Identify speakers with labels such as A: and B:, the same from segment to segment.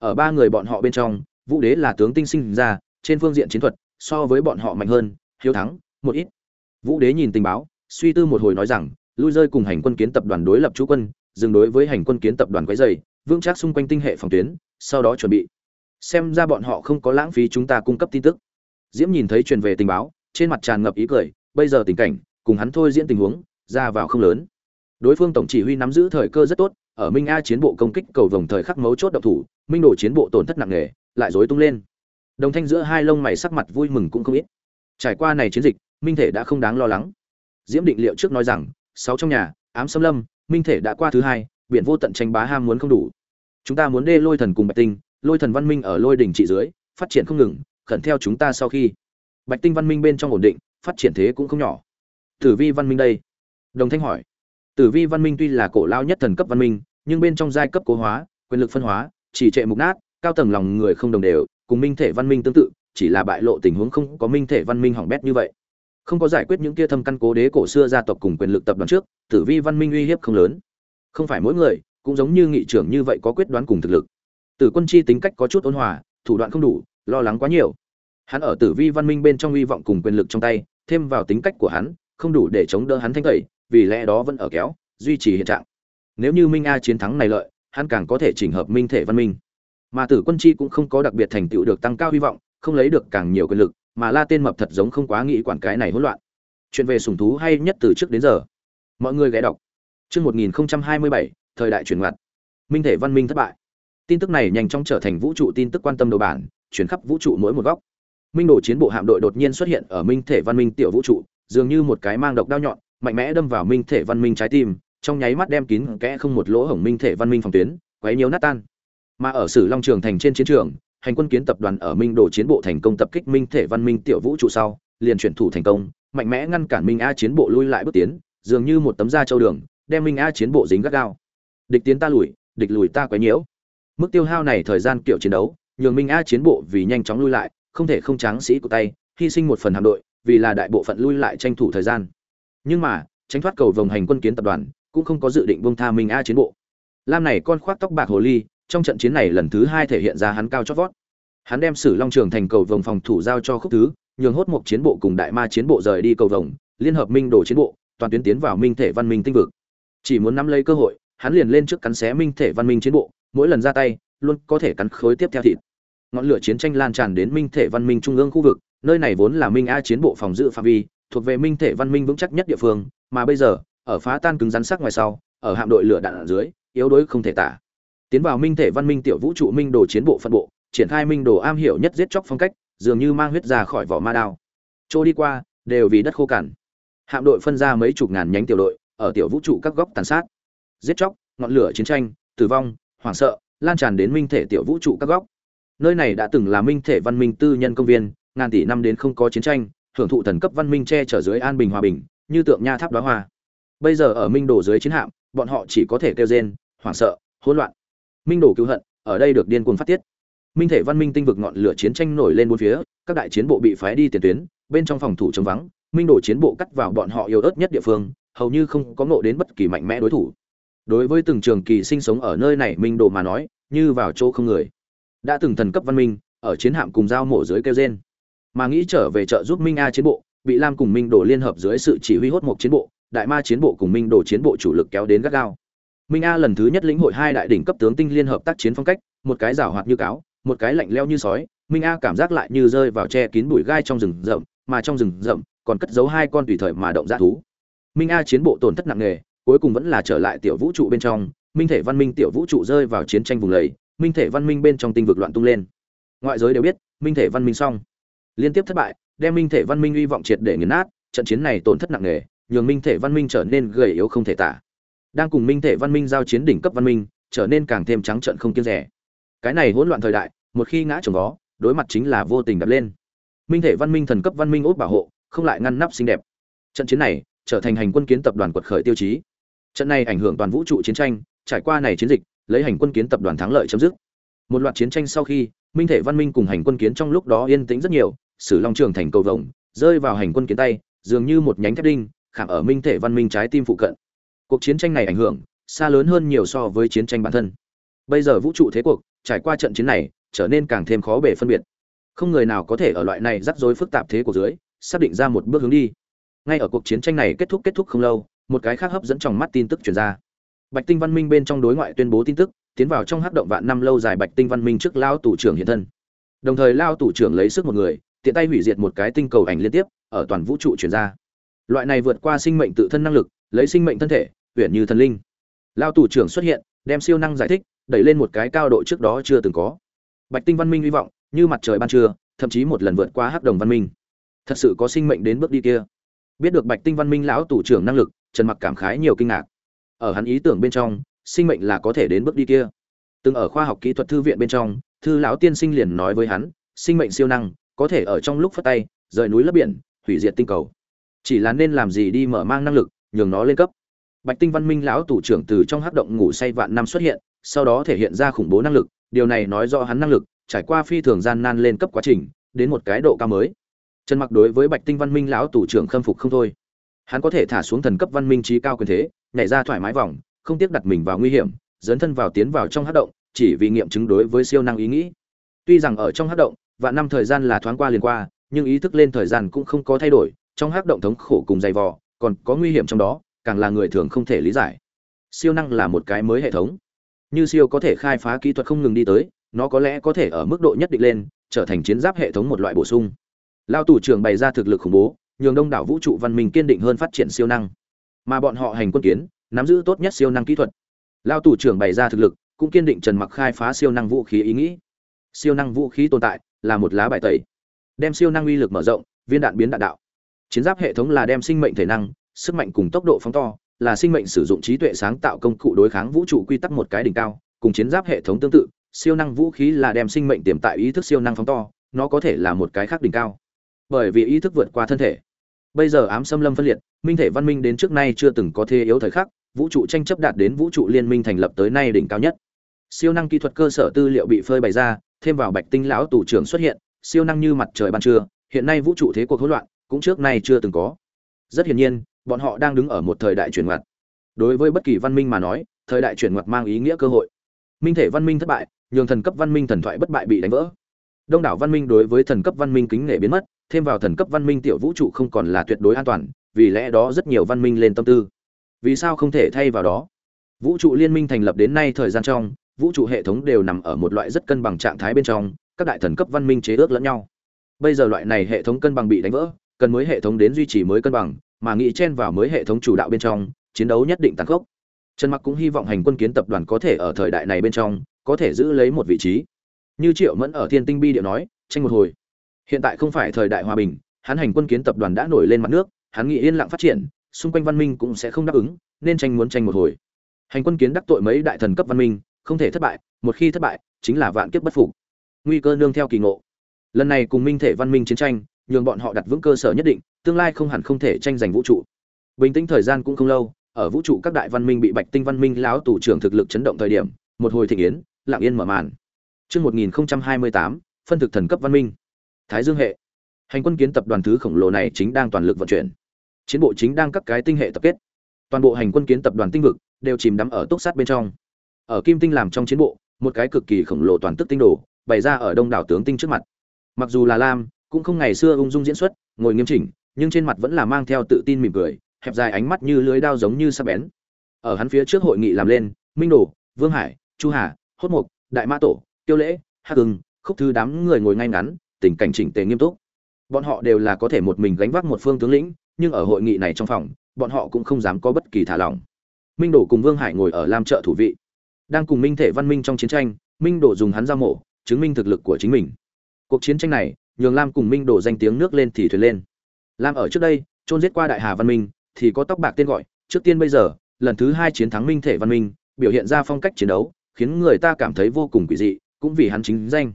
A: ở ba người bọn họ bên trong, vũ đế là tướng tinh sinh ra, trên phương diện chiến thuật, so với bọn họ mạnh hơn, hiếu thắng, một ít. Vũ đế nhìn tình báo, suy tư một hồi nói rằng, lui rơi cùng hành quân kiến tập đoàn đối lập chú quân, dừng đối với hành quân kiến tập đoàn quấy dày vững chắc xung quanh tinh hệ phòng tuyến, sau đó chuẩn bị. Xem ra bọn họ không có lãng phí chúng ta cung cấp tin tức. Diễm nhìn thấy truyền về tình báo, trên mặt tràn ngập ý cười, bây giờ tình cảnh, cùng hắn thôi diễn tình huống, ra vào không lớn. Đối phương tổng chỉ huy nắm giữ thời cơ rất tốt, ở minh a chiến bộ công kích cầu vòng thời khắc mấu chốt động thủ minh đổ chiến bộ tổn thất nặng nề, lại rối tung lên. Đồng thanh giữa hai lông mày sắc mặt vui mừng cũng không ít. Trải qua này chiến dịch, minh thể đã không đáng lo lắng. Diễm định liệu trước nói rằng, sáu trong nhà, ám xâm lâm, minh thể đã qua thứ hai, biển vô tận tranh bá ham muốn không đủ. Chúng ta muốn đê lôi thần cùng bạch tinh, lôi thần văn minh ở lôi đỉnh trị dưới, phát triển không ngừng, khẩn theo chúng ta sau khi. Bạch tinh văn minh bên trong ổn định, phát triển thế cũng không nhỏ. Tử vi văn minh đây. Đồng thanh hỏi. Tử vi văn minh tuy là cổ lao nhất thần cấp văn minh, nhưng bên trong giai cấp cố hóa, quyền lực phân hóa chỉ trệ mục nát, cao tầng lòng người không đồng đều, cùng minh thể văn minh tương tự, chỉ là bại lộ tình huống không có minh thể văn minh hỏng bét như vậy. Không có giải quyết những kia thâm căn cố đế cổ xưa gia tộc cùng quyền lực tập đoàn trước, tử vi văn minh uy hiếp không lớn. Không phải mỗi người, cũng giống như nghị trưởng như vậy có quyết đoán cùng thực lực. Tử quân chi tính cách có chút ôn hòa, thủ đoạn không đủ, lo lắng quá nhiều. Hắn ở tử vi văn minh bên trong hy vọng cùng quyền lực trong tay, thêm vào tính cách của hắn, không đủ để chống đỡ hắn thanh tẩy, vì lẽ đó vẫn ở kéo, duy trì hiện trạng. Nếu như minh a chiến thắng này lợi hắn càng có thể chỉnh hợp minh thể văn minh. Mà tử quân chi cũng không có đặc biệt thành tựu được tăng cao hy vọng, không lấy được càng nhiều quyền lực, mà la tên mập thật giống không quá nghĩ quản cái này hỗn loạn. Chuyện về sùng thú hay nhất từ trước đến giờ. Mọi người ghé đọc. Chương một nghìn hai mươi bảy, thời đại chuyển ngoặt. Minh thể văn minh thất bại. Tin tức này nhanh chóng trở thành vũ trụ tin tức quan tâm đầu bản chuyển khắp vũ trụ mỗi một góc. Minh đồ chiến bộ hạm đội đột nhiên xuất hiện ở minh thể văn minh tiểu vũ trụ, dường như một cái mang độc đao nhọn, mạnh mẽ đâm vào minh thể văn minh trái tim trong nháy mắt đem kín kẽ không một lỗ hổng minh thể văn minh phòng tuyến, quấy nhiều nát tan. Mà ở sử long trường thành trên chiến trường, hành quân kiến tập đoàn ở minh đồ chiến bộ thành công tập kích minh thể văn minh tiểu vũ trụ sau, liền chuyển thủ thành công, mạnh mẽ ngăn cản minh a chiến bộ lui lại bước tiến, dường như một tấm da châu đường, đem minh a chiến bộ dính gắt gao. Địch tiến ta lùi, địch lùi ta quấy nhiễu. Mức tiêu hao này thời gian kiểu chiến đấu, nhường minh a chiến bộ vì nhanh chóng lui lại, không thể không tráng sĩ của tay, hy sinh một phần hạm đội, vì là đại bộ phận lui lại tranh thủ thời gian. Nhưng mà, tránh thoát cầu vòng hành quân kiến tập đoàn cũng không có dự định bông tha minh a chiến bộ. Lam này con khoác tóc bạc hồ ly, trong trận chiến này lần thứ hai thể hiện ra hắn cao chót vót. Hắn đem sử long trường thành cầu vòng phòng thủ giao cho khúc thứ, nhường hốt một chiến bộ cùng đại ma chiến bộ rời đi cầu vòng liên hợp minh đổ chiến bộ, toàn tuyến tiến vào minh thể văn minh tinh vực. Chỉ muốn nắm lấy cơ hội, hắn liền lên trước cắn xé minh thể văn minh chiến bộ, mỗi lần ra tay, luôn có thể cắn khối tiếp theo thịt. Ngọn lửa chiến tranh lan tràn đến minh thể văn minh trung ương khu vực, nơi này vốn là minh a chiến bộ phòng giữ phạm vi, thuộc về minh thể văn minh vững chắc nhất địa phương, mà bây giờ ở phá tan cứng rắn sắc ngoài sau, ở hạm đội lửa đạn ở dưới, yếu đuối không thể tả. Tiến vào minh thể văn minh tiểu vũ trụ minh đồ chiến bộ phân bộ, triển khai minh đồ am hiểu nhất giết chóc phong cách, dường như mang huyết ra khỏi vỏ ma đao. Trôi đi qua, đều vì đất khô cằn. Hạm đội phân ra mấy chục ngàn nhánh tiểu đội, ở tiểu vũ trụ các góc tàn sát. Giết chóc, ngọn lửa chiến tranh, tử vong, hoảng sợ, lan tràn đến minh thể tiểu vũ trụ các góc. Nơi này đã từng là minh thể văn minh tư nhân công viên, ngàn tỷ năm đến không có chiến tranh, hưởng thụ thần cấp văn minh che chở dưới an bình hòa bình, như tượng nha tháp đóa hoa bây giờ ở minh đồ dưới chiến hạm, bọn họ chỉ có thể kêu rên, hoảng sợ, hỗn loạn. Minh đồ cứu hận, ở đây được điên cuồng phát tiết. Minh thể văn minh tinh vực ngọn lửa chiến tranh nổi lên bốn phía, các đại chiến bộ bị phái đi tiền tuyến, bên trong phòng thủ chống vắng, minh đồ chiến bộ cắt vào bọn họ yếu ớt nhất địa phương, hầu như không có ngộ đến bất kỳ mạnh mẽ đối thủ. Đối với từng trường kỳ sinh sống ở nơi này minh đồ mà nói, như vào chỗ không người. Đã từng thần cấp văn minh, ở chiến hạm cùng giao mổ dưới kêu gen mà nghĩ trở về trợ giúp minh a chiến bộ, bị lam cùng minh đồ liên hợp dưới sự chỉ huy hốt một chiến bộ đại ma chiến bộ cùng minh đồ chiến bộ chủ lực kéo đến gắt gao. Minh a lần thứ nhất lĩnh hội hai đại đỉnh cấp tướng tinh liên hợp tác chiến phong cách, một cái rào hoạt như cáo, một cái lạnh leo như sói, minh a cảm giác lại như rơi vào che kín bụi gai trong rừng rậm, mà trong rừng rậm còn cất giấu hai con tùy thời mà động ra thú. Minh a chiến bộ tổn thất nặng nề, cuối cùng vẫn là trở lại tiểu vũ trụ bên trong, minh thể văn minh tiểu vũ trụ rơi vào chiến tranh vùng lầy, minh thể văn minh bên trong tinh vực loạn tung lên. Ngoại giới đều biết, minh thể văn minh xong. Liên tiếp thất bại, đem minh thể văn minh hy vọng triệt để nghiền nát, trận chiến này tổn thất nặng nề nhường minh thể văn minh trở nên gầy yếu không thể tả. Đang cùng minh thể văn minh giao chiến đỉnh cấp văn minh, trở nên càng thêm trắng trợn không kiêng rẻ. Cái này hỗn loạn thời đại, một khi ngã trồng vó đối mặt chính là vô tình đập lên. Minh thể văn minh thần cấp văn minh ốt bảo hộ, không lại ngăn nắp xinh đẹp. Trận chiến này trở thành hành quân kiến tập đoàn quật khởi tiêu chí. Trận này ảnh hưởng toàn vũ trụ chiến tranh, trải qua này chiến dịch, lấy hành quân kiến tập đoàn thắng lợi chấm dứt. Một loạt chiến tranh sau khi, minh thể văn minh cùng hành quân kiến trong lúc đó yên tĩnh rất nhiều, sử long trường thành cầu vồng, rơi vào hành quân kiến tay, dường như một nhánh thép đinh khảm ở minh thể văn minh trái tim phụ cận. Cuộc chiến tranh này ảnh hưởng xa lớn hơn nhiều so với chiến tranh bản thân. Bây giờ vũ trụ thế cuộc, trải qua trận chiến này, trở nên càng thêm khó bề phân biệt. Không người nào có thể ở loại này rắc rối phức tạp thế của dưới, xác định ra một bước hướng đi. Ngay ở cuộc chiến tranh này kết thúc kết thúc không lâu, một cái khác hấp dẫn trong mắt tin tức truyền ra. Bạch tinh văn minh bên trong đối ngoại tuyên bố tin tức, tiến vào trong hắc động vạn năm lâu dài bạch tinh văn minh trước lao tủ trưởng hiện thân. Đồng thời lao tủ trưởng lấy sức một người, tiện tay hủy diệt một cái tinh cầu ảnh liên tiếp, ở toàn vũ trụ truyền ra loại này vượt qua sinh mệnh tự thân năng lực, lấy sinh mệnh thân thể huyện như thần linh. Lao tù trưởng xuất hiện, đem siêu năng giải thích, đẩy lên một cái cao độ trước đó chưa từng có. Bạch tinh văn minh hy vọng, như mặt trời ban trưa, thậm chí một lần vượt qua hắc đồng văn minh. Thật sự có sinh mệnh đến bước đi kia. Biết được bạch tinh văn minh lão tù trưởng năng lực, trần mặc cảm khái nhiều kinh ngạc. Ở hắn ý tưởng bên trong, sinh mệnh là có thể đến bước đi kia. Từng ở khoa học kỹ thuật thư viện bên trong, thư lão tiên sinh liền nói với hắn, sinh mệnh siêu năng, có thể ở trong lúc phát tay, rời núi lấp biển, hủy diệt tinh cầu chỉ là nên làm gì đi mở mang năng lực, nhường nó lên cấp. Bạch tinh văn minh lão tù trưởng từ trong hắc động ngủ say vạn năm xuất hiện, sau đó thể hiện ra khủng bố năng lực, điều này nói rõ hắn năng lực, trải qua phi thường gian nan lên cấp quá trình, đến một cái độ cao mới. Trần mặc đối với bạch tinh văn minh lão tù trưởng khâm phục không thôi. Hắn có thể thả xuống thần cấp văn minh trí cao quyền thế, nhảy ra thoải mái vòng, không tiếc đặt mình vào nguy hiểm, dấn thân vào tiến vào trong hắc động, chỉ vì nghiệm chứng đối với siêu năng ý nghĩ. Tuy rằng ở trong hắc động và năm thời gian là thoáng qua liền qua, nhưng ý thức lên thời gian cũng không có thay đổi trong hắc động thống khổ cùng dày vò, còn có nguy hiểm trong đó, càng là người thường không thể lý giải. Siêu năng là một cái mới hệ thống. Như siêu có thể khai phá kỹ thuật không ngừng đi tới, nó có lẽ có thể ở mức độ nhất định lên, trở thành chiến giáp hệ thống một loại bổ sung. Lao tù trưởng bày ra thực lực khủng bố, nhường đông đảo vũ trụ văn minh kiên định hơn phát triển siêu năng. Mà bọn họ hành quân kiến, nắm giữ tốt nhất siêu năng kỹ thuật. Lao tù trưởng bày ra thực lực, cũng kiên định trần mặc khai phá siêu năng vũ khí ý nghĩ. Siêu năng vũ khí tồn tại là một lá bài tẩy. Đem siêu năng uy lực mở rộng, viên đạn biến đạn đạo chiến giáp hệ thống là đem sinh mệnh thể năng, sức mạnh cùng tốc độ phóng to, là sinh mệnh sử dụng trí tuệ sáng tạo công cụ đối kháng vũ trụ quy tắc một cái đỉnh cao, cùng chiến giáp hệ thống tương tự, siêu năng vũ khí là đem sinh mệnh tiềm tại ý thức siêu năng phóng to, nó có thể là một cái khác đỉnh cao. Bởi vì ý thức vượt qua thân thể. Bây giờ ám xâm lâm phân liệt, minh thể văn minh đến trước nay chưa từng có thế yếu thời khắc, vũ trụ tranh chấp đạt đến vũ trụ liên minh thành lập tới nay đỉnh cao nhất. Siêu năng kỹ thuật cơ sở tư liệu bị phơi bày ra, thêm vào bạch tinh lão tù trưởng xuất hiện, siêu năng như mặt trời ban trưa, hiện nay vũ trụ thế cuộc hỗn loạn cũng trước nay chưa từng có. Rất hiển nhiên, bọn họ đang đứng ở một thời đại chuyển ngoặt. Đối với bất kỳ văn minh mà nói, thời đại chuyển ngoặt mang ý nghĩa cơ hội. Minh thể văn minh thất bại, nhường thần cấp văn minh thần thoại bất bại bị đánh vỡ. Đông đảo văn minh đối với thần cấp văn minh kính nể biến mất, thêm vào thần cấp văn minh tiểu vũ trụ không còn là tuyệt đối an toàn, vì lẽ đó rất nhiều văn minh lên tâm tư. Vì sao không thể thay vào đó? Vũ trụ liên minh thành lập đến nay thời gian trong, vũ trụ hệ thống đều nằm ở một loại rất cân bằng trạng thái bên trong, các đại thần cấp văn minh chế ước lẫn nhau. Bây giờ loại này hệ thống cân bằng bị đánh vỡ cần mới hệ thống đến duy trì mới cân bằng, mà nghĩ chen vào mới hệ thống chủ đạo bên trong, chiến đấu nhất định tăng tốc. trần mặc cũng hy vọng hành quân kiến tập đoàn có thể ở thời đại này bên trong, có thể giữ lấy một vị trí. Như triệu mẫn ở thiên tinh bi điệu nói, tranh một hồi. Hiện tại không phải thời đại hòa bình, hắn hành quân kiến tập đoàn đã nổi lên mặt nước, hắn nghĩ yên lặng phát triển, xung quanh văn minh cũng sẽ không đáp ứng, nên tranh muốn tranh một hồi. Hành quân kiến đắc tội mấy đại thần cấp văn minh, không thể thất bại, một khi thất bại, chính là vạn kiếp bất phục. Nguy cơ nương theo kỳ ngộ. Lần này cùng minh thể văn minh chiến tranh nhường bọn họ đặt vững cơ sở nhất định tương lai không hẳn không thể tranh giành vũ trụ bình tĩnh thời gian cũng không lâu ở vũ trụ các đại văn minh bị bạch tinh văn minh lão tù trưởng thực lực chấn động thời điểm một hồi thịnh yến lặng yên mở màn Chương 1028, phân thực thần cấp văn minh. Thái Dương hệ. Hành quân kiến tập đoàn thứ khổng lồ này chính đang toàn lực vận chuyển. Chiến bộ chính đang các cái tinh hệ tập kết. Toàn bộ hành quân kiến tập đoàn tinh vực đều chìm đắm ở tốc sát bên trong. Ở Kim Tinh làm trong chiến bộ, một cái cực kỳ khổng lồ toàn tức tinh đồ, bày ra ở đông đảo tướng tinh trước mặt. Mặc dù là Lam, cũng không ngày xưa ung dung diễn xuất, ngồi nghiêm chỉnh, nhưng trên mặt vẫn là mang theo tự tin mỉm cười, hẹp dài ánh mắt như lưới đao giống như sắc bén. Ở hắn phía trước hội nghị làm lên, Minh Đồ, Vương Hải, Chu Hà, Hốt Mục, Đại Mã Tổ, Tiêu Lễ, Hắc Ưng, Khúc Thư đám người ngồi ngay ngắn, tình cảnh chỉnh tề nghiêm túc. Bọn họ đều là có thể một mình gánh vác một phương tướng lĩnh, nhưng ở hội nghị này trong phòng, bọn họ cũng không dám có bất kỳ thả lỏng. Minh Đồ cùng Vương Hải ngồi ở Lam trợ thủ vị, đang cùng Minh Thể Văn Minh trong chiến tranh, Minh Đồ dùng hắn ra mổ, chứng minh thực lực của chính mình. Cuộc chiến tranh này, nhường Lam cùng Minh Đổ danh tiếng nước lên thì thuyền lên. Lam ở trước đây, chôn giết qua Đại Hà Văn Minh, thì có tóc bạc tên gọi, trước tiên bây giờ, lần thứ hai chiến thắng Minh Thể Văn Minh, biểu hiện ra phong cách chiến đấu, khiến người ta cảm thấy vô cùng quỷ dị, cũng vì hắn chính danh.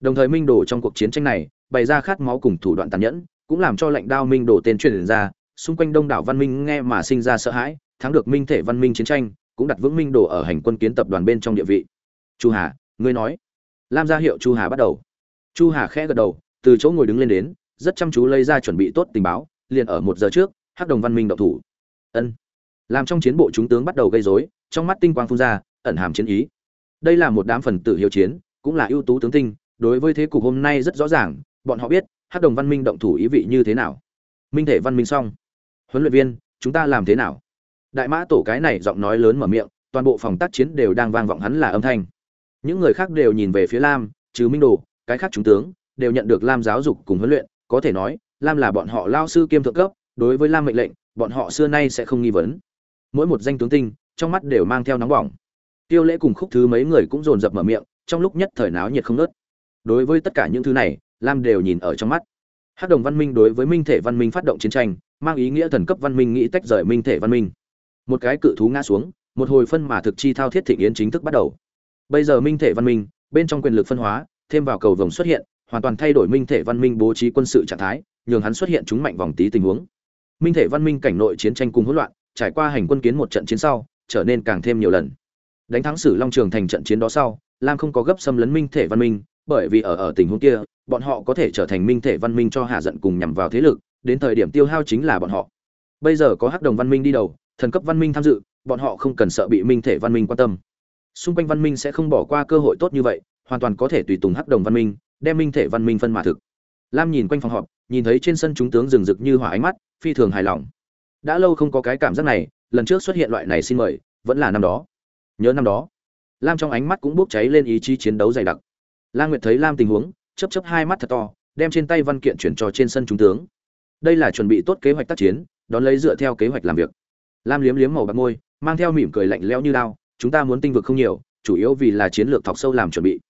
A: Đồng thời Minh Đồ trong cuộc chiến tranh này, bày ra khát máu cùng thủ đoạn tàn nhẫn, cũng làm cho lệnh đao Minh Đồ tên truyền ra, xung quanh đông đảo văn minh nghe mà sinh ra sợ hãi, thắng được Minh thể văn minh chiến tranh, cũng đặt vững Minh Đồ ở hành quân kiến tập đoàn bên trong địa vị. Chu Hà, ngươi nói. Lam gia hiệu Chu Hà bắt đầu. Chu Hà khẽ gật đầu, từ chỗ ngồi đứng lên đến, rất chăm chú lấy ra chuẩn bị tốt tình báo, liền ở một giờ trước, Hắc Đồng Văn Minh động thủ. Ân. Làm trong chiến bộ chúng tướng bắt đầu gây rối, trong mắt tinh quang phun ra, ẩn hàm chiến ý. Đây là một đám phần tử hiếu chiến cũng là ưu tú tướng tinh đối với thế cục hôm nay rất rõ ràng bọn họ biết hắc đồng văn minh động thủ ý vị như thế nào. Minh thể văn minh xong. Huấn luyện viên chúng ta làm thế nào? Đại mã tổ cái này giọng nói lớn mở miệng toàn bộ phòng tác chiến đều đang vang vọng hắn là âm thanh. Những người khác đều nhìn về phía lam trừ minh đồ cái khác chúng tướng đều nhận được lam giáo dục cùng huấn luyện, có thể nói, lam là bọn họ lao sư kiêm thượng cấp, đối với lam mệnh lệnh, bọn họ xưa nay sẽ không nghi vấn. Mỗi một danh tướng tinh, trong mắt đều mang theo nóng bỏng. Tiêu lễ cùng khúc thứ mấy người cũng dồn dập mở miệng, trong lúc nhất thời náo nhiệt không nớt đối với tất cả những thứ này, lam đều nhìn ở trong mắt. Hát đồng văn minh đối với minh thể văn minh phát động chiến tranh, mang ý nghĩa thần cấp văn minh nghĩ tách rời minh thể văn minh. Một cái cự thú ngã xuống, một hồi phân mà thực chi thao thiết thịnh yến chính thức bắt đầu. Bây giờ minh thể văn minh, bên trong quyền lực phân hóa, thêm vào cầu vồng xuất hiện hoàn toàn thay đổi minh thể văn minh bố trí quân sự trạng thái, nhường hắn xuất hiện chúng mạnh vòng tí tình huống. Minh thể văn minh cảnh nội chiến tranh cùng hỗn loạn, trải qua hành quân kiến một trận chiến sau, trở nên càng thêm nhiều lần. Đánh thắng sử long trường thành trận chiến đó sau, lam không có gấp xâm lấn minh thể văn minh, bởi vì ở ở tình huống kia, bọn họ có thể trở thành minh thể văn minh cho hạ giận cùng nhằm vào thế lực, đến thời điểm tiêu hao chính là bọn họ. Bây giờ có hắc đồng văn minh đi đầu, thần cấp văn minh tham dự, bọn họ không cần sợ bị minh thể văn minh quan tâm. Xung quanh văn minh sẽ không bỏ qua cơ hội tốt như vậy, hoàn toàn có thể tùy tùng hắc đồng văn minh đem minh thể văn minh phân mà thực. Lam nhìn quanh phòng họp, nhìn thấy trên sân chúng tướng rừng rực như hỏa ánh mắt, phi thường hài lòng. Đã lâu không có cái cảm giác này, lần trước xuất hiện loại này xin mời, vẫn là năm đó. Nhớ năm đó, lam trong ánh mắt cũng bốc cháy lên ý chí chiến đấu dày đặc. Lam nguyệt thấy lam tình huống chấp chấp hai mắt thật to, đem trên tay văn kiện chuyển cho trên sân chúng tướng. Đây là chuẩn bị tốt kế hoạch tác chiến, đón lấy dựa theo kế hoạch làm việc. Lam liếm liếm màu bạc môi, mang theo mỉm cười lạnh lẽo như lao chúng ta muốn tinh vực không nhiều, chủ yếu vì là chiến lược thọc sâu làm chuẩn bị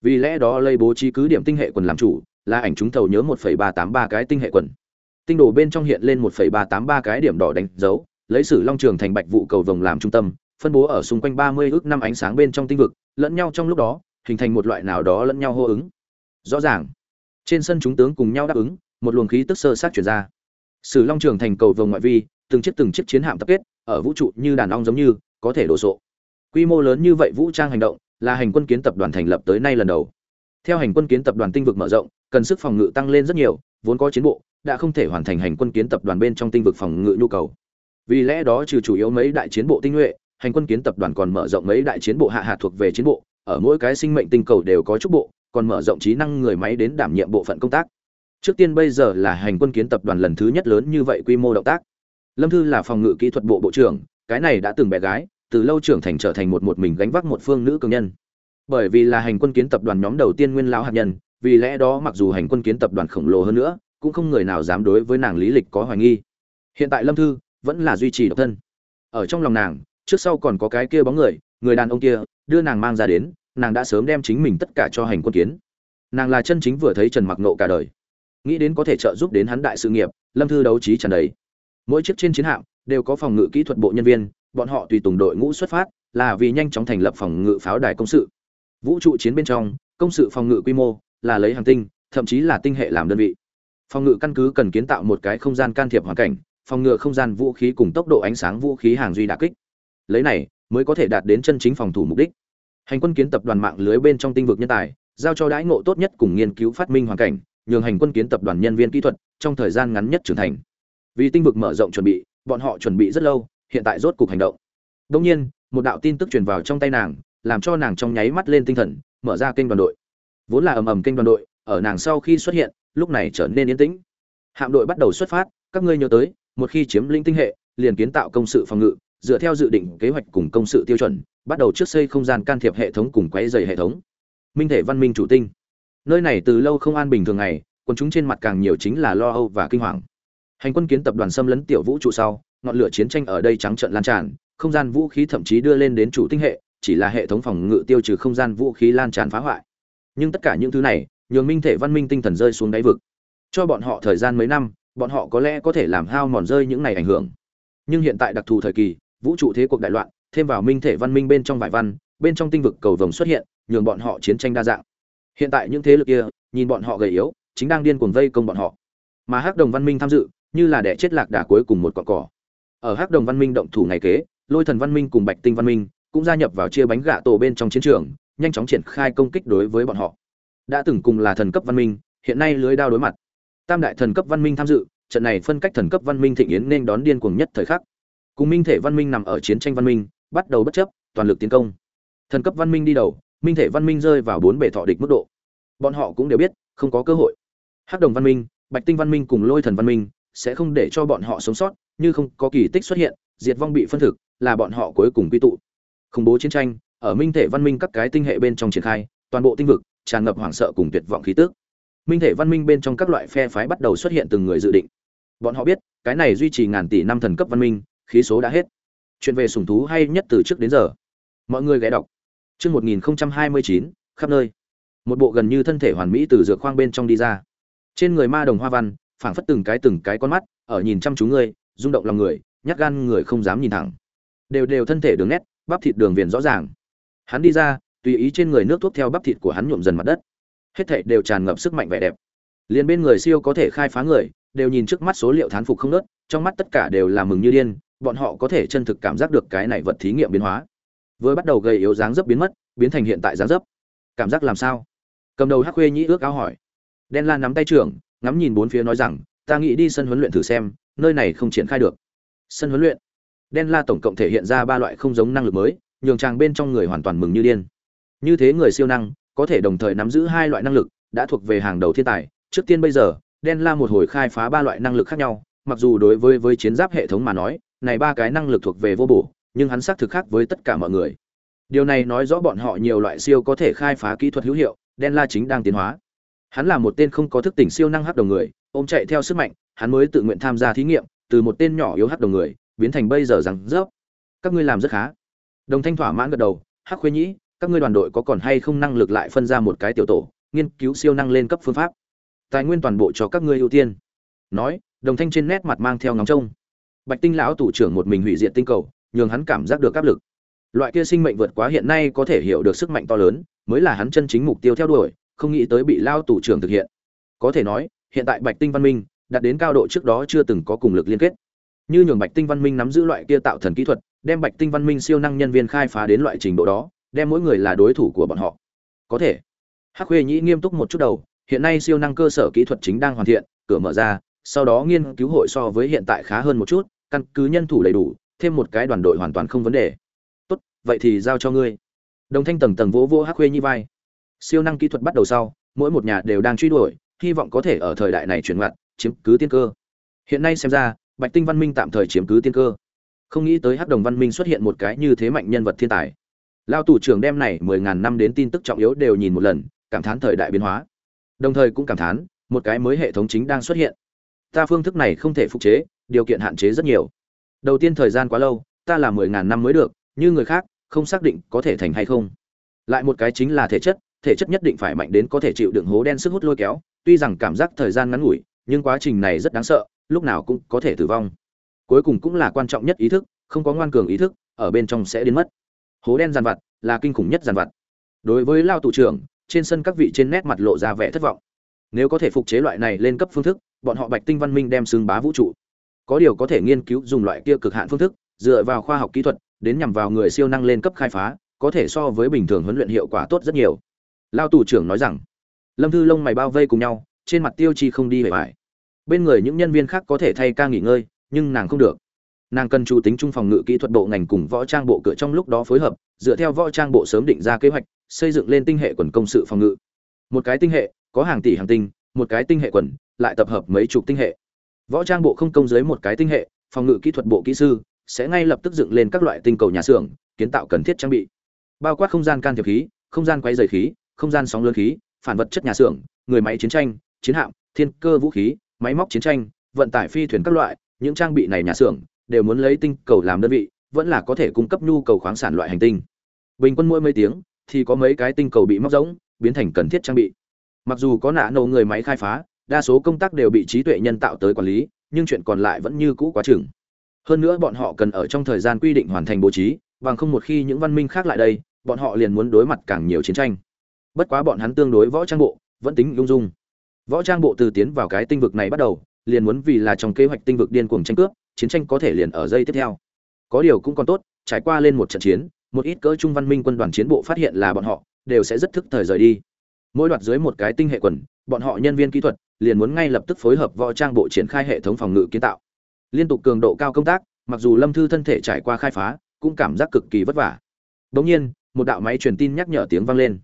A: vì lẽ đó lây bố trí cứ điểm tinh hệ quần làm chủ là ảnh chúng thầu nhớ 1,383 cái tinh hệ quần. Tinh đồ bên trong hiện lên 1,383 cái điểm đỏ đánh dấu lấy sử long trường thành bạch vụ cầu vồng làm trung tâm phân bố ở xung quanh 30 ước năm ánh sáng bên trong tinh vực lẫn nhau trong lúc đó hình thành một loại nào đó lẫn nhau hô ứng. Rõ ràng trên sân chúng tướng cùng nhau đáp ứng một luồng khí tức sơ sát chuyển ra. Sử long trường thành cầu vồng ngoại vi từng chiếc từng chiếc chiến hạm tập kết ở vũ trụ như đàn ong giống như có thể đổ sộ. Quy mô lớn như vậy vũ trang hành động là hành quân kiến tập đoàn thành lập tới nay lần đầu. Theo hành quân kiến tập đoàn tinh vực mở rộng, cần sức phòng ngự tăng lên rất nhiều, vốn có chiến bộ, đã không thể hoàn thành hành quân kiến tập đoàn bên trong tinh vực phòng ngự nhu cầu. Vì lẽ đó trừ chủ yếu mấy đại chiến bộ tinh nhuệ, hành quân kiến tập đoàn còn mở rộng mấy đại chiến bộ hạ hạ thuộc về chiến bộ, ở mỗi cái sinh mệnh tinh cầu đều có trúc bộ, còn mở rộng trí năng người máy đến đảm nhiệm bộ phận công tác. Trước tiên bây giờ là hành quân kiến tập đoàn lần thứ nhất lớn như vậy quy mô động tác. Lâm thư là phòng ngự kỹ thuật bộ bộ trưởng, cái này đã từng bé gái từ lâu trưởng thành trở thành một một mình gánh vác một phương nữ cường nhân. Bởi vì là hành quân kiến tập đoàn nhóm đầu tiên nguyên lão hạt nhân, vì lẽ đó mặc dù hành quân kiến tập đoàn khổng lồ hơn nữa, cũng không người nào dám đối với nàng lý lịch có hoài nghi. Hiện tại lâm thư vẫn là duy trì độc thân. Ở trong lòng nàng, trước sau còn có cái kia bóng người người đàn ông kia, đưa nàng mang ra đến, nàng đã sớm đem chính mình tất cả cho hành quân kiến. Nàng là chân chính vừa thấy trần mặc nộ cả đời. Nghĩ đến có thể trợ giúp đến hắn đại sự nghiệp, lâm thư đấu trí tràn đầy. Mỗi chiếc trên chiến hạm đều có phòng ngự kỹ thuật bộ nhân viên bọn họ tùy tùng đội ngũ xuất phát, là vì nhanh chóng thành lập phòng ngự pháo đài công sự. Vũ trụ chiến bên trong, công sự phòng ngự quy mô, là lấy hàng tinh, thậm chí là tinh hệ làm đơn vị. Phòng ngự căn cứ cần kiến tạo một cái không gian can thiệp hoàn cảnh, phòng ngự không gian vũ khí cùng tốc độ ánh sáng vũ khí hàng duy đà kích. Lấy này, mới có thể đạt đến chân chính phòng thủ mục đích. Hành quân kiến tập đoàn mạng lưới bên trong tinh vực nhân tài, giao cho đãi ngộ tốt nhất cùng nghiên cứu phát minh hoàn cảnh, nhường hành quân kiến tập đoàn nhân viên kỹ thuật trong thời gian ngắn nhất trưởng thành. Vì tinh vực mở rộng chuẩn bị, bọn họ chuẩn bị rất lâu hiện tại rốt cục hành động. Đông nhiên, một đạo tin tức truyền vào trong tay nàng, làm cho nàng trong nháy mắt lên tinh thần, mở ra kênh đoàn đội. Vốn là ầm ầm kênh đoàn đội, ở nàng sau khi xuất hiện, lúc này trở nên yên tĩnh. Hạm đội bắt đầu xuất phát, các ngươi nhớ tới, một khi chiếm lĩnh tinh hệ, liền kiến tạo công sự phòng ngự, dựa theo dự định kế hoạch cùng công sự tiêu chuẩn, bắt đầu trước xây không gian can thiệp hệ thống cùng quấy dày hệ thống. Minh thể văn minh chủ tinh. Nơi này từ lâu không an bình thường ngày còn chúng trên mặt càng nhiều chính là lo âu và kinh hoàng. Hành quân kiến tập đoàn xâm lấn tiểu vũ trụ sau ngọn lửa chiến tranh ở đây trắng trợn lan tràn, không gian vũ khí thậm chí đưa lên đến chủ tinh hệ, chỉ là hệ thống phòng ngự tiêu trừ không gian vũ khí lan tràn phá hoại. Nhưng tất cả những thứ này, nhường minh thể văn minh tinh thần rơi xuống đáy vực. Cho bọn họ thời gian mấy năm, bọn họ có lẽ có thể làm hao mòn rơi những này ảnh hưởng. Nhưng hiện tại đặc thù thời kỳ, vũ trụ thế cuộc đại loạn, thêm vào minh thể văn minh bên trong vải văn, bên trong tinh vực cầu vồng xuất hiện, nhường bọn họ chiến tranh đa dạng. Hiện tại những thế lực kia, nhìn bọn họ gầy yếu, chính đang điên cuồng vây công bọn họ. Mà hắc đồng văn minh tham dự, như là đẻ chết lạc đà cuối cùng một cọn cỏ ở hắc đồng văn minh động thủ ngày kế, lôi thần văn minh cùng bạch tinh văn minh cũng gia nhập vào chia bánh gạ tổ bên trong chiến trường, nhanh chóng triển khai công kích đối với bọn họ. Đã từng cùng là thần cấp văn minh, hiện nay lưới đao đối mặt. Tam đại thần cấp văn minh tham dự, trận này phân cách thần cấp văn minh thịnh yến nên đón điên cuồng nhất thời khắc. Cùng minh thể văn minh nằm ở chiến tranh văn minh, bắt đầu bất chấp, toàn lực tiến công. Thần cấp văn minh đi đầu, minh thể văn minh rơi vào bốn bể thọ địch mức độ. Bọn họ cũng đều biết, không có cơ hội. Hắc đồng văn minh, bạch tinh văn minh cùng lôi thần văn minh sẽ không để cho bọn họ sống sót, như không có kỳ tích xuất hiện, diệt vong bị phân thực, là bọn họ cuối cùng quy tụ. Khủng bố chiến tranh, ở minh thể văn minh các cái tinh hệ bên trong triển khai, toàn bộ tinh vực tràn ngập hoảng sợ cùng tuyệt vọng khí tức. Minh thể văn minh bên trong các loại phe phái bắt đầu xuất hiện từng người dự định. Bọn họ biết, cái này duy trì ngàn tỷ năm thần cấp văn minh, khí số đã hết. Chuyện về sùng thú hay nhất từ trước đến giờ. Mọi người ghé đọc. Chương một nghìn hai mươi chín, khắp nơi. Một bộ gần như thân thể hoàn mỹ từ dược khoang bên trong đi ra. Trên người ma đồng hoa văn phảng phất từng cái từng cái con mắt, ở nhìn chăm chú ngươi, rung động lòng người, nhát gan người không dám nhìn thẳng. Đều đều thân thể đường nét, bắp thịt đường viền rõ ràng. Hắn đi ra, tùy ý trên người nước thuốc theo bắp thịt của hắn nhuộm dần mặt đất. Hết thảy đều tràn ngập sức mạnh vẻ đẹp. Liền bên người siêu có thể khai phá người, đều nhìn trước mắt số liệu thán phục không nớt trong mắt tất cả đều là mừng như điên, bọn họ có thể chân thực cảm giác được cái này vật thí nghiệm biến hóa. Vừa bắt đầu gây yếu dáng dấp biến mất, biến thành hiện tại dáng dấp. Cảm giác làm sao? Cầm đầu hắc khuê nhĩ ước áo hỏi. Đen lan nắm tay trưởng ngắm nhìn bốn phía nói rằng, ta nghĩ đi sân huấn luyện thử xem, nơi này không triển khai được. Sân huấn luyện? Đen la tổng cộng thể hiện ra ba loại không giống năng lực mới, nhường chàng bên trong người hoàn toàn mừng như điên. Như thế người siêu năng, có thể đồng thời nắm giữ hai loại năng lực, đã thuộc về hàng đầu thiên tài. Trước tiên bây giờ, đen la một hồi khai phá ba loại năng lực khác nhau, mặc dù đối với với chiến giáp hệ thống mà nói, này ba cái năng lực thuộc về vô bổ, nhưng hắn xác thực khác với tất cả mọi người. Điều này nói rõ bọn họ nhiều loại siêu có thể khai phá kỹ thuật hữu hiệu, đen la chính đang tiến hóa hắn là một tên không có thức tỉnh siêu năng hắc đồng người, ôm chạy theo sức mạnh, hắn mới tự nguyện tham gia thí nghiệm, từ một tên nhỏ yếu hắc đồng người, biến thành bây giờ rằng rớp. Các ngươi làm rất khá. Đồng thanh thỏa mãn gật đầu, hắc khuê nhĩ, các ngươi đoàn đội có còn hay không năng lực lại phân ra một cái tiểu tổ, nghiên cứu siêu năng lên cấp phương pháp? Tài nguyên toàn bộ cho các ngươi ưu tiên. Nói, đồng thanh trên nét mặt mang theo ngóng trông. Bạch tinh lão thủ trưởng một mình hủy diệt tinh cầu, nhường hắn cảm giác được áp lực. Loại kia sinh mệnh vượt quá hiện nay có thể hiểu được sức mạnh to lớn, mới là hắn chân chính mục tiêu theo đuổi không nghĩ tới bị lao tù trưởng thực hiện. Có thể nói, hiện tại bạch tinh văn minh đạt đến cao độ trước đó chưa từng có cùng lực liên kết. Như nhường bạch tinh văn minh nắm giữ loại kia tạo thần kỹ thuật, đem bạch tinh văn minh siêu năng nhân viên khai phá đến loại trình độ đó, đem mỗi người là đối thủ của bọn họ. Có thể, hắc khuê nhĩ nghiêm túc một chút đầu, hiện nay siêu năng cơ sở kỹ thuật chính đang hoàn thiện, cửa mở ra, sau đó nghiên cứu hội so với hiện tại khá hơn một chút, căn cứ nhân thủ đầy đủ, thêm một cái đoàn đội hoàn toàn không vấn đề. Tốt, vậy thì giao cho ngươi. Đồng thanh tầng tầng vỗ vỗ hắc khuê nhĩ vai siêu năng kỹ thuật bắt đầu sau, mỗi một nhà đều đang truy đuổi, hy vọng có thể ở thời đại này chuyển ngoặt, chiếm cứ tiên cơ. Hiện nay xem ra, bạch tinh văn minh tạm thời chiếm cứ tiên cơ. Không nghĩ tới hắc đồng văn minh xuất hiện một cái như thế mạnh nhân vật thiên tài. Lao tù trưởng đem này mười ngàn năm đến tin tức trọng yếu đều nhìn một lần, cảm thán thời đại biến hóa. Đồng thời cũng cảm thán, một cái mới hệ thống chính đang xuất hiện. Ta phương thức này không thể phục chế, điều kiện hạn chế rất nhiều. Đầu tiên thời gian quá lâu, ta là mười ngàn năm mới được, như người khác, không xác định có thể thành hay không. Lại một cái chính là thể chất thể chất nhất định phải mạnh đến có thể chịu đựng hố đen sức hút lôi kéo, tuy rằng cảm giác thời gian ngắn ngủi, nhưng quá trình này rất đáng sợ, lúc nào cũng có thể tử vong. Cuối cùng cũng là quan trọng nhất ý thức, không có ngoan cường ý thức, ở bên trong sẽ đến mất. Hố đen giàn vặt là kinh khủng nhất giàn vặt. Đối với lao tù trưởng, trên sân các vị trên nét mặt lộ ra vẻ thất vọng. Nếu có thể phục chế loại này lên cấp phương thức, bọn họ bạch tinh văn minh đem xưng bá vũ trụ. Có điều có thể nghiên cứu dùng loại kia cực hạn phương thức, dựa vào khoa học kỹ thuật, đến nhằm vào người siêu năng lên cấp khai phá, có thể so với bình thường huấn luyện hiệu quả tốt rất nhiều lao tù trưởng nói rằng, lâm thư lông mày bao vây cùng nhau, trên mặt tiêu chi không đi về vải. Bên người những nhân viên khác có thể thay ca nghỉ ngơi, nhưng nàng không được. Nàng cần chủ tính trung phòng ngự kỹ thuật bộ ngành cùng võ trang bộ cửa trong lúc đó phối hợp, dựa theo võ trang bộ sớm định ra kế hoạch, xây dựng lên tinh hệ quần công sự phòng ngự. Một cái tinh hệ, có hàng tỷ hàng tinh, một cái tinh hệ quần, lại tập hợp mấy chục tinh hệ. Võ trang bộ không công dưới một cái tinh hệ, phòng ngự kỹ thuật bộ kỹ sư sẽ ngay lập tức dựng lên các loại tinh cầu nhà xưởng, kiến tạo cần thiết trang bị. Bao quát không gian can thiệp khí, không gian quay dày khí không gian sóng lớn khí, phản vật chất nhà xưởng, người máy chiến tranh, chiến hạm, thiên cơ vũ khí, máy móc chiến tranh, vận tải phi thuyền các loại, những trang bị này nhà xưởng đều muốn lấy tinh cầu làm đơn vị, vẫn là có thể cung cấp nhu cầu khoáng sản loại hành tinh. Bình quân mỗi mấy tiếng thì có mấy cái tinh cầu bị móc rỗng, biến thành cần thiết trang bị. Mặc dù có nã nổ người máy khai phá, đa số công tác đều bị trí tuệ nhân tạo tới quản lý, nhưng chuyện còn lại vẫn như cũ quá chừng. Hơn nữa bọn họ cần ở trong thời gian quy định hoàn thành bố trí, bằng không một khi những văn minh khác lại đây, bọn họ liền muốn đối mặt càng nhiều chiến tranh bất quá bọn hắn tương đối võ trang bộ, vẫn tính lung dung. Võ trang bộ từ tiến vào cái tinh vực này bắt đầu, liền muốn vì là trong kế hoạch tinh vực điên cuồng tranh cướp, chiến tranh có thể liền ở dây tiếp theo. Có điều cũng còn tốt, trải qua lên một trận chiến, một ít cỡ trung văn minh quân đoàn chiến bộ phát hiện là bọn họ, đều sẽ rất thức thời rời đi. Mỗi đoạt dưới một cái tinh hệ quần, bọn họ nhân viên kỹ thuật, liền muốn ngay lập tức phối hợp võ trang bộ triển khai hệ thống phòng ngự kiến tạo. Liên tục cường độ cao công tác, mặc dù lâm thư thân thể trải qua khai phá, cũng cảm giác cực kỳ vất vả. Đ nhiên, một đạo máy truyền tin nhắc nhở tiếng vang lên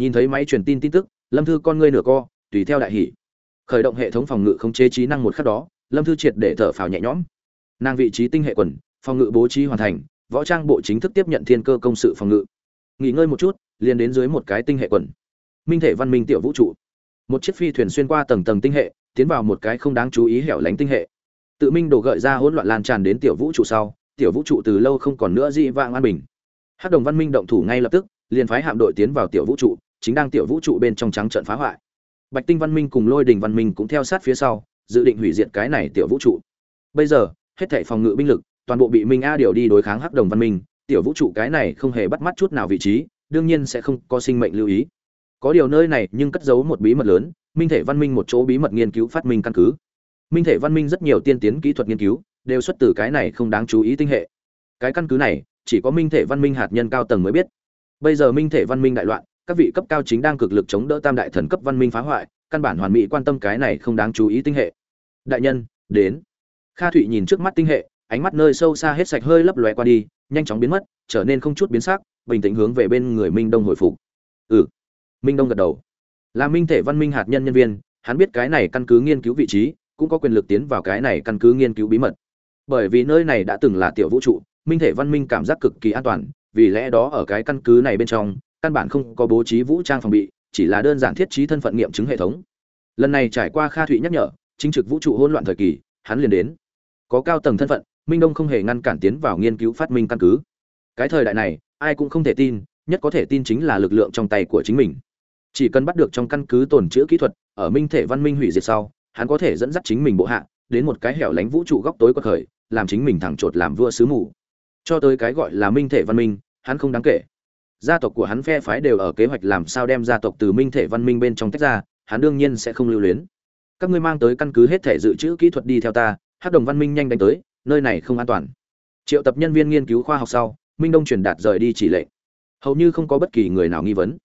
A: nhìn thấy máy truyền tin tin tức, lâm thư con ngươi nửa co, tùy theo đại hỷ khởi động hệ thống phòng ngự khống chế trí năng một khắc đó, lâm thư triệt để thở phào nhẹ nhõm. Nàng vị trí tinh hệ quần, phòng ngự bố trí hoàn thành, võ trang bộ chính thức tiếp nhận thiên cơ công sự phòng ngự. Nghỉ ngơi một chút, liền đến dưới một cái tinh hệ quần. Minh thể văn minh tiểu vũ trụ. Một chiếc phi thuyền xuyên qua tầng tầng tinh hệ, tiến vào một cái không đáng chú ý hẻo lánh tinh hệ. Tự minh đổ gợi ra hỗn loạn lan tràn đến tiểu vũ trụ sau, tiểu vũ trụ từ lâu không còn nữa dị vãng an bình. Hắc đồng văn minh động thủ ngay lập tức, liền phái hạm đội tiến vào tiểu vũ trụ chính đang tiểu vũ trụ bên trong trắng trận phá hoại. Bạch tinh văn minh cùng lôi đình văn minh cũng theo sát phía sau, dự định hủy diệt cái này tiểu vũ trụ. Bây giờ, hết thảy phòng ngự binh lực, toàn bộ bị minh a điều đi đối kháng hắc đồng văn minh, tiểu vũ trụ cái này không hề bắt mắt chút nào vị trí, đương nhiên sẽ không có sinh mệnh lưu ý. Có điều nơi này nhưng cất giấu một bí mật lớn, minh thể văn minh một chỗ bí mật nghiên cứu phát minh căn cứ. Minh thể văn minh rất nhiều tiên tiến kỹ thuật nghiên cứu, đều xuất từ cái này không đáng chú ý tinh hệ. Cái căn cứ này, chỉ có minh thể văn minh hạt nhân cao tầng mới biết. Bây giờ minh thể văn minh đại loạn các vị cấp cao chính đang cực lực chống đỡ tam đại thần cấp văn minh phá hoại, căn bản hoàn mỹ quan tâm cái này không đáng chú ý tinh hệ. Đại nhân, đến. Kha thụy nhìn trước mắt tinh hệ, ánh mắt nơi sâu xa hết sạch hơi lấp lóe qua đi, nhanh chóng biến mất, trở nên không chút biến sắc, bình tĩnh hướng về bên người minh đông hồi phục. Ừ. Minh đông gật đầu. Là minh thể văn minh hạt nhân nhân viên, hắn biết cái này căn cứ nghiên cứu vị trí, cũng có quyền lực tiến vào cái này căn cứ nghiên cứu bí mật. Bởi vì nơi này đã từng là tiểu vũ trụ, minh thể văn minh cảm giác cực kỳ an toàn, vì lẽ đó ở cái căn cứ này bên trong căn bản không có bố trí vũ trang phòng bị, chỉ là đơn giản thiết trí thân phận nghiệm chứng hệ thống. Lần này trải qua kha thụy nhắc nhở, chính trực vũ trụ hỗn loạn thời kỳ, hắn liền đến. Có cao tầng thân phận, minh đông không hề ngăn cản tiến vào nghiên cứu phát minh căn cứ. Cái thời đại này, ai cũng không thể tin, nhất có thể tin chính là lực lượng trong tay của chính mình. Chỉ cần bắt được trong căn cứ tồn chữ kỹ thuật, ở minh thể văn minh hủy diệt sau, hắn có thể dẫn dắt chính mình bộ hạ, đến một cái hẻo lánh vũ trụ góc tối quật khởi, làm chính mình thẳng chột làm vua sứ mù. Cho tới cái gọi là minh thể văn minh, hắn không đáng kể gia tộc của hắn phe phái đều ở kế hoạch làm sao đem gia tộc từ minh thể văn minh bên trong tách ra, hắn đương nhiên sẽ không lưu luyến. Các ngươi mang tới căn cứ hết thể dự trữ kỹ thuật đi theo ta hát đồng văn minh nhanh đánh tới, nơi này không an toàn. Triệu tập nhân viên nghiên cứu khoa học sau, minh đông truyền đạt rời đi chỉ lệnh. Hầu như không có bất kỳ người nào nghi vấn.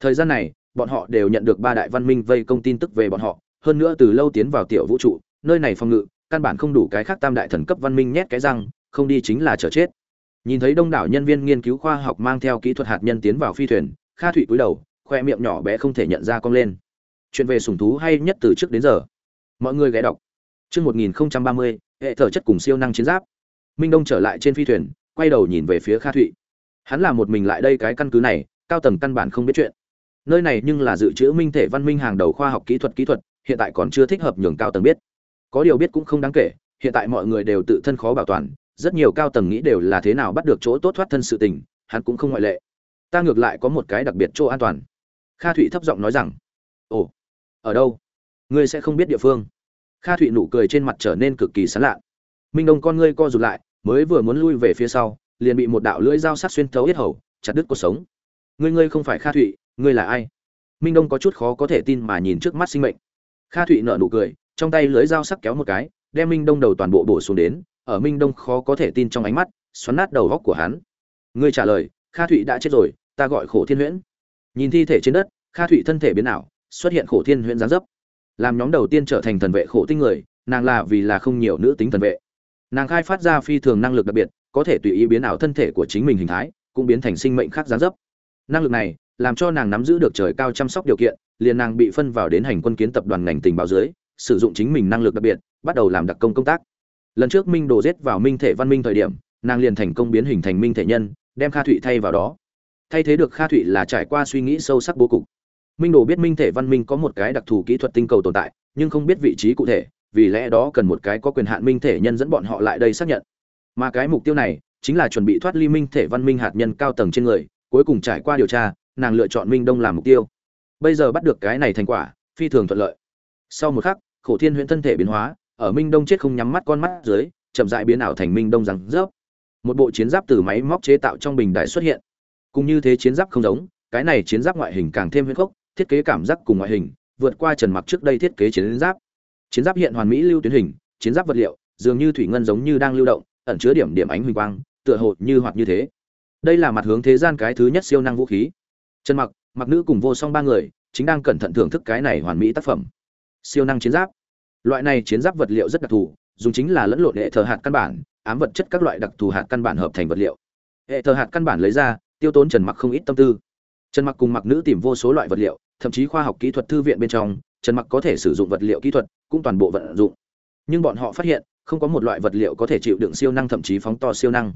A: Thời gian này, bọn họ đều nhận được ba đại văn minh vây công tin tức về bọn họ, hơn nữa từ lâu tiến vào tiểu vũ trụ, nơi này phòng ngự, căn bản không đủ cái khác tam đại thần cấp văn minh nhét cái răng, không đi chính là chờ chết nhìn thấy đông đảo nhân viên nghiên cứu khoa học mang theo kỹ thuật hạt nhân tiến vào phi thuyền, kha thụy cúi đầu, khoe miệng nhỏ bé không thể nhận ra cong lên. Chuyện về sùng thú hay nhất từ trước đến giờ? Mọi người ghé đọc. Chương một nghìn ba mươi, hệ thở chất cùng siêu năng chiến giáp. Minh đông trở lại trên phi thuyền, quay đầu nhìn về phía kha thụy. Hắn là một mình lại đây cái căn cứ này, cao tầng căn bản không biết chuyện. Nơi này nhưng là dự trữ minh thể văn minh hàng đầu khoa học kỹ thuật kỹ thuật, hiện tại còn chưa thích hợp nhường cao tầng biết. Có điều biết cũng không đáng kể, hiện tại mọi người đều tự thân khó bảo toàn rất nhiều cao tầng nghĩ đều là thế nào bắt được chỗ tốt thoát thân sự tình, hắn cũng không ngoại lệ. Ta ngược lại có một cái đặc biệt chỗ an toàn. Kha thụy thấp giọng nói rằng, ồ, ở đâu? Ngươi sẽ không biết địa phương. Kha thụy nụ cười trên mặt trở nên cực kỳ sán lạ. Minh đông con ngươi co rụt lại, mới vừa muốn lui về phía sau, liền bị một đạo lưỡi dao sắc xuyên thấu yết hầu, chặt đứt cuộc sống. Ngươi ngươi không phải kha thụy, ngươi là ai? Minh đông có chút khó có thể tin mà nhìn trước mắt sinh mệnh. Kha thụy nở nụ cười, trong tay lưỡi dao sắc kéo một cái, đem minh đông đầu toàn bộ bổ xuống đến ở minh đông khó có thể tin trong ánh mắt, xoắn nát đầu góc của hắn. Ngươi trả lời, kha thụy đã chết rồi, ta gọi khổ thiên huyễn. Nhìn thi thể trên đất, kha thụy thân thể biến ảo, xuất hiện khổ thiên huyễn dáng dấp. Làm nhóm đầu tiên trở thành thần vệ khổ tinh người, nàng là vì là không nhiều nữ tính thần vệ. Nàng khai phát ra phi thường năng lực đặc biệt, có thể tùy ý biến ảo thân thể của chính mình hình thái, cũng biến thành sinh mệnh khác dáng dấp. Năng lực này, làm cho nàng nắm giữ được trời cao chăm sóc điều kiện, liền nàng bị phân vào đến hành quân kiến tập đoàn ngành tình báo dưới, sử dụng chính mình năng lực đặc biệt, bắt đầu làm đặc công công tác lần trước minh đồ giết vào minh thể văn minh thời điểm, nàng liền thành công biến hình thành minh thể nhân, đem kha thụy thay vào đó. Thay thế được kha thụy là trải qua suy nghĩ sâu sắc bố cục. Minh đồ biết minh thể văn minh có một cái đặc thù kỹ thuật tinh cầu tồn tại, nhưng không biết vị trí cụ thể, vì lẽ đó cần một cái có quyền hạn minh thể nhân dẫn bọn họ lại đây xác nhận. Mà cái mục tiêu này, chính là chuẩn bị thoát ly minh thể văn minh hạt nhân cao tầng trên người, cuối cùng trải qua điều tra, nàng lựa chọn minh đông làm mục tiêu. Bây giờ bắt được cái này thành quả, phi thường thuận lợi. Sau một khắc, khổ thiên huyễn thân thể biến hóa ở minh đông chết không nhắm mắt con mắt dưới, chậm rãi biến ảo thành minh đông rằng rớp. Một bộ chiến giáp từ máy móc chế tạo trong bình đài xuất hiện. Cũng như thế chiến giáp không giống, cái này chiến giáp ngoại hình càng thêm huyễn khốc, thiết kế cảm giác cùng ngoại hình, vượt qua trần mặc trước đây thiết kế chiến giáp. Chiến giáp hiện hoàn mỹ lưu tuyến hình, chiến giáp vật liệu, dường như thủy ngân giống như đang lưu động, ẩn chứa điểm điểm ánh huỳnh quang, tựa hồ như hoạt như thế. Đây là mặt hướng thế gian cái thứ nhất siêu năng vũ khí. Trần mặc mặc nữ cùng vô song ba người, chính đang cẩn thận thưởng thức cái này hoàn mỹ tác phẩm. Siêu năng chiến giáp loại này chiến giáp vật liệu rất đặc thù, dùng chính là lẫn lộn hệ thờ hạt căn bản, ám vật chất các loại đặc thù hạt căn bản hợp thành vật liệu. Hệ thờ hạt căn bản lấy ra, tiêu tốn trần mặc không ít tâm tư. Trần mặc cùng mặc nữ tìm vô số loại vật liệu, thậm chí khoa học kỹ thuật thư viện bên trong, trần mặc có thể sử dụng vật liệu kỹ thuật, cũng toàn bộ vận dụng. Nhưng bọn họ phát hiện, không có một loại vật liệu có thể chịu đựng siêu năng thậm chí phóng to siêu năng.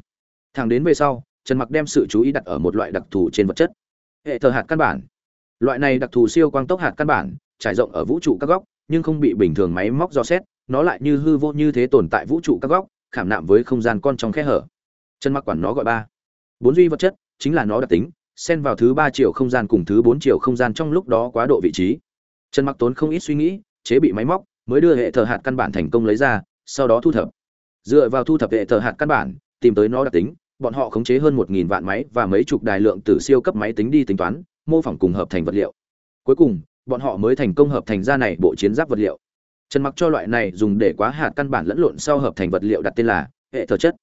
A: Thẳng đến về sau, trần mặc đem sự chú ý đặt ở một loại đặc thù trên vật chất. Hệ thờ hạt căn bản. Loại này đặc thù siêu quang tốc hạt căn bản, trải rộng ở vũ trụ các góc nhưng không bị bình thường máy móc dò xét, nó lại như hư vô như thế tồn tại vũ trụ các góc, khảm nạm với không gian con trong khe hở. Trần mặc quản nó gọi ba. Bốn duy vật chất, chính là nó đặc tính, xen vào thứ ba chiều không gian cùng thứ bốn chiều không gian trong lúc đó quá độ vị trí. Trần mặc tốn không ít suy nghĩ, chế bị máy móc, mới đưa hệ thờ hạt căn bản thành công lấy ra, sau đó thu thập. Dựa vào thu thập hệ thờ hạt căn bản, tìm tới nó đặc tính, bọn họ khống chế hơn một nghìn vạn máy và mấy chục đài lượng tử siêu cấp máy tính đi tính toán, mô phỏng cùng hợp thành vật liệu. Cuối cùng bọn họ mới thành công hợp thành ra này bộ chiến giáp vật liệu. Trần mặc cho loại này dùng để quá hạt căn bản lẫn lộn sau hợp thành vật liệu đặt tên là hệ thờ chất.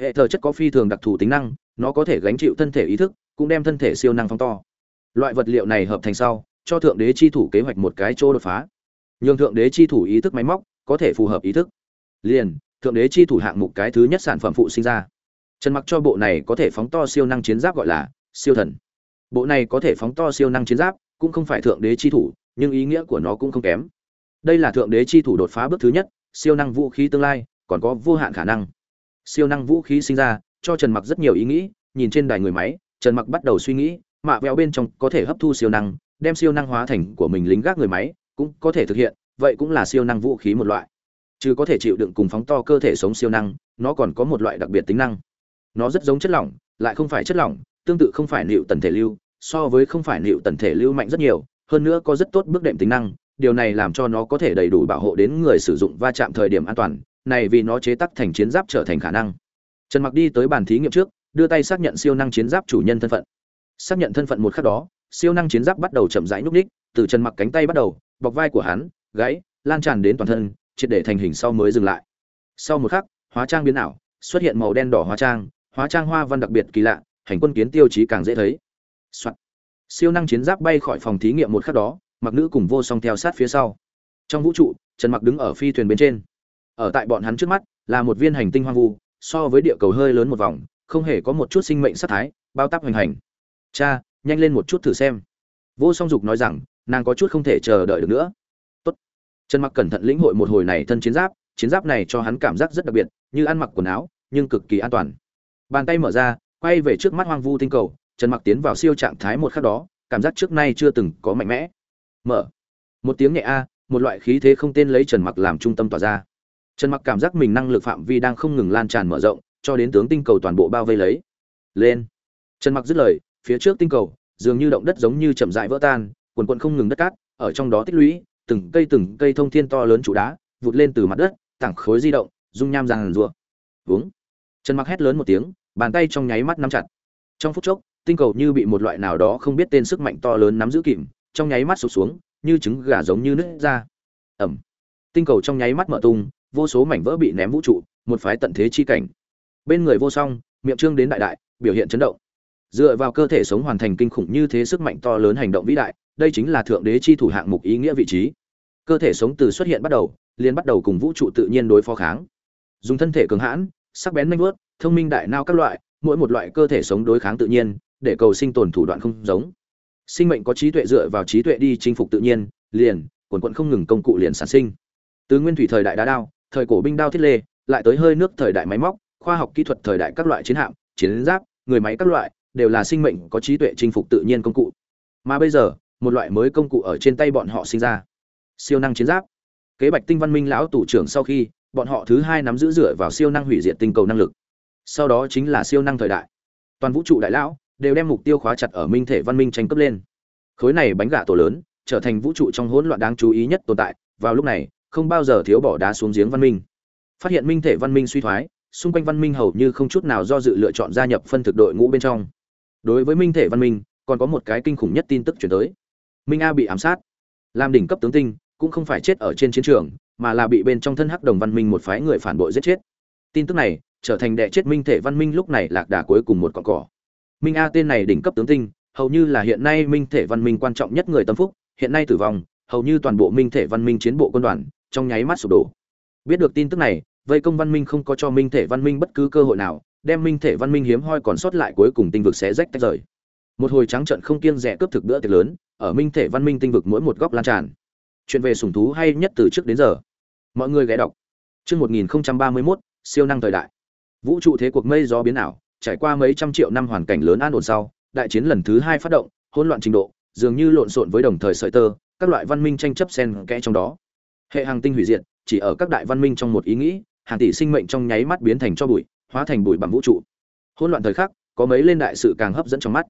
A: Hệ thờ chất có phi thường đặc thù tính năng, nó có thể gánh chịu thân thể ý thức, cũng đem thân thể siêu năng phóng to. Loại vật liệu này hợp thành sau, cho thượng đế chi thủ kế hoạch một cái chỗ đột phá. Nhường thượng đế chi thủ ý thức máy móc có thể phù hợp ý thức. Liền, thượng đế chi thủ hạng mục cái thứ nhất sản phẩm phụ sinh ra. Trần mặc cho bộ này có thể phóng to siêu năng chiến giáp gọi là siêu thần. Bộ này có thể phóng to siêu năng chiến giáp cũng không phải thượng đế chi thủ, nhưng ý nghĩa của nó cũng không kém. Đây là thượng đế chi thủ đột phá bước thứ nhất, siêu năng vũ khí tương lai, còn có vô hạn khả năng. Siêu năng vũ khí sinh ra, cho trần mặc rất nhiều ý nghĩ, nhìn trên đài người máy, trần mặc bắt đầu suy nghĩ, mạ vẹo bên trong có thể hấp thu siêu năng, đem siêu năng hóa thành của mình lính gác người máy, cũng có thể thực hiện, vậy cũng là siêu năng vũ khí một loại. Chứ có thể chịu đựng cùng phóng to cơ thể sống siêu năng, nó còn có một loại đặc biệt tính năng. Nó rất giống chất lỏng, lại không phải chất lỏng, tương tự không phải liệu tần thể lưu so với không phải nịu tần thể lưu mạnh rất nhiều, hơn nữa có rất tốt bước đệm tính năng, điều này làm cho nó có thể đầy đủ bảo hộ đến người sử dụng va chạm thời điểm an toàn, này vì nó chế tác thành chiến giáp trở thành khả năng. Trần mặc đi tới bàn thí nghiệm trước, đưa tay xác nhận siêu năng chiến giáp chủ nhân thân phận. Xác nhận thân phận một khắc đó, siêu năng chiến giáp bắt đầu chậm rãi nhúc ních từ trần mặc cánh tay bắt đầu, bọc vai của hắn gãy lan tràn đến toàn thân, triệt để thành hình sau mới dừng lại. Sau một khắc, hóa trang biến ảo, xuất hiện màu đen đỏ hóa trang hóa trang hoa văn đặc biệt kỳ lạ, hành quân kiến tiêu chí càng dễ thấy. Soạn. siêu năng chiến giáp bay khỏi phòng thí nghiệm một khắc đó, mặc nữ cùng vô song theo sát phía sau. Trong vũ trụ, trần mặc đứng ở phi thuyền bên trên. Ở tại bọn hắn trước mắt, là một viên hành tinh hoang vu, so với địa cầu hơi lớn một vòng, không hề có một chút sinh mệnh sát thái, bao táp hoành hành. Cha, nhanh lên một chút thử xem. Vô song dục nói rằng, nàng có chút không thể chờ đợi được nữa. Tốt. trần mặc cẩn thận lĩnh hội một hồi này thân chiến giáp chiến giáp này cho hắn cảm giác rất đặc biệt, như ăn mặc quần áo, nhưng cực kỳ an toàn. Bàn tay mở ra, quay về trước mắt hoang vu tinh cầu trần mặc tiến vào siêu trạng thái một khắc đó, cảm giác trước nay chưa từng có mạnh mẽ. Mở. Một tiếng nhẹ a, một loại khí thế không tên lấy trần mặc làm trung tâm tỏa ra. Trần mặc cảm giác mình năng lực phạm vi đang không ngừng lan tràn mở rộng, cho đến tướng tinh cầu toàn bộ bao vây lấy. Lên. Trần mặc dứt lời, phía trước tinh cầu, dường như động đất giống như chậm rãi vỡ tan, quần quần không ngừng đất cát, ở trong đó tích lũy, từng cây từng cây thông thiên to lớn trụ đá, vụt lên từ mặt đất, tảng khối di động, dung nham ràng rùa uống trần mặc hét lớn một tiếng, bàn tay trong nháy mắt nắm chặt. Trong phút chốc tinh cầu như bị một loại nào đó không biết tên sức mạnh to lớn nắm giữ kìm trong nháy mắt sụp xuống như trứng gà giống như nứt ra. Ẩm. Tinh cầu trong nháy mắt mở tung vô số mảnh vỡ bị ném vũ trụ một phái tận thế chi cảnh. Bên người vô song miệng trương đến đại đại biểu hiện chấn động. Dựa vào cơ thể sống hoàn thành kinh khủng như thế sức mạnh to lớn hành động vĩ đại đây chính là thượng đế chi thủ hạng mục ý nghĩa vị trí. Cơ thể sống từ xuất hiện bắt đầu liền bắt đầu cùng vũ trụ tự nhiên đối phó kháng. Dùng thân thể cường hãn sắc bén manh vớt, thông minh đại nao các loại mỗi một loại cơ thể sống đối kháng tự nhiên, để cầu sinh tồn thủ đoạn không giống. Sinh mệnh có trí tuệ dựa vào trí tuệ đi chinh phục tự nhiên, liền, quần quận không ngừng công cụ liền sản sinh. Từ nguyên thủy thời đại đá đao, thời cổ binh đao thiết lê, lại tới hơi nước thời đại máy móc, khoa học kỹ thuật thời đại các loại chiến hạm, chiến giáp, người máy các loại, đều là sinh mệnh có trí tuệ chinh phục tự nhiên công cụ. Mà bây giờ, một loại mới công cụ ở trên tay bọn họ sinh ra. Siêu năng chiến giáp. Kế bạch tinh văn minh lão tủ trưởng sau khi, bọn họ thứ hai nắm giữ dựa vào siêu năng hủy diệt tinh cầu năng lực sau đó chính là siêu năng thời đại. Toàn vũ trụ đại lão đều đem mục tiêu khóa chặt ở minh thể văn minh tranh cấp lên. Khối này bánh gà tổ lớn trở thành vũ trụ trong hỗn loạn đáng chú ý nhất tồn tại, vào lúc này, không bao giờ thiếu bỏ đá xuống giếng văn minh. Phát hiện minh thể văn minh suy thoái, xung quanh văn minh hầu như không chút nào do dự lựa chọn gia nhập phân thực đội ngũ bên trong. Đối với minh thể văn minh, còn có một cái kinh khủng nhất tin tức chuyển tới. Minh a bị ám sát. Làm đỉnh cấp tướng tinh cũng không phải chết ở trên chiến trường, mà là bị bên trong thân hắc đồng văn minh một phái người phản bội giết chết. Tin tức này trở thành đệ chết minh thể văn minh lúc này lạc đà cuối cùng một con cỏ. Minh a tên này đỉnh cấp tướng tinh, hầu như là hiện nay minh thể văn minh quan trọng nhất người tâm phúc, hiện nay tử vong, hầu như toàn bộ minh thể văn minh chiến bộ quân đoàn, trong nháy mắt sụp đổ. Biết được tin tức này, vây công văn minh không có cho minh thể văn minh bất cứ cơ hội nào, đem minh thể văn minh hiếm hoi còn sót lại cuối cùng tinh vực sẽ rách tách rời. Một hồi trắng trận không kiêng rẻ cướp thực bữa tiệc lớn, ở minh thể văn minh tinh vực mỗi một góc lan tràn. Chuyện về sủng thú hay nhất từ trước đến giờ. Mọi người ghé đọc. Chương 1031 siêu năng thời đại vũ trụ thế cuộc mây gió biến ảo, trải qua mấy trăm triệu năm hoàn cảnh lớn an ổn sau, đại chiến lần thứ hai phát động, hỗn loạn trình độ, dường như lộn xộn với đồng thời sợi tơ, các loại văn minh tranh chấp xen kẽ trong đó. Hệ hàng tinh hủy diệt, chỉ ở các đại văn minh trong một ý nghĩ, hàng tỷ sinh mệnh trong nháy mắt biến thành cho bụi, hóa thành bụi bằng vũ trụ. Hỗn loạn thời khắc, có mấy lên đại sự càng hấp dẫn trong mắt.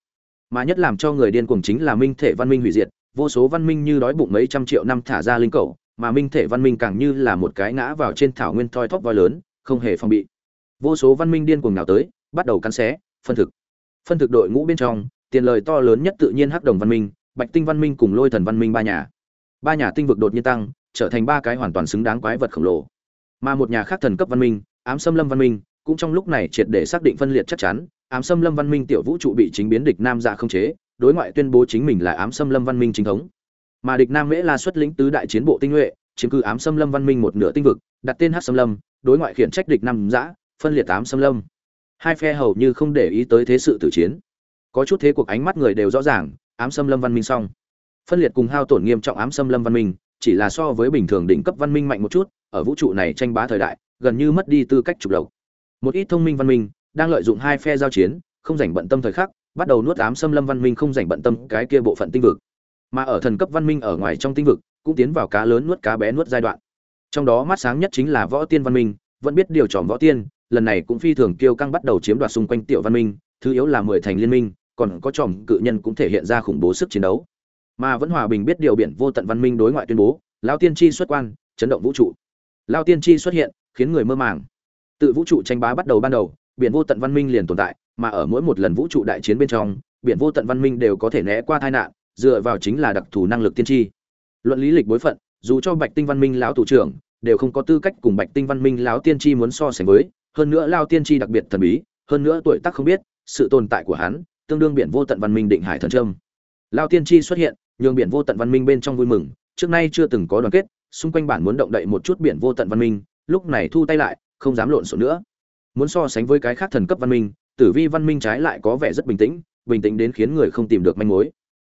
A: Mà nhất làm cho người điên cuồng chính là minh thể văn minh hủy diệt, vô số văn minh như đói bụng mấy trăm triệu năm thả ra linh cầu, mà minh thể văn minh càng như là một cái ngã vào trên thảo nguyên thoi thóp voi lớn, không hề phòng bị vô số văn minh điên cuồng nào tới, bắt đầu cắn xé, phân thực. Phân thực đội ngũ bên trong, tiền lời to lớn nhất tự nhiên hắc đồng văn minh, bạch tinh văn minh cùng lôi thần văn minh ba nhà. Ba nhà tinh vực đột nhiên tăng, trở thành ba cái hoàn toàn xứng đáng quái vật khổng lồ. Mà một nhà khác thần cấp văn minh, ám xâm lâm văn minh, cũng trong lúc này triệt để xác định phân liệt chắc chắn, ám xâm lâm văn minh tiểu vũ trụ bị chính biến địch nam dạ không chế, đối ngoại tuyên bố chính mình là ám xâm lâm văn minh chính thống. Mà địch nam mễ la xuất lĩnh tứ đại chiến bộ tinh nhuệ, chiếm cứ ám xâm lâm văn minh một nửa tinh vực, đặt tên hát xâm lâm, đối ngoại khiển trách địch nam dã phân liệt ám xâm lâm. Hai phe hầu như không để ý tới thế sự tử chiến. Có chút thế cuộc ánh mắt người đều rõ ràng, ám xâm lâm văn minh xong. Phân liệt cùng hao tổn nghiêm trọng ám xâm lâm văn minh, chỉ là so với bình thường đỉnh cấp văn minh mạnh một chút, ở vũ trụ này tranh bá thời đại, gần như mất đi tư cách trục lộc một ít thông minh văn minh đang lợi dụng hai phe giao chiến, không dành bận tâm thời khắc, bắt đầu nuốt ám xâm lâm văn minh không dành bận tâm cái kia bộ phận tinh vực. Mà ở thần cấp văn minh ở ngoài trong tinh vực, cũng tiến vào cá lớn nuốt cá bé nuốt giai đoạn. Trong đó mắt sáng nhất chính là võ tiên văn minh, vẫn biết điều tròn võ tiên lần này cũng phi thường kiêu căng bắt đầu chiếm đoạt xung quanh tiểu văn minh, thứ yếu là mười thành liên minh, còn có tròm cự nhân cũng thể hiện ra khủng bố sức chiến đấu. Mà vẫn hòa bình biết điều biển vô tận văn minh đối ngoại tuyên bố, lao tiên tri xuất quan, chấn động vũ trụ. Lao tiên tri xuất hiện, khiến người mơ màng. Tự vũ trụ tranh bá bắt đầu ban đầu, biển vô tận văn minh liền tồn tại, mà ở mỗi một lần vũ trụ đại chiến bên trong, biển vô tận văn minh đều có thể né qua tai nạn, dựa vào chính là đặc thù năng lực tiên tri. Luận lý lịch bối phận, dù cho bạch tinh văn minh lão thủ trưởng, đều không có tư cách cùng bạch tinh văn minh lão tiên tri muốn so sánh với hơn nữa lao tiên tri đặc biệt thần bí, hơn nữa tuổi tác không biết, sự tồn tại của hắn tương đương biển vô tận văn minh định hải thần trâm lao tiên tri xuất hiện, nhường biển vô tận văn minh bên trong vui mừng, trước nay chưa từng có đoàn kết, xung quanh bản muốn động đậy một chút biển vô tận văn minh, lúc này thu tay lại, không dám lộn xộn nữa. Muốn so sánh với cái khác thần cấp văn minh, tử vi văn minh trái lại có vẻ rất bình tĩnh bình tĩnh đến khiến người không tìm được manh mối.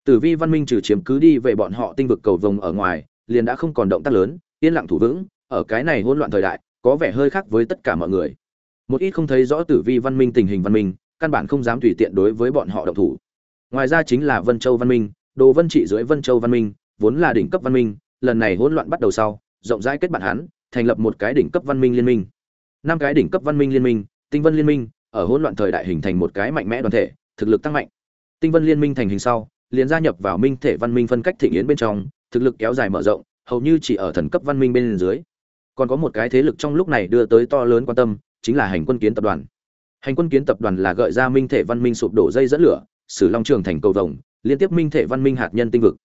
A: Tử vi văn minh trừ chiếm cứ đi về bọn họ tinh vực cầu vồng ở ngoài, liền đã không còn động tác lớn, yên lặng thủ vững, ở cái này hỗn loạn thời đại, có vẻ hơi khác với tất cả mọi người một ít không thấy rõ tử vi văn minh tình hình văn minh, căn bản không dám tùy tiện đối với bọn họ động thủ. Ngoài ra chính là vân châu văn minh, đồ vân trị dưới vân châu văn minh, vốn là đỉnh cấp văn minh, lần này hỗn loạn bắt đầu sau, rộng rãi kết bạn hắn, thành lập một cái đỉnh cấp văn minh liên minh. Năm cái đỉnh cấp văn minh liên minh, tinh vân liên minh, ở hỗn loạn thời đại hình thành một cái mạnh mẽ đoàn thể, thực lực tăng mạnh. Tinh vân liên minh thành hình sau, liền gia nhập vào minh thể văn minh phân cách thịnh yến bên trong, thực lực kéo dài mở rộng, hầu như chỉ ở thần cấp văn minh bên dưới. Còn có một cái thế lực trong lúc này đưa tới to lớn quan tâm chính là hành quân kiến tập đoàn. Hành quân kiến tập đoàn là gợi ra minh thể văn minh sụp đổ dây dẫn lửa, sử long trường thành cầu vồng, liên tiếp minh thể văn minh hạt nhân tinh vực.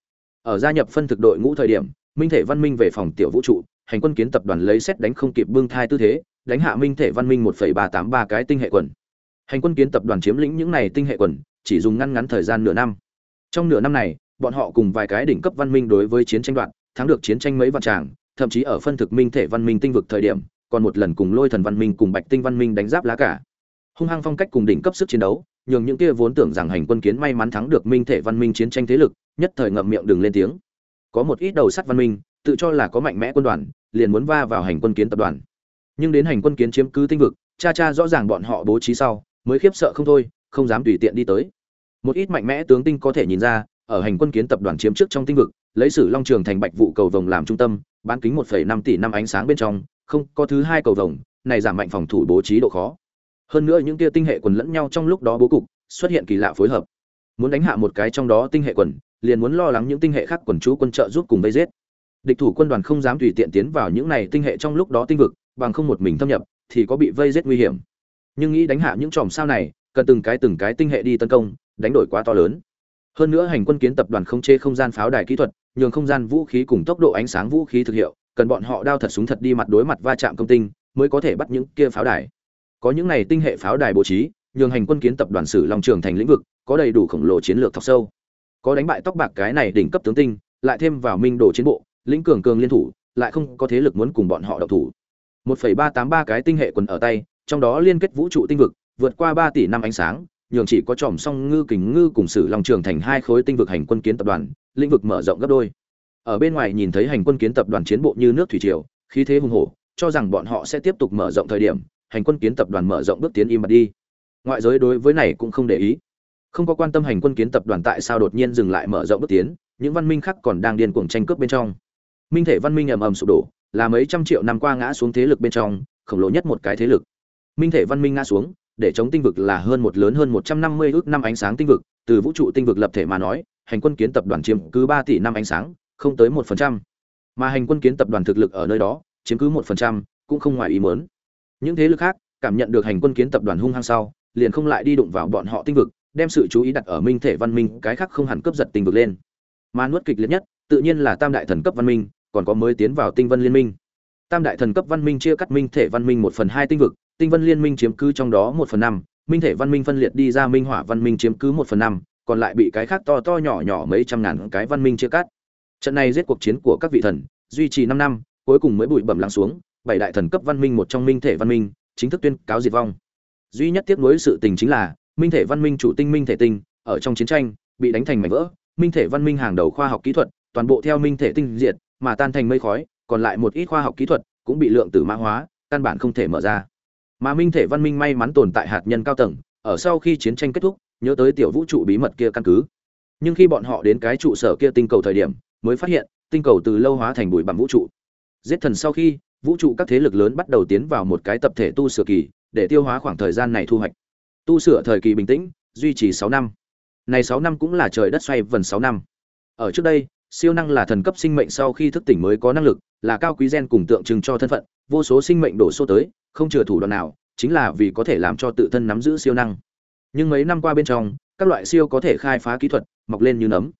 A: Ở gia nhập phân thực đội ngũ thời điểm, minh thể văn minh về phòng tiểu vũ trụ, hành quân kiến tập đoàn lấy xét đánh không kịp bưng thai tư thế, đánh hạ minh thể văn minh một ba tám ba cái tinh hệ quần. Hành quân kiến tập đoàn chiếm lĩnh những này tinh hệ quần, chỉ dùng ngăn ngắn thời gian nửa năm. Trong nửa năm này, bọn họ cùng vài cái đỉnh cấp văn minh đối với chiến tranh đoạn, thắng được chiến tranh mấy vạn tràng, thậm chí ở phân thực minh thể văn minh tinh vực thời điểm còn một lần cùng lôi thần văn minh cùng bạch tinh văn minh đánh giáp lá cả. Hung hăng phong cách cùng đỉnh cấp sức chiến đấu nhường những kia vốn tưởng rằng hành quân kiến may mắn thắng được minh thể văn minh chiến tranh thế lực nhất thời ngậm miệng đừng lên tiếng. Có một ít đầu sắt văn minh tự cho là có mạnh mẽ quân đoàn liền muốn va vào hành quân kiến tập đoàn. Nhưng đến hành quân kiến chiếm cứ tinh vực cha cha rõ ràng bọn họ bố trí sau mới khiếp sợ không thôi không dám tùy tiện đi tới. Một ít mạnh mẽ tướng tinh có thể nhìn ra ở hành quân kiến tập đoàn chiếm trước trong tinh vực lấy sử long trường thành bạch vụ cầu vồng làm trung tâm bán kính 1,5 tỷ năm ánh sáng bên trong không có thứ hai cầu vồng, này giảm mạnh phòng thủ bố trí độ khó. Hơn nữa những tia tinh hệ quần lẫn nhau trong lúc đó bố cục, xuất hiện kỳ lạ phối hợp. Muốn đánh hạ một cái trong đó tinh hệ quần, liền muốn lo lắng những tinh hệ khác quần chú quân trợ giúp cùng vây giết. Địch thủ quân đoàn không dám tùy tiện tiến vào những này tinh hệ trong lúc đó tinh vực, bằng không một mình thâm nhập, thì có bị vây giết nguy hiểm. Nhưng nghĩ đánh hạ những chòm sao này, cần từng cái từng cái tinh hệ đi tấn công, đánh đổi quá to lớn. Hơn nữa hành quân kiến tập đoàn không chế không gian pháo đài kỹ thuật, nhường không gian vũ khí cùng tốc độ ánh sáng vũ khí thực hiệu cần bọn họ đao thật súng thật đi mặt đối mặt va chạm công tinh mới có thể bắt những kia pháo đài. Có những này tinh hệ pháo đài bố trí nhường hành quân kiến tập đoàn sử long trường thành lĩnh vực có đầy đủ khổng lồ chiến lược thọc sâu. Có đánh bại tóc bạc cái này đỉnh cấp tướng tinh lại thêm vào minh đồ chiến bộ lĩnh cường cường liên thủ lại không có thế lực muốn cùng bọn họ độc thủ. 1,383 cái tinh hệ quần ở tay trong đó liên kết vũ trụ tinh vực vượt qua ba tỷ năm ánh sáng nhường chỉ có tròm song ngư kình ngư cùng sử long trường thành hai khối tinh vực hành quân kiến tập đoàn lĩnh vực mở rộng gấp đôi ở bên ngoài nhìn thấy hành quân kiến tập đoàn chiến bộ như nước thủy triều, khí thế hùng hổ, cho rằng bọn họ sẽ tiếp tục mở rộng thời điểm, hành quân kiến tập đoàn mở rộng bước tiến im bặt đi. Ngoại giới đối với này cũng không để ý. Không có quan tâm hành quân kiến tập đoàn tại sao đột nhiên dừng lại mở rộng bước tiến, những văn minh khác còn đang điên cuồng tranh cướp bên trong. Minh thể văn minh ầm ầm sụp đổ, là mấy trăm triệu năm qua ngã xuống thế lực bên trong, khổng lồ nhất một cái thế lực. Minh thể văn minh ngã xuống, để chống tinh vực là hơn một lớn hơn một trăm năm mươi ước năm ánh sáng tinh vực, từ vũ trụ tinh vực lập thể mà nói, hành quân kiến tập đoàn chiếm cứ ba tỷ năm ánh sáng không tới một phần trăm. Mà hành quân kiến tập đoàn thực lực ở nơi đó, chiếm cứ một phần trăm, cũng không ngoài ý muốn. Những thế lực khác, cảm nhận được hành quân kiến tập đoàn hung hăng sau, liền không lại đi đụng vào bọn họ tinh vực, đem sự chú ý đặt ở minh thể văn minh, cái khác không hẳn cướp giật tinh vực lên. Mà nuốt kịch liệt nhất, tự nhiên là tam đại thần cấp văn minh, còn có mới tiến vào tinh vân liên minh. Tam đại thần cấp văn minh chia cắt minh thể văn minh một phần hai tinh vực, tinh vân liên minh chiếm cứ trong đó một phần năm, minh thể văn minh phân liệt đi ra minh hỏa văn minh chiếm cứ một phần năm, còn lại bị cái khác to to nhỏ nhỏ mấy trăm ngàn cái văn minh chia cắt trận này giết cuộc chiến của các vị thần, duy trì năm năm, cuối cùng mới bụi bẩm lắng xuống, bảy đại thần cấp văn minh một trong minh thể văn minh, chính thức tuyên cáo diệt vong. Duy nhất tiếc nuối sự tình chính là, minh thể văn minh chủ tinh minh thể tinh, ở trong chiến tranh, bị đánh thành mảnh vỡ, minh thể văn minh hàng đầu khoa học kỹ thuật, toàn bộ theo minh thể tinh diệt, mà tan thành mây khói, còn lại một ít khoa học kỹ thuật cũng bị lượng tử mã hóa, căn bản không thể mở ra. Mà minh thể văn minh may mắn tồn tại hạt nhân cao tầng, ở sau khi chiến tranh kết thúc, nhớ tới tiểu vũ trụ bí mật kia căn cứ. Nhưng khi bọn họ đến cái trụ sở kia tinh cầu thời điểm mới phát hiện, tinh cầu từ lâu hóa thành bụi bặm vũ trụ. Giết thần sau khi, vũ trụ các thế lực lớn bắt đầu tiến vào một cái tập thể tu sửa kỳ, để tiêu hóa khoảng thời gian này thu hoạch. Tu sửa thời kỳ bình tĩnh, duy trì sáu năm. Này sáu năm cũng là trời đất xoay vần sáu năm. Ở trước đây, siêu năng là thần cấp sinh mệnh sau khi thức tỉnh mới có năng lực, là cao quý gen cùng tượng trưng cho thân phận, vô số sinh mệnh đổ xô tới, không chừa thủ đoạn nào, chính là vì có thể làm cho tự thân nắm giữ siêu năng. Nhưng mấy năm qua bên trong, các loại siêu có thể khai phá kỹ thuật, mọc lên như nấm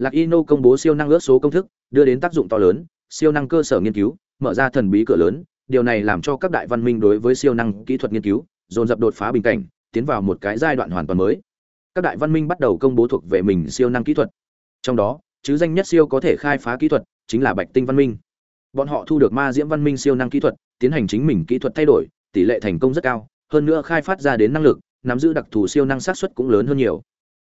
A: lạc ino công bố siêu năng ước số công thức, đưa đến tác dụng to lớn, siêu năng cơ sở nghiên cứu, mở ra thần bí cửa lớn, điều này làm cho các đại văn minh đối với siêu năng kỹ thuật nghiên cứu, dồn dập đột phá bình cảnh, tiến vào một cái giai đoạn hoàn toàn mới. Các đại văn minh bắt đầu công bố thuộc về mình siêu năng kỹ thuật. Trong đó, chứ danh nhất siêu có thể khai phá kỹ thuật, chính là bạch tinh văn minh. Bọn họ thu được ma diễm văn minh siêu năng kỹ thuật, tiến hành chính mình kỹ thuật thay đổi, tỷ lệ thành công rất cao, hơn nữa khai phát ra đến năng lực, nắm giữ đặc thù siêu năng xác suất cũng lớn hơn nhiều.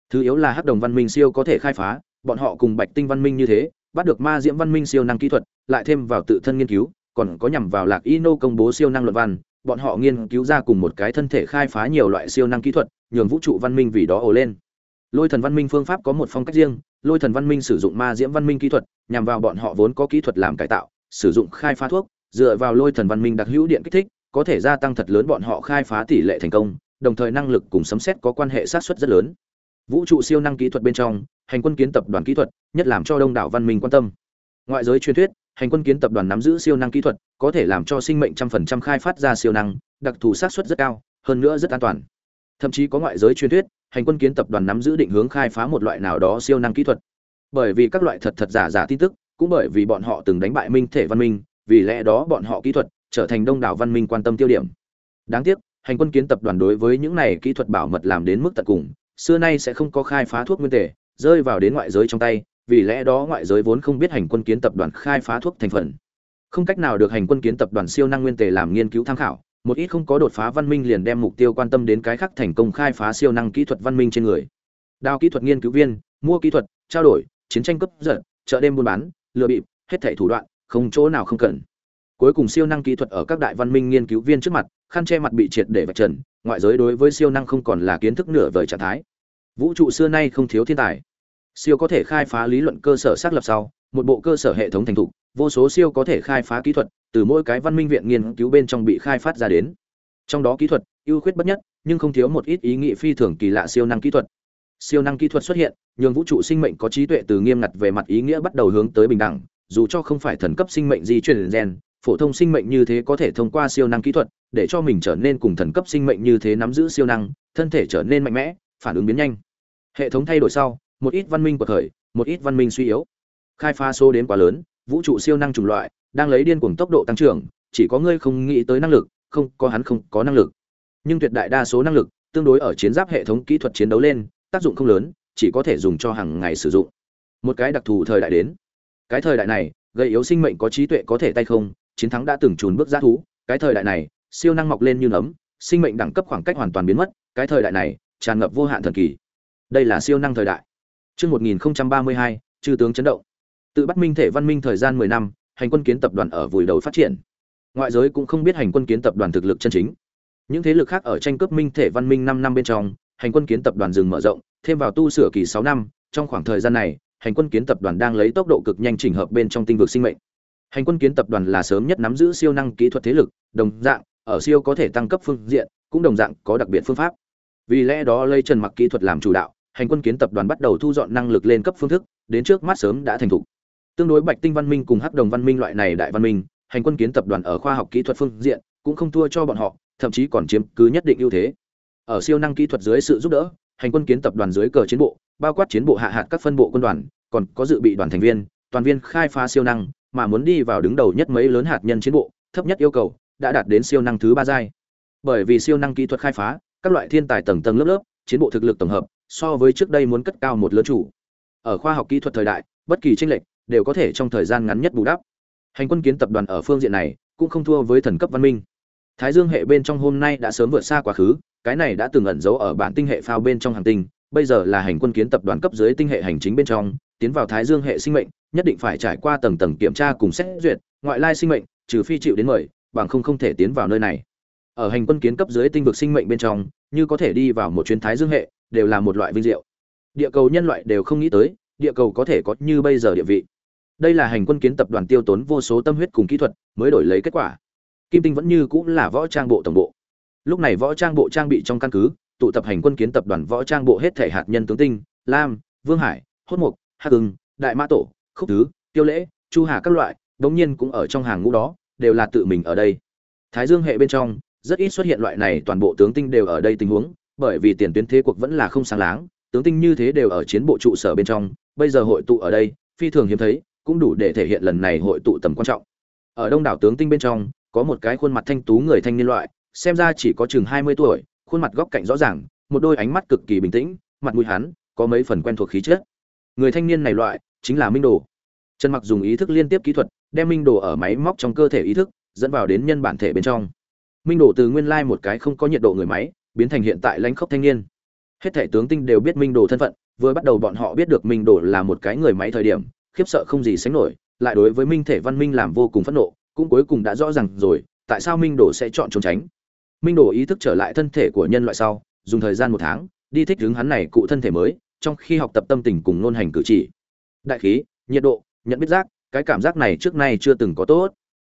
A: Thứ yếu là hắc đồng văn minh siêu có thể khai phá bọn họ cùng bạch tinh văn minh như thế, bắt được ma diễm văn minh siêu năng kỹ thuật, lại thêm vào tự thân nghiên cứu, còn có nhằm vào lạc ino công bố siêu năng luận văn, bọn họ nghiên cứu ra cùng một cái thân thể khai phá nhiều loại siêu năng kỹ thuật, nhường vũ trụ văn minh vì đó ồ lên. Lôi thần văn minh phương pháp có một phong cách riêng, lôi thần văn minh sử dụng ma diễm văn minh kỹ thuật, nhằm vào bọn họ vốn có kỹ thuật làm cải tạo, sử dụng khai phá thuốc, dựa vào lôi thần văn minh đặc hữu điện kích thích, có thể gia tăng thật lớn bọn họ khai phá tỷ lệ thành công, đồng thời năng lực cùng sấm xét có quan hệ sát xuất rất lớn. Vũ trụ siêu năng kỹ thuật bên trong hành quân kiến tập đoàn kỹ thuật, nhất làm cho đông đảo văn minh quan tâm. Ngoại giới truyền thuyết, hành quân kiến tập đoàn nắm giữ siêu năng kỹ thuật, có thể làm cho sinh mệnh trăm phần trăm khai phát ra siêu năng, đặc thù sát xuất rất cao, hơn nữa rất an toàn. Thậm chí có ngoại giới truyền thuyết, hành quân kiến tập đoàn nắm giữ định hướng khai phá một loại nào đó siêu năng kỹ thuật. Bởi vì các loại thật thật giả giả tin tức, cũng bởi vì bọn họ từng đánh bại minh thể văn minh, vì lẽ đó bọn họ kỹ thuật trở thành đông đảo văn minh quan tâm tiêu điểm. Đáng tiếc, hành quân kiến tập đoàn đối với những này kỹ thuật bảo mật làm đến mức tận cùng, xưa nay sẽ không có khai phá thuốc nguyên tề rơi vào đến ngoại giới trong tay, vì lẽ đó ngoại giới vốn không biết hành quân kiến tập đoàn khai phá thuốc thành phần. Không cách nào được hành quân kiến tập đoàn siêu năng nguyên tề làm nghiên cứu tham khảo, một ít không có đột phá văn minh liền đem mục tiêu quan tâm đến cái khác thành công khai phá siêu năng kỹ thuật văn minh trên người. Đào kỹ thuật nghiên cứu viên, mua kỹ thuật, trao đổi, chiến tranh cấp giật, chợ đêm buôn bán, lừa bịp, hết thảy thủ đoạn, không chỗ nào không cần. Cuối cùng siêu năng kỹ thuật ở các đại văn minh nghiên cứu viên trước mặt, khăn che mặt bị triệt để vạch trần, ngoại giới đối với siêu năng không còn là kiến thức nửa vời trạng thái vũ trụ xưa nay không thiếu thiên tài. Siêu có thể khai phá lý luận cơ sở xác lập sau, một bộ cơ sở hệ thống thành thục, vô số siêu có thể khai phá kỹ thuật từ mỗi cái văn minh viện nghiên cứu bên trong bị khai phát ra đến. Trong đó kỹ thuật, ưu khuyết bất nhất, nhưng không thiếu một ít ý nghĩ phi thường kỳ lạ siêu năng kỹ thuật. Siêu năng kỹ thuật xuất hiện, nhường vũ trụ sinh mệnh có trí tuệ từ nghiêm ngặt về mặt ý nghĩa bắt đầu hướng tới bình đẳng, dù cho không phải thần cấp sinh mệnh di truyền gen, phổ thông sinh mệnh như thế có thể thông qua siêu năng kỹ thuật để cho mình trở nên cùng thần cấp sinh mệnh như thế nắm giữ siêu năng, thân thể trở nên mạnh mẽ, phản ứng biến nhanh hệ thống thay đổi sau, một ít văn minh của khởi một ít văn minh suy yếu. Khai phá số đến quá lớn, vũ trụ siêu năng chủng loại, đang lấy điên cuồng tốc độ tăng trưởng, chỉ có ngươi không nghĩ tới năng lực, không, có hắn không có năng lực. Nhưng tuyệt đại đa số năng lực, tương đối ở chiến giáp hệ thống kỹ thuật chiến đấu lên, tác dụng không lớn, chỉ có thể dùng cho hàng ngày sử dụng. Một cái đặc thù thời đại đến. Cái thời đại này gây yếu sinh mệnh có trí tuệ có thể tay không, chiến thắng đã từng trùn bước giá thú. Cái thời đại này, siêu năng mọc lên như nấm, sinh mệnh đẳng cấp khoảng cách hoàn toàn biến mất. Cái thời đại này, tràn ngập vô hạn thần kỳ đây là siêu năng thời đại Trước 1032, chư tướng chấn động. Tự bắt minh thể văn minh thời gian 10 năm, hành quân kiến tập đoàn ở vùi đầu phát triển. Ngoại giới cũng không biết hành quân kiến tập đoàn thực lực chân chính. Những thế lực khác ở tranh cướp minh thể văn minh 5 năm bên trong, hành quân kiến tập đoàn dừng mở rộng, thêm vào tu sửa kỳ 6 năm, trong khoảng thời gian này, hành quân kiến tập đoàn đang lấy tốc độ cực nhanh chỉnh hợp bên trong tinh vực sinh mệnh. Hành quân kiến tập đoàn là sớm nhất nắm giữ siêu năng kỹ thuật thế lực, đồng dạng, ở siêu có thể tăng cấp phương diện, cũng đồng dạng có đặc biệt phương pháp. Vì lẽ đó lấy Trần Mặc kỹ thuật làm chủ đạo, hành quân kiến tập đoàn bắt đầu thu dọn năng lực lên cấp phương thức, đến trước mắt sớm đã thành thục. Tương đối Bạch Tinh Văn Minh cùng Hắc Đồng Văn Minh loại này đại văn minh, hành quân kiến tập đoàn ở khoa học kỹ thuật phương diện cũng không thua cho bọn họ, thậm chí còn chiếm cứ nhất định ưu thế. Ở siêu năng kỹ thuật dưới sự giúp đỡ, hành quân kiến tập đoàn dưới cờ chiến bộ, bao quát chiến bộ hạ hạt các phân bộ quân đoàn, còn có dự bị đoàn thành viên, toàn viên khai phá siêu năng, mà muốn đi vào đứng đầu nhất mấy lớn hạt nhân chiến bộ, thấp nhất yêu cầu đã đạt đến siêu năng thứ ba giai. Bởi vì siêu năng kỹ thuật khai phá, các loại thiên tài tầng tầng lớp lớp, chiến bộ thực lực tổng hợp, so với trước đây muốn cất cao một lớn chủ. Ở khoa học kỹ thuật thời đại, bất kỳ chênh lệch đều có thể trong thời gian ngắn nhất bù đắp. Hành quân kiến tập đoàn ở phương diện này cũng không thua với thần cấp văn minh. Thái Dương hệ bên trong hôm nay đã sớm vượt xa quá khứ, cái này đã từng ẩn giấu ở bản tinh hệ phao bên trong hành tinh, bây giờ là hành quân kiến tập đoàn cấp dưới tinh hệ hành chính bên trong, tiến vào Thái Dương hệ sinh mệnh, nhất định phải trải qua tầng tầng kiểm tra cùng xét duyệt, ngoại lai sinh mệnh, trừ phi chịu đến mời, bằng không không thể tiến vào nơi này. Ở hành quân kiến cấp dưới tinh vực sinh mệnh bên trong, như có thể đi vào một chuyến Thái Dương hệ, đều là một loại vinh diệu. Địa cầu nhân loại đều không nghĩ tới, địa cầu có thể có như bây giờ địa vị. Đây là hành quân kiến tập đoàn tiêu tốn vô số tâm huyết cùng kỹ thuật, mới đổi lấy kết quả. Kim Tinh vẫn như cũng là võ trang bộ tổng bộ. Lúc này võ trang bộ trang bị trong căn cứ, tụ tập hành quân kiến tập đoàn võ trang bộ hết thể hạt nhân tướng tinh, Lam, Vương Hải, Hốt Mục, Hắc Ưng, Đại Mã Tổ, Khúc Thứ, Tiêu Lễ, Chu Hà các loại, đống nhiên cũng ở trong hàng ngũ đó, đều là tự mình ở đây. Thái Dương hệ bên trong, rất ít xuất hiện loại này toàn bộ tướng tinh đều ở đây tình huống, bởi vì tiền tuyến thế cuộc vẫn là không sáng láng, tướng tinh như thế đều ở chiến bộ trụ sở bên trong, bây giờ hội tụ ở đây, phi thường hiếm thấy, cũng đủ để thể hiện lần này hội tụ tầm quan trọng. Ở đông đảo tướng tinh bên trong, có một cái khuôn mặt thanh tú người thanh niên loại, xem ra chỉ có chừng 20 tuổi, khuôn mặt góc cạnh rõ ràng, một đôi ánh mắt cực kỳ bình tĩnh, mặt mũi hắn có mấy phần quen thuộc khí chất. Người thanh niên này loại chính là Minh Đồ. Trần Mặc dùng ý thức liên tiếp kỹ thuật, đem Minh Đồ ở máy móc trong cơ thể ý thức dẫn vào đến nhân bản thể bên trong. Minh Đồ từ nguyên lai một cái không có nhiệt độ người máy, biến thành hiện tại lãnh khốc thanh niên. Hết thể tướng tinh đều biết Minh Đồ thân phận, vừa bắt đầu bọn họ biết được Minh Đồ là một cái người máy thời điểm, khiếp sợ không gì sánh nổi, lại đối với Minh thể văn minh làm vô cùng phẫn nộ, cũng cuối cùng đã rõ ràng rồi, tại sao Minh Đồ sẽ chọn trốn tránh. Minh Đồ ý thức trở lại thân thể của nhân loại sau, dùng thời gian một tháng, đi thích ứng hắn này cụ thân thể mới, trong khi học tập tâm tình cùng ngôn hành cử chỉ. Đại khí, nhiệt độ, nhận biết giác, cái cảm giác này trước nay chưa từng có tốt.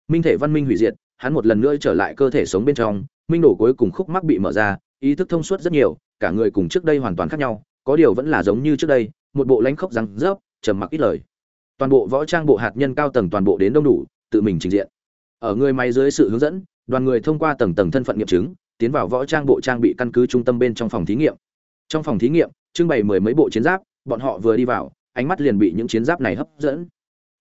A: Minh thể văn minh hủy diệt, hắn một lần nữa trở lại cơ thể sống bên trong, minh đồ cuối cùng khúc mắc bị mở ra, ý thức thông suốt rất nhiều, cả người cùng trước đây hoàn toàn khác nhau, có điều vẫn là giống như trước đây, một bộ lãnh khốc răng rớp, trầm mặc ít lời. Toàn bộ võ trang bộ hạt nhân cao tầng toàn bộ đến đông đủ, tự mình trình diện. Ở người máy dưới sự hướng dẫn, đoàn người thông qua tầng tầng thân phận nghiệm chứng, tiến vào võ trang bộ trang bị căn cứ trung tâm bên trong phòng thí nghiệm. Trong phòng thí nghiệm, trưng bày mười mấy bộ chiến giáp, bọn họ vừa đi vào, ánh mắt liền bị những chiến giáp này hấp dẫn.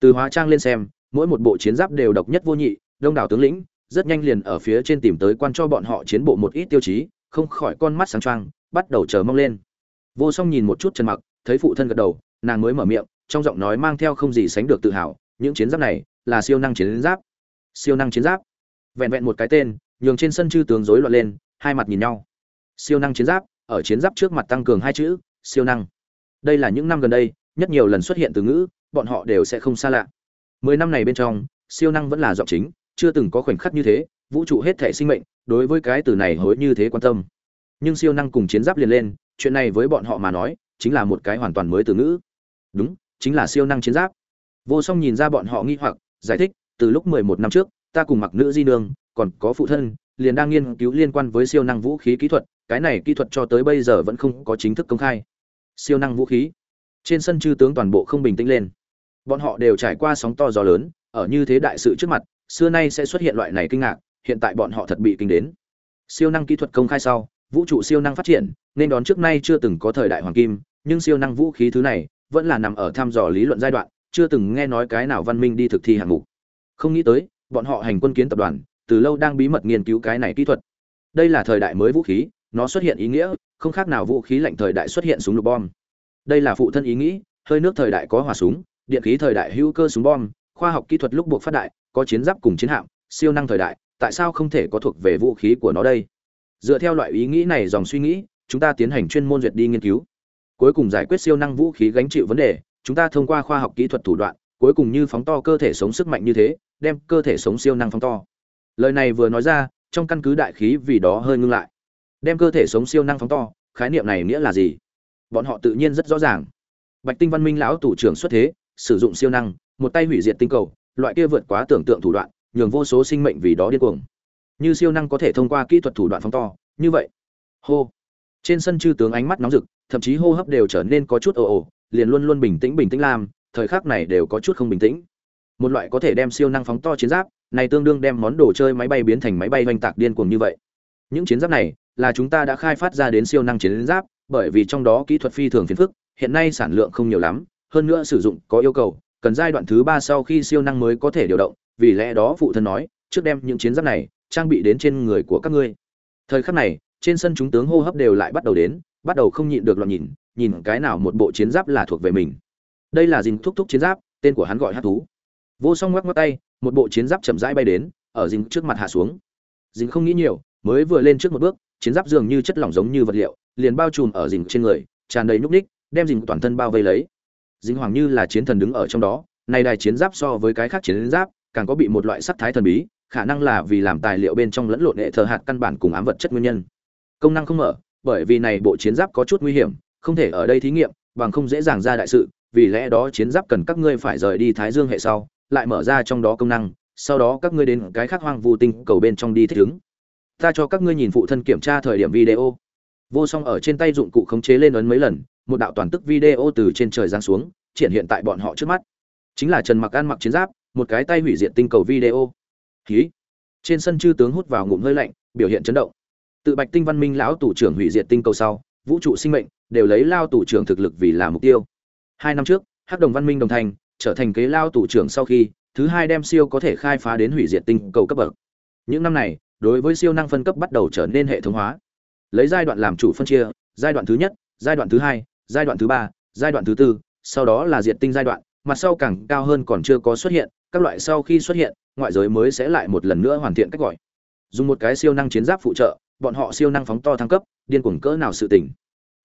A: Từ hóa trang lên xem, mỗi một bộ chiến giáp đều độc nhất vô nhị, đông đảo tướng lĩnh, rất nhanh liền ở phía trên tìm tới quan cho bọn họ chiến bộ một ít tiêu chí, không khỏi con mắt sáng choang, bắt đầu chờ mong lên. Vô Song nhìn một chút Trần Mặc, thấy phụ thân gật đầu, nàng mới mở miệng, trong giọng nói mang theo không gì sánh được tự hào, những chiến giáp này là siêu năng chiến giáp. Siêu năng chiến giáp. Vẹn vẹn một cái tên, nhường trên sân chư tướng rối loạn lên, hai mặt nhìn nhau. Siêu năng chiến giáp, ở chiến giáp trước mặt tăng cường hai chữ, siêu năng. Đây là những năm gần đây, nhất nhiều lần xuất hiện từ ngữ, bọn họ đều sẽ không xa lạ. Mười năm này bên trong, siêu năng vẫn là giọng chính, chưa từng có khoảnh khắc như thế, vũ trụ hết thể sinh mệnh, đối với cái từ này hối như thế quan tâm. Nhưng siêu năng cùng chiến giáp liền lên, chuyện này với bọn họ mà nói, chính là một cái hoàn toàn mới từ ngữ. Đúng, chính là siêu năng chiến giáp. Vô Song nhìn ra bọn họ nghi hoặc, giải thích, từ lúc 11 năm trước, ta cùng mặc nữ di nương, còn có phụ thân, liền đang nghiên cứu liên quan với siêu năng vũ khí kỹ thuật, cái này kỹ thuật cho tới bây giờ vẫn không có chính thức công khai. Siêu năng vũ khí. Trên sân chư tướng toàn bộ không bình tĩnh lên. Bọn họ đều trải qua sóng to gió lớn, ở như thế đại sự trước mặt, xưa nay sẽ xuất hiện loại này kinh ngạc, hiện tại bọn họ thật bị kinh đến. Siêu năng kỹ thuật công khai sau, vũ trụ siêu năng phát triển, nên đón trước nay chưa từng có thời đại hoàng kim, nhưng siêu năng vũ khí thứ này vẫn là nằm ở thăm dò lý luận giai đoạn, chưa từng nghe nói cái nào văn minh đi thực thi hạng mục. Không nghĩ tới, bọn họ hành quân kiến tập đoàn, từ lâu đang bí mật nghiên cứu cái này kỹ thuật. Đây là thời đại mới vũ khí, nó xuất hiện ý nghĩa, không khác nào vũ khí lạnh thời đại xuất hiện súng lục bom. Đây là phụ thân ý nghĩ, hơi nước thời đại có hỏa súng, điện khí thời đại hữu cơ súng bom, khoa học kỹ thuật lúc buộc phát đại, có chiến giáp cùng chiến hạm, siêu năng thời đại, tại sao không thể có thuộc về vũ khí của nó đây? dựa theo loại ý nghĩ này, dòng suy nghĩ, chúng ta tiến hành chuyên môn duyệt đi nghiên cứu. Cuối cùng giải quyết siêu năng vũ khí gánh chịu vấn đề, chúng ta thông qua khoa học kỹ thuật thủ đoạn, cuối cùng như phóng to cơ thể sống sức mạnh như thế, đem cơ thể sống siêu năng phóng to. Lời này vừa nói ra, trong căn cứ đại khí vì đó hơi ngưng lại. Đem cơ thể sống siêu năng phóng to, khái niệm này nghĩa là gì? Bọn họ tự nhiên rất rõ ràng. Bạch tinh văn minh lão tủ trưởng xuất thế, sử dụng siêu năng, một tay hủy diệt tinh cầu, loại kia vượt quá tưởng tượng thủ đoạn nhường vô số sinh mệnh vì đó điên cuồng. Như siêu năng có thể thông qua kỹ thuật thủ đoạn phóng to, như vậy. Hô. Trên sân chư tướng ánh mắt nóng rực, thậm chí hô hấp đều trở nên có chút ồ ồ, liền luôn luôn bình tĩnh bình tĩnh làm thời khắc này đều có chút không bình tĩnh. Một loại có thể đem siêu năng phóng to chiến giáp, này tương đương đem món đồ chơi máy bay biến thành máy bay oanh tạc điên cuồng như vậy. Những chiến giáp này là chúng ta đã khai phát ra đến siêu năng chiến giáp, bởi vì trong đó kỹ thuật phi thường phiền phức, hiện nay sản lượng không nhiều lắm, hơn nữa sử dụng có yêu cầu, cần giai đoạn thứ ba sau khi siêu năng mới có thể điều động vì lẽ đó phụ thân nói, trước đem những chiến giáp này trang bị đến trên người của các ngươi. Thời khắc này, trên sân chúng tướng hô hấp đều lại bắt đầu đến, bắt đầu không nhịn được loạn nhìn nhìn cái nào một bộ chiến giáp là thuộc về mình. Đây là dình thúc thúc chiến giáp, tên của hắn gọi hát thú. Vô song ngoắc ngoắc tay, một bộ chiến giáp chậm rãi bay đến, ở dình trước mặt hạ xuống. Dình không nghĩ nhiều, mới vừa lên trước một bước, chiến giáp dường như chất lỏng giống như vật liệu, liền bao trùm ở dình trên người, tràn đầy nhúc ních, đem dình toàn thân bao vây lấy. Dình hoàng như là chiến thần đứng ở trong đó, này đài chiến giáp so với cái khác chiến giáp càng có bị một loại sắc thái thần bí, khả năng là vì làm tài liệu bên trong lẫn lộn hệ thờ hạt căn bản cùng ám vật chất nguyên nhân. Công năng không mở, bởi vì này bộ chiến giáp có chút nguy hiểm, không thể ở đây thí nghiệm, bằng không dễ dàng ra đại sự, vì lẽ đó chiến giáp cần các ngươi phải rời đi thái dương hệ sau, lại mở ra trong đó công năng, sau đó các ngươi đến cái khác hoang vu tinh cầu bên trong đi thích ứng. Ta cho các ngươi nhìn phụ thân kiểm tra thời điểm video. Vô song ở trên tay dụng cụ khống chế lên ấn mấy lần, một đạo toàn tức video từ trên trời giáng xuống, triển hiện tại bọn họ trước mắt. Chính là trần mặc ăn mặc chiến giáp một cái tay hủy diệt tinh cầu video. Khí trên sân chư tướng hút vào ngụm hơi lạnh, biểu hiện chấn động. Tự bạch tinh văn minh lão tủ trưởng hủy diệt tinh cầu sau, vũ trụ sinh mệnh đều lấy lao tủ trưởng thực lực vì là mục tiêu. Hai năm trước, hắc đồng văn minh đồng thành, trở thành kế lao tủ trưởng sau khi, thứ hai đem siêu có thể khai phá đến hủy diệt tinh cầu cấp bậc. Những năm này, đối với siêu năng phân cấp bắt đầu trở nên hệ thống hóa. Lấy giai đoạn làm chủ phân chia, giai đoạn thứ nhất, giai đoạn thứ hai, giai đoạn thứ ba, giai đoạn thứ tư, sau đó là diệt tinh giai đoạn mặt sau càng cao hơn còn chưa có xuất hiện các loại sau khi xuất hiện, ngoại giới mới sẽ lại một lần nữa hoàn thiện cách gọi. Dùng một cái siêu năng chiến giáp phụ trợ, bọn họ siêu năng phóng to thăng cấp, điên cuồng cỡ nào sự tỉnh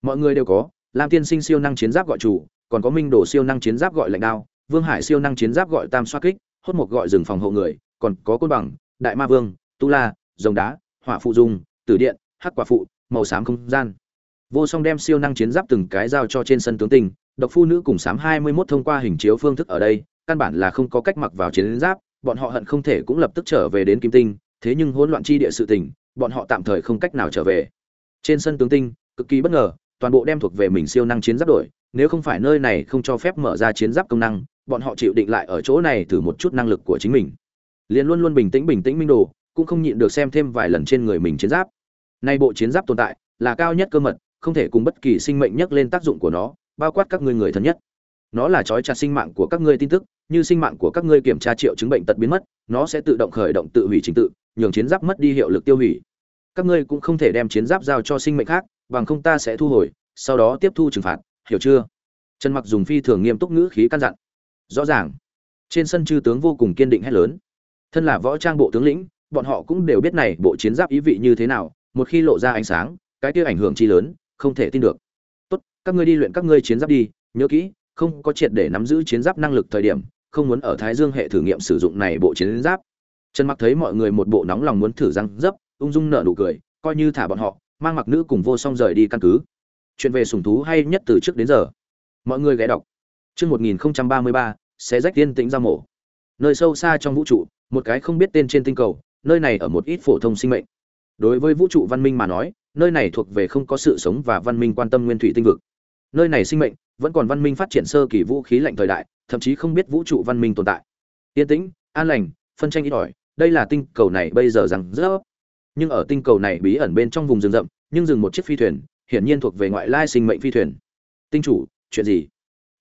A: mọi người đều có, lam tiên sinh siêu năng chiến giáp gọi chủ, còn có minh đồ siêu năng chiến giáp gọi lãnh đao, vương hải siêu năng chiến giáp gọi tam xoa kích, hốt một gọi rừng phòng hộ người, còn có côn bằng, đại ma vương, tu la, rồng đá, hỏa phụ dung, tử điện, hắc quả phụ, màu xám không gian. Vô song đem siêu năng chiến giáp từng cái giao cho trên sân tướng tình độc phu nữ cùng sám hai mươi 21 thông qua hình chiếu phương thức ở đây, căn bản là không có cách mặc vào chiến giáp, bọn họ hận không thể cũng lập tức trở về đến kim tinh, thế nhưng hỗn loạn chi địa sự tình, bọn họ tạm thời không cách nào trở về. Trên sân tướng tinh, cực kỳ bất ngờ, toàn bộ đem thuộc về mình siêu năng chiến giáp đổi, nếu không phải nơi này không cho phép mở ra chiến giáp công năng, bọn họ chịu định lại ở chỗ này thử một chút năng lực của chính mình. Liên luôn luôn bình tĩnh bình tĩnh minh đồ, cũng không nhịn được xem thêm vài lần trên người mình chiến giáp. Nay bộ chiến giáp tồn tại là cao nhất cơ mật, không thể cùng bất kỳ sinh mệnh nhắc lên tác dụng của nó bao quát các ngươi người thân nhất. Nó là trói chặt sinh mạng của các ngươi tin tức, như sinh mạng của các ngươi kiểm tra triệu chứng bệnh tật biến mất, nó sẽ tự động khởi động tự hủy trình tự, nhường chiến giáp mất đi hiệu lực tiêu hủy. Các ngươi cũng không thể đem chiến giáp giao cho sinh mệnh khác, bằng không ta sẽ thu hồi, sau đó tiếp thu trừng phạt, hiểu chưa? Trần mặc dùng phi thường nghiêm túc ngữ khí căn dặn. Rõ ràng. Trên sân chư tướng vô cùng kiên định hét lớn. Thân là võ trang bộ tướng lĩnh, bọn họ cũng đều biết này bộ chiến giáp ý vị như thế nào, một khi lộ ra ánh sáng, cái kia ảnh hưởng chi lớn, không thể tin được các ngươi đi luyện các ngươi chiến giáp đi, nhớ kỹ, không có triệt để nắm giữ chiến giáp năng lực thời điểm, không muốn ở thái dương hệ thử nghiệm sử dụng này bộ chiến giáp. Trần mặc thấy mọi người một bộ nóng lòng muốn thử răng dấp, ung dung nở nụ cười, coi như thả bọn họ, mang mặc nữ cùng vô song rời đi căn cứ. Chuyện về sủng thú hay nhất từ trước đến giờ. Mọi người ghé đọc. Chương 1033 sẽ rách tiên tĩnh ra mổ. Nơi sâu xa trong vũ trụ, một cái không biết tên trên tinh cầu, nơi này ở một ít phổ thông sinh mệnh. Đối với vũ trụ văn minh mà nói, nơi này thuộc về không có sự sống và văn minh quan tâm nguyên thủy tinh vực nơi này sinh mệnh vẫn còn văn minh phát triển sơ kỳ vũ khí lạnh thời đại, thậm chí không biết vũ trụ văn minh tồn tại. Yên tĩnh, an lành, phân tranh ít ỏi, đây là tinh cầu này bây giờ rằng rất nhưng ở tinh cầu này bí ẩn bên trong vùng rừng rậm, nhưng dừng một chiếc phi thuyền, hiển nhiên thuộc về ngoại lai sinh mệnh phi thuyền. Tinh chủ, chuyện gì?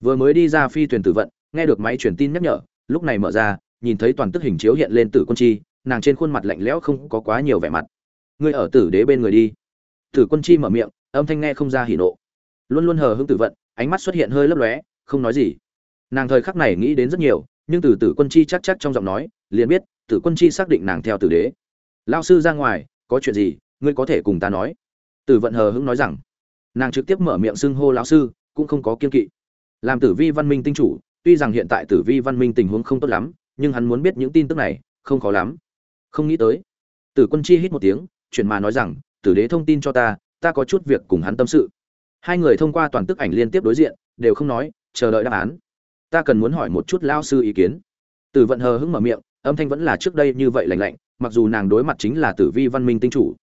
A: Vừa mới đi ra phi thuyền tử vận, nghe được máy truyền tin nhắc nhở, lúc này mở ra, nhìn thấy toàn tức hình chiếu hiện lên tử quân chi, nàng trên khuôn mặt lạnh lẽo không có quá nhiều vẻ mặt. Ngươi ở tử đế bên người đi. Tử quân chi mở miệng, âm thanh nghe không ra hỉ nộ luôn luôn hờ hững tử vận, ánh mắt xuất hiện hơi lấp lóe, không nói gì. Nàng thời khắc này nghĩ đến rất nhiều, nhưng từ tử quân chi chắc chắc trong giọng nói, liền biết, tử quân chi xác định nàng theo tử đế. Lao sư ra ngoài, có chuyện gì, ngươi có thể cùng ta nói. Tử vận hờ hững nói rằng, nàng trực tiếp mở miệng xưng hô lão sư, cũng không có kiên kỵ. Làm tử vi văn minh tinh chủ, tuy rằng hiện tại tử vi văn minh tình huống không tốt lắm, nhưng hắn muốn biết những tin tức này, không khó lắm. Không nghĩ tới, tử quân chi hít một tiếng, chuyển mà nói rằng, tử đế thông tin cho ta ta có chút việc cùng hắn tâm sự hai người thông qua toàn tức ảnh liên tiếp đối diện, đều không nói, chờ đợi đáp án. Ta cần muốn hỏi một chút lao sư ý kiến. Tử vận hờ hững mở miệng, âm thanh vẫn là trước đây như vậy lạnh lạnh, mặc dù nàng đối mặt chính là tử vi văn minh tinh chủ.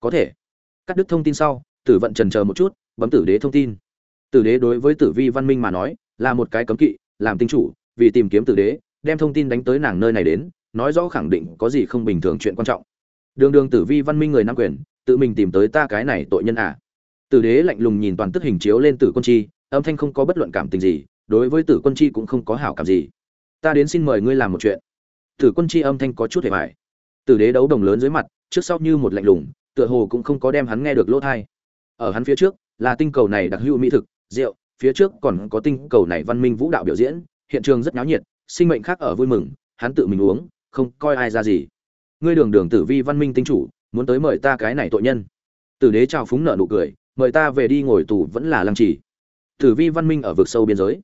A: Có thể. Cắt đứt thông tin sau, tử vận trần chờ một chút, bấm tử đế thông tin. Tử đế đối với tử vi văn minh mà nói, là một cái cấm kỵ, làm tinh chủ, vì tìm kiếm tử đế, đem thông tin đánh tới nàng nơi này đến, nói rõ khẳng định có gì không bình thường chuyện quan trọng. Đường đường tử vi văn minh người nam quyền, tự mình tìm tới ta cái này tội nhân à? Tử đế lạnh lùng nhìn toàn tức hình chiếu lên tử quân chi, âm thanh không có bất luận cảm tình gì, đối với tử quân chi cũng không có hảo cảm gì. Ta đến xin mời ngươi làm một chuyện. Tử quân chi âm thanh có chút hề mại tử đế đấu đồng lớn dưới mặt, trước sau như một lạnh lùng, tựa hồ cũng không có đem hắn nghe được lỗ thai ở hắn phía trước, là tinh cầu này đặc hữu mỹ thực, rượu, phía trước còn có tinh cầu này văn minh vũ đạo biểu diễn, hiện trường rất náo nhiệt, sinh mệnh khác ở vui mừng, hắn tự mình uống, không coi ai ra gì. Ngươi đường đường tử vi văn minh tinh chủ, muốn tới mời ta cái này tội nhân. Tử đế chào phúng nợ nụ cười mời ta về đi ngồi tù vẫn là lăng trì. Tử vi văn minh ở vực sâu biên giới.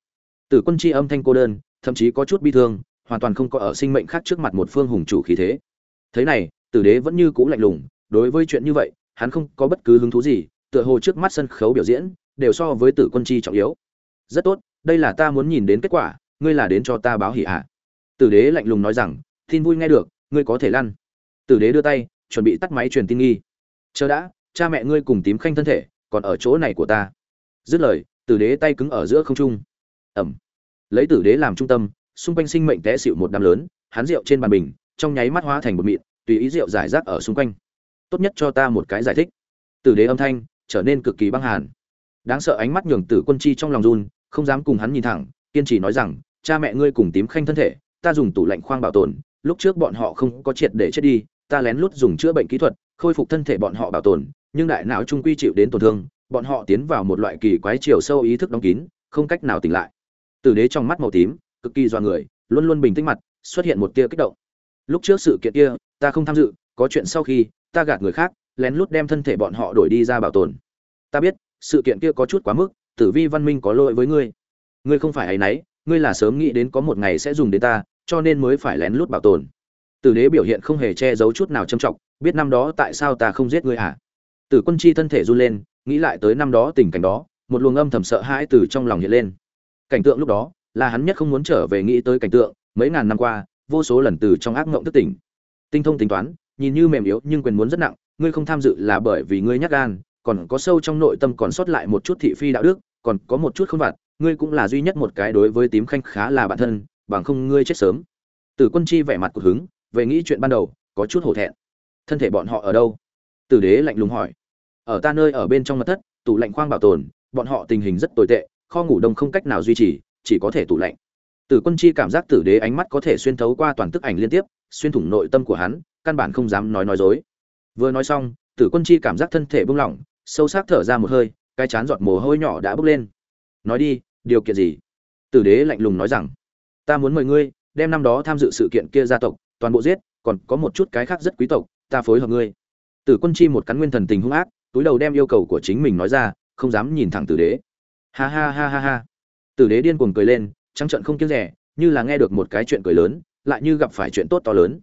A: Tử quân chi âm thanh cô đơn, thậm chí có chút bi thương, hoàn toàn không có ở sinh mệnh khác trước mặt một phương hùng chủ khí thế. Thế này, tử đế vẫn như cũ lạnh lùng, đối với chuyện như vậy, hắn không có bất cứ hứng thú gì, tựa hồ trước mắt sân khấu biểu diễn, đều so với tử quân chi trọng yếu. Rất tốt, đây là ta muốn nhìn đến kết quả, ngươi là đến cho ta báo hỉ à? tử đế lạnh lùng nói rằng, tin vui nghe được, ngươi có thể lăn. Tử đế đưa tay, chuẩn bị tắt máy truyền tin nghi. Chờ đã, cha mẹ ngươi cùng tím khanh thân thể còn ở chỗ này của ta. Dứt lời, tử đế tay cứng ở giữa không trung. Ẩm. Lấy tử đế làm trung tâm, xung quanh sinh mệnh té xịu một đám lớn hắn rượu trên bàn bình, trong nháy mắt hóa thành một mịn, tùy ý rượu giải rác ở xung quanh. Tốt nhất cho ta một cái giải thích. Tử đế âm thanh trở nên cực kỳ băng hàn. Đáng sợ ánh mắt nhường tử quân chi trong lòng run, không dám cùng hắn nhìn thẳng, kiên trì nói rằng, cha mẹ ngươi cùng tím khanh thân thể, ta dùng tủ lạnh khoang bảo tồn, lúc trước bọn họ không có triệt để chết đi, ta lén lút dùng chữa bệnh kỹ thuật, khôi phục thân thể bọn họ bảo tồn nhưng đại não trung quy chịu đến tổn thương, bọn họ tiến vào một loại kỳ quái chiều sâu ý thức đóng kín, không cách nào tỉnh lại. Tử đế trong mắt màu tím, cực kỳ doa người, luôn luôn bình tĩnh mặt, xuất hiện một tia kích động. Lúc trước sự kiện kia, ta không tham dự, có chuyện sau khi, ta gạt người khác, lén lút đem thân thể bọn họ đổi đi ra bảo tồn. Ta biết, sự kiện kia có chút quá mức, tử vi văn minh có lỗi với ngươi. Ngươi không phải ấy nấy, ngươi là sớm nghĩ đến có một ngày sẽ dùng đến ta, cho nên mới phải lén lút bảo tồn. Tử đế biểu hiện không hề che giấu chút nào trầm trọng, biết năm đó tại sao ta không giết ngươi hả? Tử quân chi thân thể run lên, nghĩ lại tới năm đó tình cảnh đó, một luồng âm thầm sợ hãi từ trong lòng hiện lên. Cảnh tượng lúc đó, là hắn nhất không muốn trở về nghĩ tới cảnh tượng, mấy ngàn năm qua, vô số lần từ trong ác mộng thức tỉnh. Tinh thông tính toán, nhìn như mềm yếu nhưng quyền muốn rất nặng, ngươi không tham dự là bởi vì ngươi nhắc gan, còn có sâu trong nội tâm còn sót lại một chút thị phi đạo đức, còn có một chút không vặt, ngươi cũng là duy nhất một cái đối với tím khanh khá là bản thân, bằng không ngươi chết sớm. Tử quân chi vẻ mặt của hứng, về nghĩ chuyện ban đầu, có chút hổ thẹn. Thân thể bọn họ ở đâu? Tử đế lạnh lùng hỏi ở ta nơi ở bên trong mặt thất, tủ lạnh khoang bảo tồn, bọn họ tình hình rất tồi tệ, kho ngủ đông không cách nào duy trì, chỉ có thể tủ lạnh. Tử quân chi cảm giác tử đế ánh mắt có thể xuyên thấu qua toàn tức ảnh liên tiếp, xuyên thủng nội tâm của hắn, căn bản không dám nói nói dối. Vừa nói xong, tử quân chi cảm giác thân thể bung lỏng, sâu sắc thở ra một hơi, cái chán giọt mồ hôi nhỏ đã bốc lên. Nói đi, điều kiện gì? Tử đế lạnh lùng nói rằng, ta muốn mời ngươi, đem năm đó tham dự sự kiện kia gia tộc, toàn bộ giết, còn có một chút cái khác rất quý tộc, ta phối hợp ngươi. Tử quân chi một cắn nguyên thần tình hung ác túi đầu đem yêu cầu của chính mình nói ra, không dám nhìn thẳng tử đế. Ha ha ha ha ha. Tử đế điên cuồng cười lên, trắng trận không kiêng rẻ, như là nghe được một cái chuyện cười lớn, lại như gặp phải chuyện tốt to lớn.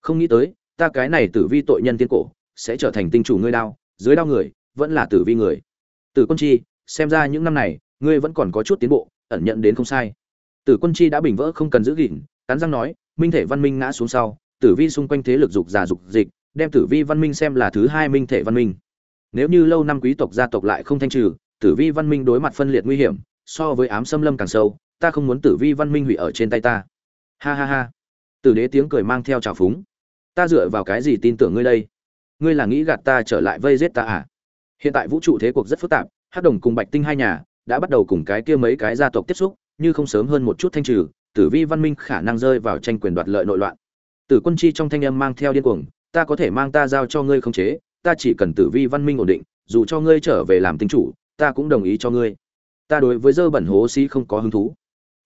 A: Không nghĩ tới, ta cái này tử vi tội nhân tiên cổ, sẽ trở thành tinh chủ ngươi đao, dưới đao người, vẫn là tử vi người. Tử quân chi, xem ra những năm này, ngươi vẫn còn có chút tiến bộ, ẩn nhận đến không sai. Tử quân chi đã bình vỡ không cần giữ gìn, cắn răng nói, minh thể văn minh ngã xuống sau, tử vi xung quanh thế lực dục già dục dịch, đem tử vi văn minh xem là thứ hai minh thể văn minh nếu như lâu năm quý tộc gia tộc lại không thanh trừ, tử vi văn minh đối mặt phân liệt nguy hiểm, so với ám xâm lâm càng sâu, ta không muốn tử vi văn minh hủy ở trên tay ta. Ha ha ha. Tử đế tiếng cười mang theo trào phúng. Ta dựa vào cái gì tin tưởng ngươi đây? Ngươi là nghĩ gạt ta trở lại vây giết ta à? Hiện tại vũ trụ thế cuộc rất phức tạp, hắc đồng cùng bạch tinh hai nhà đã bắt đầu cùng cái kia mấy cái gia tộc tiếp xúc, như không sớm hơn một chút thanh trừ, tử vi văn minh khả năng rơi vào tranh quyền đoạt lợi nội loạn. Tử quân chi trong thanh âm mang theo điên cuồng, ta có thể mang ta giao cho ngươi không chế ta chỉ cần tử vi văn minh ổn định, dù cho ngươi trở về làm tinh chủ, ta cũng đồng ý cho ngươi. Ta đối với dơ bẩn hố sĩ không có hứng thú.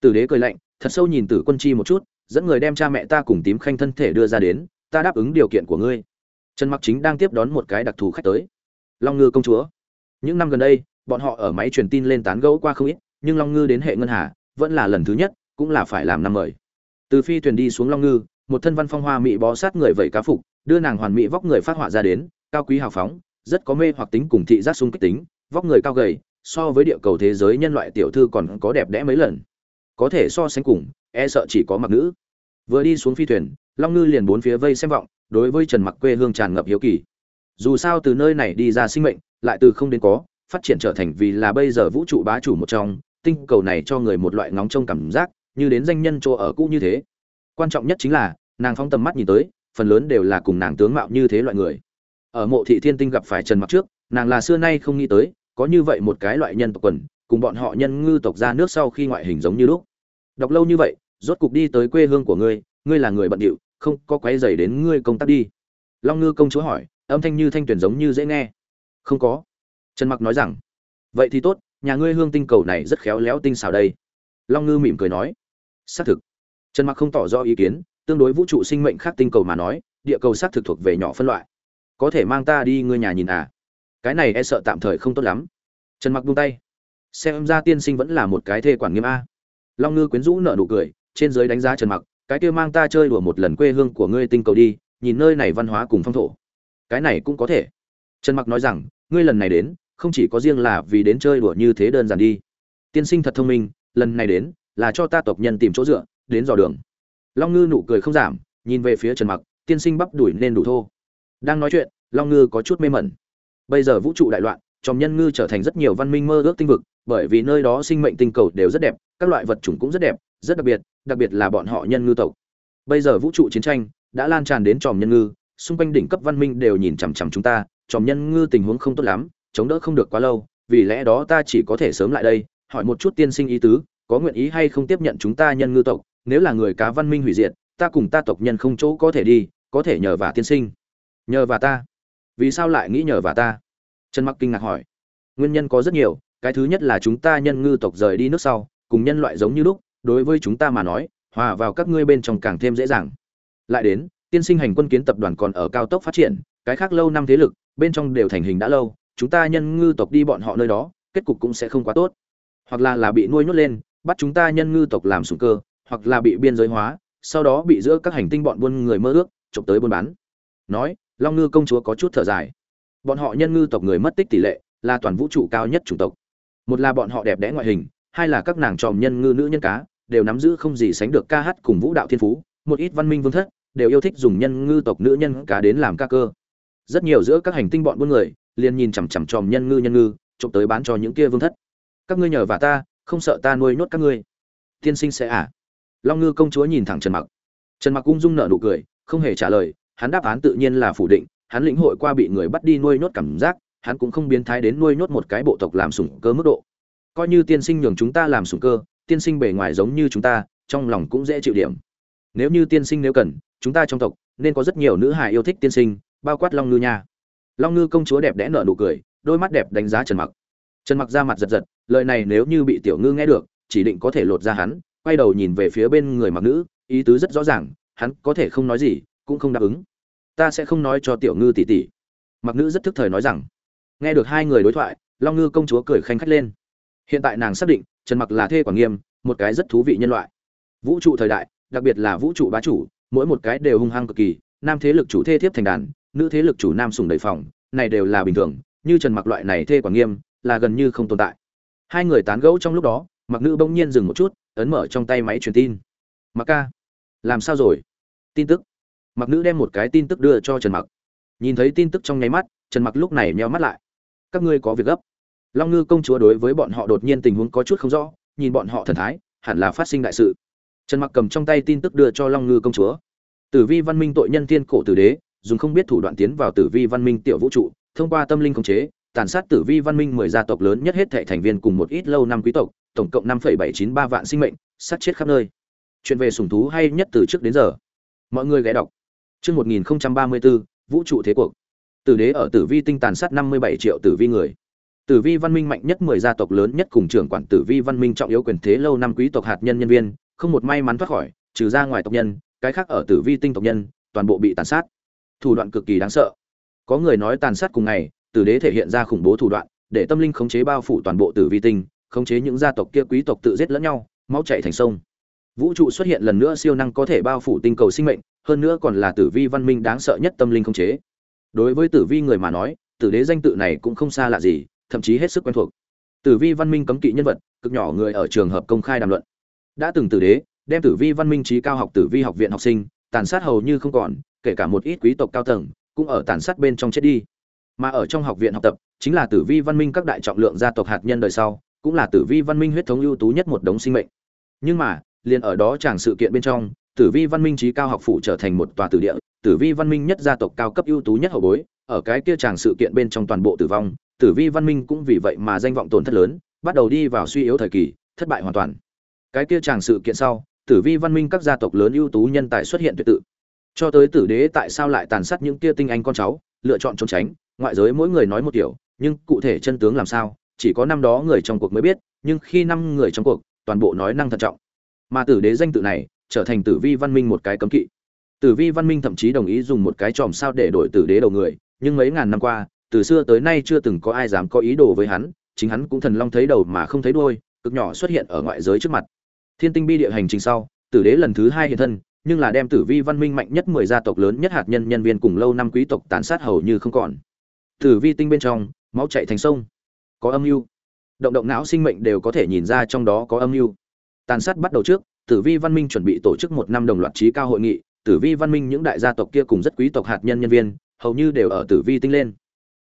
A: Tử đế cười lạnh, thật sâu nhìn tử quân chi một chút, dẫn người đem cha mẹ ta cùng tím khanh thân thể đưa ra đến, ta đáp ứng điều kiện của ngươi. Trần mặc chính đang tiếp đón một cái đặc thù khách tới. Long ngư công chúa. Những năm gần đây, bọn họ ở máy truyền tin lên tán gẫu qua không ít, nhưng long ngư đến hệ ngân hà, vẫn là lần thứ nhất, cũng là phải làm năm mời. Từ phi thuyền đi xuống long ngư, một thân văn phong hoa mỹ bó sát người vẩy cá phục, đưa nàng hoàn mỹ vóc người phát họa ra đến cao quý hào phóng, rất có mê hoặc tính cùng thị giác sung kích tính, vóc người cao gầy, so với địa cầu thế giới nhân loại tiểu thư còn có đẹp đẽ mấy lần. Có thể so sánh cùng e sợ chỉ có mặc nữ. Vừa đi xuống phi thuyền, long ngư liền bốn phía vây xem vọng, đối với trần mặc quê hương tràn ngập hiếu kỳ. Dù sao từ nơi này đi ra sinh mệnh, lại từ không đến có, phát triển trở thành vì là bây giờ vũ trụ bá chủ một trong, tinh cầu này cho người một loại ngóng trông cảm giác, như đến danh nhân chỗ ở cũ như thế. Quan trọng nhất chính là, nàng phóng tầm mắt nhìn tới, phần lớn đều là cùng nàng tướng mạo như thế loại người ở mộ thị thiên tinh gặp phải trần mặc trước, nàng là xưa nay không nghĩ tới, có như vậy một cái loại nhân tộc quần, cùng bọn họ nhân ngư tộc ra nước sau khi ngoại hình giống như lúc. Đọc lâu như vậy, rốt cục đi tới quê hương của ngươi ngươi là người bận điệu, không có quấy dày đến ngươi công tác đi. Long ngư công chúa hỏi, âm thanh như thanh tuyển giống như dễ nghe. Không có. Trần mặc nói rằng, vậy thì tốt, nhà ngươi hương tinh cầu này rất khéo léo tinh xảo đây. Long ngư mỉm cười nói, xác thực. Trần mặc không tỏ rõ ý kiến, tương đối vũ trụ sinh mệnh khác tinh cầu mà nói, địa cầu xác thực thuộc về nhỏ phân loại có thể mang ta đi ngươi nhà nhìn à? Cái này e sợ tạm thời không tốt lắm. Trần mặc buông tay. Xem ra tiên sinh vẫn là một cái thê quản nghiêm a. Long ngư quyến rũ nở nụ cười, trên dưới đánh giá trần mặc, cái kia mang ta chơi đùa một lần quê hương của ngươi tinh cầu đi, nhìn nơi này văn hóa cùng phong thổ. Cái này cũng có thể. Trần mặc nói rằng, ngươi lần này đến, không chỉ có riêng là vì đến chơi đùa như thế đơn giản đi. Tiên sinh thật thông minh, lần này đến, là cho ta tộc nhân tìm chỗ dựa, đến dò đường. Long ngư nụ cười không giảm, nhìn về phía trần mặc, tiên sinh bắp đuổi nên đủ thô đang nói chuyện, long ngư có chút mê mẩn. Bây giờ vũ trụ đại loạn tròm nhân ngư trở thành rất nhiều văn minh mơ ước tinh vực, bởi vì nơi đó sinh mệnh tinh cầu đều rất đẹp, các loại vật chủng cũng rất đẹp, rất đặc biệt đặc biệt là bọn họ nhân ngư tộc. Bây giờ vũ trụ chiến tranh đã lan tràn đến tròm nhân ngư, xung quanh đỉnh cấp văn minh đều nhìn chằm chằm chúng ta, tròm nhân ngư tình huống không tốt lắm, chống đỡ không được quá lâu, vì lẽ đó ta chỉ có thể sớm lại đây, hỏi một chút tiên sinh ý tứ, có nguyện ý hay không tiếp nhận chúng ta nhân ngư tộc, nếu là người cá văn minh hủy diệt, ta cùng ta tộc nhân không chỗ có thể đi, có thể nhờ vả tiên sinh nhờ và ta. Vì sao lại nghĩ nhờ và ta? Trần mặc kinh ngạc hỏi. Nguyên nhân có rất nhiều, cái thứ nhất là chúng ta nhân ngư tộc rời đi nước sau, cùng nhân loại giống như lúc, đối với chúng ta mà nói, hòa vào các ngươi bên trong càng thêm dễ dàng. Lại đến, tiên sinh hành quân kiến tập đoàn còn ở cao tốc phát triển, cái khác lâu năm thế lực, bên trong đều thành hình đã lâu, chúng ta nhân ngư tộc đi bọn họ nơi đó, kết cục cũng sẽ không quá tốt. Hoặc là là bị nuôi nhốt lên, bắt chúng ta nhân ngư tộc làm sủng cơ, hoặc là bị biên giới hóa, sau đó bị giữa các hành tinh bọn buôn người mơ ước chụp tới buôn bán. Nói long ngư công chúa có chút thở dài. Bọn họ nhân ngư tộc người mất tích tỷ lệ là toàn vũ trụ cao nhất chủng tộc. Một là bọn họ đẹp đẽ ngoại hình, hai là các nàng tròm nhân ngư nữ nhân cá, đều nắm giữ không gì sánh được ca hát cùng vũ đạo thiên phú, một ít văn minh vương thất, đều yêu thích dùng nhân ngư tộc nữ nhân cá đến làm ca cơ. Rất nhiều giữa các hành tinh bọn buôn người, liền nhìn chằm chằm tròm nhân ngư nhân ngư trộm tới bán cho những kia vương thất. Các ngươi nhờ và ta, không sợ ta nuôi nhốt các ngươi. Tiên sinh sẽ à? Long ngư công chúa nhìn thẳng trần mặc. Trần mặc ung dung nở nụ cười, không hề trả lời hắn đáp án tự nhiên là phủ định, hắn lĩnh hội qua bị người bắt đi nuôi nhốt cảm giác, hắn cũng không biến thái đến nuôi nhốt một cái bộ tộc làm sủng cơ mức độ. Coi như tiên sinh nhường chúng ta làm sủng cơ, tiên sinh bề ngoài giống như chúng ta, trong lòng cũng dễ chịu điểm. Nếu như tiên sinh nếu cần, chúng ta trong tộc nên có rất nhiều nữ hài yêu thích tiên sinh, bao quát long ngư nha. Long ngư công chúa đẹp đẽ nở nụ cười, đôi mắt đẹp đánh giá trần mặc. Trần mặc ra mặt giật giật, lời này nếu như bị tiểu ngư nghe được, chỉ định có thể lột ra hắn, quay đầu nhìn về phía bên người mặc nữ, ý tứ rất rõ ràng, hắn có thể không nói gì cũng không đáp ứng. Ta sẽ không nói cho tiểu ngư tỷ tỷ. Mặc nữ rất thức thời nói rằng. Nghe được hai người đối thoại, long ngư công chúa cười khanh khách lên. Hiện tại nàng xác định, trần mặc là thê quản nghiêm, một cái rất thú vị nhân loại. Vũ trụ thời đại, đặc biệt là vũ trụ bá chủ, mỗi một cái đều hung hăng cực kỳ, nam thế lực chủ thê thiếp thành đàn, nữ thế lực chủ nam sùng đầy phòng, này đều là bình thường, như trần mặc loại này thê quản nghiêm, là gần như không tồn tại. Hai người tán gẫu trong lúc đó, mặc nữ bỗng nhiên dừng một chút, ấn mở trong tay máy truyền tin. Mặc ca, làm sao rồi? Tin tức mặc nữ đem một cái tin tức đưa cho trần mặc. Nhìn thấy tin tức trong nháy mắt, trần mặc lúc này meo mắt lại. Các ngươi có việc gấp. Long ngư công chúa đối với bọn họ đột nhiên tình huống có chút không rõ, nhìn bọn họ thần thái, hẳn là phát sinh đại sự. Trần mặc cầm trong tay tin tức đưa cho long ngư công chúa. Tử vi văn minh tội nhân tiên cổ tử đế, dùng không biết thủ đoạn tiến vào tử vi văn minh tiểu vũ trụ, thông qua tâm linh khống chế, tàn sát tử vi văn minh mười gia tộc lớn nhất hết thệ thành viên cùng một ít lâu năm quý tộc, tổng cộng năm bảy chín ba vạn sinh mệnh, sát chết khắp nơi. Chuyện về sủng thú hay nhất từ trước đến giờ. Mọi người ghé đọc chương một nghìn ba mươi bốn vũ trụ thế cuộc. Tử đế ở tử vi tinh tàn sát năm mươi bảy triệu tử vi người. Tử vi văn minh mạnh nhất mười gia tộc lớn nhất cùng trưởng quản tử vi văn minh trọng yếu quyền thế lâu năm quý tộc hạt nhân nhân viên, không một may mắn thoát khỏi, trừ ra ngoài tộc nhân, cái khác ở tử vi tinh tộc nhân, toàn bộ bị tàn sát. Thủ đoạn cực kỳ đáng sợ. Có người nói tàn sát cùng ngày, tử đế thể hiện ra khủng bố thủ đoạn, để tâm linh khống chế bao phủ toàn bộ tử vi tinh, khống chế những gia tộc kia quý tộc tự giết lẫn nhau, máu chảy thành sông. Vũ trụ xuất hiện lần nữa siêu năng có thể bao phủ tinh cầu sinh mệnh hơn nữa còn là tử vi văn minh đáng sợ nhất tâm linh không chế. Đối với tử vi người mà nói, tử đế danh tự này cũng không xa lạ gì, thậm chí hết sức quen thuộc. Tử vi văn minh cấm kỵ nhân vật, cực nhỏ người ở trường hợp công khai đàm luận. Đã từng tử đế, đem tử vi văn minh trí cao học tử vi học viện học sinh, tàn sát hầu như không còn, kể cả một ít quý tộc cao tầng, cũng ở tàn sát bên trong chết đi. Mà ở trong học viện học tập, chính là tử vi văn minh các đại trọng lượng gia tộc hạt nhân đời sau, cũng là tử vi văn minh huyết thống ưu tú nhất một đống sinh mệnh. Nhưng mà, liền ở đó chẳng sự kiện bên trong tử vi văn minh trí cao học phủ trở thành một tòa tử địa, tử vi văn minh nhất gia tộc cao cấp ưu tú nhất hậu bối, ở cái kia chàng sự kiện bên trong toàn bộ tử vong, tử vi văn minh cũng vì vậy mà danh vọng tổn thất lớn, bắt đầu đi vào suy yếu thời kỳ, thất bại hoàn toàn. Cái kia chàng sự kiện sau, tử vi văn minh các gia tộc lớn ưu tú nhân tài xuất hiện tuyệt tự. Cho tới tử đế tại sao lại tàn sát những kia tinh anh con cháu, lựa chọn trốn tránh, ngoại giới mỗi người nói một kiểu, nhưng cụ thể chân tướng làm sao, chỉ có năm đó người trong cuộc mới biết, nhưng khi năm người trong cuộc, toàn bộ nói năng thận trọng. Mà tử đế danh tự này trở thành tử vi văn minh một cái cấm kỵ. Tử vi văn minh thậm chí đồng ý dùng một cái chòm sao để đổi tử đế đầu người, nhưng mấy ngàn năm qua, từ xưa tới nay chưa từng có ai dám có ý đồ với hắn, chính hắn cũng thần long thấy đầu mà không thấy đuôi, cực nhỏ xuất hiện ở ngoại giới trước mặt. Thiên tinh bi địa hành trình sau, tử đế lần thứ hai hiện thân, nhưng là đem tử vi văn minh mạnh nhất mười gia tộc lớn nhất hạt nhân nhân viên cùng lâu năm quý tộc tàn sát hầu như không còn. Tử vi tinh bên trong, máu chạy thành sông. Có âm mưu. Động động não sinh mệnh đều có thể nhìn ra trong đó có âm mưu. Tàn sát bắt đầu trước tử vi văn minh chuẩn bị tổ chức một năm đồng loạt trí cao hội nghị. Tử vi văn minh những đại gia tộc kia cùng rất quý tộc hạt nhân nhân viên, hầu như đều ở tử vi tinh lên.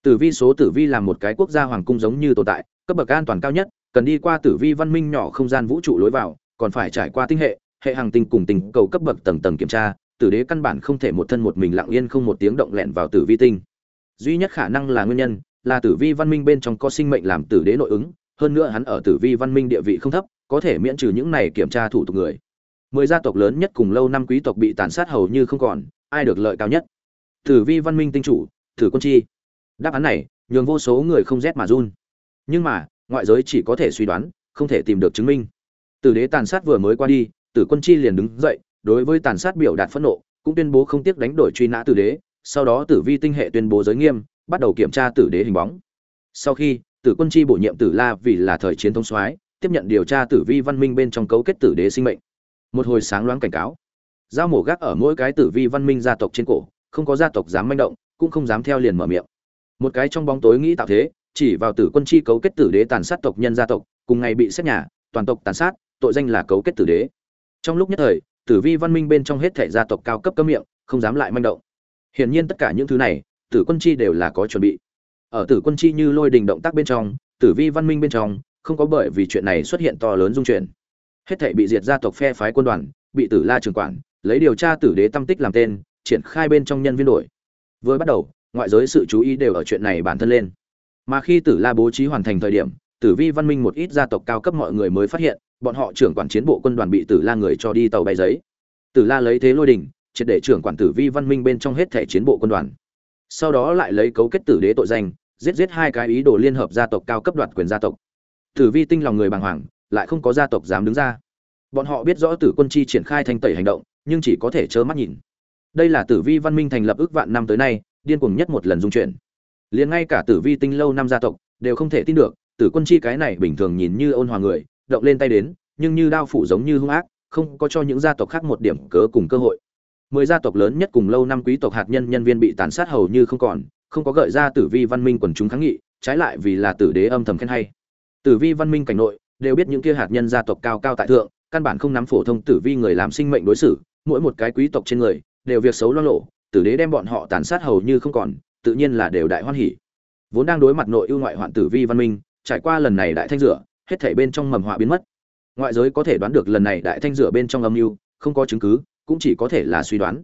A: Tử vi số tử vi là một cái quốc gia hoàng cung giống như tồn tại, cấp bậc an toàn cao nhất, cần đi qua tử vi văn minh nhỏ không gian vũ trụ lối vào, còn phải trải qua tinh hệ hệ hàng tinh cùng tình cầu cấp bậc tầng tầng kiểm tra, tử đế căn bản không thể một thân một mình lặng yên không một tiếng động lẹn vào tử vi tinh. Duy nhất khả năng là nguyên nhân, là tử vi văn minh bên trong có sinh mệnh làm tử đế nội ứng, hơn nữa hắn ở tử vi văn minh địa vị không thấp có thể miễn trừ những này kiểm tra thủ tục người. Mười gia tộc lớn nhất cùng lâu năm quý tộc bị tàn sát hầu như không còn, ai được lợi cao nhất? Tử vi văn minh tinh chủ, thử quân chi. Đáp án này, nhường vô số người không rét mà run. Nhưng mà, ngoại giới chỉ có thể suy đoán, không thể tìm được chứng minh. Tử đế tàn sát vừa mới qua đi, tử quân chi liền đứng dậy, đối với tàn sát biểu đạt phẫn nộ, cũng tuyên bố không tiếc đánh đổi truy nã tử đế, sau đó tử vi tinh hệ tuyên bố giới nghiêm, bắt đầu kiểm tra tử đế hình bóng. Sau khi, tử quân chi bổ nhiệm tử la vì là thời chiến thông soái tiếp nhận điều tra tử vi văn minh bên trong cấu kết tử đế sinh mệnh. Một hồi sáng loáng cảnh cáo. Dao mổ gác ở mỗi cái tử vi văn minh gia tộc trên cổ, không có gia tộc dám manh động, cũng không dám theo liền mở miệng. Một cái trong bóng tối nghĩ tạo thế, chỉ vào tử quân chi cấu kết tử đế tàn sát tộc nhân gia tộc, cùng ngày bị xét nhà, toàn tộc tàn sát, tội danh là cấu kết tử đế. Trong lúc nhất thời, tử vi văn minh bên trong hết thể gia tộc cao cấp cấm miệng, không dám lại manh động. Hiển nhiên tất cả những thứ này, tử quân chi đều là có chuẩn bị. Ở tử quân chi như lôi đình động tác bên trong, tử vi văn minh bên trong không có bởi vì chuyện này xuất hiện to lớn dung chuyển. Hết thảy bị diệt gia tộc phe phái quân đoàn, bị tử la trường quản, lấy điều tra tử đế tâm tích làm tên, triển khai bên trong nhân viên đổi. Vừa bắt đầu, ngoại giới sự chú ý đều ở chuyện này bản thân lên. Mà khi tử la bố trí hoàn thành thời điểm, tử vi văn minh một ít gia tộc cao cấp mọi người mới phát hiện, bọn họ trưởng quản chiến bộ quân đoàn bị tử la người cho đi tàu bay giấy. Tử la lấy thế lôi đình, triệt để trưởng quản tử vi văn minh bên trong hết thảy chiến bộ quân đoàn. Sau đó lại lấy cấu kết tử đế tội danh, giết giết hai cái ý đồ liên hợp gia tộc cao cấp đoạt quyền gia tộc tử vi tinh lòng người bàng hoàng, lại không có gia tộc dám đứng ra. Bọn họ biết rõ tử quân chi triển khai thanh tẩy hành động, nhưng chỉ có thể trơ mắt nhìn. Đây là tử vi văn minh thành lập ước vạn năm tới nay, điên cuồng nhất một lần dung chuyện. liền ngay cả tử vi tinh lâu năm gia tộc, đều không thể tin được, tử quân chi cái này bình thường nhìn như ôn hòa người, động lên tay đến, nhưng như đao phủ giống như hung ác, không có cho những gia tộc khác một điểm cớ cùng cơ hội. Mười gia tộc lớn nhất cùng lâu năm quý tộc hạt nhân nhân viên bị tàn sát hầu như không còn, không có gợi ra tử vi văn minh quần chúng kháng nghị, trái lại vì là tử đế âm thầm khen hay tử vi văn minh cảnh nội, đều biết những kia hạt nhân gia tộc cao cao tại thượng, căn bản không nắm phổ thông tử vi người làm sinh mệnh đối xử, mỗi một cái quý tộc trên người, đều việc xấu lo lộ, tử đế đem bọn họ tàn sát hầu như không còn, tự nhiên là đều đại hoan hỉ. Vốn đang đối mặt nội ưu ngoại hoạn tử vi văn minh, trải qua lần này đại thanh rửa, hết thảy bên trong mầm họa biến mất. Ngoại giới có thể đoán được lần này đại thanh rửa bên trong âm mưu, không có chứng cứ, cũng chỉ có thể là suy đoán.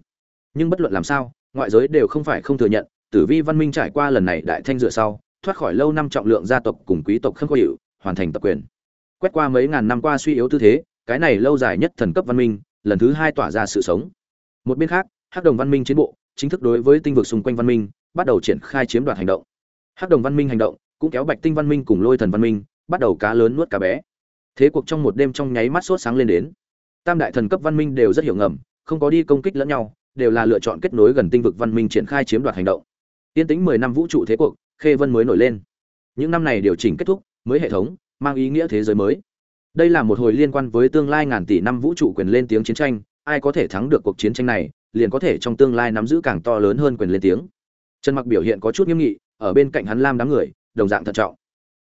A: Nhưng bất luận làm sao, ngoại giới đều không phải không thừa nhận, tử vi văn minh trải qua lần này đại thanh rửa sau, thoát khỏi lâu năm trọng lượng gia tộc cùng quý tộc khâm có hiệu hoàn thành tập quyền. Quét qua mấy ngàn năm qua suy yếu tư thế cái này lâu dài nhất thần cấp văn minh lần thứ hai tỏa ra sự sống. Một bên khác hắc đồng văn minh chiến bộ chính thức đối với tinh vực xung quanh văn minh bắt đầu triển khai chiếm đoạt hành động. Hắc đồng văn minh hành động cũng kéo bạch tinh văn minh cùng lôi thần văn minh bắt đầu cá lớn nuốt cá bé. Thế cuộc trong một đêm trong nháy mắt sốt sáng lên đến. Tam đại thần cấp văn minh đều rất hiểu ngầm không có đi công kích lẫn nhau đều là lựa chọn kết nối gần tinh vực văn minh triển khai chiếm đoạt hành động. Tiên tính 10 năm vũ trụ thế cuộc, Khê Vân mới nổi lên. Những năm này điều chỉnh kết thúc, mới hệ thống, mang ý nghĩa thế giới mới. Đây là một hồi liên quan với tương lai ngàn tỷ năm vũ trụ quyền lên tiếng chiến tranh, ai có thể thắng được cuộc chiến tranh này, liền có thể trong tương lai nắm giữ càng to lớn hơn quyền lên tiếng. Trần Mặc biểu hiện có chút nghiêm nghị, ở bên cạnh hắn Lam đám người, đồng dạng thận trọng.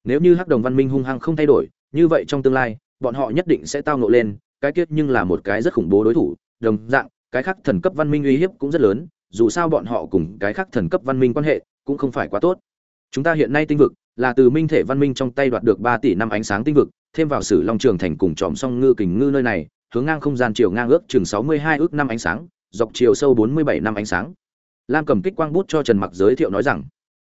A: Nếu như Hắc Đồng Văn Minh hung hăng không thay đổi, như vậy trong tương lai, bọn họ nhất định sẽ tao nộ lên, cái kết nhưng là một cái rất khủng bố đối thủ, đồng dạng, cái khác thần cấp văn minh uy hiếp cũng rất lớn, dù sao bọn họ cùng cái khác thần cấp văn minh quan hệ cũng không phải quá tốt. Chúng ta hiện nay tinh vực là từ minh thể văn minh trong tay đoạt được 3 tỷ năm ánh sáng tinh vực, thêm vào sử long trường thành cùng tròm song ngư kình ngư nơi này, hướng ngang không gian chiều ngang ước chừng 62 ước năm ánh sáng, dọc chiều sâu 47 năm ánh sáng. Lam cầm kích quang bút cho Trần Mặc giới thiệu nói rằng,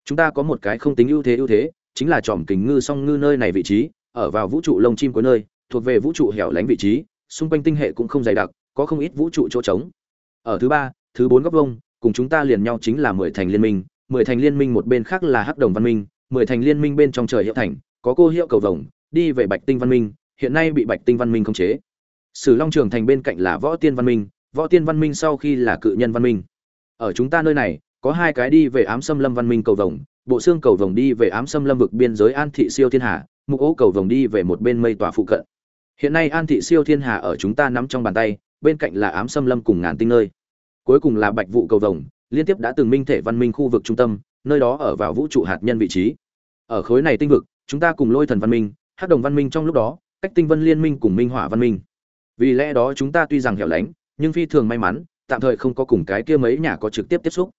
A: chúng ta có một cái không tính ưu thế ưu thế, chính là tròm kình ngư song ngư nơi này vị trí, ở vào vũ trụ lông chim của nơi, thuộc về vũ trụ hẻo lánh vị trí, xung quanh tinh hệ cũng không dày đặc, có không ít vũ trụ chỗ trống. Ở thứ ba, thứ bốn góc vông, cùng chúng ta liền nhau chính là mười thành liên minh, mười thành liên minh một bên khác là Hắc Đồng Văn Minh, mười thành liên minh bên trong trời hiệu thành, có cô hiệu cầu vồng, đi về Bạch Tinh Văn Minh, hiện nay bị Bạch Tinh Văn Minh khống chế. Sử Long Trường thành bên cạnh là Võ Tiên Văn Minh, Võ Tiên Văn Minh sau khi là Cự Nhân Văn Minh. Ở chúng ta nơi này, có hai cái đi về Ám Sâm Lâm Văn Minh cầu vồng, bộ xương cầu vồng đi về Ám Sâm Lâm vực biên giới An Thị Siêu Thiên Hà, mục ố cầu vồng đi về một bên mây tòa phụ cận. Hiện nay An Thị Siêu Thiên Hà ở chúng ta nắm trong bàn tay, bên cạnh là Ám Sâm Lâm cùng ngàn tinh nơi. Cuối cùng là Bạch Vụ cầu vồng, liên tiếp đã từng minh thể văn minh khu vực trung tâm, nơi đó ở vào vũ trụ hạt nhân vị trí. Ở khối này tinh vực, chúng ta cùng Lôi Thần văn minh, Hắc Đồng văn minh trong lúc đó, cách Tinh Vân liên minh cùng Minh Hỏa văn minh. Vì lẽ đó chúng ta tuy rằng hẻo lánh, nhưng phi thường may mắn, tạm thời không có cùng cái kia mấy nhà có trực tiếp tiếp xúc.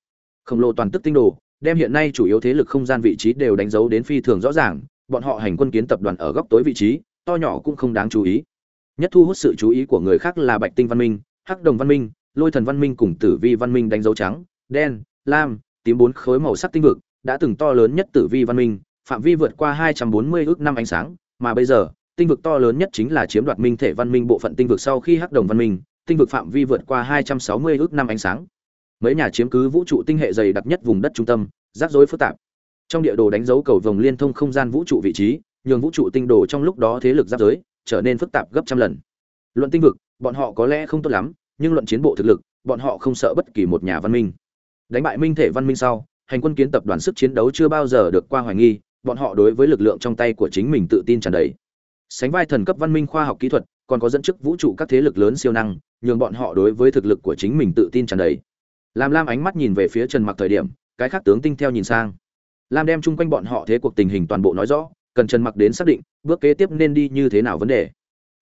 A: Khổng lồ toàn tức tinh đồ, đem hiện nay chủ yếu thế lực không gian vị trí đều đánh dấu đến phi thường rõ ràng, bọn họ hành quân kiến tập đoàn ở góc tối vị trí, to nhỏ cũng không đáng chú ý. Nhất thu hút sự chú ý của người khác là Bạch Tinh văn minh, Hắc Đồng văn minh, Lôi Thần văn minh cùng Tử Vi văn minh đánh dấu trắng, đen, lam, tím bốn khối màu sắc tinh vực, đã từng to lớn nhất Tử Vi văn minh, phạm vi vượt qua 240 ước năm ánh sáng, mà bây giờ, tinh vực to lớn nhất chính là chiếm đoạt minh thể văn minh bộ phận tinh vực sau khi Hắc Đồng văn minh, tinh vực phạm vi vượt qua 260 ước năm ánh sáng. Mấy nhà chiếm cứ vũ trụ tinh hệ dày đặc nhất vùng đất trung tâm, rắc rối phức tạp. Trong địa đồ đánh dấu cầu vồng liên thông không gian vũ trụ vị trí, nhường vũ trụ tinh đồ trong lúc đó thế lực giáp giới trở nên phức tạp gấp trăm lần. Luận tinh vực, bọn họ có lẽ không tốt lắm, nhưng luận chiến bộ thực lực, bọn họ không sợ bất kỳ một nhà văn minh. Đánh bại minh thể văn minh sau, hành quân kiến tập đoàn sức chiến đấu chưa bao giờ được qua hoài nghi, bọn họ đối với lực lượng trong tay của chính mình tự tin tràn đầy. Sánh vai thần cấp văn minh khoa học kỹ thuật, còn có dẫn chức vũ trụ các thế lực lớn siêu năng, nhường bọn họ đối với thực lực của chính mình tự tin tràn đầy. Lam Lam ánh mắt nhìn về phía Trần Mặc thời điểm, cái khác tướng tinh theo nhìn sang. Lam đem chung quanh bọn họ thế cuộc tình hình toàn bộ nói rõ, cần Trần Mặc đến xác định, bước kế tiếp nên đi như thế nào vấn đề.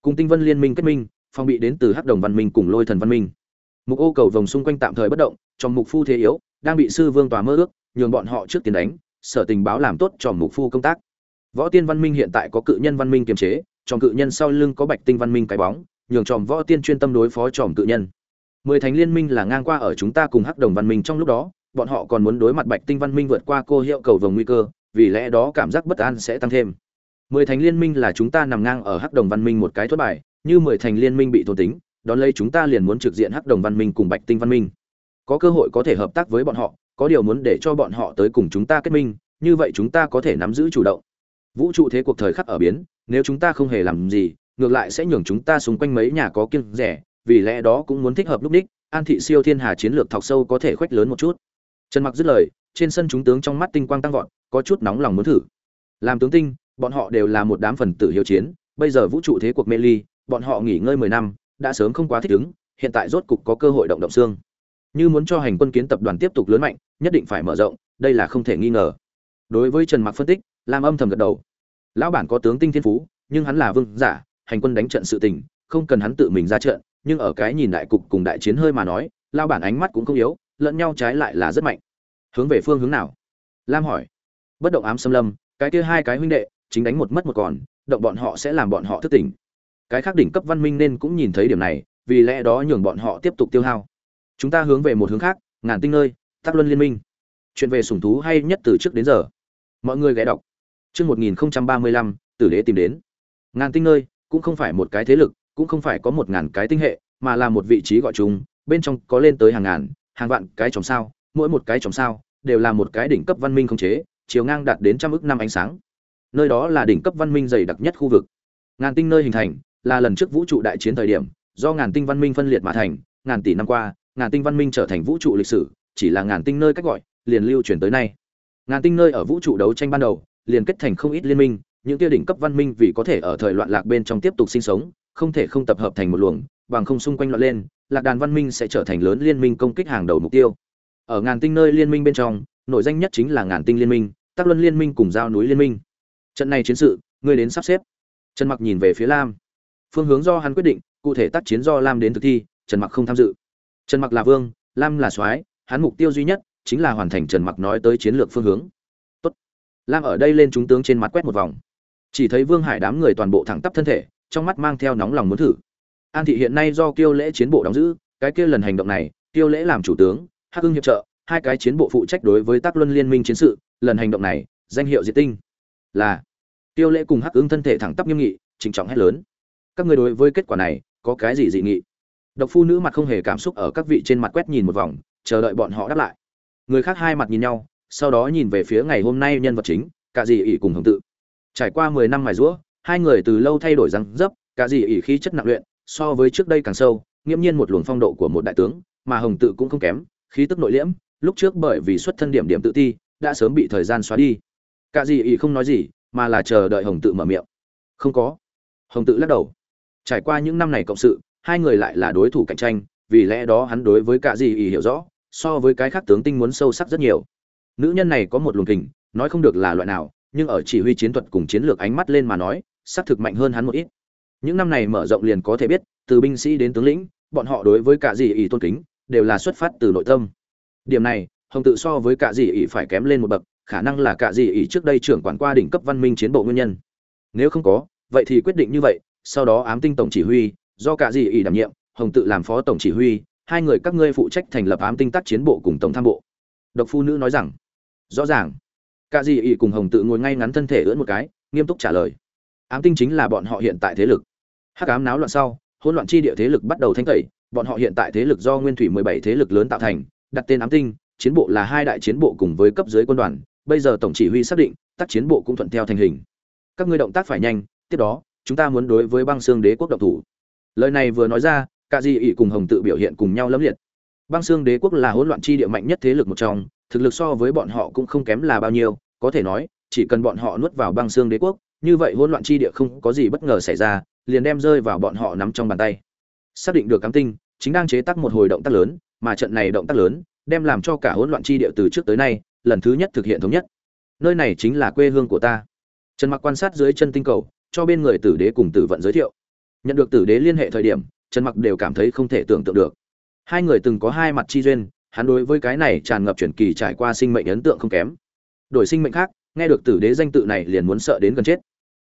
A: Cùng Tinh Vân liên minh kết minh, phong bị đến từ Hắc Đồng văn minh cùng Lôi Thần văn minh. Mục ô cầu vòng xung quanh tạm thời bất động, trong mục phu thế yếu, đang bị sư vương tòa mơ ước, nhường bọn họ trước tiền đánh, sở tình báo làm tốt cho mục phu công tác. Võ Tiên văn minh hiện tại có cự nhân văn minh kiềm chế, trong cự nhân sau lưng có Bạch Tinh văn minh cái bóng, nhường tròm Võ Tiên chuyên tâm đối phó tròm cự nhân. Mười thánh liên minh là ngang qua ở chúng ta cùng Hắc Đồng văn minh trong lúc đó, bọn họ còn muốn đối mặt Bạch Tinh văn minh vượt qua cô hiệu cầu vòng nguy cơ, vì lẽ đó cảm giác bất an sẽ tăng thêm. Mười thánh liên minh là chúng ta nằm ngang ở Hắc Đồng văn minh một cái thất bài, như mười thành liên minh bị thôn tính, đón lấy chúng ta liền muốn trực diện Hắc Đồng văn minh cùng Bạch Tinh văn minh. Có cơ hội có thể hợp tác với bọn họ, có điều muốn để cho bọn họ tới cùng chúng ta kết minh, như vậy chúng ta có thể nắm giữ chủ động. Vũ trụ thế cuộc thời khắc ở biến, nếu chúng ta không hề làm gì, ngược lại sẽ nhường chúng ta xung quanh mấy nhà có kiêng rẻ, vì lẽ đó cũng muốn thích hợp lúc đích, An thị siêu thiên hà chiến lược thọc sâu có thể khuếch lớn một chút. Trần Mặc dứt lời, trên sân chúng tướng trong mắt tinh quang tăng vọt, có chút nóng lòng muốn thử. Làm tướng tinh, bọn họ đều là một đám phần tử hiếu chiến, bây giờ vũ trụ thế cuộc mê ly, bọn họ nghỉ ngơi 10 năm, đã sớm không quá thích ứng, hiện tại rốt cục có cơ hội động động xương. Như muốn cho hành quân kiến tập đoàn tiếp tục lớn mạnh, nhất định phải mở rộng, đây là không thể nghi ngờ. Đối với Trần Mặc phân tích, Lam âm thầm gật đầu. Lão bản có tướng tinh thiên phú, nhưng hắn là vương giả, hành quân đánh trận sự tình, không cần hắn tự mình ra trận, nhưng ở cái nhìn đại cục cùng đại chiến hơi mà nói, lão bản ánh mắt cũng không yếu, lẫn nhau trái lại là rất mạnh. Hướng về phương hướng nào? Lam hỏi. Bất động ám xâm lâm, cái kia hai cái huynh đệ, chính đánh một mất một còn, động bọn họ sẽ làm bọn họ thức tỉnh. Cái khác đỉnh cấp văn minh nên cũng nhìn thấy điểm này, vì lẽ đó nhường bọn họ tiếp tục tiêu hao. Chúng ta hướng về một hướng khác, ngàn tinh nơi, Tắc Luân Liên Minh. Chuyện về sủng thú hay nhất từ trước đến giờ. Mọi người ghé đọc. Chương 1035, Tử Đế tìm đến. Ngàn tinh nơi cũng không phải một cái thế lực, cũng không phải có một ngàn cái tinh hệ, mà là một vị trí gọi chung, bên trong có lên tới hàng ngàn, hàng vạn cái chòm sao, mỗi một cái chòm sao đều là một cái đỉnh cấp văn minh không chế, chiều ngang đạt đến trăm ức năm ánh sáng. Nơi đó là đỉnh cấp văn minh dày đặc nhất khu vực. Ngàn tinh nơi hình thành, là lần trước vũ trụ đại chiến thời điểm, do ngàn tinh văn minh phân liệt mà thành, ngàn tỷ năm qua, ngàn tinh văn minh trở thành vũ trụ lịch sử, chỉ là ngàn tinh nơi cách gọi, liền lưu truyền tới nay. Ngàn tinh nơi ở vũ trụ đấu tranh ban đầu liền kết thành không ít liên minh những kia đỉnh cấp văn minh vì có thể ở thời loạn lạc bên trong tiếp tục sinh sống không thể không tập hợp thành một luồng bằng không xung quanh loạn lên lạc đàn văn minh sẽ trở thành lớn liên minh công kích hàng đầu mục tiêu. Ở ngàn tinh nơi liên minh bên trong nội danh nhất chính là ngàn tinh liên minh tác luân liên minh cùng giao núi liên minh. Trận này chiến sự ngươi đến sắp xếp. Trần mặc nhìn về phía lam phương hướng do hắn quyết định, cụ thể tác chiến do lam đến thực thi, trần mặc không tham dự. Trần mặc là vương, lam là soái, hắn mục tiêu duy nhất chính là hoàn thành trần mặc nói tới chiến lược phương hướng. Tốt. lam ở đây lên chúng tướng trên mặt quét một vòng. Chỉ thấy vương hải đám người toàn bộ thẳng tắp thân thể, trong mắt mang theo nóng lòng muốn thử. An thị hiện nay do kiêu lễ chiến bộ đóng giữ, cái kia lần hành động này, kiêu lễ làm chủ tướng, hắc hưng hiệp trợ, hai cái chiến bộ phụ trách đối với tác luân liên minh chiến sự, lần hành động này, danh hiệu diệt tinh. Là tiêu lễ cùng hắc ứng thân thể thẳng tắp nghiêm nghị trịnh trọng hét lớn các người đối với kết quả này có cái gì dị nghị? Độc phu nữ mặt không hề cảm xúc ở các vị trên mặt quét nhìn một vòng, chờ đợi bọn họ đáp lại. Người khác hai mặt nhìn nhau, sau đó nhìn về phía ngày hôm nay nhân vật chính cả dì ỉ cùng hồng tự. Trải qua mười năm mài rũa, hai người từ lâu thay đổi răng dấp cả dì ỉ khí chất nặng luyện, so với trước đây càng sâu, nghiễm nhiên một luồng phong độ của một đại tướng, mà hồng tự cũng không kém, khí tức nội liễm, lúc trước bởi vì xuất thân điểm điểm tự ti, đã sớm bị thời gian xóa đi. Cả dì ỉ không nói gì, mà là chờ đợi hồng tự mở miệng. Không có. Hồng tự lắc đầu trải qua những năm này cộng sự, hai người lại là đối thủ cạnh tranh, vì lẽ đó hắn đối với cả gì ý hiểu rõ, so với cái khác tướng tinh muốn sâu sắc rất nhiều. Nữ nhân này có một luồng kình, nói không được là loại nào, nhưng ở chỉ huy chiến thuật cùng chiến lược ánh mắt lên mà nói xác thực mạnh hơn hắn một ít. Những năm này mở rộng liền có thể biết, từ binh sĩ đến tướng lĩnh, bọn họ đối với cả gì ý tôn kính, đều là xuất phát từ nội tâm. Điểm này, hồng tự so với cả gì ý phải kém lên một bậc, khả năng là cả gì ý trước đây trưởng quản qua đỉnh cấp văn minh chiến bộ nguyên nhân. Nếu không có, vậy thì quyết định như vậy sau đó ám tinh tổng chỉ huy, do cả dì ỉ đảm nhiệm, hồng tự làm phó tổng chỉ huy, hai người các ngươi phụ trách thành lập ám tinh tác chiến bộ cùng tổng tham bộ. Độc phu nữ nói rằng, rõ ràng. Cả dì ỉ cùng hồng tự ngồi ngay ngắn thân thể ưỡn một cái, nghiêm túc trả lời. Ám tinh chính là bọn họ hiện tại thế lực. Hắc ám náo loạn sau, hỗn loạn chi địa thế lực bắt đầu thanh tẩy, bọn họ hiện tại thế lực do nguyên thủy mười bảy thế lực lớn tạo thành, đặt tên ám tinh, chiến bộ là hai đại chiến bộ cùng với cấp dưới quân đoàn, bây giờ tổng chỉ huy xác định, tác chiến bộ cũng thuận theo thành hình. Các ngươi động tác phải nhanh, tiếp đó chúng ta muốn đối với băng xương đế quốc độc thủ. Lời này vừa nói ra cả di ỉ cùng hồng tự biểu hiện cùng nhau lẫm liệt. Băng xương đế quốc là hỗn loạn chi địa mạnh nhất thế lực một trong, thực lực so với bọn họ cũng không kém là bao nhiêu, có thể nói, chỉ cần bọn họ nuốt vào băng xương đế quốc, như vậy hỗn loạn chi địa không có gì bất ngờ xảy ra, liền đem rơi vào bọn họ nắm trong bàn tay. Xác định được cám tinh, chính đang chế tác một hồi động tác lớn, mà trận này động tác lớn, đem làm cho cả hỗn loạn chi địa từ trước tới nay, lần thứ nhất thực hiện thống nhất. Nơi này chính là quê hương của ta. Trần mặc quan sát dưới chân tinh cầu cho bên người tử đế cùng tử vận giới thiệu. Nhận được tử đế liên hệ thời điểm, trần mặc đều cảm thấy không thể tưởng tượng được. Hai người từng có hai mặt chi duyên, hắn đối với cái này tràn ngập truyền kỳ trải qua sinh mệnh ấn tượng không kém. Đổi sinh mệnh khác, nghe được tử đế danh tự này liền muốn sợ đến gần chết.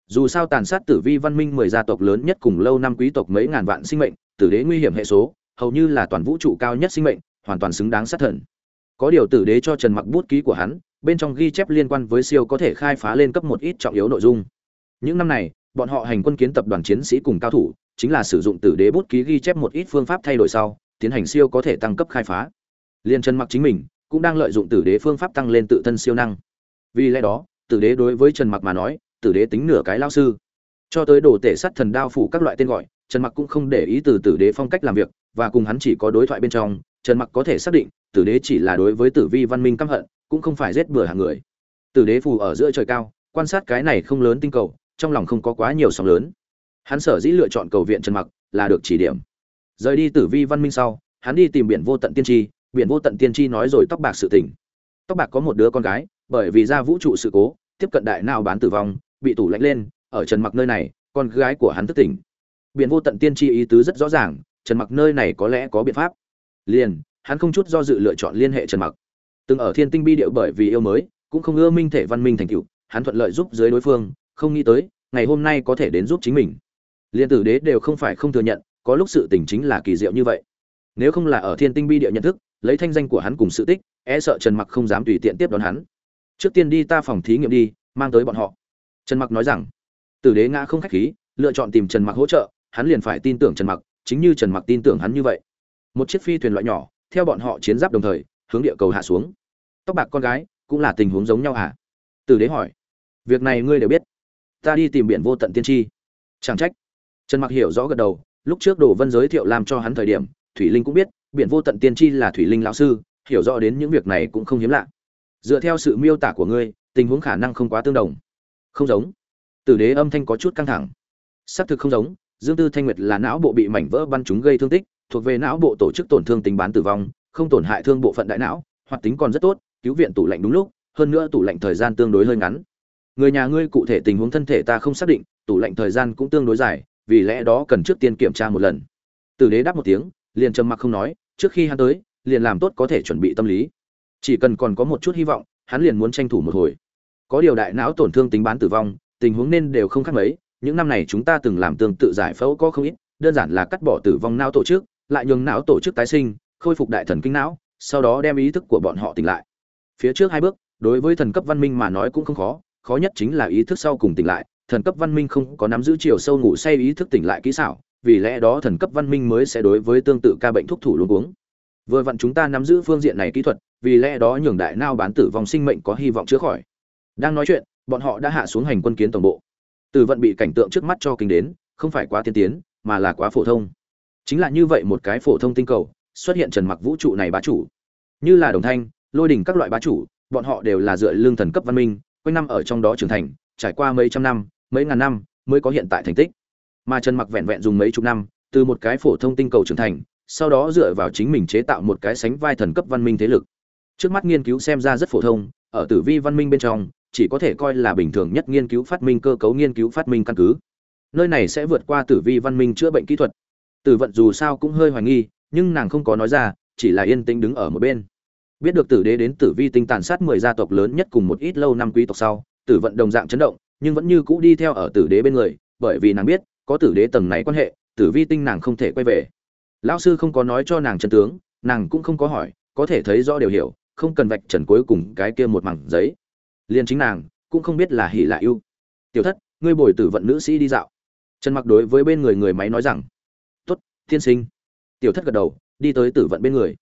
A: Dù sao tàn sát tử vi văn minh mười gia tộc lớn nhất cùng lâu năm quý tộc mấy ngàn vạn sinh mệnh, tử đế nguy hiểm hệ số, hầu như là toàn vũ trụ cao nhất sinh mệnh, hoàn toàn xứng đáng sát thần. Có điều tử đế cho trần mặc bút ký của hắn, bên trong ghi chép liên quan với siêu có thể khai phá lên cấp một ít trọng yếu nội dung những năm này, bọn họ hành quân kiến tập đoàn chiến sĩ cùng cao thủ, chính là sử dụng tử đế bút ký ghi chép một ít phương pháp thay đổi sau, tiến hành siêu có thể tăng cấp khai phá. Liên trần mặc chính mình, cũng đang lợi dụng tử đế phương pháp tăng lên tự thân siêu năng. Vì lẽ đó, tử đế đối với trần mặc mà nói, tử đế tính nửa cái lao sư. Cho tới đồ tể sắt thần đao phủ các loại tên gọi, trần mặc cũng không để ý từ tử đế phong cách làm việc, và cùng hắn chỉ có đối thoại bên trong, trần mặc có thể xác định, tử đế chỉ là đối với tử vi văn minh căm hận, cũng không phải giết bừa hàng người. Tử đế phù ở giữa trời cao, quan sát cái này không lớn tinh cầu trong lòng không có quá nhiều sóng lớn. Hắn sở dĩ lựa chọn cầu viện trần mặc là được chỉ điểm. Rời đi tử vi văn minh sau, hắn đi tìm biển vô tận tiên tri, biển vô tận tiên tri nói rồi tóc bạc sự tình. Tóc bạc có một đứa con gái, bởi vì ra vũ trụ sự cố, tiếp cận đại nào bán tử vong, bị tủ lạnh lên, ở trần mặc nơi này, con gái của hắn thức tỉnh. Biển vô tận tiên tri ý tứ rất rõ ràng, trần mặc nơi này có lẽ có biện pháp. Liền, hắn không chút do dự lựa chọn liên hệ trần mặc. Từng ở thiên tinh bi điệu bởi vì yêu mới, cũng không ưa minh thể văn minh thành cựu hắn thuận lợi giúp dưới đối phương không nghĩ tới, ngày hôm nay có thể đến giúp chính mình. Liên tử đế đều không phải không thừa nhận, có lúc sự tình chính là kỳ diệu như vậy. Nếu không là ở thiên tinh bi địa nhận thức, lấy thanh danh của hắn cùng sự tích e sợ trần mặc không dám tùy tiện tiếp đón hắn. Trước tiên đi ta phòng thí nghiệm đi, mang tới bọn họ. Trần mặc nói rằng. Tử đế ngã không khách khí, lựa chọn tìm trần mặc hỗ trợ, hắn liền phải tin tưởng trần mặc, chính như trần mặc tin tưởng hắn như vậy. Một chiếc phi thuyền loại nhỏ, theo bọn họ chiến giáp đồng thời, hướng địa cầu hạ xuống. Tóc bạc con gái, cũng là tình huống giống nhau hả? Tử đế hỏi. Việc này ngươi đều biết ta đi tìm biển vô tận tiên tri. Chẳng trách. Trần mặc hiểu rõ gật đầu, lúc trước đồ vân giới thiệu làm cho hắn thời điểm, thủy linh cũng biết, biển vô tận tiên tri là thủy linh lão sư, hiểu rõ đến những việc này cũng không hiếm lạ. Dựa theo sự miêu tả của ngươi, tình huống khả năng không quá tương đồng. Không giống. Tử đế âm thanh có chút căng thẳng. Xác thực không giống, dương tư thanh nguyệt là não bộ bị mảnh vỡ bắn chúng gây thương tích, thuộc về não bộ tổ chức tổn thương tính bán tử vong, không tổn hại thương bộ phận đại não, hoạt tính còn rất tốt, cứu viện tủ lạnh đúng lúc, hơn nữa tủ lạnh thời gian tương đối hơi ngắn người nhà ngươi cụ thể tình huống thân thể ta không xác định, tủ lạnh thời gian cũng tương đối dài, vì lẽ đó cần trước tiên kiểm tra một lần. Tử đế đáp một tiếng, liền trầm mặc không nói, trước khi hắn tới, liền làm tốt có thể chuẩn bị tâm lý. Chỉ cần còn có một chút hy vọng, hắn liền muốn tranh thủ một hồi. Có điều đại não tổn thương tính bán tử vong, tình huống nên đều không khác mấy, những năm này chúng ta từng làm tương tự giải phẫu có không ít, đơn giản là cắt bỏ tử vong não tổ chức, lại nhường não tổ chức tái sinh, khôi phục đại thần kinh não, sau đó đem ý thức của bọn họ tỉnh lại. Phía trước hai bước, đối với thần cấp văn minh mà nói cũng không khó khó nhất chính là ý thức sau cùng tỉnh lại, thần cấp văn minh không có nắm giữ chiều sâu ngủ say ý thức tỉnh lại kỹ xảo, vì lẽ đó thần cấp văn minh mới sẽ đối với tương tự ca bệnh thuốc thủ luôn uống vừa vặn chúng ta nắm giữ phương diện này kỹ thuật, vì lẽ đó nhường đại nao bán tử vong sinh mệnh có hy vọng chữa khỏi. Đang nói chuyện, bọn họ đã hạ xuống hành quân kiến tổng bộ. Tử vận bị cảnh tượng trước mắt cho kinh đến, không phải quá tiên tiến, mà là quá phổ thông. Chính là như vậy một cái phổ thông tinh cầu, xuất hiện trần mặc vũ trụ này bá chủ. Như là đồng thanh, lôi đỉnh các loại bá chủ, bọn họ đều là dựa lương thần cấp văn minh quanh năm ở trong đó trưởng thành, trải qua mấy trăm năm, mấy ngàn năm mới có hiện tại thành tích. Mà trần mặc vẹn vẹn dùng mấy chục năm, từ một cái phổ thông tinh cầu trưởng thành, sau đó dựa vào chính mình chế tạo một cái sánh vai thần cấp văn minh thế lực. Trước mắt nghiên cứu xem ra rất phổ thông, ở tử vi văn minh bên trong, chỉ có thể coi là bình thường nhất nghiên cứu phát minh cơ cấu nghiên cứu phát minh căn cứ. Nơi này sẽ vượt qua tử vi văn minh chữa bệnh kỹ thuật. Tử vận dù sao cũng hơi hoài nghi, nhưng nàng không có nói ra, chỉ là yên tĩnh đứng ở một bên biết được tử đế đến tử vi tinh tàn sát mười gia tộc lớn nhất cùng một ít lâu năm quý tộc sau, tử vận đồng dạng chấn động, nhưng vẫn như cũ đi theo ở tử đế bên người, bởi vì nàng biết, có tử đế tầng này quan hệ, tử vi tinh nàng không thể quay về. Lão sư không có nói cho nàng chân tướng, nàng cũng không có hỏi, có thể thấy rõ đều hiểu, không cần vạch trần cuối cùng cái kia một mảng giấy. Liền chính nàng, cũng không biết là hỉ là ưu. Tiểu thất, ngươi bồi tử vận nữ sĩ đi dạo. Trần mặc đối với bên người người máy nói rằng, tốt thiên sinh. Tiểu thất gật đầu, đi tới tử vận bên người.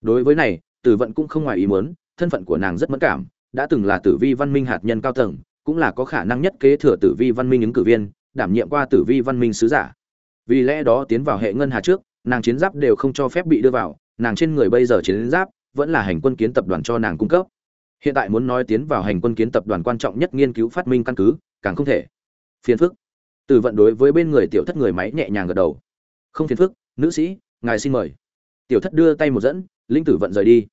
A: Đối với này tử vận cũng không ngoài ý muốn, thân phận của nàng rất mẫn cảm, đã từng là tử vi văn minh hạt nhân cao tầng, cũng là có khả năng nhất kế thừa tử vi văn minh ứng cử viên, đảm nhiệm qua tử vi văn minh sứ giả. Vì lẽ đó tiến vào hệ ngân hà trước, nàng chiến giáp đều không cho phép bị đưa vào, nàng trên người bây giờ chiến giáp vẫn là hành quân kiến tập đoàn cho nàng cung cấp. Hiện tại muốn nói tiến vào hành quân kiến tập đoàn quan trọng nhất nghiên cứu phát minh căn cứ, càng không thể. Phiền phức. Tử vận đối với bên người tiểu thất người máy nhẹ nhàng gật đầu. Không phiền phức, nữ sĩ, ngài xin mời. Tiểu thất đưa tay một dẫn, linh tử vận rời đi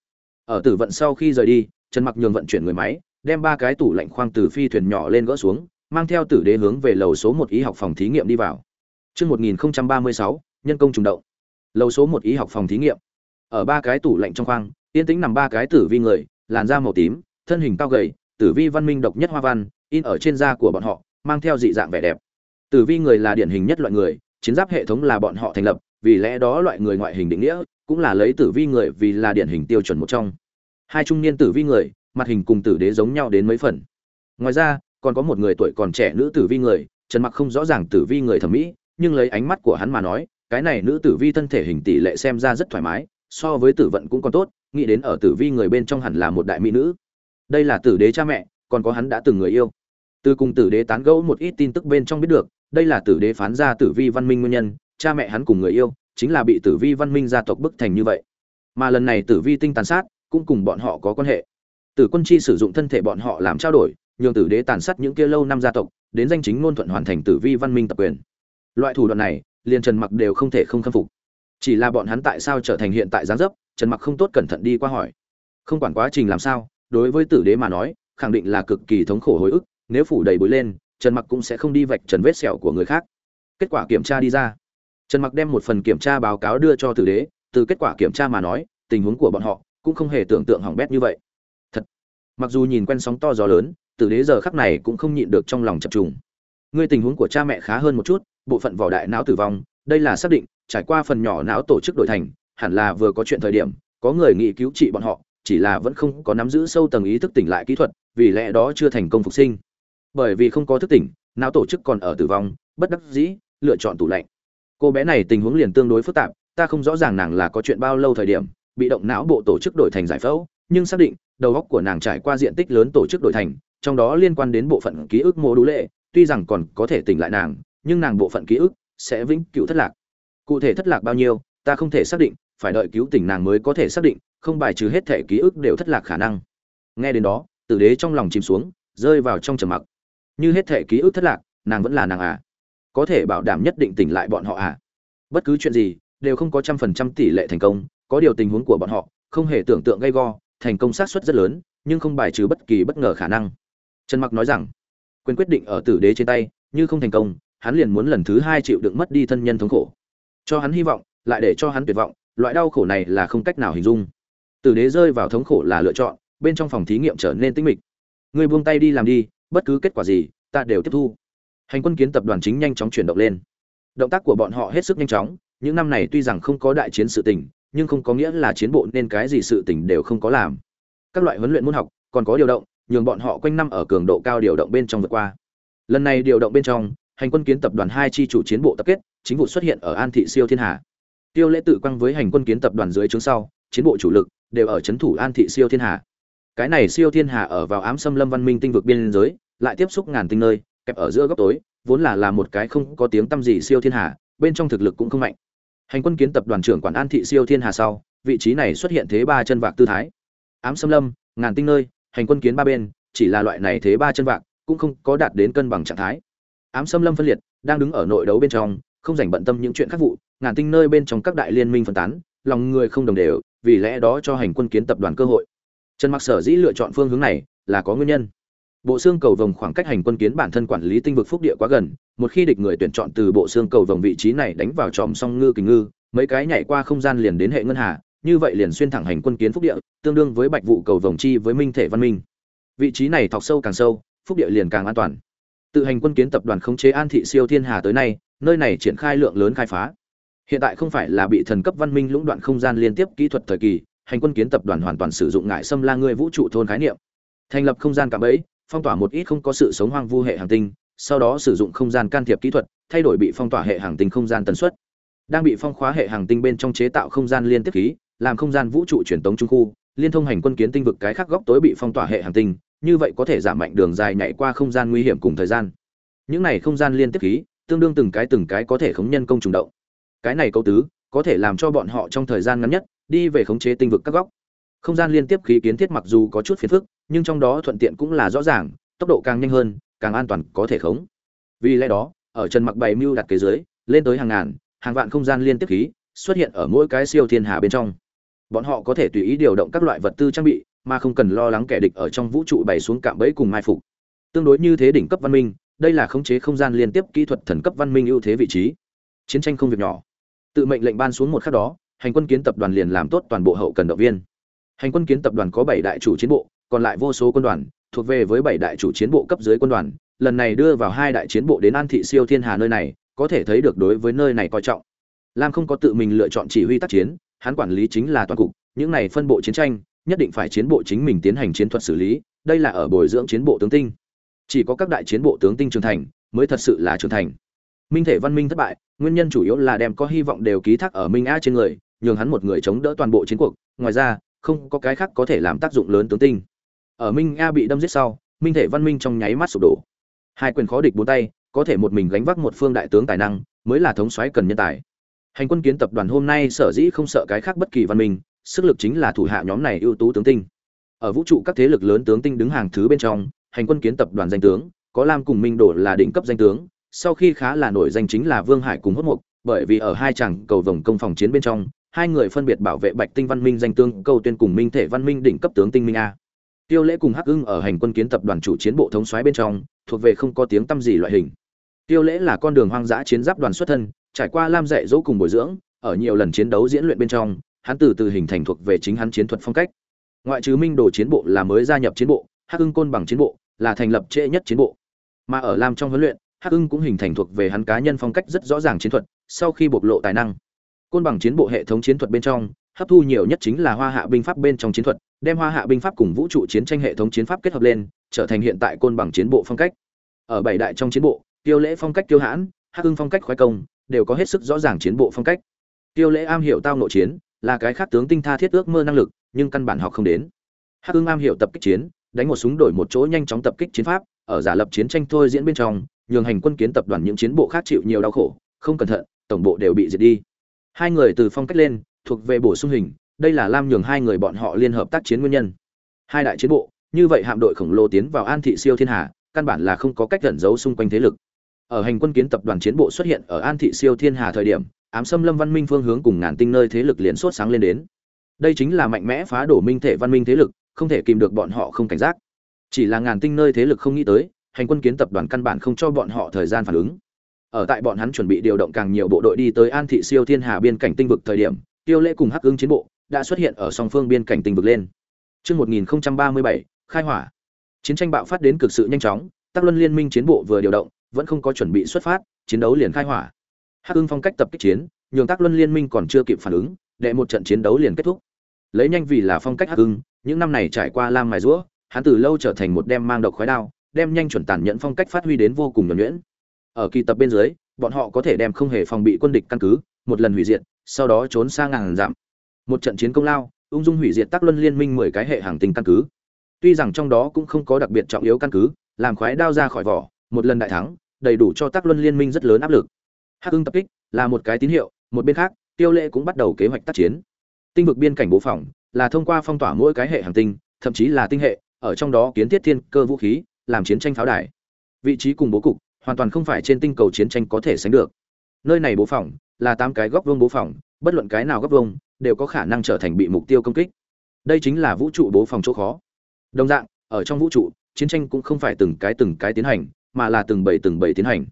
A: ở tử vận sau khi rời đi trần mặc nhường vận chuyển người máy đem ba cái tủ lạnh khoang từ phi thuyền nhỏ lên gỡ xuống mang theo tử đế hướng về lầu số một y học phòng thí nghiệm đi vào Trước 1036, nhân công trùng động. Lầu số một y học phòng thí nghiệm. Ở ba cái tủ lạnh trong khoang, yên tĩnh nằm ba cái tử vi người, làn da màu tím, thân hình cao gầy, tử vi văn minh độc nhất hoa văn, in ở trên da của bọn họ, mang theo dị dạng vẻ đẹp. Tử vi người là điển hình nhất loại người, chiến giáp hệ thống là bọn họ thành lập, vì lẽ đó loại người ngoại hình định nghĩa cũng là lấy tử vi người vì là điển hình tiêu chuẩn một trong. Hai trung niên tử vi người, mặt hình cùng tử đế giống nhau đến mấy phần. Ngoài ra, còn có một người tuổi còn trẻ nữ tử vi người, Trần Mặc không rõ ràng tử vi người thẩm mỹ, nhưng lấy ánh mắt của hắn mà nói, cái này nữ tử vi thân thể hình tỷ lệ xem ra rất thoải mái, so với tử vận cũng còn tốt, nghĩ đến ở tử vi người bên trong hẳn là một đại mỹ nữ. Đây là tử đế cha mẹ, còn có hắn đã từng người yêu. Từ cùng tử đế tán gẫu một ít tin tức bên trong biết được, đây là tử đế phán ra tử vi văn minh nguyên nhân, cha mẹ hắn cùng người yêu, chính là bị tử vi văn minh gia tộc bức thành như vậy. Mà lần này tử vi tinh tàn sát, cũng cùng bọn họ có quan hệ. Tử Quân Chi sử dụng thân thể bọn họ làm trao đổi, nhường Tử Đế tàn sát những kia lâu năm gia tộc, đến danh chính ngôn thuận hoàn thành Tử Vi văn minh tập quyền. Loại thủ đoạn này, liền Trần Mặc đều không thể không khâm phục. Chỉ là bọn hắn tại sao trở thành hiện tại dáng dấp, Trần Mặc không tốt cẩn thận đi qua hỏi. Không quản quá trình làm sao, đối với Tử Đế mà nói, khẳng định là cực kỳ thống khổ hồi ức, nếu phủ đầy bụi lên, Trần Mặc cũng sẽ không đi vạch trần vết sẹo của người khác. Kết quả kiểm tra đi ra. Trần Mặc đem một phần kiểm tra báo cáo đưa cho Tử Đế, từ kết quả kiểm tra mà nói, tình huống của bọn họ cũng không hề tưởng tượng hỏng bét như vậy. Thật. mặc dù nhìn quen sóng to gió lớn tử đế giờ khắc này cũng không nhịn được trong lòng chập trùng. Ngươi tình huống của cha mẹ khá hơn một chút bộ phận vỏ đại não tử vong đây là xác định trải qua phần nhỏ não tổ chức đổi thành hẳn là vừa có chuyện thời điểm có người nghị cứu trị bọn họ chỉ là vẫn không có nắm giữ sâu tầng ý thức tỉnh lại kỹ thuật vì lẽ đó chưa thành công phục sinh. Bởi vì không có thức tỉnh não tổ chức còn ở tử vong bất đắc dĩ lựa chọn tủ lạnh cô bé này tình huống liền tương đối phức tạp ta không rõ ràng nàng là có chuyện bao lâu thời điểm bị động não bộ tổ chức đổi thành giải phẫu nhưng xác định đầu góc của nàng trải qua diện tích lớn tổ chức đổi thành, trong đó liên quan đến bộ phận ký ức mô đủ lệ, tuy rằng còn có thể tỉnh lại nàng, nhưng nàng bộ phận ký ức sẽ vĩnh cựu thất lạc. Cụ thể thất lạc bao nhiêu, ta không thể xác định, phải đợi cứu tỉnh nàng mới có thể xác định, không bài trừ hết thể ký ức đều thất lạc khả năng. nghe đến đó tử đế trong lòng chìm xuống rơi vào trong trầm mặc như hết thể ký ức thất lạc nàng vẫn là nàng à có thể bảo đảm nhất định tỉnh lại bọn họ à? Bất cứ chuyện gì, đều không có trăm phần trăm tỷ lệ thành công, có điều tình huống của bọn họ, không hề tưởng tượng gây go, thành công sát suất rất lớn, nhưng không bài trừ bất kỳ bất ngờ khả năng. Trần mặc nói rằng, quyền quyết định ở tử đế trên tay, như không thành công, hắn liền muốn lần thứ hai chịu đựng mất đi thân nhân thống khổ. Cho hắn hy vọng, lại để cho hắn tuyệt vọng, loại đau khổ này là không cách nào hình dung. Tử đế rơi vào thống khổ là lựa chọn, bên trong phòng thí nghiệm trở nên tĩnh mịch. Người buông tay đi làm đi, bất cứ kết quả gì, ta đều tiếp thu hành quân kiến tập đoàn chính nhanh chóng chuyển động lên. Động tác của bọn họ hết sức nhanh chóng, những năm này tuy rằng không có đại chiến sự tình, nhưng không có nghĩa là chiến bộ nên cái gì sự tình đều không có làm. Các loại huấn luyện môn học còn có điều động, nhường bọn họ quanh năm ở cường độ cao điều động bên trong vượt qua. Lần này điều động bên trong, hành quân kiến tập đoàn hai chi chủ chiến bộ tập kết, chính vụ xuất hiện ở an thị siêu thiên hà. Tiêu lễ tự quăng với hành quân kiến tập đoàn dưới trướng sau, chiến bộ chủ lực đều ở trấn thủ an thị siêu thiên hà. Cái này siêu thiên hà ở vào ám xâm lâm văn minh tinh vực biên giới, lại tiếp xúc ngàn tinh nơi kẹp ở giữa góc tối, vốn là là một cái không có tiếng tăm gì siêu thiên hà, bên trong thực lực cũng không mạnh. Hành quân kiến tập đoàn trưởng quản an thị siêu thiên hà sau, vị trí này xuất hiện thế ba chân vạc tư thái. Ám xâm lâm, ngàn tinh nơi, hành quân kiến ba bên, chỉ là loại này thế ba chân vạc, cũng không có đạt đến cân bằng trạng thái. Ám xâm lâm phân liệt, đang đứng ở nội đấu bên trong, không dành bận tâm những chuyện khác vụ, ngàn tinh nơi bên trong các đại liên minh phân tán, lòng người không đồng đều, vì lẽ đó cho hành quân kiến tập đoàn cơ hội. Trần mặc sở dĩ lựa chọn phương hướng này là có nguyên nhân bộ xương cầu vồng khoảng cách hành quân kiến bản thân quản lý tinh vực phúc địa quá gần, một khi địch người tuyển chọn từ bộ xương cầu vồng vị trí này đánh vào tròm song ngư kình ngư, mấy cái nhảy qua không gian liền đến hệ ngân hà, như vậy liền xuyên thẳng hành quân kiến phúc địa, tương đương với bạch vụ cầu vồng chi với minh thể văn minh. Vị trí này thọc sâu càng sâu, phúc địa liền càng an toàn. Tự hành quân kiến tập đoàn khống chế an thị siêu thiên hà tới nay, nơi này triển khai lượng lớn khai phá. Hiện tại không phải là bị thần cấp văn minh lũng đoạn không gian liên tiếp kỹ thuật thời kỳ, hành quân kiến tập đoàn hoàn toàn sử dụng ngại xâm la người vũ trụ thôn khái niệm. Thành lập không gian cạm bẫy phong tỏa một ít không có sự sống hoang vu hệ hành tinh, sau đó sử dụng không gian can thiệp kỹ thuật, thay đổi bị phong tỏa hệ hành tinh không gian tần suất. Đang bị phong khóa hệ hành tinh bên trong chế tạo không gian liên tiếp khí, làm không gian vũ trụ truyền tống trung khu, liên thông hành quân kiến tinh vực cái khác góc tối bị phong tỏa hệ hành tinh, như vậy có thể giảm mạnh đường dài nhảy qua không gian nguy hiểm cùng thời gian. Những này không gian liên tiếp khí, tương đương từng cái từng cái có thể khống nhân công trùng động. Cái này cấu tứ, có thể làm cho bọn họ trong thời gian ngắn nhất, đi về khống chế tinh vực các góc. Không gian liên tiếp khí kiến thiết mặc dù có chút phiền phức nhưng trong đó thuận tiện cũng là rõ ràng, tốc độ càng nhanh hơn, càng an toàn có thể khống. Vì lẽ đó, ở trần mặc bày mưu đặt kế dưới, lên tới hàng ngàn, hàng vạn không gian liên tiếp khí xuất hiện ở mỗi cái siêu thiên hà bên trong. Bọn họ có thể tùy ý điều động các loại vật tư trang bị, mà không cần lo lắng kẻ địch ở trong vũ trụ bày xuống cạm bẫy cùng mai phục. Tương đối như thế đỉnh cấp văn minh, đây là khống chế không gian liên tiếp kỹ thuật thần cấp văn minh ưu thế vị trí. Chiến tranh không việc nhỏ. Tự mệnh lệnh ban xuống một khắc đó, hành quân kiến tập đoàn liền làm tốt toàn bộ hậu cần động viên. Hành quân kiến tập đoàn có bảy đại chủ chiến bộ còn lại vô số quân đoàn, thuộc về với bảy đại chủ chiến bộ cấp dưới quân đoàn, lần này đưa vào hai đại chiến bộ đến an thị siêu thiên hà nơi này, có thể thấy được đối với nơi này coi trọng. Lam không có tự mình lựa chọn chỉ huy tác chiến, hắn quản lý chính là toàn cục, những này phân bộ chiến tranh, nhất định phải chiến bộ chính mình tiến hành chiến thuật xử lý, đây là ở bồi dưỡng chiến bộ tướng tinh. Chỉ có các đại chiến bộ tướng tinh trưởng thành, mới thật sự là trưởng thành. Minh thể văn minh thất bại, nguyên nhân chủ yếu là đem có hy vọng đều ký thác ở minh a trên người, nhường hắn một người chống đỡ toàn bộ chiến cuộc, ngoài ra, không có cái khác có thể làm tác dụng lớn tướng tinh ở minh a bị đâm giết sau, minh thể văn minh trong nháy mắt sụp đổ. Hai quyền khó địch bốn tay, có thể một mình gánh vác một phương đại tướng tài năng, mới là thống soái cần nhân tài. Hành quân kiến tập đoàn hôm nay sở dĩ không sợ cái khác bất kỳ văn minh, sức lực chính là thủ hạ nhóm này ưu tú tướng tinh. Ở vũ trụ các thế lực lớn tướng tinh đứng hàng thứ bên trong, hành quân kiến tập đoàn danh tướng, có lam cùng minh đổ là đỉnh cấp danh tướng, sau khi khá là nổi danh chính là vương hải cùng hốt mục bởi vì ở hai chàng cầu vòng công phòng chiến bên trong, hai người phân biệt bảo vệ bạch tinh văn minh danh tướng câu tuyên cùng minh thể văn minh đỉnh cấp tướng tinh minh a tiêu lễ cùng hắc ưng ở hành quân kiến tập đoàn chủ chiến bộ thống soái bên trong, thuộc về không có tiếng tăm gì loại hình. Tiêu lễ là con đường hoang dã chiến giáp đoàn xuất thân, trải qua lam dạy dỗ cùng bồi dưỡng, ở nhiều lần chiến đấu diễn luyện bên trong, hắn từ từ hình thành thuộc về chính hắn chiến thuật phong cách. Ngoại trừ minh đồ chiến bộ là mới gia nhập chiến bộ, hắc ưng côn bằng chiến bộ là thành lập trễ nhất chiến bộ. Mà ở lam trong huấn luyện, hắc ưng cũng hình thành thuộc về hắn cá nhân phong cách rất rõ ràng chiến thuật, sau khi bộc lộ tài năng. Côn bằng chiến bộ hệ thống chiến thuật bên trong, hấp thu nhiều nhất chính là hoa hạ binh pháp bên trong chiến thuật đem hoa hạ binh pháp cùng vũ trụ chiến tranh hệ thống chiến pháp kết hợp lên, trở thành hiện tại côn bằng chiến bộ phong cách. Ở bảy đại trong chiến bộ, tiêu lễ phong cách tiêu hãn, hắc hưng phong cách khoái công, đều có hết sức rõ ràng chiến bộ phong cách. Tiêu lễ am hiểu tao nội chiến, là cái khác tướng tinh tha thiết ước mơ năng lực, nhưng căn bản học không đến. Hắc hưng am hiểu tập kích chiến, đánh một súng đổi một chỗ nhanh chóng tập kích chiến pháp, ở giả lập chiến tranh thôi diễn bên trong, nhường hành quân kiến tập đoàn những chiến bộ khác chịu nhiều đau khổ, không cẩn thận, tổng bộ đều bị diệt đi. Hai người từ phong cách lên, thuộc về bổ sung hình đây là lam nhường hai người bọn họ liên hợp tác chiến nguyên nhân. Hai đại chiến bộ, như vậy hạm đội khổng lồ tiến vào an thị siêu thiên hà, căn bản là không có cách gần giấu xung quanh thế lực. Ở hành quân kiến tập đoàn chiến bộ xuất hiện ở an thị siêu thiên hà thời điểm, ám xâm lâm văn minh phương hướng cùng ngàn tinh nơi thế lực liền sốt sáng lên đến. Đây chính là mạnh mẽ phá đổ minh thể văn minh thế lực, không thể kìm được bọn họ không cảnh giác. Chỉ là ngàn tinh nơi thế lực không nghĩ tới, hành quân kiến tập đoàn căn bản không cho bọn họ thời gian phản ứng. Ở tại bọn hắn chuẩn bị điều động càng nhiều bộ đội đi tới an thị siêu thiên hà biên cảnh tinh vực thời điểm, tiêu lễ cùng hắc ứng chiến bộ đã xuất hiện ở song phương biên cảnh tình vực lên Trước 1037, khai hỏa. Chiến tranh bạo phát đến cực sự nhanh chóng, Tác Luân Liên minh chiến bộ vừa điều động, vẫn không có chuẩn bị xuất phát, chiến đấu liền khai hỏa. Hắc Ưng phong cách tập kích chiến, nhường Tác Luân Liên minh còn chưa kịp phản ứng, đệ một trận chiến đấu liền kết thúc. Lấy nhanh vì là phong cách Hắc Ưng, những năm này trải qua lam mài rũa, hắn từ lâu trở thành một đem mang độc khói đao, đem nhanh chuẩn tàn nhẫn phong cách phát huy đến vô cùng nhuần nhuyễn. Ở kỳ tập bên dưới, bọn họ có thể đem không hề phòng bị quân địch căn cứ, một lần hủy diệt, sau đó trốn xa ngàn dặm. Một trận chiến công lao, ung dung hủy diệt tác luân liên minh mười cái hệ hàng tinh căn cứ. Tuy rằng trong đó cũng không có đặc biệt trọng yếu căn cứ làm khoái đao ra khỏi vỏ một lần đại thắng đầy đủ cho tác luân liên minh rất lớn áp lực. Hắc ưng tập kích là một cái tín hiệu một bên khác tiêu lệ cũng bắt đầu kế hoạch tác chiến. Tinh vực biên cảnh bố phòng là thông qua phong tỏa mỗi cái hệ hàng tinh thậm chí là tinh hệ ở trong đó kiến thiết thiên cơ vũ khí làm chiến tranh pháo đài. Vị trí cùng bố cục hoàn toàn không phải trên tinh cầu chiến tranh có thể sánh được. Nơi này bố phòng là tám cái góc vuông bố phòng bất luận cái nào góc vuông đều có khả năng trở thành bị mục tiêu công kích. Đây chính là vũ trụ bố phòng chỗ khó. Đồng dạng, ở trong vũ trụ, chiến tranh cũng không phải từng cái từng cái tiến hành, mà là từng bảy từng bảy tiến hành.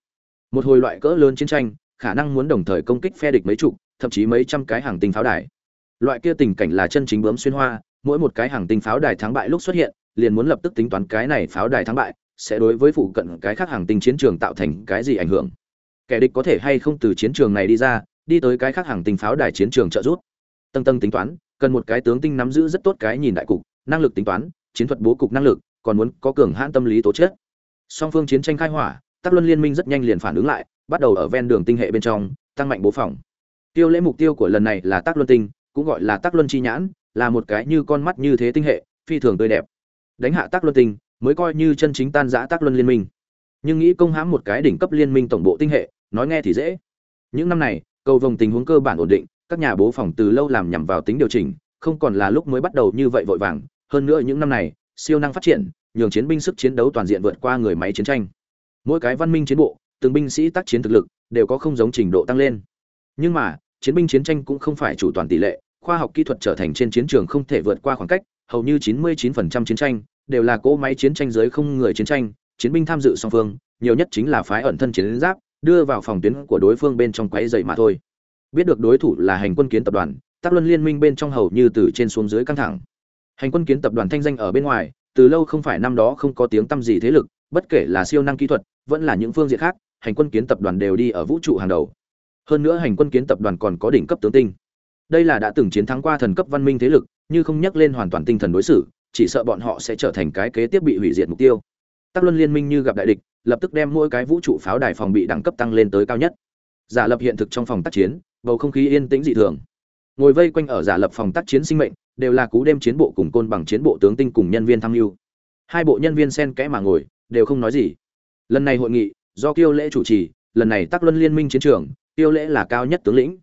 A: Một hồi loại cỡ lớn chiến tranh, khả năng muốn đồng thời công kích phe địch mấy chục, thậm chí mấy trăm cái hàng tinh pháo đài. Loại kia tình cảnh là chân chính bướm xuyên hoa, mỗi một cái hàng tinh pháo đài thắng bại lúc xuất hiện, liền muốn lập tức tính toán cái này pháo đài thắng bại, sẽ đối với phụ cận cái khác hàng tinh chiến trường tạo thành cái gì ảnh hưởng. Kẻ địch có thể hay không từ chiến trường này đi ra, đi tới cái khác hàng tinh pháo đài chiến trường trợ giúp tầng tầng tính toán, cần một cái tướng tinh nắm giữ rất tốt cái nhìn đại cục, năng lực tính toán, chiến thuật bố cục năng lực, còn muốn có cường hãn tâm lý tố chất. Song phương chiến tranh khai hỏa tác luân liên minh rất nhanh liền phản ứng lại, bắt đầu ở ven đường tinh hệ bên trong, tăng mạnh bố phòng. Tiêu lễ mục tiêu của lần này là tác luân tinh, cũng gọi là tác luân chi nhãn, là một cái như con mắt như thế tinh hệ, phi thường tươi đẹp. Đánh hạ tác luân tinh, mới coi như chân chính tan giã tác luân liên minh. Nhưng nghĩ công hãm một cái đỉnh cấp liên minh tổng bộ tinh hệ, nói nghe thì dễ. Những năm này, cầu vồng tình huống cơ bản ổn định các nhà bố phòng từ lâu làm nhằm vào tính điều chỉnh, không còn là lúc mới bắt đầu như vậy vội vàng, hơn nữa những năm này, siêu năng phát triển, nhường chiến binh sức chiến đấu toàn diện vượt qua người máy chiến tranh. Mỗi cái văn minh chiến bộ, từng binh sĩ tác chiến thực lực đều có không giống trình độ tăng lên. Nhưng mà, chiến binh chiến tranh cũng không phải chủ toàn tỷ lệ, khoa học kỹ thuật trở thành trên chiến trường không thể vượt qua khoảng cách, hầu như 99% chiến tranh đều là cỗ máy chiến tranh dưới không người chiến tranh, chiến binh tham dự song phương, nhiều nhất chính là phái ẩn thân chiến giáp, đưa vào phòng tuyến của đối phương bên trong quấy rầy mà thôi biết được đối thủ là hành quân kiến tập đoàn tác luân liên minh bên trong hầu như từ trên xuống dưới căng thẳng. Hành quân kiến tập đoàn thanh danh ở bên ngoài, từ lâu không phải năm đó không có tiếng tăm gì thế lực, bất kể là siêu năng kỹ thuật, vẫn là những phương diện khác, hành quân kiến tập đoàn đều đi ở vũ trụ hàng đầu. Hơn nữa hành quân kiến tập đoàn còn có đỉnh cấp tướng tinh. Đây là đã từng chiến thắng qua thần cấp văn minh thế lực, như không nhắc lên hoàn toàn tinh thần đối xử, chỉ sợ bọn họ sẽ trở thành cái kế tiếp bị hủy diệt mục tiêu. Tác luân liên minh như gặp đại địch, lập tức đem mỗi cái vũ trụ pháo đài phòng bị đẳng cấp tăng lên tới cao nhất. Giả lập hiện thực trong phòng tác chiến bầu không khí yên tĩnh dị thường. Ngồi vây quanh ở giả lập phòng tác chiến sinh mệnh, đều là cú đêm chiến bộ cùng côn bằng chiến bộ tướng tinh cùng nhân viên tham mưu. Hai bộ nhân viên xen kẽ mà ngồi, đều không nói gì. Lần này hội nghị, do kiêu lễ chủ trì, lần này tác luân liên minh chiến trường, kiêu lễ là cao nhất tướng lĩnh.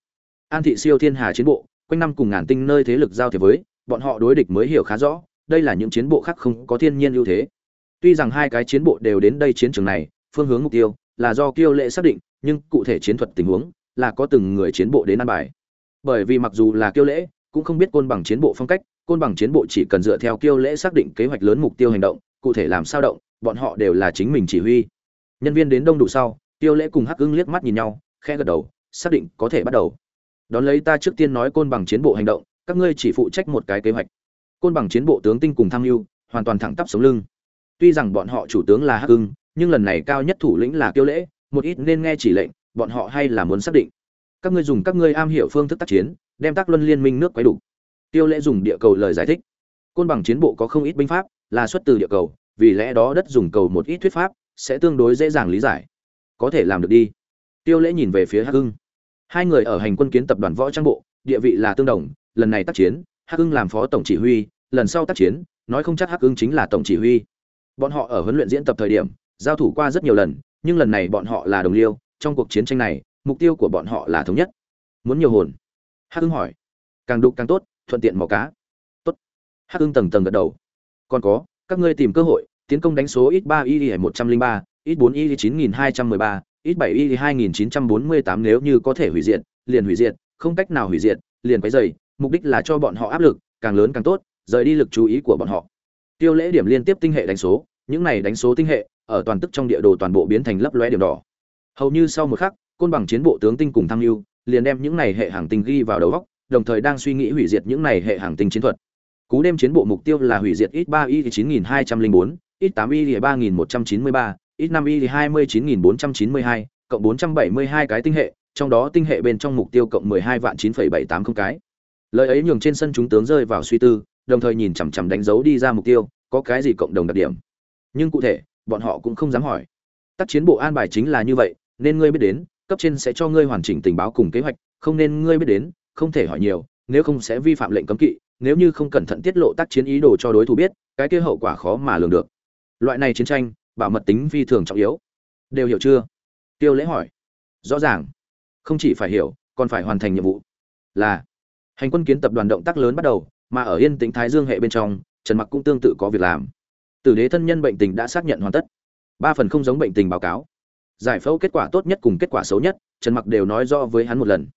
A: An thị siêu thiên hà chiến bộ, quanh năm cùng ngàn tinh nơi thế lực giao thiệp với, bọn họ đối địch mới hiểu khá rõ, đây là những chiến bộ khác không có thiên nhiên ưu thế. Tuy rằng hai cái chiến bộ đều đến đây chiến trường này, phương hướng mục tiêu là do kiêu lễ xác định, nhưng cụ thể chiến thuật tình huống là có từng người chiến bộ đến ăn bài. Bởi vì mặc dù là kiêu lễ, cũng không biết côn bằng chiến bộ phong cách, côn bằng chiến bộ chỉ cần dựa theo kiêu lễ xác định kế hoạch lớn mục tiêu hành động, cụ thể làm sao động, bọn họ đều là chính mình chỉ huy. Nhân viên đến đông đủ sau, kiêu lễ cùng hắc ưng liếc mắt nhìn nhau, khẽ gật đầu, xác định có thể bắt đầu. Đón lấy ta trước tiên nói côn bằng chiến bộ hành động, các ngươi chỉ phụ trách một cái kế hoạch. Côn bằng chiến bộ tướng tinh cùng tham mưu, hoàn toàn thẳng tắp sống lưng. Tuy rằng bọn họ chủ tướng là hắc ưng, nhưng lần này cao nhất thủ lĩnh là kiêu lễ, một ít nên nghe chỉ lệnh bọn họ hay là muốn xác định. Các ngươi dùng các ngươi am hiểu phương thức tác chiến, đem tác luân liên minh nước quấy đủ tiêu lễ dùng địa cầu lời giải thích. Côn bằng chiến bộ có không ít binh pháp, là xuất từ địa cầu, vì lẽ đó đất dùng cầu một ít thuyết pháp sẽ tương đối dễ dàng lý giải. Có thể làm được đi. Tiêu lễ nhìn về phía hắc hưng hai người ở hành quân kiến tập đoàn võ trang bộ, địa vị là tương đồng, lần này tác chiến, hắc hưng làm phó tổng chỉ huy, lần sau tác chiến, nói không chắc hắc hưng chính là tổng chỉ huy. Bọn họ ở huấn luyện diễn tập thời điểm, giao thủ qua rất nhiều lần, nhưng lần này bọn họ là đồng liêu trong cuộc chiến tranh này, mục tiêu của bọn họ là thống nhất. Muốn nhiều hồn? Hắc hưng hỏi. Càng đục càng tốt, thuận tiện mò cá. Tốt. Hắc hưng tầng tầng gật đầu. Còn có, các ngươi tìm cơ hội, tiến công đánh số ít ba y một trăm linh ba, ít bốn y chín nghìn hai trăm mười ba, ít bảy y hai nghìn chín trăm bốn mươi tám nếu như có thể hủy diệt, liền hủy diệt, không cách nào hủy diệt, liền quấy dày mục đích là cho bọn họ áp lực, càng lớn càng tốt, rời đi lực chú ý của bọn họ. Tiêu lễ điểm liên tiếp tinh hệ đánh số, những này đánh số tinh hệ, ở toàn tức trong địa đồ toàn bộ biến thành lấp lóe điểm đỏ hầu như sau một khắc, côn bằng chiến bộ tướng tinh cùng tham mưu, liền đem những này hệ hàng tinh ghi vào đầu góc đồng thời đang suy nghĩ hủy diệt những này hệ hàng tinh chiến thuật. Cú đêm chiến bộ mục tiêu là hủy diệt ít ba y chín nghìn hai trăm linh bốn, ít tám y ba nghìn một trăm chín mươi ba, ít năm y hai mươi chín nghìn bốn trăm chín mươi hai, cộng bốn trăm bảy mươi hai cái tinh hệ, trong đó tinh hệ bên trong mục tiêu cộng mười hai vạn chín phẩy bảy tám không cái. Lời ấy nhường trên sân chúng tướng rơi vào suy tư, đồng thời nhìn chằm chằm đánh dấu đi ra mục tiêu, có cái gì cộng đồng đặc điểm. Nhưng cụ thể, bọn họ cũng không dám hỏi. Tác chiến bộ an bài chính là như vậy nên ngươi biết đến, cấp trên sẽ cho ngươi hoàn chỉnh tình báo cùng kế hoạch, không nên ngươi biết đến, không thể hỏi nhiều, nếu không sẽ vi phạm lệnh cấm kỵ, nếu như không cẩn thận tiết lộ tác chiến ý đồ cho đối thủ biết, cái kia hậu quả khó mà lường được. Loại này chiến tranh, bảo mật tính phi thường trọng yếu. Đều hiểu chưa? Tiêu lễ hỏi. Rõ ràng. Không chỉ phải hiểu, còn phải hoàn thành nhiệm vụ. Là, hành quân kiến tập đoàn động tác lớn bắt đầu, mà ở yên tĩnh thái dương hệ bên trong, trần mặc cũng tương tự có việc làm. Tử đế thân nhân bệnh tình đã xác nhận hoàn tất. Ba phần không giống bệnh tình báo cáo giải phẫu kết quả tốt nhất cùng kết quả xấu nhất, trần mặc đều nói rõ với hắn một lần.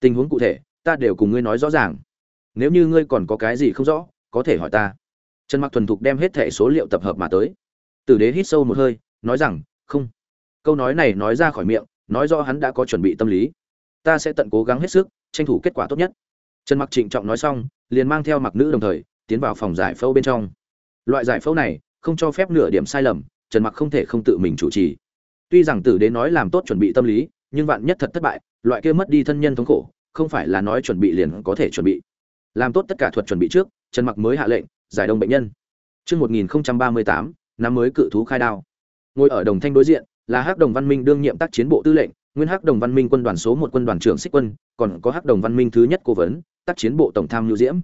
A: Tình huống cụ thể, ta đều cùng ngươi nói rõ ràng. Nếu như ngươi còn có cái gì không rõ, có thể hỏi ta. Trần mặc thuần thục đem hết thẻ số liệu tập hợp mà tới. Tử đế hít sâu một hơi, nói rằng, không. Câu nói này nói ra khỏi miệng, nói rõ hắn đã có chuẩn bị tâm lý. Ta sẽ tận cố gắng hết sức, tranh thủ kết quả tốt nhất. Trần mặc trịnh trọng nói xong, liền mang theo mặc nữ đồng thời, tiến vào phòng giải phẫu bên trong. Loại giải phẫu này, không cho phép nửa điểm sai lầm, trần mặc không thể không tự mình chủ trì tuy rằng tử đế nói làm tốt chuẩn bị tâm lý nhưng vạn nhất thật thất bại loại kia mất đi thân nhân thống khổ không phải là nói chuẩn bị liền có thể chuẩn bị làm tốt tất cả thuật chuẩn bị trước trần mặc mới hạ lệnh giải đông bệnh nhân Trước 1038, năm mới cự thú khai đao. Ngồi ở đồng thanh đối diện, là Hắc Đồng Văn Minh đương nhiệm tác chiến bộ tư lệnh, nguyên Hắc Đồng Văn Minh quân đoàn số một quân đoàn trưởng Xích Quân, còn có Hắc Đồng Văn Minh thứ nhất cố vấn, tác chiến bộ tổng tham Nhu Diễm.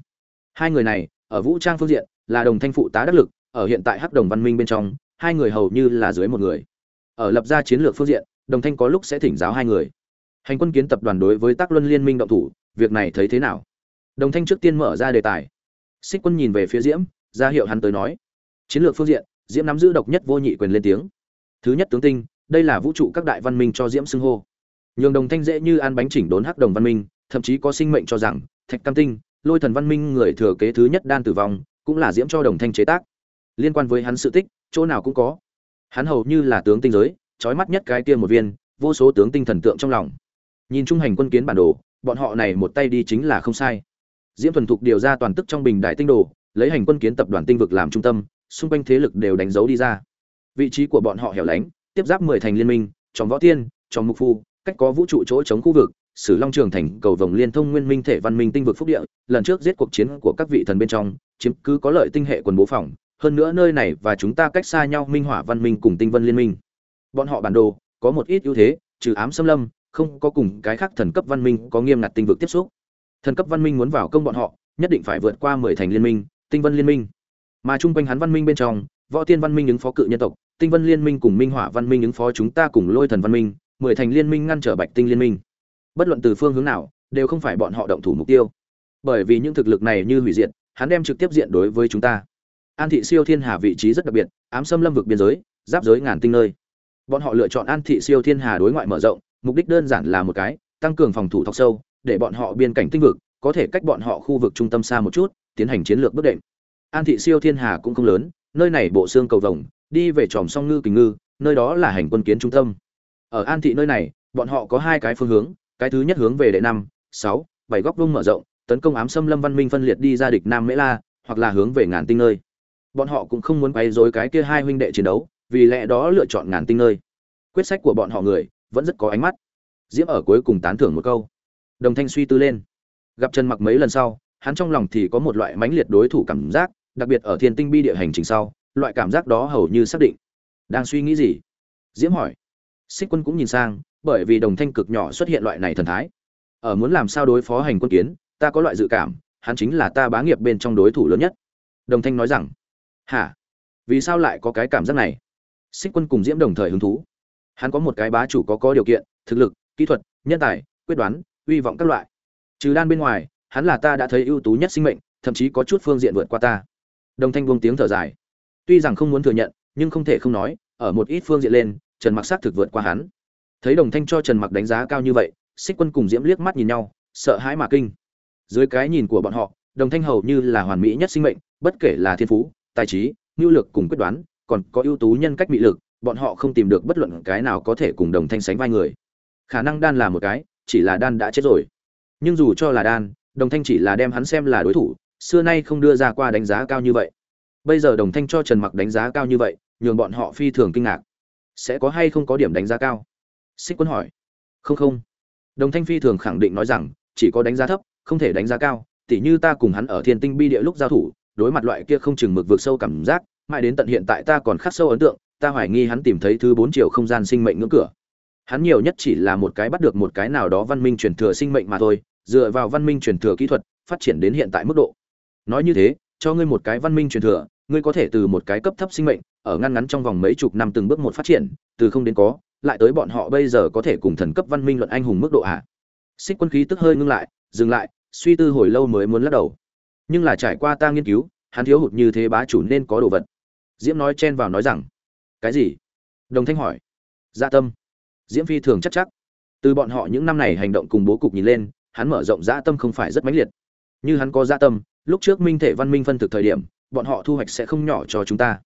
A: Hai người này, ở vũ trang phương diện, là đồng thanh phụ tá đắc lực, ở hiện tại Hắc Đồng Văn Minh bên trong, hai người hầu như là dưới một người. Ở lập ra chiến lược phương diện, đồng thanh có lúc sẽ thỉnh giáo hai người. Hành quân kiến tập đoàn đối với tác luân liên minh động thủ, việc này thấy thế nào? Đồng thanh trước tiên mở ra đề tài. Xích Quân nhìn về phía Diễm, ra hiệu hắn tới nói. Chiến lược phương diện, Diễm nắm giữ độc nhất vô nhị quyền lên tiếng. Thứ nhất tướng tinh, đây là vũ trụ các đại văn minh cho Diễm xưng hô. Nhường đồng thanh dễ như ăn bánh chỉnh đốn hắc đồng văn minh, thậm chí có sinh mệnh cho rằng Thạch Cam Tinh, Lôi Thần Văn Minh người thừa kế thứ nhất đan tử vong, cũng là Diễm cho đồng thanh chế tác. Liên quan với hắn sự tích, chỗ nào cũng có. Hắn hầu như là tướng tinh giới, chói mắt nhất cái kia một viên, vô số tướng tinh thần tượng trong lòng. Nhìn trung hành quân kiến bản đồ, bọn họ này một tay đi chính là không sai. Diễm thuần thục điều ra toàn tức trong bình đại tinh đồ, lấy hành quân kiến tập đoàn tinh vực làm trung tâm, xung quanh thế lực đều đánh dấu đi ra. Vị trí của bọn họ hẻo lánh, tiếp giáp mười thành liên minh, trong võ tiên, trong mục phu, cách có vũ trụ chỗ chống khu vực, Sử Long Trường thành cầu vồng liên thông nguyên minh thể văn minh tinh vực phúc địa, lần trước giết cuộc chiến của các vị thần bên trong, chiếm cứ có lợi tinh hệ quần bố phòng, hơn nữa nơi này và chúng ta cách xa nhau minh hỏa văn minh cùng tinh vân liên minh. Bọn họ bản đồ có một ít ưu thế, trừ ám xâm lâm, không có cùng cái khác thần cấp văn minh có nghiêm ngặt tinh vực tiếp xúc. Thần cấp văn minh muốn vào công bọn họ, nhất định phải vượt qua mười thành liên minh, tinh vân liên minh. Mà chung quanh hắn văn minh bên trong, võ tiên văn minh ứng phó cự nhân tộc, tinh vân liên minh cùng minh hỏa văn minh ứng phó chúng ta cùng lôi thần văn minh, mười thành liên minh ngăn trở bạch tinh liên minh bất luận từ phương hướng nào đều không phải bọn họ động thủ mục tiêu bởi vì những thực lực này như hủy diệt hắn đem trực tiếp diện đối với chúng ta an thị siêu thiên hà vị trí rất đặc biệt, ám xâm lâm vực biên giới, giáp giới ngàn tinh nơi. Bọn họ lựa chọn an thị siêu thiên hà đối ngoại mở rộng, mục đích đơn giản là một cái, tăng cường phòng thủ thọc sâu, để bọn họ biên cảnh tinh vực, có thể cách bọn họ khu vực trung tâm xa một chút, tiến hành chiến lược bước đệm. An thị siêu thiên hà cũng không lớn, nơi này bộ xương cầu vồng, đi về tròm song ngư kình ngư, nơi đó là hành quân kiến trung tâm. Ở an thị nơi này, bọn họ có hai cái phương hướng, cái thứ nhất hướng về đệ năm, sáu, bảy góc vuông mở rộng, tấn công ám xâm lâm văn minh phân liệt đi ra địch nam mễ la, hoặc là hướng về ngàn tinh nơi bọn họ cũng không muốn quay dối cái kia hai huynh đệ chiến đấu, vì lẽ đó lựa chọn ngàn tinh nơi. Quyết sách của bọn họ người, vẫn rất có ánh mắt. Diễm ở cuối cùng tán thưởng một câu. Đồng thanh suy tư lên. Gặp trần mặc mấy lần sau, hắn trong lòng thì có một loại mãnh liệt đối thủ cảm giác, đặc biệt ở thiên tinh bi địa hành trình sau, loại cảm giác đó hầu như xác định. Đang suy nghĩ gì? Diễm hỏi. Xích quân cũng nhìn sang, bởi vì đồng thanh cực nhỏ xuất hiện loại này thần thái. Ở muốn làm sao đối phó hành quân kiến, ta có loại dự cảm, hắn chính là ta bá nghiệp bên trong đối thủ lớn nhất. Đồng thanh nói rằng hả? Vì sao lại có cái cảm giác này? Xích quân cùng diễm đồng thời hứng thú. Hắn có một cái bá chủ có có điều kiện, thực lực, kỹ thuật, nhân tài, quyết đoán, uy vọng các loại. Trừ đan bên ngoài, hắn là ta đã thấy ưu tú nhất sinh mệnh, thậm chí có chút phương diện vượt qua ta. Đồng thanh buông tiếng thở dài. Tuy rằng không muốn thừa nhận, nhưng không thể không nói, ở một ít phương diện lên, trần mặc xác thực vượt qua hắn. Thấy đồng thanh cho trần mặc đánh giá cao như vậy, xích quân cùng diễm liếc mắt nhìn nhau, sợ hãi mà kinh. Dưới cái nhìn của bọn họ, đồng thanh hầu như là hoàn mỹ nhất sinh mệnh, bất kể là thiên phú tài trí nhu lực cùng quyết đoán, còn có ưu tú nhân cách mị lực, bọn họ không tìm được bất luận cái nào có thể cùng đồng thanh sánh vai người. Khả năng đan là một cái, chỉ là đan đã chết rồi. Nhưng dù cho là đan, đồng thanh chỉ là đem hắn xem là đối thủ, xưa nay không đưa ra qua đánh giá cao như vậy. Bây giờ đồng thanh cho trần mặc đánh giá cao như vậy, nhường bọn họ phi thường kinh ngạc. Sẽ có hay không có điểm đánh giá cao? Xích quân hỏi. Không không. Đồng thanh phi thường khẳng định nói rằng, chỉ có đánh giá thấp, không thể đánh giá cao, tỉ như ta cùng hắn ở thiên tinh bi địa lúc giao thủ đối mặt loại kia không chừng mực vượt sâu cảm giác, mãi đến tận hiện tại ta còn khắc sâu ấn tượng, ta hoài nghi hắn tìm thấy thứ bốn triệu không gian sinh mệnh ngưỡng cửa. Hắn nhiều nhất chỉ là một cái bắt được một cái nào đó văn minh truyền thừa sinh mệnh mà thôi, dựa vào văn minh truyền thừa kỹ thuật, phát triển đến hiện tại mức độ. Nói như thế, cho ngươi một cái văn minh truyền thừa, ngươi có thể từ một cái cấp thấp sinh mệnh, ở ngăn ngắn trong vòng mấy chục năm từng bước một phát triển, từ không đến có, lại tới bọn họ bây giờ có thể cùng thần cấp văn minh luận anh hùng mức độ à? xích quân khí tức hơi ngưng lại, dừng lại, suy tư hồi lâu mới muốn lắc đầu nhưng là trải qua ta nghiên cứu, hắn thiếu hụt như thế bá chủ nên có đồ vật. Diễm nói chen vào nói rằng, cái gì? Đồng thanh hỏi. Dạ tâm. Diễm phi thường chắc chắc. Từ bọn họ những năm này hành động cùng bố cục nhìn lên, hắn mở rộng dã tâm không phải rất mãnh liệt. Như hắn có dã tâm, lúc trước minh thể văn minh phân thực thời điểm, bọn họ thu hoạch sẽ không nhỏ cho chúng ta.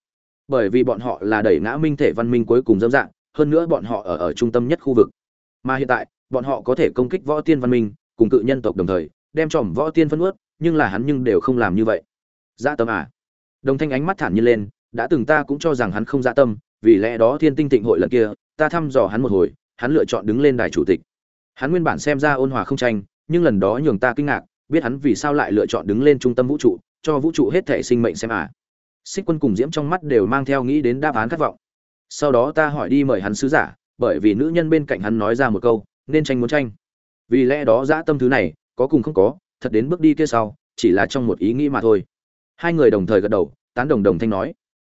A: Bởi vì bọn họ là đẩy ngã minh thể văn minh cuối cùng dâm dạng, hơn nữa bọn họ ở ở trung tâm nhất khu vực. Mà hiện tại, bọn họ có thể công kích võ tiên văn minh, cùng cự nhân tộc đồng thời, đem tròm võ tiên phân ướt nhưng là hắn nhưng đều không làm như vậy. Dã tâm à. Đồng thanh ánh mắt thản nhiên lên, đã từng ta cũng cho rằng hắn không dã tâm, vì lẽ đó thiên tinh thịnh hội lần kia, ta thăm dò hắn một hồi, hắn lựa chọn đứng lên đài chủ tịch. Hắn nguyên bản xem ra ôn hòa không tranh, nhưng lần đó nhường ta kinh ngạc, biết hắn vì sao lại lựa chọn đứng lên trung tâm vũ trụ, cho vũ trụ hết thể sinh mệnh xem à. Xích quân cùng diễm trong mắt đều mang theo nghĩ đến đáp án khát vọng. Sau đó ta hỏi đi mời hắn sứ giả, bởi vì nữ nhân bên cạnh hắn nói ra một câu, nên tranh muốn tranh. Vì lẽ đó dã tâm thứ này, có cùng không có thật đến bước đi kia sau, chỉ là trong một ý nghĩ mà thôi. Hai người đồng thời gật đầu, tán đồng đồng thanh nói.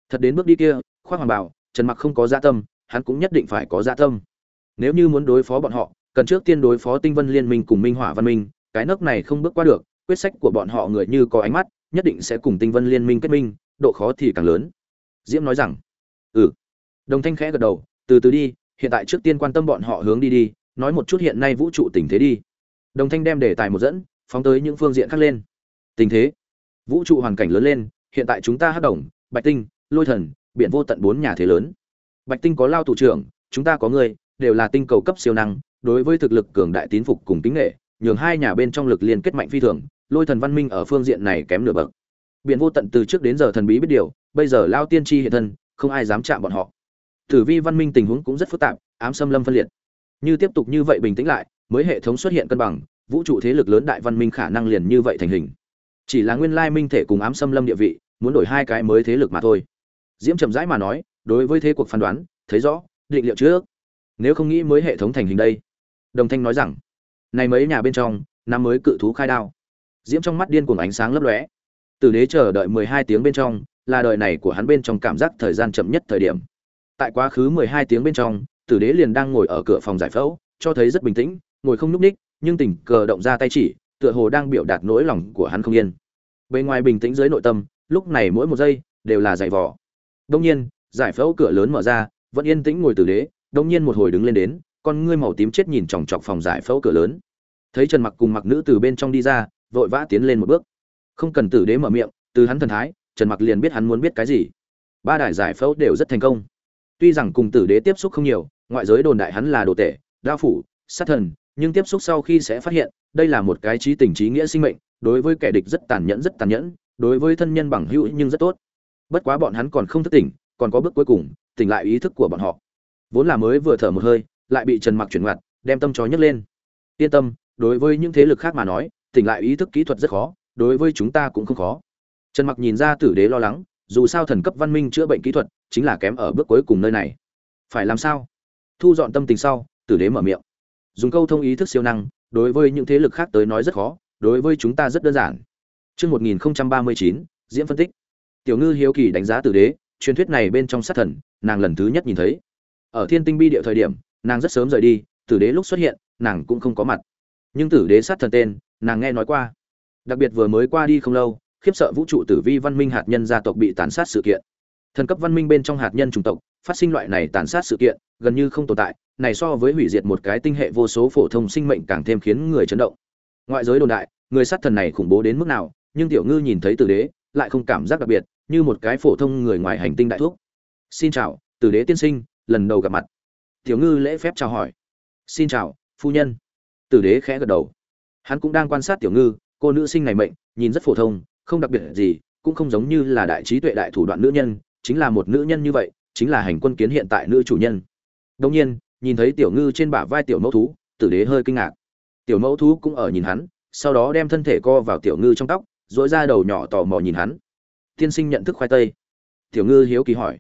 A: Thật đến bước đi kia, khoác hoàng bảo, trần mặc không có gia tâm, hắn cũng nhất định phải có dạ tâm. Nếu như muốn đối phó bọn họ, cần trước tiên đối phó tinh vân liên minh cùng minh hỏa văn minh, cái nấc này không bước qua được, quyết sách của bọn họ người như có ánh mắt, nhất định sẽ cùng tinh vân liên minh kết minh, độ khó thì càng lớn. Diễm nói rằng ừ. Đồng thanh khẽ gật đầu, từ từ đi, hiện tại trước tiên quan tâm bọn họ hướng đi đi, nói một chút hiện nay vũ trụ tình thế đi. Đồng thanh đem đề tài một dẫn phóng tới những phương diện khác lên. Tình thế. Vũ trụ hoàn cảnh lớn lên, hiện tại chúng ta hắc đồng, bạch tinh, lôi thần, biển vô tận bốn nhà thế lớn. Bạch tinh có lao thủ trưởng, chúng ta có người đều là tinh cầu cấp siêu năng, đối với thực lực cường đại tín phục cùng tính nghệ, nhường hai nhà bên trong lực liên kết mạnh phi thường, lôi thần văn minh ở phương diện này kém nửa bậc. Biển vô tận từ trước đến giờ thần bí biết điều, bây giờ lao tiên tri hiện thân, không ai dám chạm bọn họ. Tử vi văn minh tình huống cũng rất phức tạp, ám xâm lâm phân liệt. Như tiếp tục như vậy bình tĩnh lại, mới hệ thống xuất hiện cân bằng vũ trụ thế lực lớn đại văn minh khả năng liền như vậy thành hình. Chỉ là nguyên lai minh thể cùng ám xâm lâm địa vị, muốn đổi hai cái mới thế lực mà thôi. Diễm chậm rãi mà nói, đối với thế cuộc phán đoán, thấy rõ, định liệu trước. Nếu không nghĩ mới hệ thống thành hình đây. Đồng thanh nói rằng, này mấy nhà bên trong, năm mới cự thú khai đao. Diễm trong mắt điên cuồng ánh sáng lấp lóe. Tử đế chờ đợi mười hai tiếng bên trong, là đời này của hắn bên trong cảm giác thời gian chậm nhất thời điểm. Tại quá khứ mười hai tiếng bên trong, tử đế liền đang ngồi ở cửa phòng giải phẫu, cho thấy rất bình tĩnh, ngồi không nhúc ních nhưng tình cờ động ra tay chỉ, tựa hồ đang biểu đạt nỗi lòng của hắn không yên. Bên ngoài bình tĩnh dưới nội tâm, lúc này mỗi một giây đều là dày vò. đông nhiên, giải phẫu cửa lớn mở ra, vẫn yên tĩnh ngồi tử đế đông nhiên một hồi đứng lên đến, con ngươi màu tím chết nhìn chòng chọc phòng giải phẫu cửa lớn. Thấy trần mặc cùng mặc nữ từ bên trong đi ra, vội vã tiến lên một bước. Không cần tử đế mở miệng, từ hắn thần thái, trần mặc liền biết hắn muốn biết cái gì. Ba đại giải phẫu đều rất thành công. Tuy rằng cùng tử đế tiếp xúc không nhiều, ngoại giới đồn đại hắn là đồ tể, đao phủ, sát thần nhưng tiếp xúc sau khi sẽ phát hiện, đây là một cái trí tình trí nghĩa sinh mệnh, đối với kẻ địch rất tàn nhẫn, rất tàn nhẫn, đối với thân nhân bằng hữu nhưng rất tốt. Bất quá bọn hắn còn không thức tỉnh, còn có bước cuối cùng, tỉnh lại ý thức của bọn họ. Vốn là mới vừa thở một hơi, lại bị trần mặc chuyển ngoặt, đem tâm chó nhấc lên. Yên tâm, đối với những thế lực khác mà nói, tỉnh lại ý thức kỹ thuật rất khó, đối với chúng ta cũng không khó. Trần mặc nhìn ra tử đế lo lắng, dù sao thần cấp văn minh chữa bệnh kỹ thuật chính là kém ở bước cuối cùng nơi này. Phải làm sao? Thu dọn tâm tình sau, tử đế mở miệng dùng câu thông ý thức siêu năng đối với những thế lực khác tới nói rất khó đối với chúng ta rất đơn giản Trước 1039, Diễm phân tích. Tiểu ngư hiếu kỳ đánh giá tử đế, truyền thuyết này bên trong sát thần, nàng lần thứ nhất nhìn thấy. Ở thiên tinh bi địa thời điểm, nàng rất sớm rời đi, tử đế lúc xuất hiện, nàng cũng không có mặt. Nhưng tử đế sát thần tên, nàng nghe nói qua. Đặc biệt vừa mới qua đi không lâu, khiếp sợ vũ trụ tử vi văn minh hạt nhân gia tộc bị tàn sát sự kiện. thần cấp văn minh bên trong hạt nhân chủng tộc phát sinh loại này tàn sát sự kiện gần như không tồn tại này so với hủy diệt một cái tinh hệ vô số phổ thông sinh mệnh càng thêm khiến người chấn động. Ngoại giới đồn đại, người sát thần này khủng bố đến mức nào, nhưng tiểu ngư nhìn thấy tử đế, lại không cảm giác đặc biệt, như một cái phổ thông người ngoài hành tinh đại thuốc xin chào, tử đế tiên sinh, lần đầu gặp mặt. Tiểu ngư lễ phép chào hỏi. Xin chào, phu nhân. Tử đế khẽ gật đầu. Hắn cũng đang quan sát tiểu ngư, cô nữ sinh này mệnh, nhìn rất phổ thông, không đặc biệt gì, cũng không giống như là đại trí tuệ đại thủ đoạn nữ nhân, chính là một nữ nhân như vậy, chính là hành quân kiến hiện tại nữ chủ nhân. Đông nhiên nhìn thấy tiểu ngư trên bả vai tiểu mẫu thú, tử đế hơi kinh ngạc. Tiểu mẫu thú cũng ở nhìn hắn, sau đó đem thân thể co vào tiểu ngư trong tóc dỗi ra đầu nhỏ tò mò nhìn hắn. Tiên sinh nhận thức khoai tây. Tiểu ngư hiếu kỳ hỏi.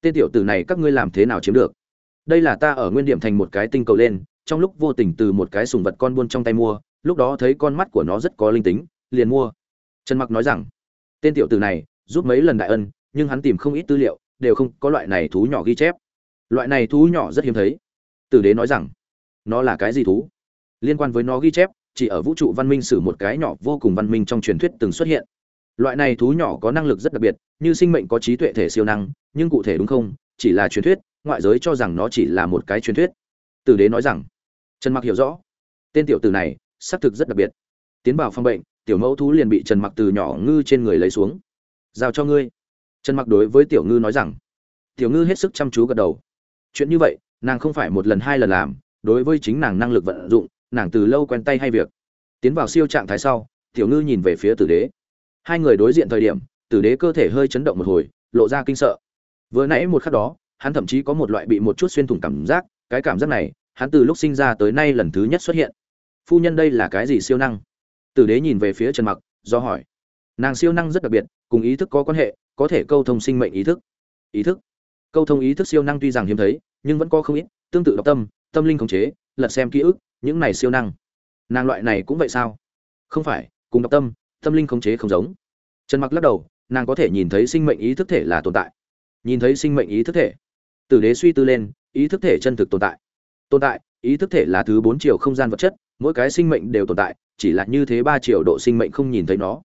A: Tên tiểu tử này các ngươi làm thế nào chiếm được? Đây là ta ở nguyên điểm thành một cái tinh cầu lên, trong lúc vô tình từ một cái sùng vật con buôn trong tay mua, lúc đó thấy con mắt của nó rất có linh tính, liền mua. Trần mặc nói rằng, tên tiểu tử này, giúp mấy lần đại ân, nhưng hắn tìm không ít tư liệu, đều không có loại này thú nhỏ ghi chép. Loại này thú nhỏ rất hiếm thấy tử đế nói rằng, nó là cái gì thú? Liên quan với nó ghi chép, chỉ ở vũ trụ văn minh sử một cái nhỏ vô cùng văn minh trong truyền thuyết từng xuất hiện. Loại này thú nhỏ có năng lực rất đặc biệt, như sinh mệnh có trí tuệ thể siêu năng, nhưng cụ thể đúng không, chỉ là truyền thuyết, ngoại giới cho rằng nó chỉ là một cái truyền thuyết. Tử đế nói rằng, trần mặc hiểu rõ. Tên tiểu tử này, xác thực rất đặc biệt. Tiến vào phòng bệnh, tiểu mẫu thú liền bị trần mặc từ nhỏ ngư trên người lấy xuống. Giao cho ngươi. Trần mặc đối với tiểu ngư nói rằng. Tiểu ngư hết sức chăm chú gật đầu. Chuyện như vậy nàng không phải một lần hai lần làm, đối với chính nàng năng lực vận dụng, nàng từ lâu quen tay hay việc. Tiến vào siêu trạng thái sau, tiểu ngư nhìn về phía tử đế. Hai người đối diện thời điểm, tử đế cơ thể hơi chấn động một hồi, lộ ra kinh sợ. Vừa nãy một khắc đó, hắn thậm chí có một loại bị một chút xuyên thủng cảm giác, cái cảm giác này, hắn từ lúc sinh ra tới nay lần thứ nhất xuất hiện. Phu nhân đây là cái gì siêu năng? Tử đế nhìn về phía trần mặc, do hỏi. Nàng siêu năng rất đặc biệt, cùng ý thức có quan hệ, có thể câu thông sinh mệnh ý thức. Ý thức? Câu thông ý thức siêu năng tuy rằng hiếm thấy nhưng vẫn có không ít, tương tự đọc tâm tâm linh khống chế, lật xem ký ức, những này siêu năng. Nàng loại này cũng vậy sao? Không phải, cùng đọc tâm tâm linh khống chế không giống. Trần mặc lắc đầu, nàng có thể nhìn thấy sinh mệnh ý thức thể là tồn tại. Nhìn thấy sinh mệnh ý thức thể. Tử đế suy tư lên, ý thức thể chân thực tồn tại. Tồn tại, ý thức thể là thứ bốn chiều không gian vật chất, mỗi cái sinh mệnh đều tồn tại, chỉ là như thế ba chiều độ sinh mệnh không nhìn thấy nó.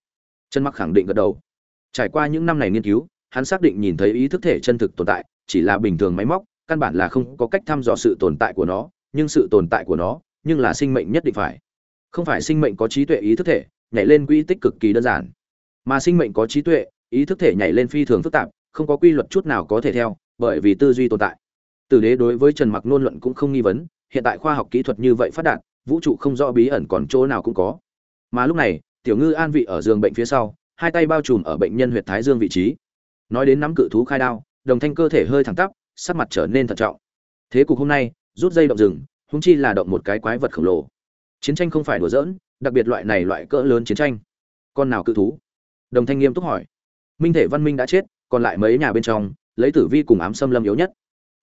A: Chân mặc khẳng định gật đầu. Trải qua những năm này nghiên cứu, hắn xác định nhìn thấy ý thức thể chân thực tồn tại, chỉ là bình thường máy móc căn bản là không có cách thăm dò sự tồn tại của nó, nhưng sự tồn tại của nó, nhưng là sinh mệnh nhất định phải. Không phải sinh mệnh có trí tuệ ý thức thể, nhảy lên quy tích cực kỳ đơn giản. Mà sinh mệnh có trí tuệ, ý thức thể nhảy lên phi thường phức tạp, không có quy luật chút nào có thể theo, bởi vì tư duy tồn tại. Tử đế đối với trần mặc nôn luận cũng không nghi vấn, hiện tại khoa học kỹ thuật như vậy phát đạt, vũ trụ không rõ bí ẩn còn chỗ nào cũng có. Mà lúc này, tiểu ngư an vị ở giường bệnh phía sau, hai tay bao trùm ở bệnh nhân huyệt thái dương vị trí. Nói đến nắm cự thú khai đao, đồng thanh cơ thể hơi thẳng tắp sắc mặt trở nên thận trọng. Thế cục hôm nay, rút dây động rừng húng chi là động một cái quái vật khổng lồ. Chiến tranh không phải đùa giỡn, đặc biệt loại này loại cỡ lớn chiến tranh. Con nào cự thú? Đồng thanh nghiêm túc hỏi. Minh thể văn minh đã chết, còn lại mấy nhà bên trong, lấy tử vi cùng ám xâm lâm yếu nhất.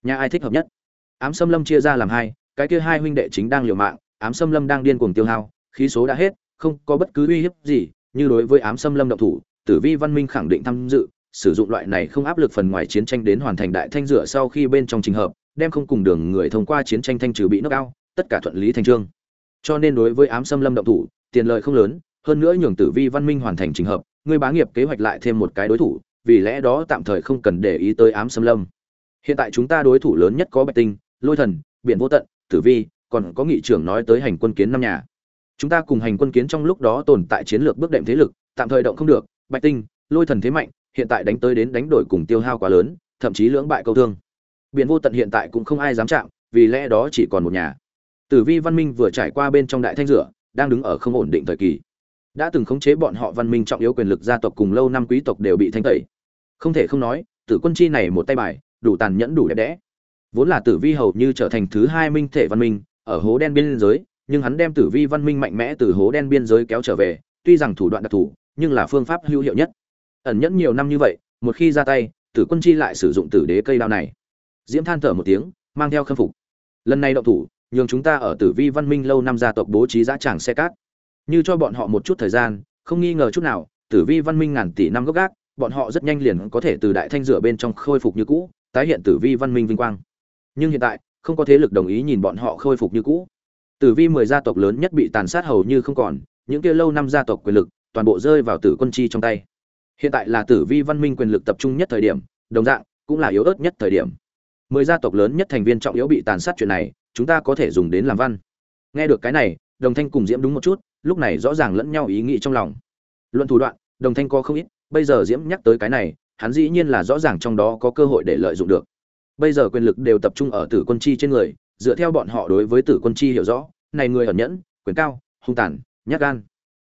A: Nhà ai thích hợp nhất? Ám xâm lâm chia ra làm hai, cái kia hai huynh đệ chính đang liều mạng, ám xâm lâm đang điên cuồng tiêu hao, khí số đã hết, không có bất cứ uy hiếp gì, như đối với ám xâm lâm động thủ, tử vi văn minh khẳng định tham dự sử dụng loại này không áp lực phần ngoài chiến tranh đến hoàn thành đại thanh rửa sau khi bên trong trình hợp, đem không cùng đường người thông qua chiến tranh thanh trừ bị nước cao tất cả thuận lý thành trương. Cho nên đối với ám xâm lâm động thủ, tiền lợi không lớn, hơn nữa nhường tử vi văn minh hoàn thành trình hợp, người bá nghiệp kế hoạch lại thêm một cái đối thủ, vì lẽ đó tạm thời không cần để ý tới ám xâm lâm. Hiện tại chúng ta đối thủ lớn nhất có bạch tinh, lôi thần, biển vô tận, tử vi, còn có nghị trưởng nói tới hành quân kiến năm nhà. Chúng ta cùng hành quân kiến trong lúc đó tồn tại chiến lược bước đệm thế lực, tạm thời động không được, bạch tinh, lôi thần thế mạnh hiện tại đánh tới đến đánh đổi cùng tiêu hao quá lớn, thậm chí lưỡng bại câu thương. Biển vô tận hiện tại cũng không ai dám chạm, vì lẽ đó chỉ còn một nhà. Tử vi văn minh vừa trải qua bên trong đại thanh rửa, đang đứng ở không ổn định thời kỳ. Đã từng khống chế bọn họ văn minh trọng yếu quyền lực gia tộc cùng lâu năm quý tộc đều bị thanh tẩy. Không thể không nói, tử quân chi này một tay bài, đủ tàn nhẫn đủ đẹp đẽ. Vốn là tử vi hầu như trở thành thứ hai minh thể văn minh, ở hố đen biên giới, nhưng hắn đem tử vi văn minh mạnh mẽ từ hố đen biên giới kéo trở về, tuy rằng thủ đoạn đặc thù, nhưng là phương pháp hữu hiệu nhất ẩn nhẫn nhiều năm như vậy, một khi ra tay, tử quân chi lại sử dụng tử đế cây đao này. Diễm than thở một tiếng, mang theo khâm phục. Lần này động thủ, nhường chúng ta ở tử vi văn minh lâu năm gia tộc bố trí giã tràng xe cát. Như cho bọn họ một chút thời gian, không nghi ngờ chút nào, tử vi văn minh ngàn tỷ năm gốc gác, bọn họ rất nhanh liền có thể từ đại thanh rửa bên trong khôi phục như cũ, tái hiện tử vi văn minh vinh quang. Nhưng hiện tại, không có thế lực đồng ý nhìn bọn họ khôi phục như cũ. Tử vi mười gia tộc lớn nhất bị tàn sát hầu như không còn, những kia lâu năm gia tộc quyền lực, toàn bộ rơi vào tử quân chi trong tay hiện tại là tử vi văn minh quyền lực tập trung nhất thời điểm, đồng dạng, cũng là yếu ớt nhất thời điểm. Mười gia tộc lớn nhất thành viên trọng yếu bị tàn sát chuyện này, chúng ta có thể dùng đến làm văn. Nghe được cái này, đồng thanh cùng diễm đúng một chút, lúc này rõ ràng lẫn nhau ý nghĩ trong lòng. Luận thủ đoạn, đồng thanh có không ít, bây giờ diễm nhắc tới cái này, hắn dĩ nhiên là rõ ràng trong đó có cơ hội để lợi dụng được. Bây giờ quyền lực đều tập trung ở tử quân chi trên người, dựa theo bọn họ đối với tử quân chi hiểu rõ, này người ẩn nhẫn, quyền cao, hung tàn, nhát gan.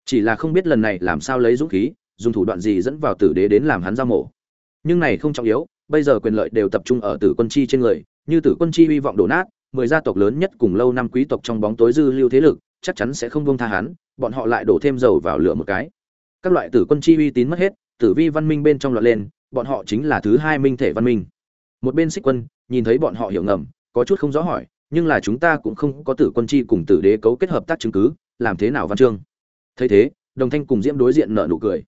A: Chỉ là không biết lần này làm sao lấy dũng khí dùng thủ đoạn gì dẫn vào tử đế đến làm hắn giao mổ. Nhưng này không trọng yếu, bây giờ quyền lợi đều tập trung ở tử quân chi trên người, như tử quân chi hy vọng đổ nát, mười gia tộc lớn nhất cùng lâu năm quý tộc trong bóng tối dư lưu thế lực, chắc chắn sẽ không buông tha hắn, bọn họ lại đổ thêm dầu vào lửa một cái. Các loại tử quân chi uy tín mất hết, tử vi văn minh bên trong loạn lên, bọn họ chính là thứ hai minh thể văn minh. Một bên xích quân, nhìn thấy bọn họ hiểu ngầm, có chút không rõ hỏi, nhưng là chúng ta cũng không có tử quân chi cùng tử đế cấu kết hợp tác chứng cứ, làm thế nào văn chương? Thấy thế, đồng thanh cùng diễm đối diện nợ nụ cười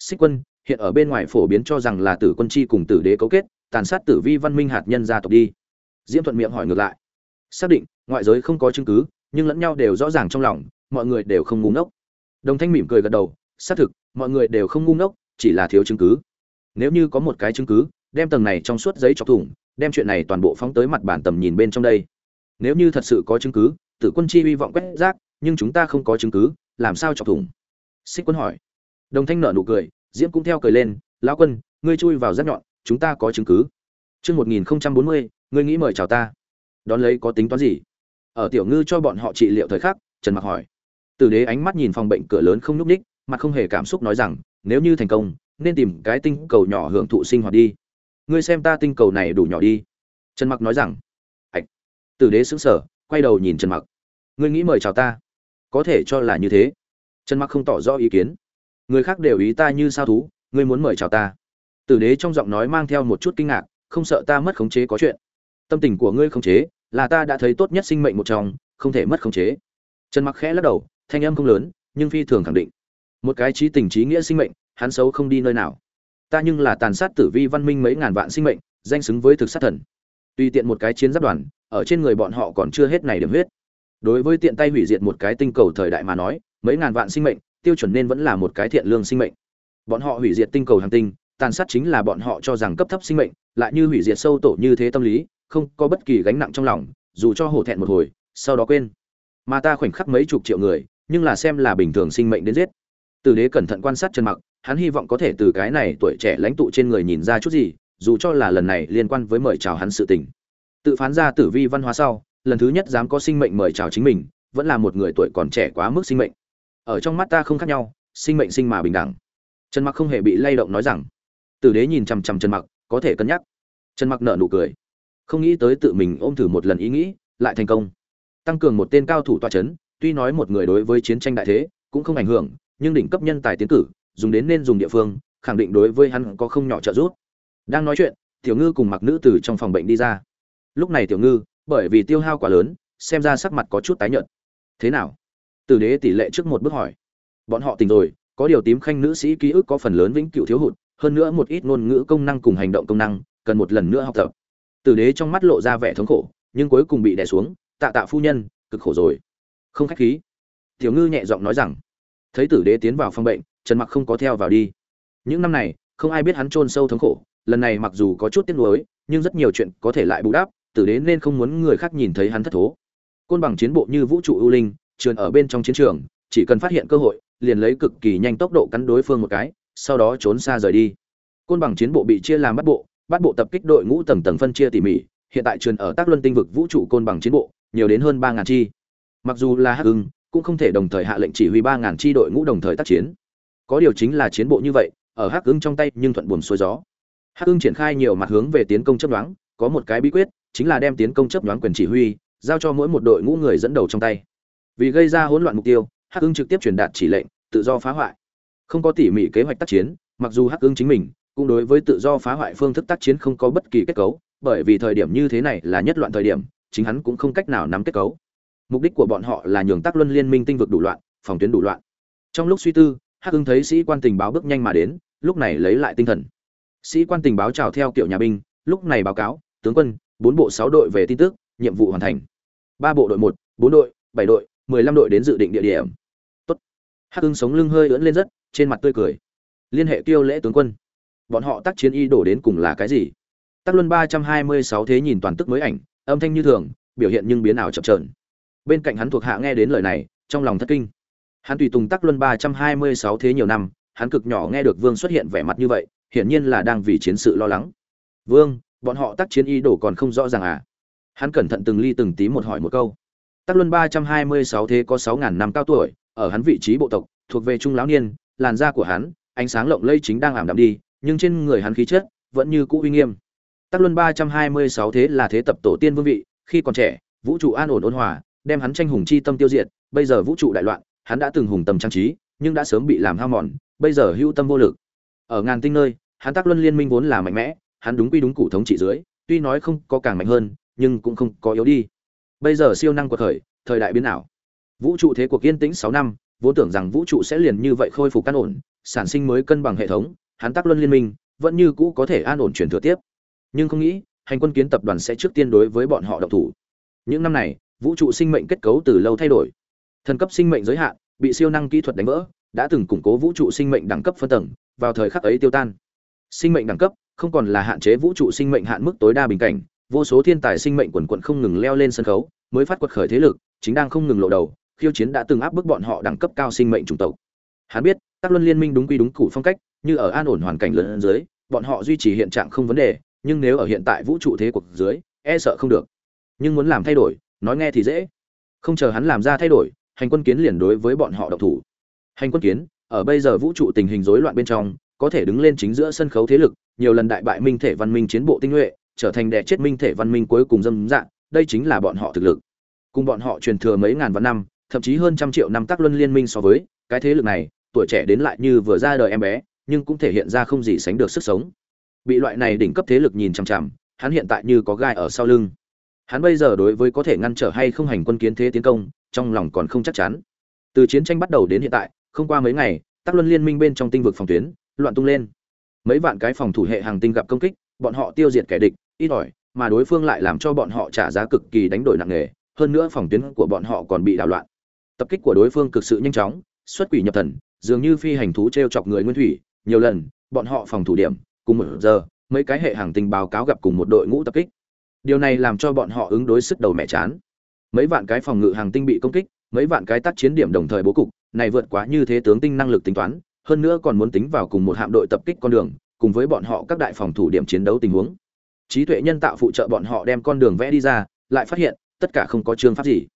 A: xích quân, hiện ở bên ngoài phổ biến cho rằng là tử quân chi cùng tử đế cấu kết, tàn sát tử vi văn minh hạt nhân gia tộc đi. Diễm thuận miệng hỏi ngược lại. Xác định, ngoại giới không có chứng cứ, nhưng lẫn nhau đều rõ ràng trong lòng, mọi người đều không ngu ngốc. Đồng thanh mỉm cười gật đầu, xác thực, mọi người đều không ngu ngốc, chỉ là thiếu chứng cứ. Nếu như có một cái chứng cứ, đem tầng này trong suốt giấy chọc thủng, đem chuyện này toàn bộ phóng tới mặt bản tầm nhìn bên trong đây. Nếu như thật sự có chứng cứ, tử quân chi hy vọng quét rác, nhưng chúng ta không có chứng cứ, làm sao chọc thủng? Xích quân hỏi đồng thanh nở nụ cười diễm cũng theo cười lên lão quân ngươi chui vào rác nhọn chúng ta có chứng cứ chương một nghìn bốn mươi ngươi nghĩ mời chào ta. Đón lấy có tính toán gì? Ở tiểu ngư cho bọn họ trị liệu thời khắc, Trần Mặc hỏi. Tử đế ánh mắt nhìn phòng bệnh cửa lớn không nhúc ních mặt không hề cảm xúc nói rằng, nếu như thành công, nên tìm cái tinh cầu nhỏ hưởng thụ sinh hoạt đi. Ngươi xem ta tinh cầu này đủ nhỏ đi. Trần Mặc nói rằng. Ảch. Tử đế sững sờ, quay đầu nhìn Trần Mặc. Ngươi nghĩ mời chào ta? Có thể cho là như thế. Trần Mặc không tỏ rõ ý kiến. Người khác đều ý ta như sao thú, ngươi muốn mời chào ta? Tử đế trong giọng nói mang theo một chút kinh ngạc, không sợ ta mất khống chế có chuyện. Tâm tình của ngươi khống chế, là ta đã thấy tốt nhất sinh mệnh một trong, không thể mất khống chế. Trần Mặc khẽ lắc đầu, thanh âm không lớn, nhưng phi thường khẳng định. Một cái trí tình trí nghĩa sinh mệnh, hắn xấu không đi nơi nào. Ta nhưng là tàn sát tử vi văn minh mấy ngàn vạn sinh mệnh, danh xứng với thực sát thần. Tùy tiện một cái chiến giáp đoàn, ở trên người bọn họ còn chưa hết này điểm huyết. Đối với tiện tay hủy diệt một cái tinh cầu thời đại mà nói, mấy ngàn vạn sinh mệnh, tiêu chuẩn nên vẫn là một cái thiện lương sinh mệnh. Bọn họ hủy diệt tinh cầu hành tinh, tàn sát chính là bọn họ cho rằng cấp thấp sinh mệnh, lại như hủy diệt sâu tổ như thế tâm lý, không có bất kỳ gánh nặng trong lòng, dù cho hổ thẹn một hồi, sau đó quên. Mà ta khoảnh khắc mấy chục triệu người, nhưng là xem là bình thường sinh mệnh đến giết. Tử đế cẩn thận quan sát Trần Mặc, hắn hy vọng có thể từ cái này tuổi trẻ lãnh tụ trên người nhìn ra chút gì, dù cho là lần này liên quan với mời chào hắn sự tình. Tự phán ra tử vi văn hóa sau, lần thứ nhất dám có sinh mệnh mời chào chính mình, vẫn là một người tuổi còn trẻ quá mức sinh mệnh. Ở trong mắt ta không khác nhau, sinh mệnh sinh mà bình đẳng. Trần Mặc không hề bị lay động nói rằng. Tử đế nhìn chằm chằm Trần Mặc, có thể cân nhắc. Trần Mặc nở nụ cười không nghĩ tới tự mình ôm thử một lần ý nghĩ lại thành công tăng cường một tên cao thủ toa trấn, tuy nói một người đối với chiến tranh đại thế cũng không ảnh hưởng nhưng đỉnh cấp nhân tài tiến cử dùng đến nên dùng địa phương khẳng định đối với hắn có không nhỏ trợ giúp đang nói chuyện tiểu ngư cùng mặc nữ từ trong phòng bệnh đi ra lúc này tiểu ngư bởi vì tiêu hao quá lớn xem ra sắc mặt có chút tái nhợt thế nào tử đế tỷ lệ trước một bước hỏi bọn họ tỉnh rồi có điều tím khanh nữ sĩ ký ức có phần lớn vĩnh cửu thiếu hụt hơn nữa một ít ngôn ngữ công năng cùng hành động công năng cần một lần nữa học tập Tử đế trong mắt lộ ra vẻ thống khổ, nhưng cuối cùng bị đè xuống, tạ tạ phu nhân, cực khổ rồi. Không khách khí. Tiểu ngư nhẹ giọng nói rằng, thấy tử đế tiến vào phòng bệnh, Trần Mặc không có theo vào đi. Những năm này, không ai biết hắn chôn sâu thống khổ, lần này mặc dù có chút tiếc nuối, nhưng rất nhiều chuyện có thể lại bù đắp, tử đế nên không muốn người khác nhìn thấy hắn thất thố. Côn bằng chiến bộ như vũ trụ ưu linh, trườn ở bên trong chiến trường, chỉ cần phát hiện cơ hội, liền lấy cực kỳ nhanh tốc độ cắn đối phương một cái, sau đó trốn xa rời đi. Côn bằng chiến bộ bị chia làm bắt bộ, bắt bộ tập kích đội ngũ tầng tầng phân chia tỉ mỉ hiện tại truyền ở tác luân tinh vực vũ trụ côn bằng chiến bộ nhiều đến hơn ba ngàn chi. Mặc dù là hắc ưng cũng không thể đồng thời hạ lệnh chỉ huy ba ngàn chi đội ngũ đồng thời tác chiến. Có điều chính là chiến bộ như vậy ở hắc ưng trong tay nhưng thuận buồm xuôi gió. Hắc ưng triển khai nhiều mặt hướng về tiến công chấp đoán có một cái bí quyết chính là đem tiến công chấp đoán quyền chỉ huy giao cho mỗi một đội ngũ người dẫn đầu trong tay vì gây ra hỗn loạn mục tiêu hắc ưng trực tiếp truyền đạt chỉ lệnh tự do phá hoại không có tỉ mỉ kế hoạch tác chiến mặc dù hắc ưng chính mình cũng đối với tự do phá hoại phương thức tác chiến không có bất kỳ kết cấu, bởi vì thời điểm như thế này là nhất loạn thời điểm, chính hắn cũng không cách nào nắm kết cấu. Mục đích của bọn họ là nhường tác luân liên minh tinh vực đủ loạn, phòng tuyến đủ loạn. Trong lúc suy tư, Hắc Ưng thấy sĩ quan tình báo bước nhanh mà đến, lúc này lấy lại tinh thần. Sĩ quan tình báo chào theo kiểu nhà binh, lúc này báo cáo, tướng quân, bốn bộ sáu đội về tin tức, nhiệm vụ hoàn thành. ba bộ đội một, bốn đội, bảy đội, mười lăm đội đến dự định địa điểm. Tốt. Hắc Hưng sống lưng hơi ưỡn lên rất, trên mặt tươi cười. Liên hệ tiêu lễ tướng quân bọn họ tác chiến y đổ đến cùng là cái gì Tắc Luân 326 thế nhìn toàn tức mới ảnh, âm thanh như thường, biểu hiện nhưng biến ảo chậm chờn. Bên cạnh hắn thuộc hạ nghe đến lời này, trong lòng thất kinh. Hắn tùy tùng Tắc Luân 326 thế nhiều năm, hắn cực nhỏ nghe được Vương xuất hiện vẻ mặt như vậy, hiển nhiên là đang vì chiến sự lo lắng. "Vương, bọn họ tác chiến y đổ còn không rõ ràng à?" Hắn cẩn thận từng ly từng tí một hỏi một câu. Tắc Luân 326 thế có 6000 năm cao tuổi, ở hắn vị trí bộ tộc, thuộc về trung lão niên, làn da của hắn, ánh sáng lộng lẫy chính đang ảm đạm đi, nhưng trên người hắn khí chất vẫn như cũ uy nghiêm. Tắc Luân 326 thế là thế tập tổ tiên vương vị, khi còn trẻ, vũ trụ an ổn ôn hòa, đem hắn tranh hùng chi tâm tiêu diệt, bây giờ vũ trụ đại loạn, hắn đã từng hùng tâm trang trí, nhưng đã sớm bị làm hao mòn, bây giờ hữu tâm vô lực. Ở ngàn tinh nơi, hắn Tắc Luân liên minh vốn là mạnh mẽ, hắn đúng quy đúng cụ thống trị dưới, tuy nói không có càng mạnh hơn, nhưng cũng không có yếu đi. Bây giờ siêu năng của thời, thời đại biến ảo. Vũ trụ thế cuộc yên tĩnh 6 năm, vốn tưởng rằng vũ trụ sẽ liền như vậy khôi phục căn ổn, sản sinh mới cân bằng hệ thống, hắn Tắc Luân liên minh vẫn như cũ có thể an ổn chuyển thừa tiếp. Nhưng không nghĩ hành quân kiến tập đoàn sẽ trước tiên đối với bọn họ động thủ. Những năm này vũ trụ sinh mệnh kết cấu từ lâu thay đổi. Thần cấp sinh mệnh giới hạn bị siêu năng kỹ thuật đánh vỡ đã từng củng cố vũ trụ sinh mệnh đẳng cấp phân tầng vào thời khắc ấy tiêu tan. Sinh mệnh đẳng cấp không còn là hạn chế vũ trụ sinh mệnh hạn mức tối đa bình cảnh vô số thiên tài sinh mệnh quần quận không ngừng leo lên sân khấu, mới phát quật khởi thế lực, chính đang không ngừng lộ đầu, khiêu chiến đã từng áp bức bọn họ đẳng cấp cao sinh mệnh chủng tộc. Hắn biết tác luân liên minh đúng quy đúng cụ phong cách, như ở an ổn hoàn cảnh lớn dưới, bọn họ duy trì hiện trạng không vấn đề, nhưng nếu ở hiện tại vũ trụ thế cuộc dưới e sợ không được. Nhưng muốn làm thay đổi, nói nghe thì dễ. Không chờ hắn làm ra thay đổi, hành quân kiến liền đối với bọn họ độc thủ. Hành quân kiến, ở bây giờ vũ trụ tình hình rối loạn bên trong, có thể đứng lên chính giữa sân khấu thế lực, nhiều lần đại bại minh thể văn minh chiến bộ tinh nhuệ trở thành đẻ chết minh thể văn minh cuối cùng dâm dạng đây chính là bọn họ thực lực. Cùng bọn họ truyền thừa mấy ngàn vạn năm, thậm chí hơn trăm triệu năm tác luân liên minh so với, cái thế lực này, tuổi trẻ đến lại như vừa ra đời em bé, nhưng cũng thể hiện ra không gì sánh được sức sống. Bị loại này đỉnh cấp thế lực nhìn chằm chằm, hắn hiện tại như có gai ở sau lưng. Hắn bây giờ đối với có thể ngăn trở hay không hành quân kiến thế tiến công, trong lòng còn không chắc chắn. Từ chiến tranh bắt đầu đến hiện tại, không qua mấy ngày, tác luân liên minh bên trong tinh vực phòng tuyến, loạn tung lên. Mấy vạn cái phòng thủ hệ hàng tinh gặp công kích, bọn họ tiêu diệt kẻ địch ít ỏi, mà đối phương lại làm cho bọn họ trả giá cực kỳ đánh đổi nặng nề, hơn nữa phòng tuyến của bọn họ còn bị đảo loạn. Tập kích của đối phương cực sự nhanh chóng, xuất quỷ nhập thần, dường như phi hành thú t r e o chọc người nguyên thủy, nhiều lần, bọn họ phòng thủ điểm, cùng một giờ, mấy cái hệ hàng tinh báo cáo gặp cùng một đội ngũ tập kích. Điều này làm cho bọn họ ứng đối sức đầu mẹ chán. Mấy vạn cái phòng ngự hàng tinh bị công kích, mấy vạn cái tác chiến điểm đồng thời bố cục, này vượt quá như thế tướng tinh năng lực tính toán, hơn nữa còn muốn tính vào cùng một hạm đội tập kích con đường, cùng với bọn họ các đại phòng thủ điểm chiến đấu tình huống trí tuệ nhân tạo phụ trợ bọn họ đem con đường vẽ đi ra, lại phát hiện, tất cả không có chương pháp gì.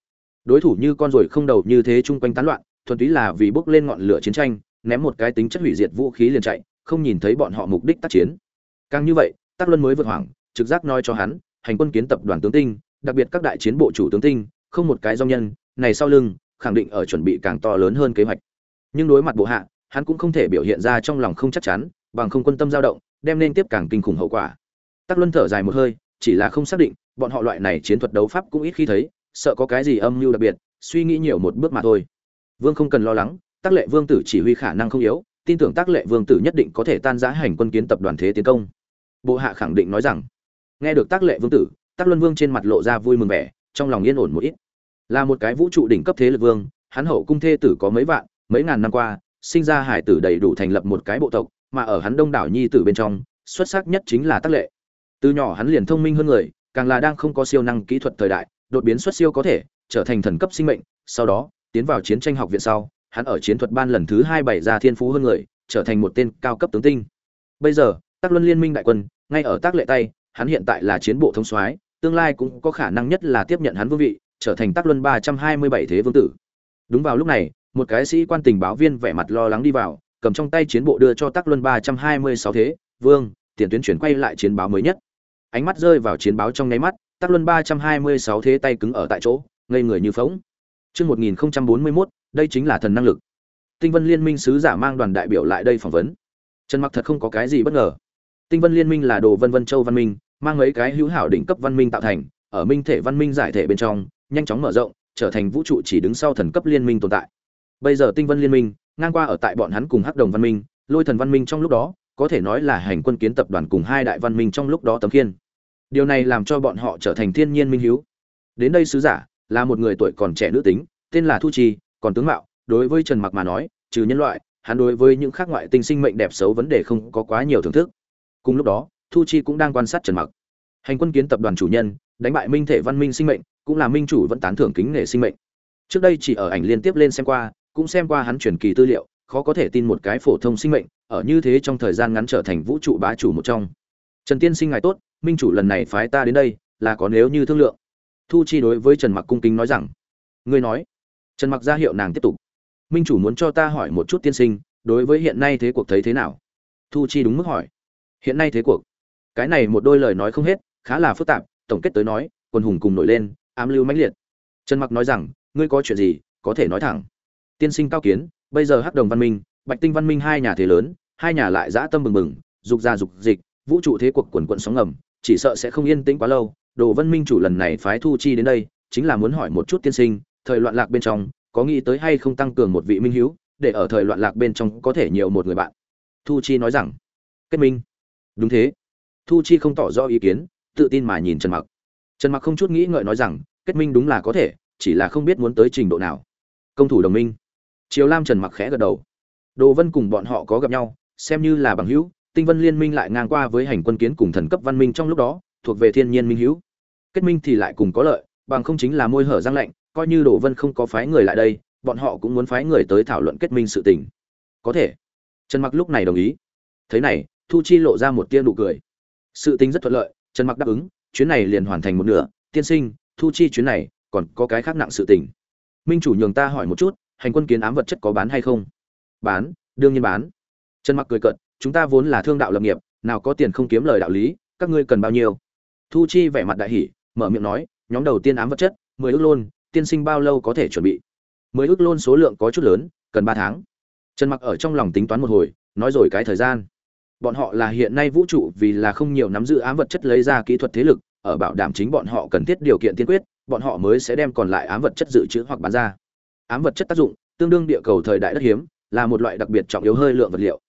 A: Đối thủ như con ruồi không đầu như thế chung quanh tán loạn, thuần túy là vì bước lên ngọn lửa chiến tranh, ném một cái tính chất hủy diệt vũ khí liền chạy, không nhìn thấy bọn họ mục đích tác chiến. Càng như vậy tác luân mới vượt hoảng, trực giác nói cho hắn, hành quân kiến tập đoàn tướng tinh, đặc biệt các đại chiến bộ chủ tướng tinh, không một cái do nhân, này sau lưng, khẳng định ở chuẩn bị càng to lớn hơn kế hoạch. Nhưng đối mặt bộ hạ, hắn cũng không thể biểu hiện ra trong lòng không chắc chắn, bằng không quân tâm dao động, đem nên tiếp càng kinh khủng hậu quả tác luân thở dài một hơi, chỉ là không xác định, bọn họ loại này chiến thuật đấu pháp cũng ít khi thấy, sợ có cái gì âm mưu đặc biệt, suy nghĩ nhiều một bước mà thôi. Vương không cần lo lắng tác lệ vương tử chỉ huy khả năng không yếu, tin tưởng tác lệ vương tử nhất định có thể tan giã hành quân kiến tập đoàn thế tiến công. Bộ hạ khẳng định nói rằng, nghe được tác lệ vương tử tác luân vương trên mặt lộ ra vui mừng vẻ, trong lòng yên ổn một ít. Là một cái vũ trụ đỉnh cấp thế lực vương, hắn hậu cung thê tử có mấy vạn, mấy ngàn năm qua, sinh ra hải tử đầy đủ thành lập một cái bộ tộc, mà ở hắn đông đảo nhi tử bên trong, xuất sắc nhất chính là tác lệ từ nhỏ hắn liền thông minh hơn người, càng là đang không có siêu năng kỹ thuật thời đại, đột biến xuất siêu có thể, trở thành thần cấp sinh mệnh, sau đó, tiến vào chiến tranh học viện sau, hắn ở chiến thuật ban lần thứ hai bảy ra thiên phú hơn người, trở thành một tên cao cấp tướng tinh. Bây giờ tác luân liên minh đại quân, ngay ở tác lệ tay, hắn hiện tại là chiến bộ thống soái, tương lai cũng có khả năng nhất là tiếp nhận hắn vương vị, trở thành tác luân ba trăm hai mươi bảy thế vương tử. Đúng vào lúc này, một cái sĩ quan tình báo viên vẻ mặt lo lắng đi vào, cầm trong tay chiến bộ đưa cho tác luân ba trăm hai mươi sáu thế, vương tiền tuyến chuyển quay lại chiến báo mới nhất ánh mắt rơi vào chiến báo trong nháy mắt tác luân ba trăm hai mươi sáu thế tay cứng ở tại chỗ ngây người như phóng Chương 1041, đây chính là thần năng lực. Tinh Vân Liên Minh sứ giả mang đoàn đại biểu lại đây phỏng vấn. Trần Mặc thật không có cái gì bất ngờ. Tinh Vân Liên Minh là đồ Vân Vân Châu văn minh, mang mấy cái hữu hảo đỉnh cấp văn minh tạo thành, ở minh thể văn minh giải thể bên trong, nhanh chóng mở rộng, trở thành vũ trụ chỉ đứng sau thần cấp liên minh tồn tại. Bây giờ Tinh Vân Liên Minh, ngang qua ở tại bọn hắn cùng Hắc Đồng văn minh, Lôi Thần văn minh trong lúc đó, có thể nói là hành quân kiến tập đoàn cùng hai đại văn minh trong lúc đó tấm khiên. Điều này làm cho bọn họ trở thành thiên nhiên minh hiếu. Đến đây sứ giả, là một người tuổi còn trẻ nữ tính tên là thu trì còn tướng mạo đối với trần mặc mà nói trừ nhân loại hắn đối với những khác ngoại tinh sinh mệnh đẹp xấu vấn đề không có quá nhiều thưởng thức cùng lúc đó thu chi cũng đang quan sát trần mặc hành quân kiến tập đoàn chủ nhân đánh bại minh thể văn minh sinh mệnh cũng là minh chủ vẫn tán thưởng kính nể sinh mệnh trước đây chỉ ở ảnh liên tiếp lên xem qua cũng xem qua hắn truyền kỳ tư liệu khó có thể tin một cái phổ thông sinh mệnh, ở như thế trong thời gian ngắn trở thành vũ trụ bá chủ một trong. Trần tiên sinh ngài tốt, minh chủ lần này phái ta đến đây, là có nếu như thương lượng. Thu chi đối với trần mặc cung kính nói rằng, ngươi nói. Trần mặc ra hiệu nàng tiếp tục, minh chủ muốn cho ta hỏi một chút tiên sinh, đối với hiện nay thế cuộc thấy thế nào? Thu chi đúng mức hỏi, hiện nay thế cuộc? Cái này một đôi lời nói không hết, khá là phức tạp, tổng kết tới nói, quần hùng cùng nổi lên, ám lưu mãnh liệt. Trần mặc nói rằng, ngươi có chuyện gì, có thể nói thẳng. Tiên sinh cao kiến bây giờ hắc đồng văn minh, bạch tinh văn minh hai nhà thế lớn, hai nhà lại dã tâm bừng bừng, dục ra dục dịch, vũ trụ thế cuộc quần quận sóng ngầm, chỉ sợ sẽ không yên tĩnh quá lâu. Đồ văn minh chủ lần này phái thu chi đến đây, chính là muốn hỏi một chút tiên sinh, thời loạn lạc bên trong, có nghĩ tới hay không tăng cường một vị minh hiếu để ở thời loạn lạc bên trong có thể nhiều một người bạn? Thu chi nói rằng, kết minh. Đúng thế. Thu chi không tỏ rõ ý kiến, tự tin mà nhìn trần mặc. Trần mặc không chút nghĩ ngợi nói rằng, kết minh đúng là có thể, chỉ là không biết muốn tới trình độ nào. Công thủ đồng minh triều lam trần mặc khẽ gật đầu. Đồ vân cùng bọn họ có gặp nhau, xem như là bằng hữu, tinh vân liên minh lại ngang qua với hành quân kiến cùng thần cấp văn minh trong lúc đó, thuộc về thiên nhiên minh hữu. Kết minh thì lại cùng có lợi, bằng không chính là môi hở răng lạnh, coi như đồ vân không có phái người lại đây, bọn họ cũng muốn phái người tới thảo luận kết minh sự tình. Có thể. Trần mặc lúc này đồng ý. Thế này, thu chi lộ ra một tia nụ cười. Sự tình rất thuận lợi, trần mặc đáp ứng, chuyến này liền hoàn thành một nửa. Tiên sinh, thu chi chuyến này còn có cái khác nặng sự tình. Minh chủ nhường ta hỏi một chút hành quân kiến ám vật chất có bán hay không? Bán, đương nhiên bán. Trần mặc cười cợt, chúng ta vốn là thương đạo lập nghiệp, nào có tiền không kiếm lời đạo lý, các ngươi cần bao nhiêu? Thu chi vẻ mặt đại hỉ, mở miệng nói, nhóm đầu tiên ám vật chất, mười ước lôn, tiên sinh bao lâu có thể chuẩn bị? Mười ước lôn số lượng có chút lớn, cần ba tháng. Trần mặc ở trong lòng tính toán một hồi, nói rồi cái thời gian. Bọn họ là hiện nay vũ trụ vì là không nhiều nắm giữ ám vật chất lấy ra kỹ thuật thế lực, ở bảo đảm chính bọn họ cần thiết điều kiện tiên quyết, bọn họ mới sẽ đem còn lại ám vật chất dự trữ hoặc bán ra ám vật chất tác dụng, tương đương địa cầu thời đại đất hiếm, là một loại đặc biệt trọng yếu hơi lượng vật liệu.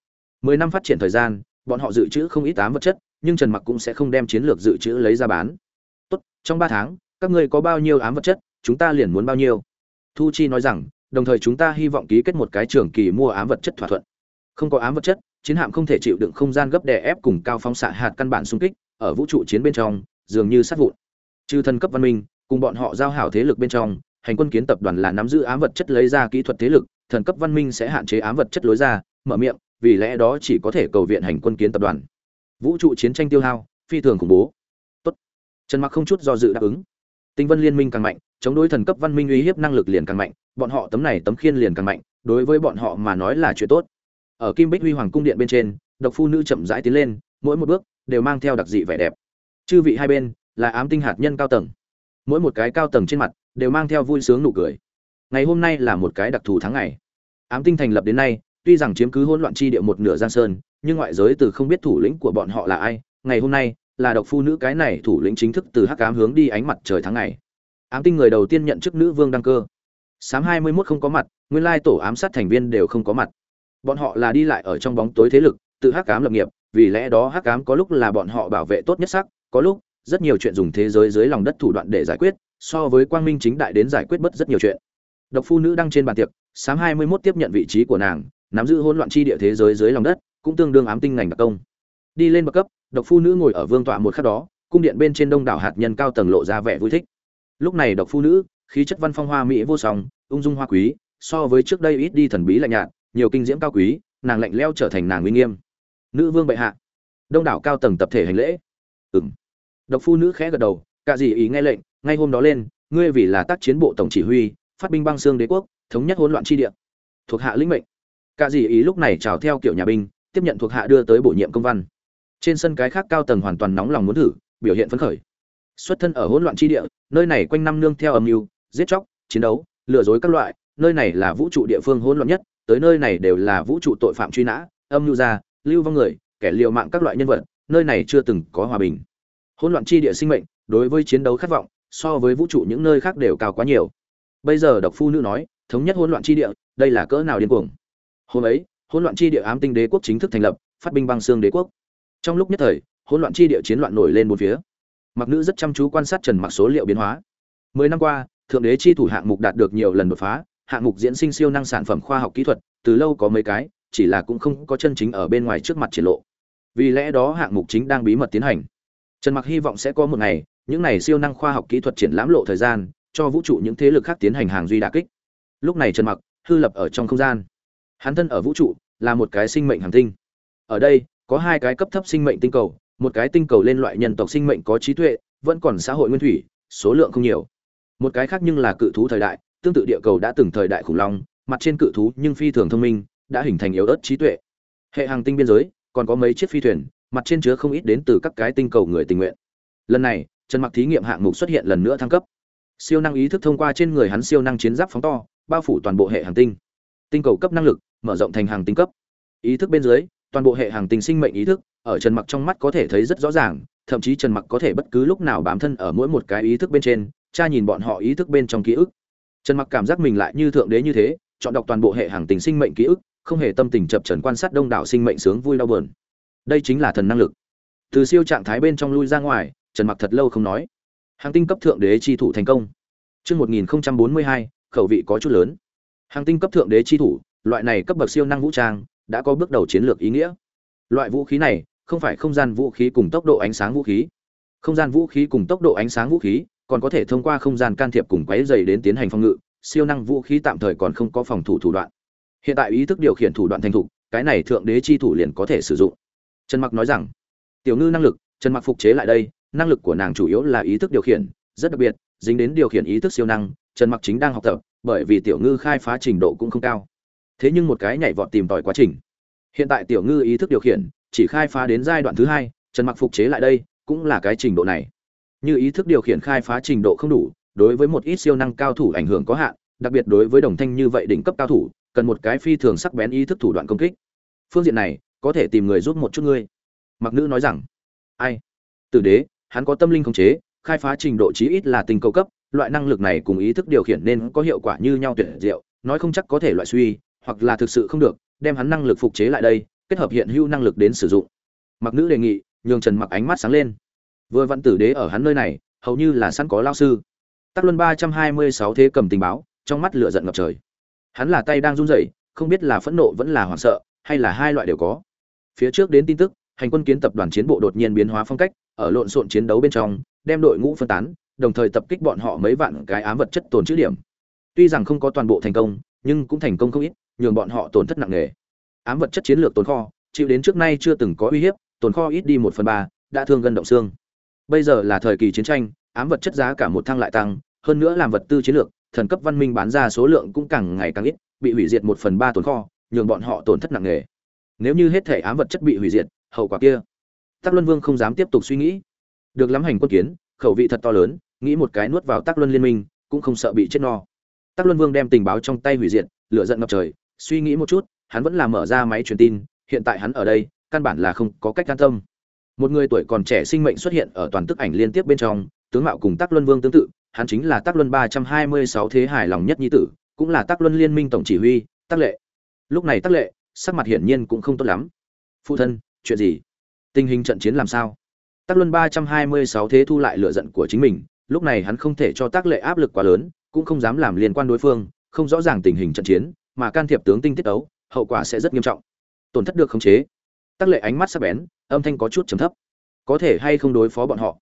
A: Mười năm phát triển thời gian, bọn họ dự trữ không ít ám vật chất, nhưng trần mặc cũng sẽ không đem chiến lược dự trữ lấy ra bán. Tốt, trong ba tháng, các ngươi có bao nhiêu ám vật chất, chúng ta liền muốn bao nhiêu? Thu chi nói rằng, đồng thời chúng ta hy vọng ký kết một cái trường kỳ mua ám vật chất thỏa thuận. Không có ám vật chất, chiến hạm không thể chịu đựng không gian gấp đè ép cùng cao phóng xạ hạt căn bản xung kích, ở vũ trụ chiến bên trong, dường như sát vụn. Trừ thân cấp văn minh, cùng bọn họ giao hảo thế lực bên trong hành quân kiến tập đoàn là nắm giữ ám vật chất lấy ra kỹ thuật thế lực, thần cấp văn minh sẽ hạn chế ám vật chất lối ra, mở miệng, vì lẽ đó chỉ có thể cầu viện hành quân kiến tập đoàn. Vũ trụ chiến tranh tiêu hao, phi thường khủng bố. Tốt. Trần mặc không chút do dự đáp ứng. Tinh vân liên minh càng mạnh, chống đối thần cấp văn minh uy hiếp năng lực liền càng mạnh, bọn họ tấm này tấm khiên liền càng mạnh, đối với bọn họ mà nói là chuyện tốt. Ở kim bích huy hoàng cung điện bên trên, độc phu nữ chậm rãi tiến lên, mỗi một bước đều mang theo đặc dị vẻ đẹp. Chư vị hai bên là ám tinh hạt nhân cao tầng. Mỗi một cái cao tầng trên mặt đều mang theo vui sướng nụ cười. Ngày hôm nay là một cái đặc thù tháng ngày. Ám tinh thành lập đến nay, tuy rằng chiếm cứ hỗn loạn chi địa một nửa giang sơn, nhưng ngoại giới từ không biết thủ lĩnh của bọn họ là ai, ngày hôm nay, là độc phu nữ cái này thủ lĩnh chính thức từ hắc ám hướng đi ánh mặt trời tháng ngày. Ám tinh người đầu tiên nhận chức nữ vương đăng cơ. Sám hai mươi 21 không có mặt, nguyên lai tổ ám sát thành viên đều không có mặt. Bọn họ là đi lại ở trong bóng tối thế lực, tự hắc ám lập nghiệp, vì lẽ đó hắc ám có lúc là bọn họ bảo vệ tốt nhất sắc, có lúc, rất nhiều chuyện dùng thế giới dưới lòng đất thủ đoạn để giải quyết so với quang minh chính đại đến giải quyết bất rất nhiều chuyện. Độc phu nữ đang trên bàn tiệc, sáng hai mươi 21 tiếp nhận vị trí của nàng, nắm giữ hỗn loạn chi địa thế giới dưới lòng đất, cũng tương đương ám tinh ngành đặc công. Đi lên bậc cấp, độc phu nữ ngồi ở vương tọa một khắc đó, cung điện bên trên đông đảo hạt nhân cao tầng lộ ra vẻ vui thích. Lúc này độc phu nữ, khí chất văn phong hoa mỹ vô song, ung dung hoa quý, so với trước đây ít đi thần bí lạnh nhạt, nhiều kinh diễm cao quý, nàng lạnh leo trở thành nàng uy nghiêm. Nữ vương bệ hạ. Đông đảo cao tầng tập thể hành lễ. Ừng độc phu nữ khẽ gật đầu cả gì ý nghe lệnh, ngay hôm đó lên, ngươi vì là tác chiến bộ tổng chỉ huy, phát binh băng xương đế quốc, thống nhất hỗn loạn chi địa. Thuộc hạ lĩnh mệnh. Cả gì ý lúc này chào theo kiểu nhà binh, tiếp nhận thuộc hạ đưa tới bổ nhiệm công văn. Trên sân cái khác cao tầng hoàn toàn nóng lòng muốn thử, biểu hiện phấn khởi. Xuất thân ở hỗn loạn chi địa, nơi này quanh năm nương theo âm mưu, giết chóc, chiến đấu, lừa dối các loại, nơi này là vũ trụ địa phương hỗn loạn nhất, tới nơi này đều là vũ trụ tội phạm truy nã, âm mưu gia lưu vong người, kẻ liều mạng các loại nhân vật, nơi này chưa từng có hòa bình. Hỗn loạn chi địa sinh mệnh đối với chiến đấu khát vọng, so với vũ trụ những nơi khác đều cao quá nhiều. Bây giờ độc phu nữ nói, thống nhất hỗn loạn chi địa, đây là cỡ nào điên cuồng. Hôm ấy, hỗn loạn chi địa ám tinh đế quốc chính thức thành lập, phát binh băng xương đế quốc. Trong lúc nhất thời, hỗn loạn chi địa chiến loạn nổi lên bốn phía. Mặc nữ rất chăm chú quan sát trần mặc số liệu biến hóa. Mười năm qua, thượng đế chi thủ hạng mục đạt được nhiều lần đột phá, hạng mục diễn sinh siêu năng sản phẩm khoa học kỹ thuật, từ lâu có mấy cái, chỉ là cũng không có chân chính ở bên ngoài trước mặt triển lộ. Vì lẽ đó hạng mục chính đang bí mật tiến hành. Trần mặc hy vọng sẽ có một ngày những này siêu năng khoa học kỹ thuật triển lãm lộ thời gian, cho vũ trụ những thế lực khác tiến hành hàng duy đà kích. Lúc này trần mặc, hư lập ở trong không gian. Hắn thân ở vũ trụ, là một cái sinh mệnh hành tinh. Ở đây, có hai cái cấp thấp sinh mệnh tinh cầu, một cái tinh cầu lên loại nhân tộc sinh mệnh có trí tuệ, vẫn còn xã hội nguyên thủy, số lượng không nhiều. Một cái khác nhưng là cự thú thời đại, tương tự địa cầu đã từng thời đại khủng long, mặt trên cự thú nhưng phi thường thông minh, đã hình thành yếu ớt trí tuệ. Hệ hàng tinh biên giới, còn có mấy chiếc phi thuyền, mặt trên chứa không ít đến từ các cái tinh cầu người tình nguyện. Lần này trần mặc thí nghiệm hạng mục xuất hiện lần nữa thăng cấp. Siêu năng ý thức thông qua trên người hắn siêu năng chiến giáp phóng to, bao phủ toàn bộ hệ hàng tinh. Tinh cầu cấp năng lực, mở rộng thành hàng tinh cấp. Ý thức bên dưới, toàn bộ hệ hàng tinh sinh mệnh ý thức, ở trần mặc trong mắt có thể thấy rất rõ ràng, thậm chí trần mặc có thể bất cứ lúc nào bám thân ở mỗi một cái ý thức bên trên, cha nhìn bọn họ ý thức bên trong ký ức. Trần mặc cảm giác mình lại như thượng đế như thế, chọn đọc toàn bộ hệ hàng tinh sinh mệnh ký ức, không hề tâm tình chập trần quan sát đông đảo sinh mệnh sướng vui đau buồn. Đây chính là thần năng lực. Từ siêu trạng thái bên trong lui ra ngoài trần mặc thật lâu không nói hàng tinh cấp thượng đế chi thủ thành công Trước 1042, khẩu vị có chút lớn. Hàng tinh cấp thượng đế chi thủ, loại này cấp bậc siêu năng vũ trang, đã có bước đầu chiến lược ý nghĩa. Loại vũ khí này, không phải không gian vũ khí cùng tốc độ ánh sáng vũ khí. Không gian vũ khí cùng tốc độ ánh sáng vũ khí, còn có thể thông qua không gian can thiệp cùng quấy dày đến tiến hành phòng ngự, siêu năng vũ khí tạm thời còn không có phòng thủ thủ đoạn. Hiện tại ý thức điều khiển thủ đoạn thành thục, cái này thượng đế chi thủ liền có thể sử dụng. Trần Mặc nói rằng, tiểu ngư năng lực, Trần Mặc phục chế lại đây, năng lực của nàng chủ yếu là ý thức điều khiển, rất đặc biệt, dính đến điều khiển ý thức siêu năng, Trần Mặc chính đang học tập, bởi vì tiểu ngư khai phá trình độ cũng không cao. Thế nhưng một cái nhảy vọt tìm tòi quá trình. Hiện tại tiểu ngư ý thức điều khiển chỉ khai phá đến giai đoạn thứ hai, Trần Mặc phục chế lại đây, cũng là cái trình độ này. Như ý thức điều khiển khai phá trình độ không đủ, đối với một ít siêu năng cao thủ ảnh hưởng có hạn, đặc biệt đối với đồng thanh như vậy đỉnh cấp cao thủ, cần một cái phi thường sắc bén ý thức thủ đoạn công kích. Phương diện này, có thể tìm người giúp một chút ngươi. Mặc nữ nói rằng, ai? Tử đế, hắn có tâm linh khống chế, khai phá trình độ chí ít là tình cầu cấp, loại năng lực này cùng ý thức điều khiển nên có hiệu quả như nhau tuyệt diệu, nói không chắc có thể loại suy, hoặc là thực sự không được, đem hắn năng lực phục chế lại đây, kết hợp hiện hữu năng lực đến sử dụng. Mặc nữ đề nghị, nhường Trần Mặc ánh mắt sáng lên. Vừa văn tử đế ở hắn nơi này, hầu như là sẵn có lao sư. Tắc Luân 326 thế cầm tình báo, trong mắt lửa giận ngập trời. Hắn là tay đang run rẩy, không biết là phẫn nộ vẫn là hoảng sợ, hay là hai loại đều có. Phía trước đến tin tức, hành quân kiến tập đoàn chiến bộ đột nhiên biến hóa phong cách, ở lộn xộn chiến đấu bên trong, đem đội ngũ phân tán, đồng thời tập kích bọn họ mấy vạn cái ám vật chất tồn trữ điểm. Tuy rằng không có toàn bộ thành công, nhưng cũng thành công không ít, nhường bọn họ tổn thất nặng nề. Ám vật chất chiến lược tồn kho, chịu đến trước nay chưa từng có uy hiếp, tồn kho ít đi một phần ba, đã thương gần động xương. Bây giờ là thời kỳ chiến tranh, ám vật chất giá cả một thăng lại tăng, hơn nữa làm vật tư chiến lược, thần cấp văn minh bán ra số lượng cũng càng ngày càng ít, bị hủy diệt một phần ba tồn kho, nhường bọn họ tổn thất nặng nề. Nếu như hết thể ám vật chất bị hủy diệt, hậu quả kia, Tắc Luân Vương không dám tiếp tục suy nghĩ. Được lắm hành quân kiến, khẩu vị thật to lớn, nghĩ một cái nuốt vào Tắc Luân liên minh, cũng không sợ bị chết no. Tắc Luân Vương đem tình báo trong tay hủy diệt, lửa giận ngập trời, suy nghĩ một chút, hắn vẫn là mở ra máy truyền tin, hiện tại hắn ở đây, căn bản là không có cách can tâm. Một người tuổi còn trẻ sinh mệnh xuất hiện ở toàn tức ảnh liên tiếp bên trong, tướng mạo cùng Tắc Luân Vương tương tự, hắn chính là Tắc Luân 326 thế hài lòng nhất nhi tử, cũng là Tắc Luân liên minh tổng chỉ huy, Tắc Lệ. Lúc này Tắc Lệ, sắc mặt hiển nhiên cũng không tốt lắm. Phụ thân, chuyện gì? Tình hình trận chiến làm sao? Tác Luân 326 thế thu lại lửa giận của chính mình, lúc này hắn không thể cho tác Lệ áp lực quá lớn, cũng không dám làm liên quan đối phương, không rõ ràng tình hình trận chiến, mà can thiệp tướng tinh tiết ấu hậu quả sẽ rất nghiêm trọng. Tổn thất được khống chế. Tác Lệ ánh mắt sắc bén, âm thanh có chút trầm thấp. Có thể hay không đối phó bọn họ?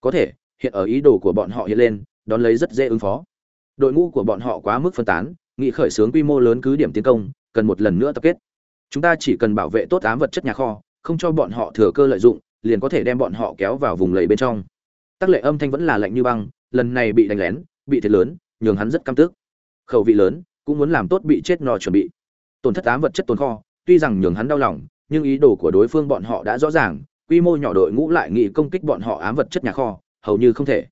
A: Có thể, hiện ở ý đồ của bọn họ hiện lên, đón lấy rất dễ ứng phó. Đội ngũ của bọn họ quá mức phân tán, nghị khởi xướng quy mô lớn cứ điểm tiến công, cần một lần nữa tập kết. Chúng ta chỉ cần bảo vệ tốt ám vật chất nhà kho, không cho bọn họ thừa cơ lợi dụng, liền có thể đem bọn họ kéo vào vùng lầy bên trong. Tắc Lệ âm thanh vẫn là lạnh như băng, lần này bị đánh lén, bị thiệt lớn, nhường hắn rất căm tức. Khẩu vị lớn, cũng muốn làm tốt bị chết no chuẩn bị. Tổn thất ám vật chất tồn kho, tuy rằng nhường hắn đau lòng, nhưng ý đồ của đối phương bọn họ đã rõ ràng, quy mô nhỏ đội ngũ lại nghị công kích bọn họ ám vật chất nhà kho, hầu như không thể.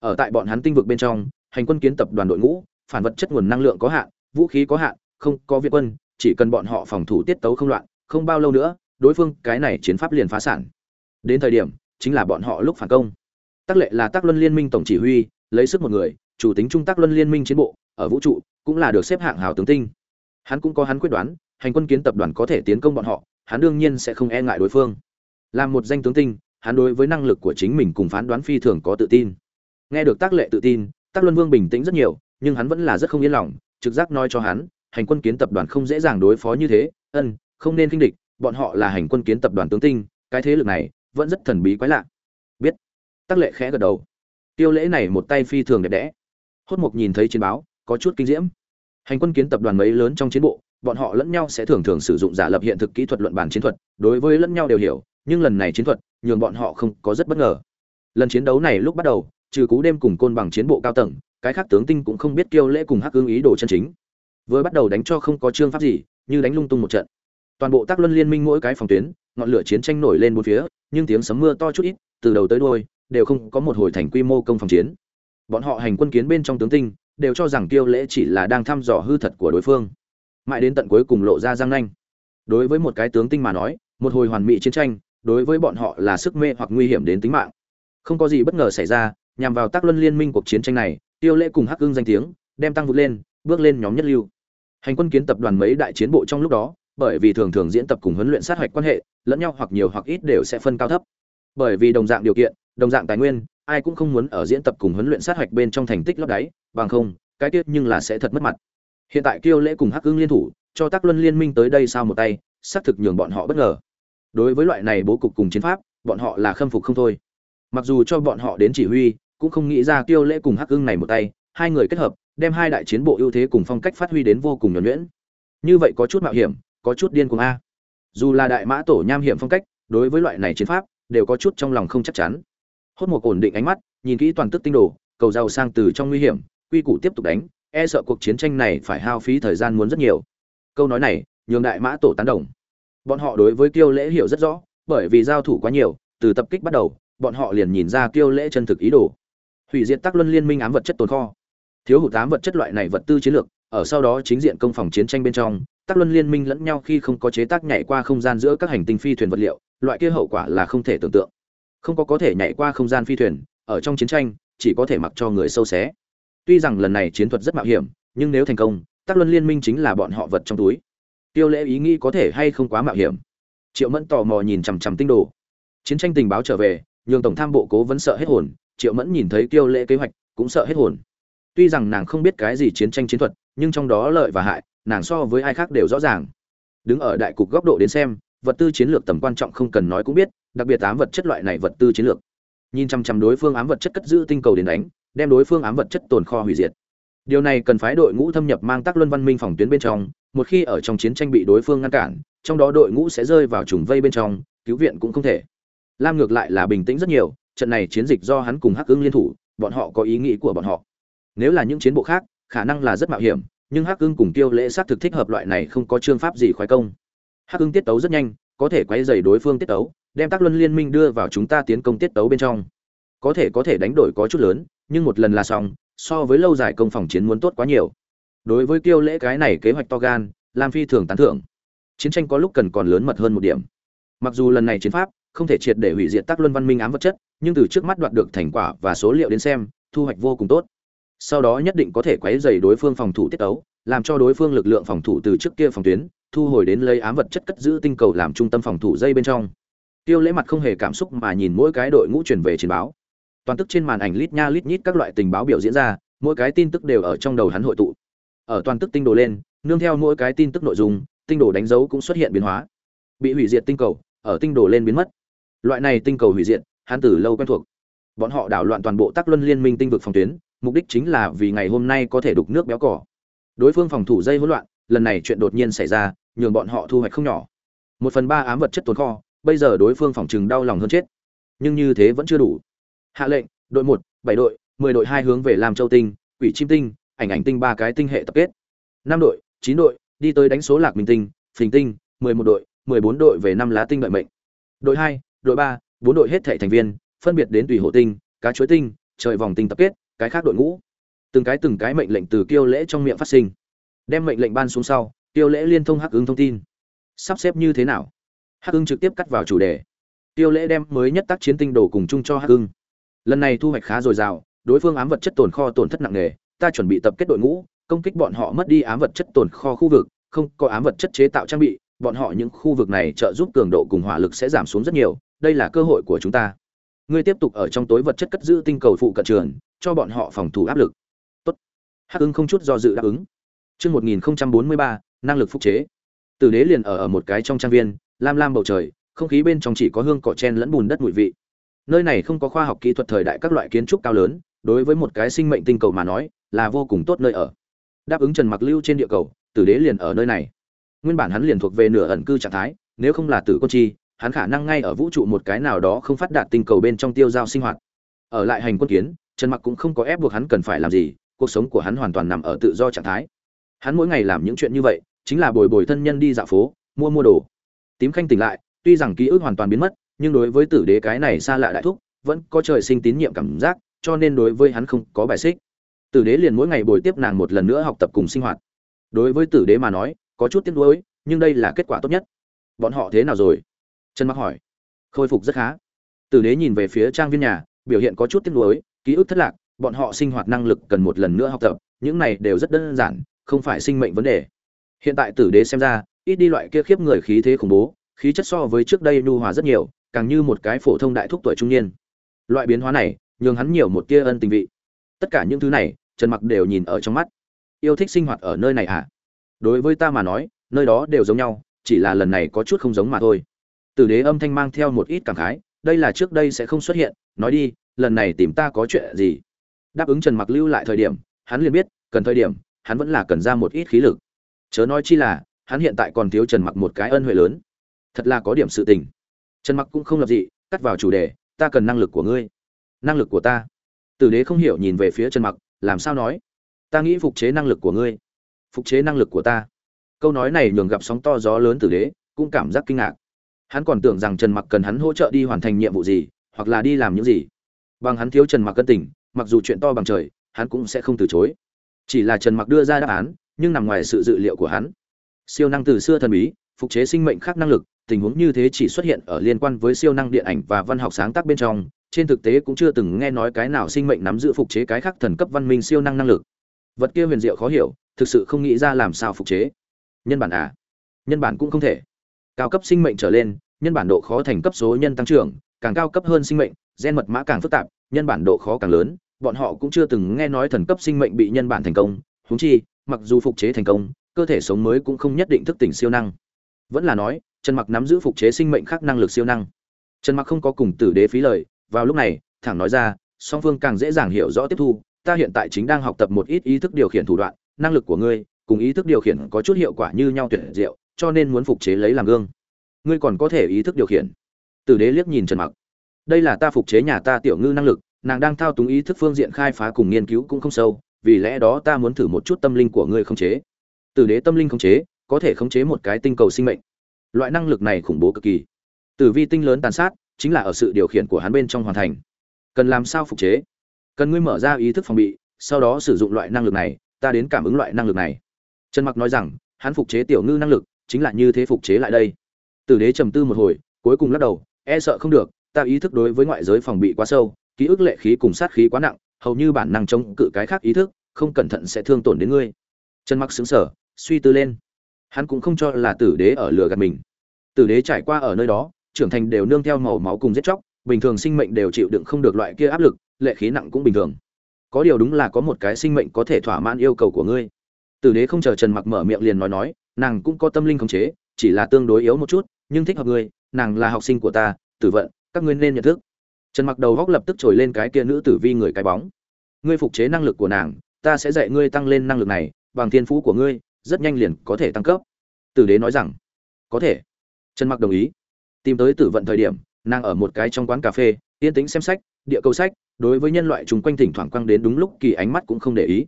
A: Ở tại bọn hắn tinh vực bên trong, hành quân kiến tập đoàn đội ngũ, phản vật chất nguồn năng lượng có hạn, vũ khí có hạn, không có viện quân, chỉ cần bọn họ phòng thủ tiết tấu không loạn, không bao lâu nữa, đối phương cái này chiến pháp liền phá sản. Đến thời điểm, chính là bọn họ lúc phản công. Tác lệ là Tác Luân Liên minh tổng chỉ huy, lấy sức một người, chủ tính trung Tác Luân Liên minh chiến bộ, ở vũ trụ cũng là được xếp hạng hào tướng tinh. Hắn cũng có hắn quyết đoán, hành quân kiến tập đoàn có thể tiến công bọn họ, hắn đương nhiên sẽ không e ngại đối phương. Làm một danh tướng tinh, hắn đối với năng lực của chính mình cùng phán đoán phi thường có tự tin. Nghe được Tác Lệ tự tin, Tác Luân Vương bình tĩnh rất nhiều, nhưng hắn vẫn là rất không yên lòng, trực giác nói cho hắn, hành quân kiến tập đoàn không dễ dàng đối phó như thế, ân, không nên kinh địch, bọn họ là hành quân kiến tập đoàn tướng tinh, cái thế lực này vẫn rất thần bí quái lạ. Biết. Tắc lệ khẽ gật đầu. Tiêu lễ này một tay phi thường đẹp đẽ. Hốt mục nhìn thấy chiến báo có chút kinh diễm. Hành quân kiến tập đoàn mấy lớn trong chiến bộ bọn họ lẫn nhau sẽ thường thường sử dụng giả lập hiện thực kỹ thuật luận bàn chiến thuật đối với lẫn nhau đều hiểu nhưng lần này chiến thuật nhường bọn họ không có rất bất ngờ. Lần chiến đấu này lúc bắt đầu trừ cú đêm cùng côn bằng chiến bộ cao tầng cái khác tướng tinh cũng không biết kiêu lễ cùng hắc ương ý đồ chân chính. Vừa bắt đầu đánh cho không có chương pháp gì như đánh lung tung một trận toàn bộ tác luân liên minh mỗi cái phòng tuyến, ngọn lửa chiến tranh nổi lên bốn phía, nhưng tiếng sấm mưa to chút ít, từ đầu tới đôi đều không có một hồi thành quy mô công phòng chiến. Bọn họ hành quân kiến bên trong tướng tinh, đều cho rằng tiêu lễ chỉ là đang thăm dò hư thật của đối phương. Mãi đến tận cuối cùng lộ ra răng nanh. Đối với một cái tướng tinh mà nói, một hồi hoàn mỹ chiến tranh, đối với bọn họ là sức mê hoặc nguy hiểm đến tính mạng. Không có gì bất ngờ xảy ra, nhằm vào tác luân liên minh cuộc chiến tranh này tiêu lễ cùng hắc ưng danh tiếng, đem tăng vụt lên, bước lên nhóm nhất lưu. Hành quân kiến tập đoàn mấy đại chiến bộ trong lúc đó bởi vì thường thường diễn tập cùng huấn luyện sát hạch quan hệ, lẫn nhau hoặc nhiều hoặc ít đều sẽ phân cao thấp. Bởi vì đồng dạng điều kiện, đồng dạng tài nguyên, ai cũng không muốn ở diễn tập cùng huấn luyện sát hạch bên trong thành tích lót đáy, bằng không, cái tiết nhưng là sẽ thật mất mặt. Hiện tại kiêu lễ cùng hắc ưng liên thủ, cho tác luân liên minh tới đây sao một tay, xác thực nhường bọn họ bất ngờ. Đối với loại này bố cục cùng chiến pháp, bọn họ là khâm phục không thôi. Mặc dù cho bọn họ đến chỉ huy, cũng không nghĩ ra kiêu lễ cùng hắc ưng này một tay, hai người kết hợp, đem hai đại chiến bộ ưu thế cùng phong cách phát huy đến vô cùng nhuẩn nhuyễn. Như vậy có chút mạo hiểm có chút điên cuồng a. Dù là đại mã tổ nham hiểm phong cách, đối với loại này chiến pháp, đều có chút trong lòng không chắc chắn. Hốt một ổn định ánh mắt, nhìn kỹ toàn tức tinh đồ, cầu giàu sang từ trong nguy hiểm, quy củ tiếp tục đánh e sợ cuộc chiến tranh này phải hao phí thời gian muốn rất nhiều. Câu nói này, nhường đại mã tổ tán đồng. Bọn họ đối với kiêu lễ hiểu rất rõ, bởi vì giao thủ quá nhiều, từ tập kích bắt đầu, bọn họ liền nhìn ra kiêu lễ chân thực ý đồ. Hủy diệt tác luân liên minh ám vật chất tồn kho. Thiếu hụt ám vật chất loại này vật tư chiến lược, ở sau đó chính diện công phòng chiến tranh bên trong tác luân liên minh lẫn nhau khi không có chế tác nhảy qua không gian giữa các hành tinh phi thuyền vật liệu, loại kia hậu quả là không thể tưởng tượng. Không có có thể nhảy qua không gian phi thuyền, ở trong chiến tranh, chỉ có thể mặc cho người sâu xé. Tuy rằng lần này chiến thuật rất mạo hiểm, nhưng nếu thành công tác luân liên minh chính là bọn họ vật trong túi. Tiêu lễ ý nghĩ có thể hay không quá mạo hiểm? Triệu mẫn tò mò nhìn chằm chằm tinh đồ. Chiến tranh tình báo trở về, nhường tổng tham bộ cố vẫn sợ hết hồn, triệu mẫn nhìn thấy tiêu lễ kế hoạch, cũng sợ hết hồn. Tuy rằng nàng không biết cái gì chiến tranh chiến thuật, nhưng trong đó lợi và hại nàng so với ai khác đều rõ ràng. Đứng ở đại cục góc độ đến xem, vật tư chiến lược tầm quan trọng không cần nói cũng biết, đặc biệt ám vật chất loại này vật tư chiến lược. Nhìn chăm chăm đối phương ám vật chất cất giữ tinh cầu đến đánh, đem đối phương ám vật chất tồn kho hủy diệt. Điều này cần phái đội ngũ thâm nhập mang tác luân văn minh phòng tuyến bên trong, một khi ở trong chiến tranh bị đối phương ngăn cản, trong đó đội ngũ sẽ rơi vào trùng vây bên trong, cứu viện cũng không thể. Lam ngược lại là bình tĩnh rất nhiều, trận này chiến dịch do hắn cùng hắc ưng liên thủ, bọn họ có ý nghĩ của bọn họ. Nếu là những chiến bộ khác, khả năng là rất mạo hiểm nhưng hắc ưng cùng tiêu lễ sát thực thích hợp loại này không có chương pháp gì khoái công. Hắc ưng tiết tấu rất nhanh, có thể quay dày đối phương tiết tấu, đem tác luân liên minh đưa vào chúng ta tiến công tiết tấu bên trong. Có thể có thể đánh đổi có chút lớn, nhưng một lần là xong, so với lâu dài công phòng chiến muốn tốt quá nhiều. Đối với tiêu lễ cái này kế hoạch to gan, lam phi thường tán thưởng. Chiến tranh có lúc cần còn lớn mật hơn một điểm. Mặc dù lần này chiến pháp không thể triệt để hủy diệt tác luân văn minh ám vật chất, nhưng từ trước mắt đoạt được thành quả và số liệu đến xem, thu hoạch vô cùng tốt sau đó nhất định có thể quấy dày đối phương phòng thủ tiết tấu, làm cho đối phương lực lượng phòng thủ từ trước kia phòng tuyến, thu hồi đến lấy ám vật chất cất giữ tinh cầu làm trung tâm phòng thủ dây bên trong. Tiêu lễ mặt không hề cảm xúc mà nhìn mỗi cái đội ngũ truyền về trên báo. Toàn tức trên màn ảnh lít nha lít nhít các loại tình báo biểu diễn ra, mỗi cái tin tức đều ở trong đầu hắn hội tụ. Ở toàn tức tinh đồ lên, nương theo mỗi cái tin tức nội dung, tinh đồ đánh dấu cũng xuất hiện biến hóa. Bị hủy diệt tinh cầu, ở tinh đồ lên biến mất. Loại này tinh cầu hủy diệt, hắn từ lâu quen thuộc. Bọn họ đảo loạn toàn bộ tác luân liên minh tinh vực phòng tuyến mục đích chính là vì ngày hôm nay có thể đục nước béo cỏ. Đối phương phòng thủ dây hỗn loạn, lần này chuyện đột nhiên xảy ra, nhường bọn họ thu hoạch không nhỏ. Một phần ba ám vật chất tồn kho, bây giờ đối phương phòng chừng đau lòng hơn chết. Nhưng như thế vẫn chưa đủ. Hạ lệnh, đội một, bảy đội, mười đội hai hướng về làm châu tinh, quỷ chim tinh, ảnh ảnh tinh ba cái tinh hệ tập kết. Năm đội, chín đội, đi tới đánh số lạc minh tinh, phình tinh, mười một đội, mười bốn đội về năm lá tinh đợi mệnh. Đội hai, đội ba, bốn đội hết thảy thành viên, phân biệt đến tùy hộ tinh, cá chuối tinh, trời vòng tinh tập kết cái khác đội ngũ. Từng cái từng cái mệnh lệnh từ kiêu lễ trong miệng phát sinh. Đem mệnh lệnh ban xuống sau, kiêu lễ liên thông hắc ứng thông tin. Sắp xếp như thế nào? Hắc ứng trực tiếp cắt vào chủ đề. Tiêu lễ đem mới nhất tác chiến tinh đồ cùng chung cho hắc ưng lần này thu hoạch khá dồi dào, đối phương ám vật chất tồn kho tổn thất nặng nề, ta chuẩn bị tập kết đội ngũ, công kích bọn họ mất đi ám vật chất tồn kho khu vực, không có ám vật chất chế tạo trang bị, bọn họ những khu vực này trợ giúp cường độ cùng hỏa lực sẽ giảm xuống rất nhiều, đây là cơ hội của chúng ta. Ngươi tiếp tục ở trong tối vật chất cất giữ tinh cầu phụ cận trường cho bọn họ phòng thủ áp lực. Tốt. Hắc ưng không chút do dự đáp ứng. Chương 1043, năng lực phục chế. Tử đế liền ở ở một cái trong trang viên, lam lam bầu trời, không khí bên trong chỉ có hương cỏ chen lẫn bùn đất mùi vị. Nơi này không có khoa học kỹ thuật thời đại các loại kiến trúc cao lớn đối với một cái sinh mệnh tinh cầu mà nói là vô cùng tốt nơi ở. Đáp ứng trần mặc lưu trên địa cầu tử đế liền ở nơi này. Nguyên bản hắn liền thuộc về nửa ẩn cư trạng thái nếu không là tử côn chi hắn khả năng ngay ở vũ trụ một cái nào đó không phát đạt tinh cầu bên trong tiêu giao sinh hoạt. Ở lại hành quân kiến trần mặc cũng không có ép buộc hắn cần phải làm gì, cuộc sống của hắn hoàn toàn nằm ở tự do trạng thái. Hắn mỗi ngày làm những chuyện như vậy, chính là bồi bồi thân nhân đi dạo phố, mua mua đồ. Tím khanh tỉnh lại, tuy rằng ký ức hoàn toàn biến mất, nhưng đối với tử đế cái này xa lạ đại thúc, vẫn có trời sinh tín nhiệm cảm giác, cho nên đối với hắn không có bài xích. Tử đế liền mỗi ngày bồi tiếp nàng một lần nữa học tập cùng sinh hoạt. Đối với tử đế mà nói, có chút tiếc nuối, nhưng đây là kết quả tốt nhất. Bọn họ thế nào rồi? Trần mặc hỏi. Khôi phục rất khá. Tử đế nhìn về phía trang viên nhà, biểu hiện có chút tiếc nuối ký ức thất lạc, bọn họ sinh hoạt năng lực cần một lần nữa học tập, những này đều rất đơn giản, không phải sinh mệnh vấn đề. Hiện tại tử đế xem ra, ít đi loại kia khiếp người khí thế khủng bố, khí chất so với trước đây nhu hòa rất nhiều, càng như một cái phổ thông đại thúc tuổi trung niên. Loại biến hóa này, nhường hắn nhiều một tia ân tình vị. Tất cả những thứ này, trần mặc đều nhìn ở trong mắt. Yêu thích sinh hoạt ở nơi này à đối với ta mà nói, nơi đó đều giống nhau, chỉ là lần này có chút không giống mà thôi. Tử đế âm thanh mang theo một ít cảm khái, đây là trước đây sẽ không xuất hiện, nói đi lần này tìm ta có chuyện gì? Đáp ứng trần mặc lưu lại thời điểm, hắn liền biết, cần thời điểm, hắn vẫn là cần ra một ít khí lực. Chớ nói chi là, hắn hiện tại còn thiếu trần mặc một cái ân huệ lớn. Thật là có điểm sự tình. Trần mặc cũng không lập dị, cắt vào chủ đề, ta cần năng lực của ngươi. Năng lực của ta. Tử đế không hiểu nhìn về phía trần mặc, làm sao nói? Ta nghĩ phục chế năng lực của ngươi. Phục chế năng lực của ta. Câu nói này nhường gặp sóng to gió lớn tử đế, cũng cảm giác kinh ngạc. Hắn còn tưởng rằng trần mặc cần hắn hỗ trợ đi hoàn thành nhiệm vụ gì, hoặc là đi làm những gì bằng hắn thiếu trần mặc cân tình, mặc dù chuyện to bằng trời, hắn cũng sẽ không từ chối. Chỉ là trần mặc đưa ra đáp án, nhưng nằm ngoài sự dự liệu của hắn. Siêu năng từ xưa thần bí, phục chế sinh mệnh khác năng lực, tình huống như thế chỉ xuất hiện ở liên quan với siêu năng điện ảnh và văn học sáng tác bên trong, trên thực tế cũng chưa từng nghe nói cái nào sinh mệnh nắm giữ phục chế cái khác thần cấp văn minh siêu năng năng lực. Vật kia huyền diệu khó hiểu, thực sự không nghĩ ra làm sao phục chế. Nhân bản à? Nhân bản cũng không thể. Cao cấp sinh mệnh trở lên, nhân bản độ khó thành cấp số nhân tăng trưởng, càng cao cấp hơn sinh mệnh gen mật mã càng phức tạp, nhân bản độ khó càng lớn, bọn họ cũng chưa từng nghe nói thần cấp sinh mệnh bị nhân bản thành công. Huống chi, mặc dù phục chế thành công, cơ thể sống mới cũng không nhất định thức tỉnh siêu năng. Vẫn là nói, trần mặc nắm giữ phục chế sinh mệnh khác năng lực siêu năng. Trần mặc không có cùng tử đế phí lời, vào lúc này, thẳng nói ra, song phương càng dễ dàng hiểu rõ tiếp thu, ta hiện tại chính đang học tập một ít ý thức điều khiển thủ đoạn, năng lực của ngươi cùng ý thức điều khiển có chút hiệu quả như nhau tuyệt diệu, cho nên muốn phục chế lấy làm gương. Ngươi còn có thể ý thức điều khiển. Tử đế liếc nhìn trần mặc đây là ta phục chế nhà ta tiểu ngư năng lực, nàng đang thao túng ý thức phương diện khai phá cùng nghiên cứu cũng không sâu, vì lẽ đó ta muốn thử một chút tâm linh của ngươi khống chế. Tử đế tâm linh khống chế, có thể khống chế một cái tinh cầu sinh mệnh. Loại năng lực này khủng bố cực kỳ. Tử vi tinh lớn tàn sát, chính là ở sự điều khiển của hắn bên trong hoàn thành. Cần làm sao phục chế? Cần ngươi mở ra ý thức phòng bị, sau đó sử dụng loại năng lực này, ta đến cảm ứng loại năng lực này. Trần mặc nói rằng, hắn phục chế tiểu ngư năng lực, chính là như thế phục chế lại đây. Tử đế trầm tư một hồi, cuối cùng lắc đầu e sợ không được ta ý thức đối với ngoại giới phòng bị quá sâu, ký ức lệ khí cùng sát khí quá nặng, hầu như bản năng chống cự cái khác ý thức, không cẩn thận sẽ thương tổn đến ngươi. Trần mặc xứng sở suy tư lên. Hắn cũng không cho là tử đế ở lửa gạt mình. Tử đế trải qua ở nơi đó, trưởng thành đều nương theo màu máu cùng giết chóc, bình thường sinh mệnh đều chịu đựng không được loại kia áp lực, lệ khí nặng cũng bình thường. Có điều đúng là có một cái sinh mệnh có thể thỏa mãn yêu cầu của ngươi. Tử đế không chờ trần mặc mở miệng liền nói nói, nàng cũng có tâm linh khống chế, chỉ là tương đối yếu một chút, nhưng thích hợp ngươi, nàng là học sinh của ta, tử vận các ngươi nên nhận thức. Trần mặc đầu góc lập tức trồi lên cái kia nữ tử vi người cái bóng. Ngươi phục chế năng lực của nàng, ta sẽ dạy ngươi tăng lên năng lực này, bằng thiên phú của ngươi, rất nhanh liền có thể tăng cấp. Tử đế nói rằng, có thể. Trần mặc đồng ý. Tìm tới tử vận thời điểm, nàng ở một cái trong quán cà phê, yên tĩnh xem sách, địa cầu sách, đối với nhân loại chung quanh thỉnh thoảng quăng đến đúng lúc kỳ ánh mắt cũng không để ý.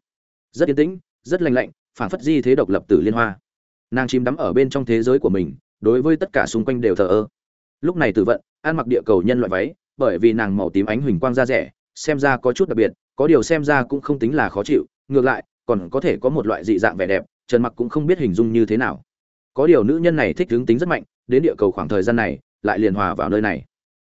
A: Rất yên tĩnh, rất lành lạnh, phản phất di thế độc lập tử liên hoa. Nàng chìm đắm ở bên trong thế giới của mình, đối với tất cả xung quanh đều thờ ơ. Lúc này tử vận ăn mặc địa cầu nhân loại váy, bởi vì nàng màu tím ánh huỳnh quang da rẻ, xem ra có chút đặc biệt, có điều xem ra cũng không tính là khó chịu, ngược lại, còn có thể có một loại dị dạng vẻ đẹp, trần mặc cũng không biết hình dung như thế nào. Có điều nữ nhân này thích hướng tính rất mạnh, đến địa cầu khoảng thời gian này, lại liền hòa vào nơi này.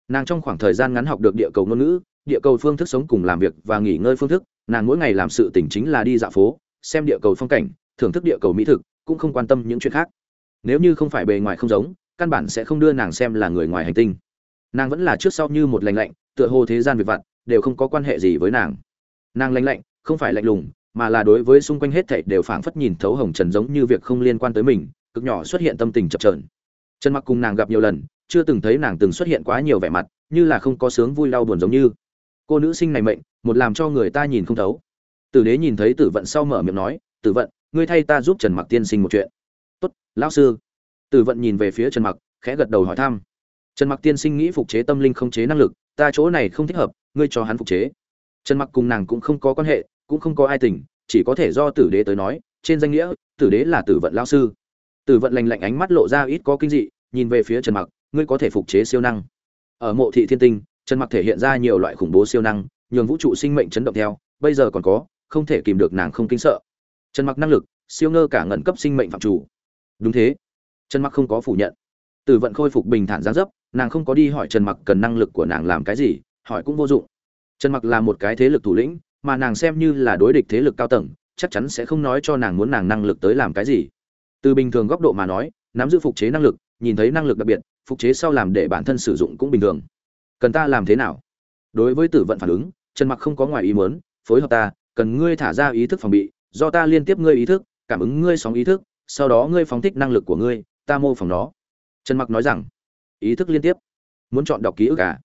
A: Nàng trong khoảng thời gian ngắn học được địa cầu ngôn ngữ, địa cầu phương thức sống cùng làm việc và nghỉ ngơi phương thức, nàng mỗi ngày làm sự tỉnh chính là đi dạo phố, xem địa cầu phong cảnh, thưởng thức địa cầu mỹ thực, cũng không quan tâm những chuyện khác. Nếu như không phải bề ngoài không giống, căn bản sẽ không đưa nàng xem là người ngoài hành tinh nàng vẫn là trước sau như một lành lạnh, tựa hồ thế gian việc vặt, đều không có quan hệ gì với nàng. Nàng lành lạnh, không phải lạnh lùng, mà là đối với xung quanh hết thảy đều phảng phất nhìn thấu hồng trần giống như việc không liên quan tới mình, cực nhỏ xuất hiện tâm tình chập chờn. Trần mặc cùng nàng gặp nhiều lần, chưa từng thấy nàng từng xuất hiện quá nhiều vẻ mặt, như là không có sướng vui đau buồn giống như. Cô nữ sinh này mệnh, một làm cho người ta nhìn không thấu. Tử đế nhìn thấy tử vận sau mở miệng nói, tử vận, ngươi thay ta giúp trần mặc tiên sinh một chuyện. Tốt, lão sư. Tử vận nhìn về phía trần mặc, khẽ gật đầu hỏi thăm trần mặc tiên sinh nghĩ phục chế tâm linh không chế năng lực, ta chỗ này không thích hợp, ngươi cho hắn phục chế. Trần mặc cùng nàng cũng không có quan hệ, cũng không có ai tình, chỉ có thể do tử đế tới nói, trên danh nghĩa, tử đế là tử vận lão sư. Tử vận lành lạnh ánh mắt lộ ra ít có kinh dị, nhìn về phía trần mặc, ngươi có thể phục chế siêu năng. Ở mộ thị thiên tinh, trần mặc thể hiện ra nhiều loại khủng bố siêu năng, nhường vũ trụ sinh mệnh chấn động theo, bây giờ còn có, không thể kìm được nàng không kinh sợ. Trần mặc năng lực, siêu ngơ cả ngẩn cấp sinh mệnh phạm chủ. Đúng thế. Trần mặc không có phủ nhận. Tử vận khôi phục bình thản giáng dấp nàng không có đi hỏi trần mặc cần năng lực của nàng làm cái gì, hỏi cũng vô dụng. Trần mặc là một cái thế lực thủ lĩnh, mà nàng xem như là đối địch thế lực cao tầng, chắc chắn sẽ không nói cho nàng muốn nàng năng lực tới làm cái gì. Từ bình thường góc độ mà nói, nắm giữ phục chế năng lực, nhìn thấy năng lực đặc biệt, phục chế sau làm để bản thân sử dụng cũng bình thường. Cần ta làm thế nào? Đối với tử vận phản ứng, trần mặc không có ngoài ý muốn, phối hợp ta, cần ngươi thả ra ý thức phòng bị, do ta liên tiếp ngươi ý thức, cảm ứng ngươi sóng ý thức, sau đó ngươi phóng thích năng lực của ngươi, ta mô phỏng nó. Trần mặc nói rằng ý thức liên tiếp. Muốn chọn đọc ký ức à?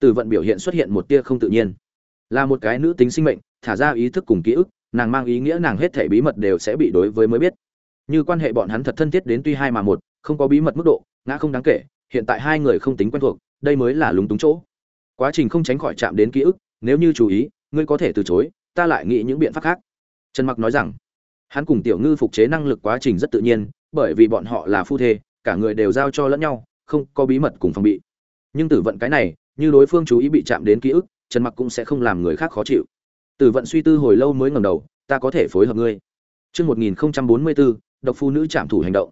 A: Từ vận biểu hiện xuất hiện một tia không tự nhiên. Là một cái nữ tính sinh mệnh, thả ra ý thức cùng ký ức, nàng mang ý nghĩa nàng hết thể bí mật đều sẽ bị đối với mới biết. Như quan hệ bọn hắn thật thân thiết đến tuy hai mà một, không có bí mật mức độ, ngã không đáng kể, hiện tại hai người không tính quen thuộc, đây mới là lúng túng chỗ. Quá trình không tránh khỏi chạm đến ký ức, nếu như chú ý, ngươi có thể từ chối, ta lại nghĩ những biện pháp khác. Trần mặc nói rằng, hắn cùng tiểu ngư phục chế năng lực quá trình rất tự nhiên, bởi vì bọn họ là phu thê, cả người đều giao cho lẫn nhau không có bí mật cùng phòng bị nhưng tử vận cái này như đối phương chú ý bị chạm đến ký ức trần mặc cũng sẽ không làm người khác khó chịu tử vận suy tư hồi lâu mới ngẩng đầu ta có thể phối hợp ngươi Trước 1044, độc phu nữ chạm thủ hành động.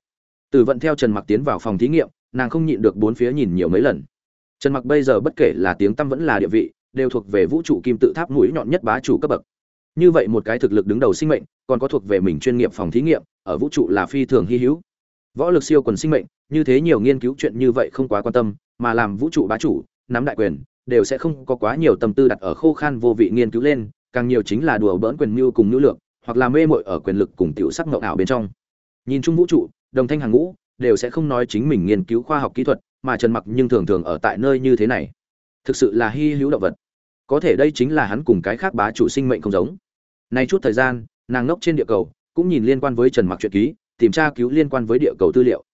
A: Tử vận theo Trần Mặc tiến vào phòng thí nghiệm, nàng không nhịn được bốn phía nhìn nhiều mấy lần. Trần Mặc bây giờ bất kể là tiếng tăm vẫn là địa vị, đều thuộc về vũ trụ kim tự tháp mũi nhọn nhất bá chủ cấp bậc. Như vậy một cái thực lực đứng đầu sinh mệnh, còn có thuộc về mình chuyên nghiệp phòng thí nghiệm, ở vũ trụ là phi thường hi hữu. Võ lực siêu quần sinh mệnh, như thế nhiều nghiên cứu chuyện như vậy không quá quan tâm, mà làm vũ trụ bá chủ, nắm đại quyền, đều sẽ không có quá nhiều tâm tư đặt ở khô khan vô vị nghiên cứu lên, càng nhiều chính là đùa bỡn quyền mưu cùng nữ lượng, hoặc là mê mội ở quyền lực cùng tiểu sắc ngộng ảo bên trong. Nhìn chung vũ trụ, đồng thanh hàng ngũ đều sẽ không nói chính mình nghiên cứu khoa học kỹ thuật, mà Trần Mặc nhưng thường thường ở tại nơi như thế này. Thực sự là hy hữu động vật. Có thể đây chính là hắn cùng cái khác bá chủ sinh mệnh không giống. Nay chút thời gian, nàng ngốc trên địa cầu, cũng nhìn liên quan với Trần Mặc chuyện ký, tìm tra cứu liên quan với địa cầu tư liệu.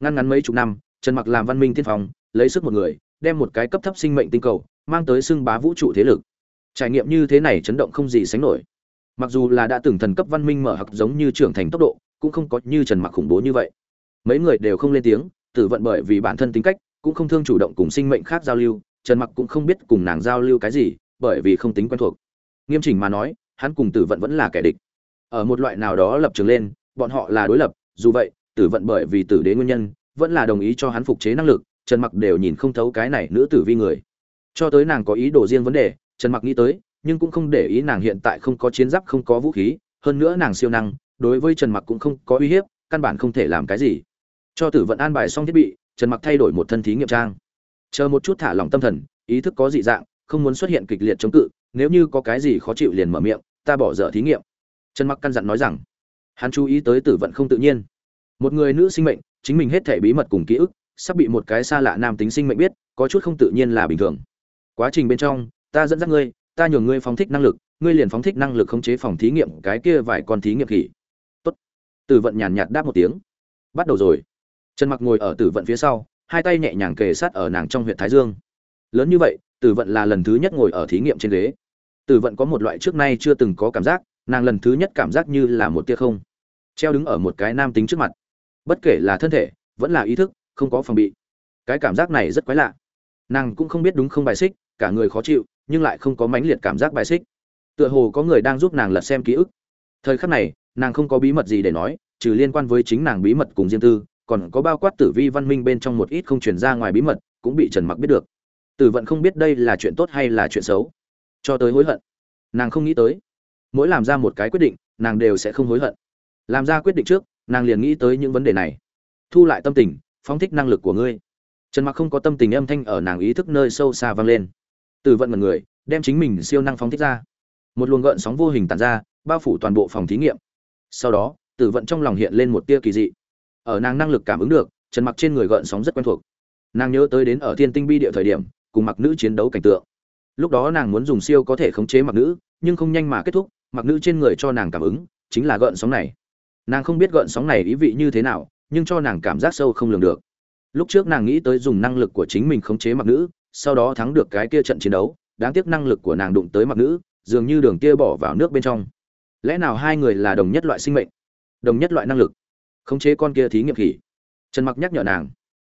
A: Ngăn ngắn mấy chục năm, Trần Mặc làm văn minh tiên phong, lấy sức một người, đem một cái cấp thấp sinh mệnh tinh cầu, mang tới xưng bá vũ trụ thế lực. Trải nghiệm như thế này chấn động không gì sánh nổi. Mặc dù là đã từng thần cấp văn minh mở hặc giống như trưởng thành tốc độ, cũng không có như Trần Mặc khủng bố như vậy. Mấy người đều không lên tiếng, tử vận bởi vì bản thân tính cách, cũng không thương chủ động cùng sinh mệnh khác giao lưu, Trần Mặc cũng không biết cùng nàng giao lưu cái gì, bởi vì không tính quen thuộc. Nghiêm chỉnh mà nói, hắn cùng Tử Vận vẫn là kẻ địch. Ở một loại nào đó lập trường lên, bọn họ là đối lập, dù vậy, Tử Vận bởi vì tử đế nguyên nhân, vẫn là đồng ý cho hắn phục chế năng lực, Trần Mặc đều nhìn không thấu cái này nữ tử vi người. Cho tới nàng có ý đồ riêng vấn đề, Trần Mặc nghĩ tới, nhưng cũng không để ý nàng hiện tại không có chiến giáp không có vũ khí, hơn nữa nàng siêu năng, đối với Trần Mặc cũng không có uy hiếp, căn bản không thể làm cái gì. Cho Tử Vận an bài xong thiết bị, Trần Mặc thay đổi một thân thí nghiệm trang. Chờ một chút thả lỏng tâm thần, ý thức có dị dạng, không muốn xuất hiện kịch liệt chống cự, nếu như có cái gì khó chịu liền mở miệng, ta bỏ dở thí nghiệm. Trần Mặc căn dặn nói rằng, hắn chú ý tới Tử Vận không tự nhiên. Một người nữ sinh mệnh, chính mình hết thể bí mật cùng ký ức, sắp bị một cái xa lạ nam tính sinh mệnh biết, có chút không tự nhiên là bình thường. Quá trình bên trong, ta dẫn dắt ngươi, ta nhường ngươi phóng thích năng lực, ngươi liền phóng thích năng lực khống chế phòng thí nghiệm cái kia vài con thí nghiệm khỉ. Tốt. Tử vận nhàn nhạt đáp một tiếng. Bắt đầu rồi. Trần Mặc ngồi ở Tử vận phía sau, hai tay nhẹ nhàng kề sát ở nàng trong huyệt thái dương. Lớn như vậy, Tử vận là lần thứ nhất ngồi ở thí nghiệm trên ghế. Tử vận có một loại trước nay chưa từng có cảm giác, nàng lần thứ nhất cảm giác như là một tia không. Treo đứng ở một cái nam tính trước mặt. Bất kể là thân thể, vẫn là ý thức, không có phòng bị. Cái cảm giác này rất quái lạ. Nàng cũng không biết đúng không bài xích cả người khó chịu nhưng lại không có mãnh liệt cảm giác bài xích. Tựa hồ có người đang giúp nàng lật xem ký ức. Thời khắc này nàng không có bí mật gì để nói trừ liên quan với chính nàng bí mật cùng riêng tư còn có bao quát tử vi văn minh bên trong một ít không truyền ra ngoài bí mật cũng bị trần mặc biết được. Tử vận không biết đây là chuyện tốt hay là chuyện xấu. Cho tới hối hận nàng không nghĩ tới. Mỗi làm ra một cái quyết định nàng đều sẽ không hối hận. Làm ra quyết định trước nàng liền nghĩ tới những vấn đề này. Thu lại tâm tình, phóng thích năng lực của ngươi. Trần mặc không có tâm tình âm thanh ở nàng ý thức nơi sâu xa vang lên. Từ vận mật người, đem chính mình siêu năng phóng thích ra. Một luồng gợn sóng vô hình tàn ra, bao phủ toàn bộ phòng thí nghiệm. Sau đó tử vận trong lòng hiện lên một tia kỳ dị. Ở nàng năng lực cảm ứng được, trần mặc trên người gợn sóng rất quen thuộc. Nàng nhớ tới đến ở thiên tinh bi địa thời điểm, cùng mặc nữ chiến đấu cảnh tượng. Lúc đó nàng muốn dùng siêu có thể khống chế mặc nữ, nhưng không nhanh mà kết thúc, mặc nữ trên người cho nàng cảm ứng, chính là gợn sóng này nàng không biết gợn sóng này ý vị như thế nào, nhưng cho nàng cảm giác sâu không lường được. Lúc trước nàng nghĩ tới dùng năng lực của chính mình khống chế mặc nữ, sau đó thắng được cái kia trận chiến đấu, đáng tiếc năng lực của nàng đụng tới mặc nữ, dường như đường kia bỏ vào nước bên trong. Lẽ nào hai người là đồng nhất loại sinh mệnh? Đồng nhất loại năng lực. Khống chế con kia thí nghiệm khỉ. Trần mặc nhắc nhở nàng.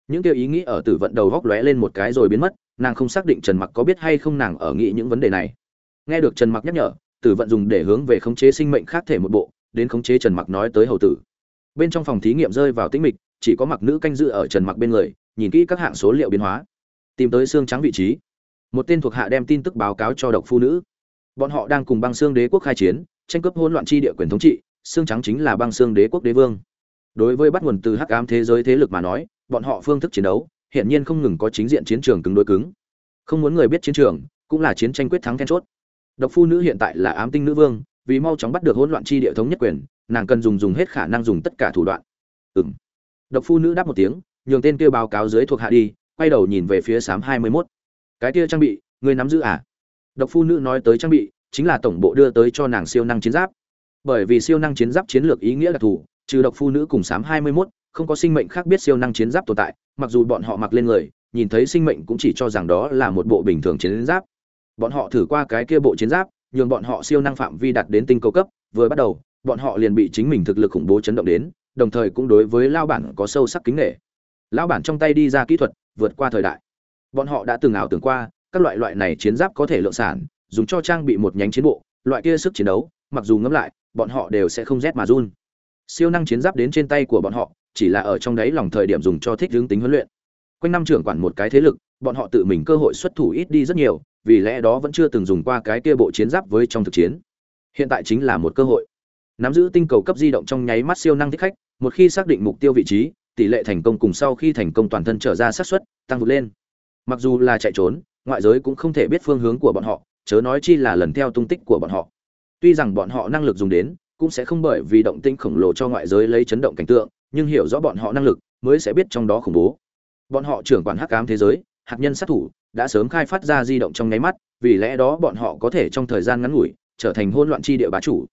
A: Những kia ý nghĩ ở tử vận đầu góc lóe lên một cái rồi biến mất, nàng không xác định trần mặc có biết hay không nàng ở nghĩ những vấn đề này. Nghe được trần mặc nhắc nhở, tử vận dùng để hướng về khống chế sinh mệnh khác thể một bộ đến khống chế trần mặc nói tới hầu tử. Bên trong phòng thí nghiệm rơi vào tĩnh mịch, chỉ có mặc nữ canh giữ ở trần mặc bên người, nhìn kỹ các hạng số liệu biến hóa. Tìm tới xương trắng vị trí. Một tên thuộc hạ đem tin tức báo cáo cho độc phu nữ. Bọn họ đang cùng băng xương đế quốc khai chiến, tranh cướp hỗn loạn chi địa quyền thống trị, xương trắng chính là băng xương đế quốc đế vương. Đối với bắt nguồn từ hắc ám thế giới thế lực mà nói, bọn họ phương thức chiến đấu hiện nhiên không ngừng có chính diện chiến trường cứng đối cứng. Không muốn người biết chiến trường, cũng là chiến tranh quyết thắng then chốt. Độc phu nữ hiện tại là ám tinh nữ vương vì mau chóng bắt được hỗn loạn chi địa thống nhất quyền nàng cần dùng dùng hết khả năng dùng tất cả thủ đoạn. Ừm. Độc phu nữ đáp một tiếng nhường tên kia báo cáo dưới thuộc hạ đi quay đầu nhìn về phía sám hai mươi 21. cái kia trang bị người nắm giữ à? Độc phu nữ nói tới trang bị chính là tổng bộ đưa tới cho nàng siêu năng chiến giáp. Bởi vì siêu năng chiến giáp chiến lược ý nghĩa là thủ trừ độc phu nữ cùng sám hai mươi 21, không có sinh mệnh khác biết siêu năng chiến giáp tồn tại mặc dù bọn họ mặc lên người nhìn thấy sinh mệnh cũng chỉ cho rằng đó là một bộ bình thường chiến giáp. Bọn họ thử qua cái kia bộ chiến giáp nhường bọn họ siêu năng phạm vi đạt đến tinh cầu cấp, vừa bắt đầu, bọn họ liền bị chính mình thực lực khủng bố chấn động đến, đồng thời cũng đối với lao bản có sâu sắc kính nghệ lão bản trong tay đi ra kỹ thuật, vượt qua thời đại. Bọn họ đã từng ảo tưởng qua, các loại loại này chiến giáp có thể lượng sản, dùng cho trang bị một nhánh chiến bộ, loại kia sức chiến đấu, mặc dù ngẫm lại, bọn họ đều sẽ không rét mà run. Siêu năng chiến giáp đến trên tay của bọn họ, chỉ là ở trong đấy lòng thời điểm dùng cho thích hướng tính huấn luyện. Quanh năm trưởng quản một cái thế lực, bọn họ tự mình cơ hội xuất thủ ít đi rất nhiều vì lẽ đó vẫn chưa từng dùng qua cái kia bộ chiến giáp với trong thực chiến. Hiện tại chính là một cơ hội. Nắm giữ tinh cầu cấp di động trong nháy mắt siêu năng thích khách, một khi xác định mục tiêu vị trí, tỷ lệ thành công cùng sau khi thành công toàn thân trở ra xác suất tăng vượt lên. Mặc dù là chạy trốn, ngoại giới cũng không thể biết phương hướng của bọn họ, chớ nói chi là lần theo tung tích của bọn họ. Tuy rằng bọn họ năng lực dùng đến, cũng sẽ không bởi vì động tinh khổng lồ cho ngoại giới lấy chấn động cảnh tượng, nhưng hiểu rõ bọn họ năng lực mới sẽ biết trong đó khủng bố. Bọn họ trưởng quản hắc ám thế giới, hạt nhân sát thủ đã sớm khai phát ra di động trong nháy mắt, vì lẽ đó bọn họ có thể trong thời gian ngắn ngủi trở thành hỗn loạn chi địa bá chủ.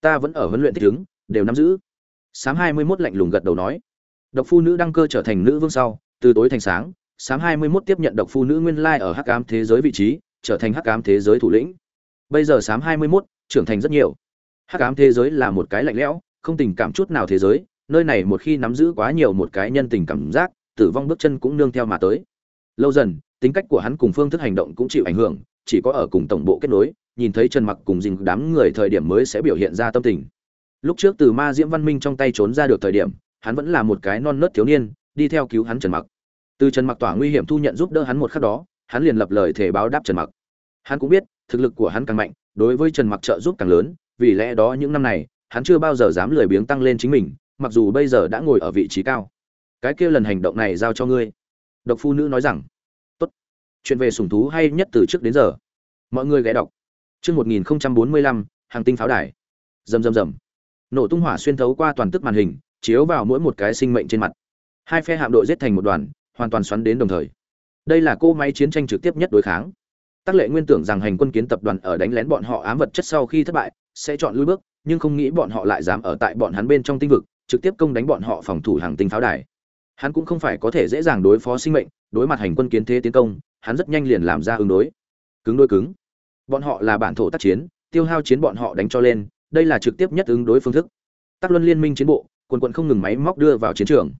A: Ta vẫn ở huấn luyện thích ứng, đều nắm giữ. Sám hai mươi 21 lạnh lùng gật đầu nói. Độc phu nữ đăng cơ trở thành nữ vương sau, từ tối thành sáng, sám hai mươi 21 tiếp nhận độc phu nữ nguyên lai ở hắc ám thế giới vị trí, trở thành hắc ám thế giới thủ lĩnh. Bây giờ sám hai mươi 21 trưởng thành rất nhiều. Hắc ám thế giới là một cái lạnh lẽo, không tình cảm chút nào thế giới, nơi này một khi nắm giữ quá nhiều một cái nhân tình cảm giác, tử vong bước chân cũng nương theo mà tới. Lâu dần tính cách của hắn cùng phương thức hành động cũng chịu ảnh hưởng, chỉ có ở cùng tổng bộ kết nối, nhìn thấy trần mặc cùng dình đám người thời điểm mới sẽ biểu hiện ra tâm tình. Lúc trước từ ma diễm văn minh trong tay trốn ra được thời điểm, hắn vẫn là một cái non nớt thiếu niên, đi theo cứu hắn trần mặc. Từ trần mặc tỏa nguy hiểm thu nhận giúp đỡ hắn một khắc đó, hắn liền lập lời thể báo đáp trần mặc. Hắn cũng biết, thực lực của hắn càng mạnh, đối với trần mặc trợ giúp càng lớn, vì lẽ đó những năm này, hắn chưa bao giờ dám lười biếng tăng lên chính mình, mặc dù bây giờ đã ngồi ở vị trí cao. Cái kia lần hành động này giao cho ngươi. Độc phu nữ nói rằng chuyện về sủng thú hay nhất từ trước đến giờ. Mọi người ghé đọc. Chương một nghìn bốn mươi lăm hàng tinh pháo đài. Rầm rầm rầm. Nổ tung hỏa xuyên thấu qua toàn tức màn hình chiếu vào mỗi một cái sinh mệnh trên mặt. Hai phe hạm đội giết thành một đoàn hoàn toàn xoắn đến đồng thời. Đây là cô máy chiến tranh trực tiếp nhất đối kháng. Tắc Lệ Nguyên tưởng rằng hành quân kiến tập đoàn ở đánh lén bọn họ ám vật chất sau khi thất bại, sẽ chọn lui bước, nhưng không nghĩ bọn họ lại dám ở tại bọn hắn bên trong tinh vực, trực tiếp công đánh bọn họ phòng thủ hàng tinh pháo đài. Hắn cũng không phải có thể dễ dàng đối phó sinh mệnh, đối mặt hành quân kiến thế tiến công, hắn rất nhanh liền làm ra ứng đối. Cứng đôi cứng. Bọn họ là bản thổ tác chiến, tiêu hao chiến bọn họ đánh cho lên, đây là trực tiếp nhất ứng đối phương thức. Tắc Luân Liên minh chiến bộ, quần quận không ngừng máy móc đưa vào chiến trường.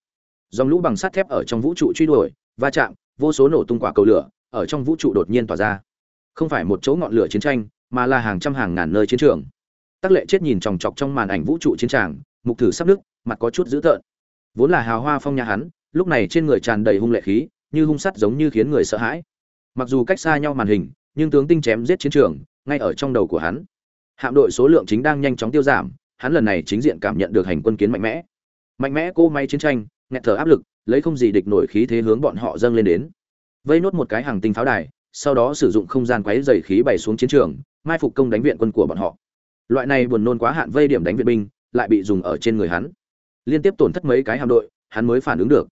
A: Dòng lũ bằng sắt thép ở trong vũ trụ truy đuổi, va chạm, vô số nổ tung quả cầu lửa, ở trong vũ trụ đột nhiên tỏa ra. Không phải một chỗ ngọn lửa chiến tranh, mà là hàng trăm hàng ngàn nơi chiến trường. Tắc Lệ chết nhìn chòng chọc trong màn ảnh vũ trụ chiến tràng, mục thử sắp nước, mặt có chút dữ tợn. Vốn là hào hoa phong nhà hắn, lúc này trên người tràn đầy hung lệ khí, như hung sắt giống như khiến người sợ hãi. Mặc dù cách xa nhau màn hình, nhưng tướng tinh chém giết chiến trường, ngay ở trong đầu của hắn. Hạm đội số lượng chính đang nhanh chóng tiêu giảm, hắn lần này chính diện cảm nhận được hành quân kiến mạnh mẽ. Mạnh mẽ cô máy chiến tranh, nghẹt thở áp lực, lấy không gì địch nổi khí thế hướng bọn họ dâng lên đến. Vây nốt một cái hàng tinh pháo đài, sau đó sử dụng không gian quấy dày khí bày xuống chiến trường, mai phục công đánh viện quân của bọn họ. Loại này buồn nôn quá hạn vây điểm đánh viện binh, lại bị dùng ở trên người hắn. Liên tiếp tổn thất mấy cái hạm đội, hắn mới phản ứng được.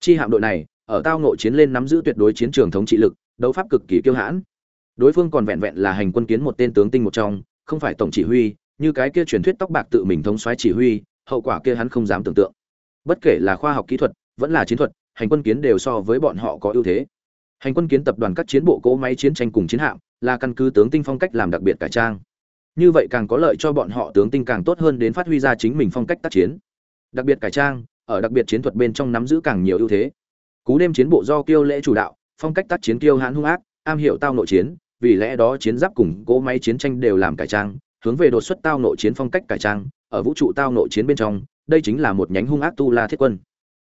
A: Chi hạm đội này ở tao nội chiến lên nắm giữ tuyệt đối chiến trường thống trị lực đấu pháp cực kỳ kiêu hãn. Đối phương còn vẹn vẹn là hành quân kiến một tên tướng tinh một trong, không phải tổng chỉ huy, như cái kia truyền thuyết tóc bạc tự mình thống soái chỉ huy, hậu quả kia hắn không dám tưởng tượng. Bất kể là khoa học kỹ thuật, vẫn là chiến thuật, hành quân kiến đều so với bọn họ có ưu thế. Hành quân kiến tập đoàn các chiến bộ cỗ máy chiến tranh cùng chiến hạm, là căn cứ tướng tinh phong cách làm đặc biệt cải trang. Như vậy càng có lợi cho bọn họ tướng tinh càng tốt hơn đến phát huy ra chính mình phong cách tác chiến. Đặc biệt cải trang, ở đặc biệt chiến thuật bên trong nắm giữ càng nhiều ưu thế. Cú đêm chiến bộ do kiêu lễ chủ đạo phong cách tác chiến kiêu hãn hung ác, am hiểu tao nội chiến, vì lẽ đó chiến giáp cùng cỗ máy chiến tranh đều làm cải trang, hướng về đột xuất tao nội chiến phong cách cải trang, ở vũ trụ tao nội chiến bên trong, đây chính là một nhánh hung ác tu la thiết quân.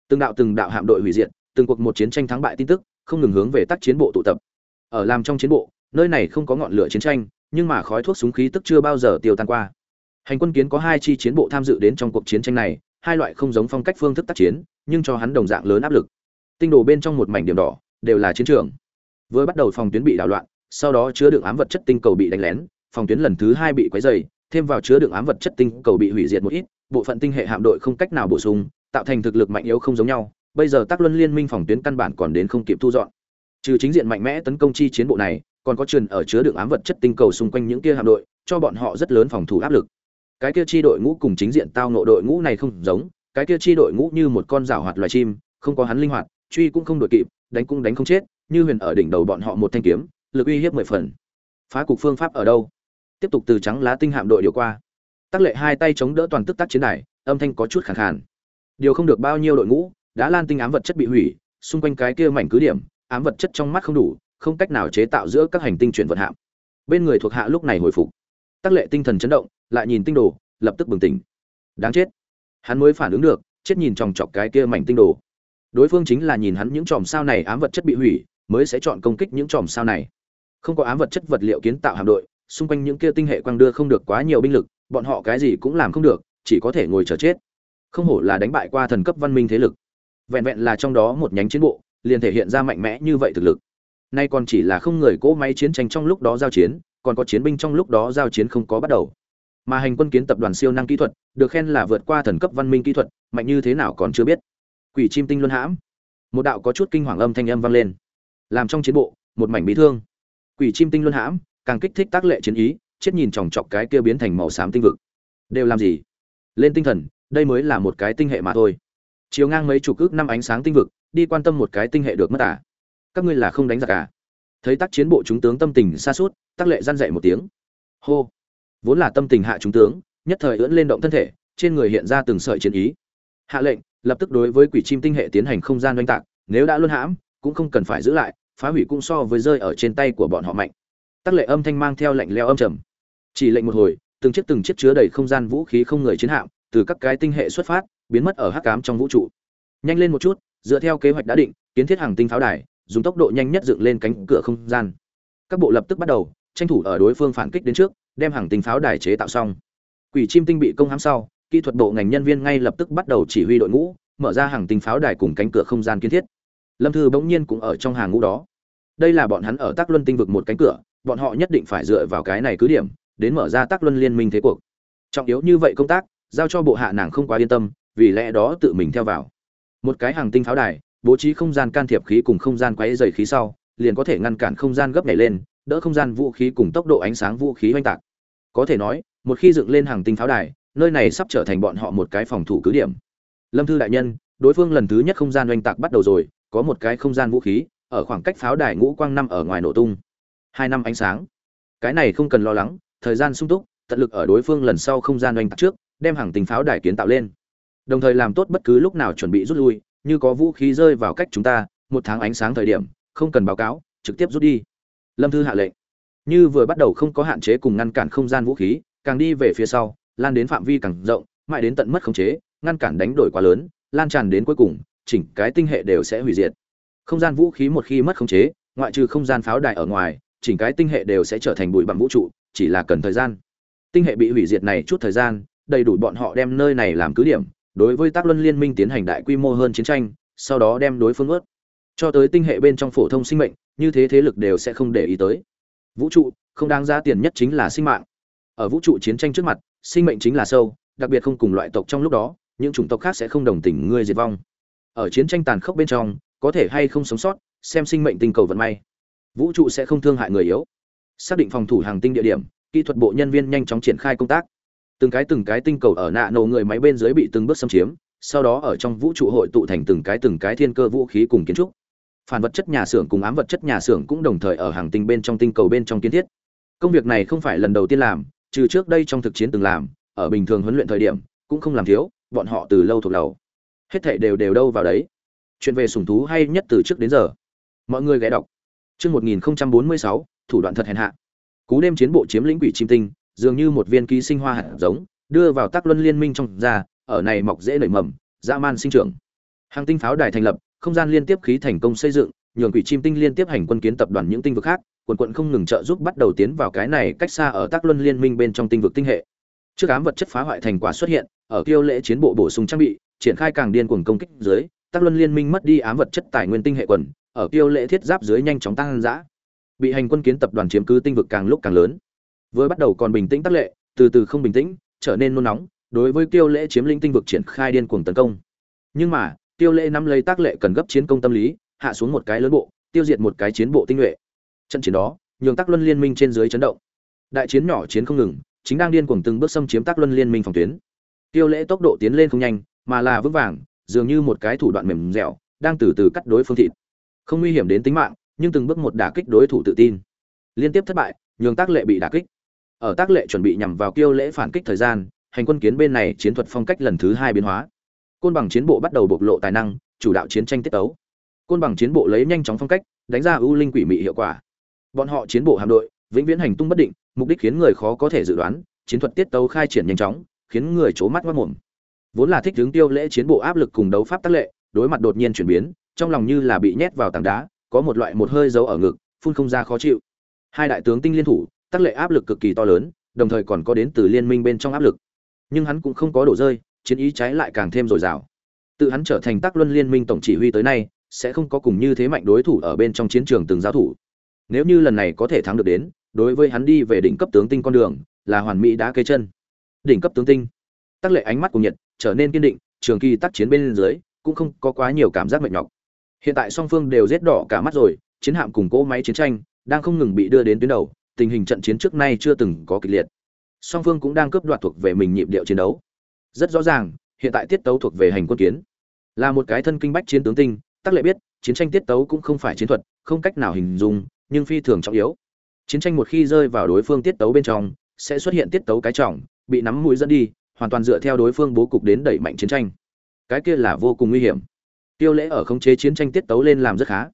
A: Từng đạo từng đạo hạm đội hủy diệt, từng cuộc một chiến tranh thắng bại tin tức, không ngừng hướng về tác chiến bộ tụ tập. Ở làm trong chiến bộ, nơi này không có ngọn lửa chiến tranh, nhưng mà khói thuốc súng khí tức chưa bao giờ tiêu tan qua. Hành quân kiến có hai chi chiến bộ tham dự đến trong cuộc chiến tranh này, hai loại không giống phong cách phương thức tác chiến, nhưng cho hắn đồng dạng lớn áp lực. Tinh đồ bên trong một mảnh điểm đỏ đều là chiến trường. Vừa bắt đầu phòng tuyến bị đảo loạn, sau đó chứa đựng ám vật chất tinh cầu bị đánh lén, phòng tuyến lần thứ hai bị quấy dày thêm vào chứa đựng ám vật chất tinh cầu bị hủy diệt một ít, bộ phận tinh hệ hạm đội không cách nào bổ sung, tạo thành thực lực mạnh yếu không giống nhau. Bây giờ tác luân liên minh phòng tuyến căn bản còn đến không kịp thu dọn. Trừ chính diện mạnh mẽ tấn công chi chiến bộ này, còn có truyền ở chứa đựng ám vật chất tinh cầu xung quanh những kia hạm đội, cho bọn họ rất lớn phòng thủ áp lực. Cái kia chi đội ngũ cùng chính diện tao nộ đội ngũ này không giống, cái kia chi đội ngũ như một con rảo hoạt loài chim, không có hắn linh hoạt truy cũng không đuổi kịp, đánh cũng đánh không chết, như huyền ở đỉnh đầu bọn họ một thanh kiếm, lực uy hiếp mười phần. Phá cục phương pháp ở đâu? Tiếp tục từ trắng lá tinh hạm đội điều qua. Tắc lệ hai tay chống đỡ toàn tức tác chiến đài, âm thanh có chút khàn khàn. Điều không được bao nhiêu đội ngũ đã lan tinh ám vật chất bị hủy, xung quanh cái kia mảnh cứ điểm, ám vật chất trong mắt không đủ, không cách nào chế tạo giữa các hành tinh chuyển vận hạm. Bên người thuộc hạ lúc này hồi phục. Tắc lệ tinh thần chấn động, lại nhìn tinh đồ, lập tức bừng tỉnh. Đáng chết. Hắn mới phản ứng được, chết nhìn chòng chọc cái kia mảnh tinh đồ đối phương chính là nhìn hắn những chòm sao này ám vật chất bị hủy, mới sẽ chọn công kích những chòm sao này. Không có ám vật chất vật liệu kiến tạo hạm đội, xung quanh những kia tinh hệ quang đưa không được quá nhiều binh lực, bọn họ cái gì cũng làm không được, chỉ có thể ngồi chờ chết. Không hổ là đánh bại qua thần cấp văn minh thế lực. Vẹn vẹn là trong đó một nhánh chiến bộ, liền thể hiện ra mạnh mẽ như vậy thực lực. Nay còn chỉ là không người cỗ máy chiến tranh trong lúc đó giao chiến, còn có chiến binh trong lúc đó giao chiến không có bắt đầu. Mà hành quân kiến tập đoàn siêu năng kỹ thuật, được khen là vượt qua thần cấp văn minh kỹ thuật, mạnh như thế nào còn chưa biết quỷ chim tinh luân hãm. Một đạo có chút kinh hoàng âm thanh âm vang lên. Làm trong chiến bộ, một mảnh bí thương. Quỷ chim tinh luân hãm, càng kích thích tác lệ chiến ý, chết nhìn chòng chọc cái kia biến thành màu xám tinh vực. Đều làm gì? Lên tinh thần, đây mới là một cái tinh hệ mà thôi. Chiều ngang mấy chục ước năm ánh sáng tinh vực, đi quan tâm một cái tinh hệ được mất à? Các ngươi là không đánh giặc à? Thấy tác chiến bộ chúng tướng tâm tình xa suốt, tác lệ gian dậy một tiếng. Hô. Vốn là tâm tình hạ chúng tướng, nhất thời ưỡn lên động thân thể, trên người hiện ra từng sợi chiến ý. Hạ lệnh lập tức đối với quỷ chim tinh hệ tiến hành không gian oanh tạc, nếu đã luân hãm, cũng không cần phải giữ lại, phá hủy cũng so với rơi ở trên tay của bọn họ mạnh. Tắc lệ âm thanh mang theo lệnh leo âm trầm. Chỉ lệnh một hồi, từng chiếc từng chiếc chứa đầy không gian vũ khí không người chiến hạm, từ các cái tinh hệ xuất phát, biến mất ở hắc cám trong vũ trụ. Nhanh lên một chút, dựa theo kế hoạch đã định, kiến thiết hàng tinh pháo đài, dùng tốc độ nhanh nhất dựng lên cánh cửa không gian. Các bộ lập tức bắt đầu, tranh thủ ở đối phương phản kích đến trước, đem hàng tinh pháo đài chế tạo xong. Quỷ chim tinh bị công hãm sau kỹ thuật bộ ngành nhân viên ngay lập tức bắt đầu chỉ huy đội ngũ, mở ra hàng tinh pháo đài cùng cánh cửa không gian kiến thiết. Lâm thư bỗng nhiên cũng ở trong hàng ngũ đó. Đây là bọn hắn ở tác luân tinh vực một cánh cửa, bọn họ nhất định phải dựa vào cái này cứ điểm, đến mở ra tác luân liên minh thế cuộc. Trọng yếu như vậy công tác, giao cho bộ hạ nàng không quá yên tâm, vì lẽ đó tự mình theo vào. Một cái hàng tinh pháo đài, bố trí không gian can thiệp khí cùng không gian quáy dày khí sau, liền có thể ngăn cản không gian gấp nhảy lên, đỡ không gian vũ khí cùng tốc độ ánh sáng vũ khí oanh tạc. Có thể nói, một khi dựng lên hàng tinh pháo đài nơi này sắp trở thành bọn họ một cái phòng thủ cứ điểm. Lâm thư đại nhân, đối phương lần thứ nhất không gian oanh tạc bắt đầu rồi, có một cái không gian vũ khí, ở khoảng cách pháo đài ngũ quang năm ở ngoài nổ tung. Hai năm ánh sáng. Cái này không cần lo lắng, thời gian sung túc, tận lực ở đối phương lần sau không gian oanh tạc trước, đem hàng tình pháo đài kiến tạo lên. Đồng thời làm tốt bất cứ lúc nào chuẩn bị rút lui, như có vũ khí rơi vào cách chúng ta, một tháng ánh sáng thời điểm, không cần báo cáo, trực tiếp rút đi. Lâm thư hạ lệnh. Như vừa bắt đầu không có hạn chế cùng ngăn cản không gian vũ khí, càng đi về phía sau lan đến phạm vi càng rộng, mãi đến tận mất khống chế, ngăn cản đánh đổi quá lớn, lan tràn đến cuối cùng, chỉnh cái tinh hệ đều sẽ hủy diệt. Không gian vũ khí một khi mất khống chế, ngoại trừ không gian pháo đài ở ngoài, chỉnh cái tinh hệ đều sẽ trở thành bụi bặm vũ trụ, chỉ là cần thời gian. Tinh hệ bị hủy diệt này chút thời gian, đầy đủ bọn họ đem nơi này làm cứ điểm, đối với tác luân liên minh tiến hành đại quy mô hơn chiến tranh, sau đó đem đối phương ướt. Cho tới tinh hệ bên trong phổ thông sinh mệnh, như thế thế lực đều sẽ không để ý tới. Vũ trụ, không đáng giá tiền nhất chính là sinh mạng. Ở vũ trụ chiến tranh trước mặt sinh mệnh chính là sâu, đặc biệt không cùng loại tộc trong lúc đó, những chủng tộc khác sẽ không đồng tình ngươi diệt vong. Ở chiến tranh tàn khốc bên trong, có thể hay không sống sót, xem sinh mệnh tinh cầu vận may. Vũ trụ sẽ không thương hại người yếu. Xác định phòng thủ hàng tinh địa điểm, kỹ thuật bộ nhân viên nhanh chóng triển khai công tác. Từng cái từng cái tinh cầu ở nạ nổ người máy bên dưới bị từng bước xâm chiếm, sau đó ở trong vũ trụ hội tụ thành từng cái từng cái thiên cơ vũ khí cùng kiến trúc. Phản vật chất nhà xưởng cùng ám vật chất nhà xưởng cũng đồng thời ở hàng tinh bên trong tinh cầu bên trong kiến thiết. Công việc này không phải lần đầu tiên làm trừ trước đây trong thực chiến từng làm, ở bình thường huấn luyện thời điểm, cũng không làm thiếu, bọn họ từ lâu thuộc đầu. Hết thảy đều đều đâu vào đấy. Chuyện về sủng thú hay nhất từ trước đến giờ. Mọi người ghé đọc. Chương 1046 thủ đoạn thật hèn hạ. Cú đêm chiến bộ chiếm lĩnh quỷ chim tinh, dường như một viên ký sinh hoa hạt giống, đưa vào tác luân liên minh trong ra, ở này mọc dễ nảy mầm, dã man sinh trưởng. Hàng tinh pháo đài thành lập, không gian liên tiếp khí thành công xây dựng, nhường quỷ chim tinh liên tiếp hành quân kiến tập đoàn những tinh vực khác quần quận không ngừng trợ giúp bắt đầu tiến vào cái này cách xa ở tác luân liên minh bên trong tinh vực tinh hệ. Trước ám vật chất phá hoại thành quả xuất hiện, ở kiêu lễ chiến bộ bổ sung trang bị, triển khai càng điên cuồng công kích dưới tác luân liên minh mất đi ám vật chất tài nguyên tinh hệ quần, ở kiêu lễ thiết giáp dưới nhanh chóng tăng dã. Bị hành quân kiến tập đoàn chiếm cứ tinh vực càng lúc càng lớn. Với bắt đầu còn bình tĩnh tác lệ, từ từ không bình tĩnh, trở nên nôn nóng, đối với kiêu lễ chiếm lĩnh tinh vực triển khai điên cuồng tấn công. Nhưng mà Tiêu lễ nắm lấy tác lệ cần gấp chiến công tâm lý, hạ xuống một cái lớn bộ, tiêu diệt một cái chiến bộ tinh nhuệ trận chiến đó, nhường tác luân liên minh trên dưới chấn động. Đại chiến nhỏ chiến không ngừng, chính đang điên cuồng từng bước xâm chiếm tác luân liên minh phòng tuyến. Tiêu lễ tốc độ tiến lên không nhanh, mà là vững vàng, dường như một cái thủ đoạn mềm dẻo, đang từ từ cắt đối phương thịt. Không nguy hiểm đến tính mạng, nhưng từng bước một đả kích đối thủ tự tin. Liên tiếp thất bại, nhường tác lệ bị đả kích. Ở tác lệ chuẩn bị nhằm vào kiêu lễ phản kích thời gian, hành quân kiến bên này chiến thuật phong cách lần thứ hai biến hóa. Côn bằng chiến bộ bắt đầu bộc lộ tài năng, chủ đạo chiến tranh tiết tấu. Côn bằng chiến bộ lấy nhanh chóng phong cách, đánh ra ưu linh quỷ mị hiệu quả bọn họ chiến bộ hạm đội, vĩnh viễn hành tung bất định, mục đích khiến người khó có thể dự đoán, chiến thuật tiết tấu khai triển nhanh chóng, khiến người c mắt mất mồm. Vốn là thích hướng tiêu lễ chiến bộ áp lực cùng đấu pháp tác lệ, đối mặt đột nhiên chuyển biến, trong lòng như là bị nhét vào tảng đá, có một loại một hơi dấu ở ngực, phun không ra khó chịu. Hai đại tướng tinh liên thủ, tác lệ áp lực cực kỳ to lớn, đồng thời còn có đến từ liên minh bên trong áp lực. Nhưng hắn cũng không có đổ rơi, chiến ý trái lại càng thêm dồi dào. Tự hắn trở thành tác luân liên minh tổng chỉ huy tới nay, sẽ không có cùng như thế mạnh đối thủ ở bên trong chiến trường từng giáo thủ nếu như lần này có thể thắng được đến, đối với hắn đi về đỉnh cấp tướng tinh con đường, là hoàn mỹ đã kê chân. Đỉnh cấp tướng tinh. Tắc lệ ánh mắt của nhật trở nên kiên định, trường kỳ tác chiến bên dưới, cũng không có quá nhiều cảm giác mệt nhọc. Hiện tại song phương đều rét đỏ cả mắt rồi, chiến hạm cùng cỗ máy chiến tranh đang không ngừng bị đưa đến tuyến đầu, tình hình trận chiến trước nay chưa từng có kịch liệt. Song phương cũng đang cướp đoạt thuộc về mình nhịp điệu chiến đấu. Rất rõ ràng, hiện tại tiết tấu thuộc về hành quân kiến. Là một cái thân kinh bách chiến tướng tinh, tắc lệ biết, chiến tranh tiết tấu cũng không phải chiến thuật, không cách nào hình dung nhưng phi thường trọng yếu. Chiến tranh một khi rơi vào đối phương tiết tấu bên trong, sẽ xuất hiện tiết tấu cái trọng, bị nắm mũi dẫn đi, hoàn toàn dựa theo đối phương bố cục đến đẩy mạnh chiến tranh. Cái kia là vô cùng nguy hiểm. Tiêu lễ ở khống chế chiến tranh tiết tấu lên làm rất khá.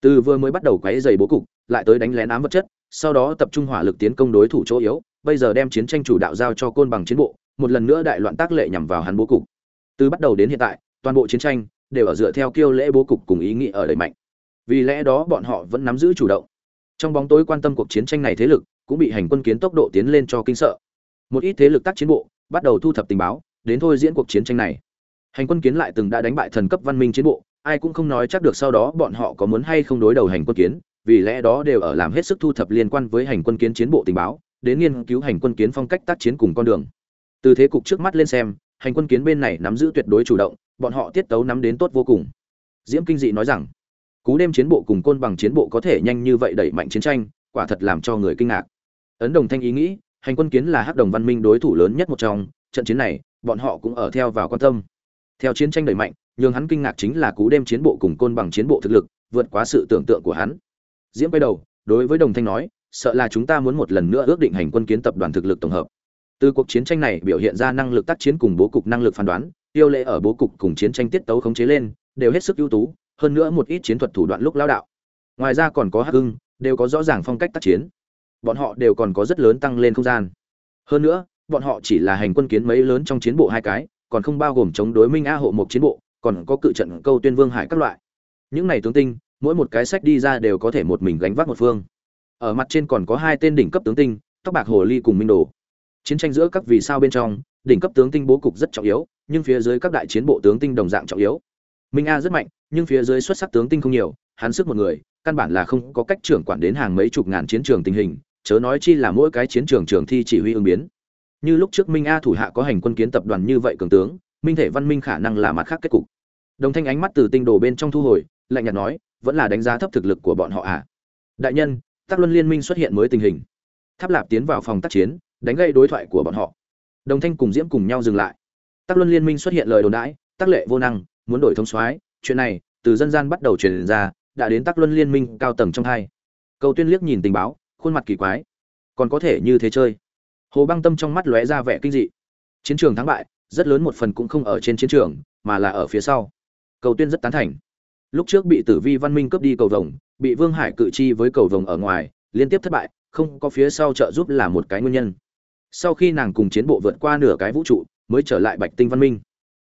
A: Từ vừa mới bắt đầu quấy dày bố cục, lại tới đánh lén ám vật chất, sau đó tập trung hỏa lực tiến công đối thủ chỗ yếu, bây giờ đem chiến tranh chủ đạo giao cho côn bằng chiến bộ, một lần nữa đại loạn tác lệ nhằm vào hắn bố cục. Từ bắt đầu đến hiện tại, toàn bộ chiến tranh đều ở dựa theo kiêu lễ bố cục cùng ý nghĩ ở đẩy mạnh. Vì lẽ đó bọn họ vẫn nắm giữ chủ động trong bóng tối quan tâm cuộc chiến tranh này thế lực cũng bị hành quân kiến tốc độ tiến lên cho kinh sợ. Một ít thế lực tác chiến bộ bắt đầu thu thập tình báo, đến thôi diễn cuộc chiến tranh này. Hành quân kiến lại từng đã đánh bại thần cấp văn minh chiến bộ, ai cũng không nói chắc được sau đó bọn họ có muốn hay không đối đầu hành quân kiến, vì lẽ đó đều ở làm hết sức thu thập liên quan với hành quân kiến chiến bộ tình báo, đến nghiên cứu hành quân kiến phong cách tác chiến cùng con đường. Từ thế cục trước mắt lên xem, hành quân kiến bên này nắm giữ tuyệt đối chủ động, bọn họ tiết tấu nắm đến tốt vô cùng. Diễm kinh dị nói rằng cú đêm chiến bộ cùng côn bằng chiến bộ có thể nhanh như vậy đẩy mạnh chiến tranh, quả thật làm cho người kinh ngạc. Ấn đồng thanh ý nghĩ, hành quân kiến là hắc đồng văn minh đối thủ lớn nhất một trong, trận chiến này, bọn họ cũng ở theo vào quan tâm. Theo chiến tranh đẩy mạnh nhưng hắn kinh ngạc chính là cú đêm chiến bộ cùng côn bằng chiến bộ thực lực, vượt quá sự tưởng tượng của hắn. Diễm quay đầu, đối với đồng thanh nói, sợ là chúng ta muốn một lần nữa ước định hành quân kiến tập đoàn thực lực tổng hợp. Từ cuộc chiến tranh này biểu hiện ra năng lực tác chiến cùng bố cục năng lực phán đoán, tiêu lệ ở bố cục cùng chiến tranh tiết tấu khống chế lên, đều hết sức ưu tú hơn nữa một ít chiến thuật thủ đoạn lúc lao đạo. Ngoài ra còn có hắc hưng đều có rõ ràng phong cách tác chiến. Bọn họ đều còn có rất lớn tăng lên không gian. Hơn nữa, bọn họ chỉ là hành quân kiến mấy lớn trong chiến bộ hai cái, còn không bao gồm chống đối minh a hộ một chiến bộ, còn có cự trận câu tuyên vương hải các loại. Những này tướng tinh, mỗi một cái sách đi ra đều có thể một mình gánh vác một phương. Ở mặt trên còn có hai tên đỉnh cấp tướng tinh, tóc bạc hồ ly cùng minh đồ. Chiến tranh giữa các vì sao bên trong, đỉnh cấp tướng tinh bố cục rất trọng yếu, nhưng phía dưới các đại chiến bộ tướng tinh đồng dạng trọng yếu. Minh a rất mạnh nhưng phía dưới xuất sắc tướng tinh không nhiều, hắn sức một người, căn bản là không có cách trưởng quản đến hàng mấy chục ngàn chiến trường tình hình, chớ nói chi là mỗi cái chiến trường trường thi chỉ huy ứng biến. Như lúc trước minh a thủ hạ có hành quân kiến tập đoàn như vậy cường tướng, minh thể văn minh khả năng là mặt khác kết cục. Đồng thanh ánh mắt từ tinh đồ bên trong thu hồi, lạnh nhạt nói, vẫn là đánh giá thấp thực lực của bọn họ à? Đại nhân tác luân liên minh xuất hiện mới tình hình. Tháp lạp tiến vào phòng tác chiến, đánh gây đối thoại của bọn họ. Đồng thanh cùng diễm cùng nhau dừng lại. Tác luân liên minh xuất hiện lời đồn đãi tác lệ vô năng, muốn đổi thống soái chuyện này, từ dân gian bắt đầu truyền ra, đã đến tác luân liên minh cao tầng trong hai. Cầu tuyên liếc nhìn tình báo, khuôn mặt kỳ quái. Còn có thể như thế chơi? Hồ băng tâm trong mắt lóe ra vẻ kinh dị. Chiến trường thắng bại, rất lớn một phần cũng không ở trên chiến trường, mà là ở phía sau. Cầu tuyên rất tán thành. Lúc trước bị tử vi văn minh cướp đi cầu vồng, bị vương hải cự chi với cầu vồng ở ngoài, liên tiếp thất bại, không có phía sau trợ giúp là một cái nguyên nhân. Sau khi nàng cùng chiến bộ vượt qua nửa cái vũ trụ, mới trở lại bạch tinh văn minh.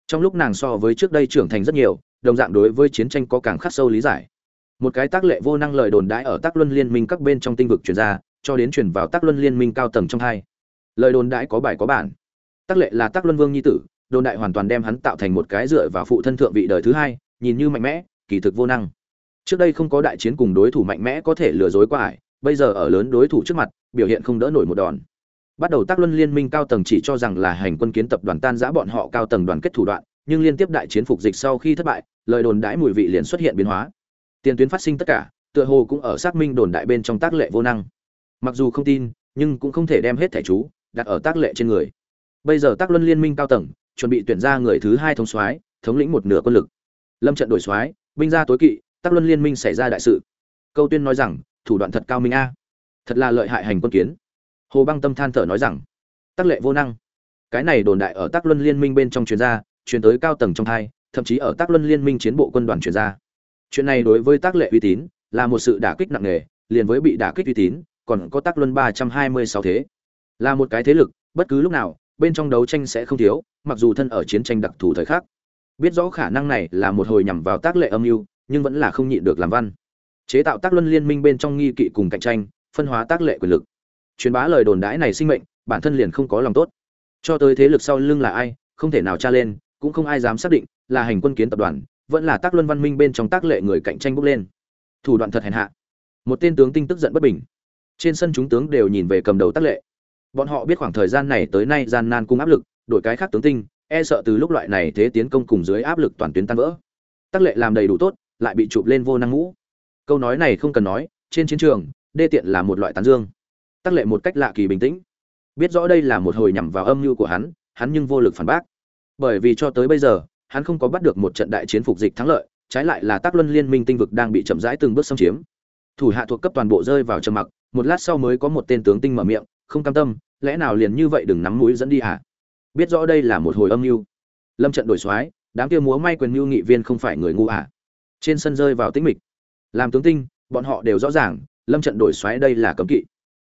A: Trong lúc nàng so với trước đây trưởng thành rất nhiều đồng dạng đối với chiến tranh có càng khắc sâu lý giải. Một cái tác lệ vô năng lời đồn đãi ở tác luân liên minh các bên trong tinh vực truyền ra, cho đến truyền vào tác luân liên minh cao tầng trong hai. Lời đồn đãi có bài có bản. Tác lệ là tác luân vương nhi tử, đồn đại hoàn toàn đem hắn tạo thành một cái dựa vào phụ thân thượng vị đời thứ hai, nhìn như mạnh mẽ, kỳ thực vô năng. Trước đây không có đại chiến cùng đối thủ mạnh mẽ có thể lừa dối qua ải bây giờ ở lớn đối thủ trước mặt, biểu hiện không đỡ nổi một đòn. Bắt đầu tác luân liên minh cao tầng chỉ cho rằng là hành quân kiến tập đoàn tan giã bọn họ cao tầng đoàn kết thủ đoạn nhưng liên tiếp đại chiến phục dịch sau khi thất bại, lời đồn đãi mùi vị liền xuất hiện biến hóa. Tiền tuyến phát sinh tất cả, tựa hồ cũng ở xác minh đồn đại bên trong tác lệ vô năng. Mặc dù không tin, nhưng cũng không thể đem hết thẻ chú, đặt ở tác lệ trên người. Bây giờ tác luân liên minh cao tầng, chuẩn bị tuyển ra người thứ hai thống soái, thống lĩnh một nửa quân lực. Lâm trận đổi soái, binh ra tối kỵ, tác luân liên minh xảy ra đại sự. Câu tuyên nói rằng, thủ đoạn thật cao minh a. Thật là lợi hại hành quân kiến. Hồ băng tâm than thở nói rằng, tác lệ vô năng. Cái này đồn đại ở tác luân liên minh bên trong chuyên gia truyền tới cao tầng trong thai thậm chí ở tác luân liên minh chiến bộ quân đoàn chuyển ra. Chuyện này đối với tác lệ uy tín là một sự đả kích nặng nề, liền với bị đả kích uy tín, còn có tác luân ba trăm hai mươi sáu thế. Là một cái thế lực, bất cứ lúc nào, bên trong đấu tranh sẽ không thiếu, mặc dù thân ở chiến tranh đặc thù thời khắc. Biết rõ khả năng này là một hồi nhằm vào tác lệ âm mưu, nhưng vẫn là không nhịn được làm văn. Chế tạo tác luân liên minh bên trong nghi kỵ cùng cạnh tranh, phân hóa tác lệ quyền lực. Truyền bá lời đồn đãi này sinh mệnh, bản thân liền không có lòng tốt. Cho tới thế lực sau lưng là ai, không thể nào tra lên cũng không ai dám xác định là hành quân kiến tập đoàn, vẫn là tác luân văn minh bên trong tác lệ người cạnh tranh bốc lên. Thủ đoạn thật hèn hạ. Một tên tướng tinh tức giận bất bình. Trên sân chúng tướng đều nhìn về cầm đầu tác lệ. Bọn họ biết khoảng thời gian này tới nay gian nan cung áp lực, đổi cái khác tướng tinh e sợ từ lúc loại này thế tiến công cùng dưới áp lực toàn tuyến tan vỡ. Tác lệ làm đầy đủ tốt, lại bị chụp lên vô năng ngũ. Câu nói này không cần nói, trên chiến trường, đê tiện là một loại tán dương. Tác lệ một cách lạ kỳ bình tĩnh. Biết rõ đây là một hồi nhằm vào âm mưu của hắn hắn nhưng vô lực phản bác bởi vì cho tới bây giờ, hắn không có bắt được một trận đại chiến phục dịch thắng lợi, trái lại là tác luân liên minh tinh vực đang bị chậm rãi từng bước xâm chiếm thủ hạ thuộc cấp toàn bộ rơi vào trầm mặc, một lát sau mới có một tên tướng tinh mở miệng, không cam tâm, lẽ nào liền như vậy đừng nắm mũi dẫn đi à? biết rõ đây là một hồi âm mưu lâm trận đổi soái, đám kia múa may quyền mưu nghị viên không phải người ngu à? trên sân rơi vào tĩnh mịch làm tướng tinh, bọn họ đều rõ ràng, lâm trận đổi xoáy đây là cấm kỵ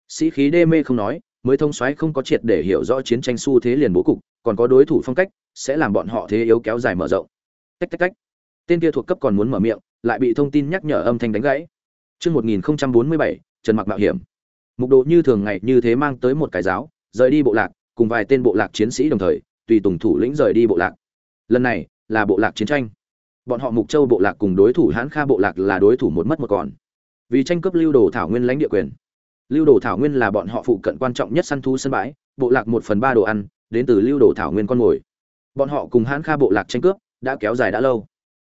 A: sĩ khí đê mê không nói, mới thông xoáy không có triệt để hiểu rõ chiến tranh xu thế liền bố cục, còn có đối thủ phong cách sẽ làm bọn họ thế yếu kéo dài mở rộng tách tách tách tên kia thuộc cấp còn muốn mở miệng lại bị thông tin nhắc nhở âm thanh đánh gãy Trước 1047, Trần Mặc mạo hiểm. Mục độ như thường ngày như thế mang tới một cái giáo, rời đi bộ lạc, cùng vài tên bộ lạc chiến sĩ đồng thời, tùy tùng thủ lĩnh rời đi bộ lạc. Lần này, là bộ lạc chiến tranh. Bọn họ Mục Châu bộ lạc cùng đối thủ Hán Kha bộ lạc là đối thủ một mất một còn vì tranh cướp lưu đồ thảo nguyên lãnh địa quyền lưu đồ thảo nguyên là bọn họ phụ cận quan trọng nhất săn thú sân bãi bộ lạc một phần ba đồ ăn đến từ lưu đồ thảo nguyên con ngồi bọn họ cùng hãn kha bộ lạc tranh cướp đã kéo dài đã lâu.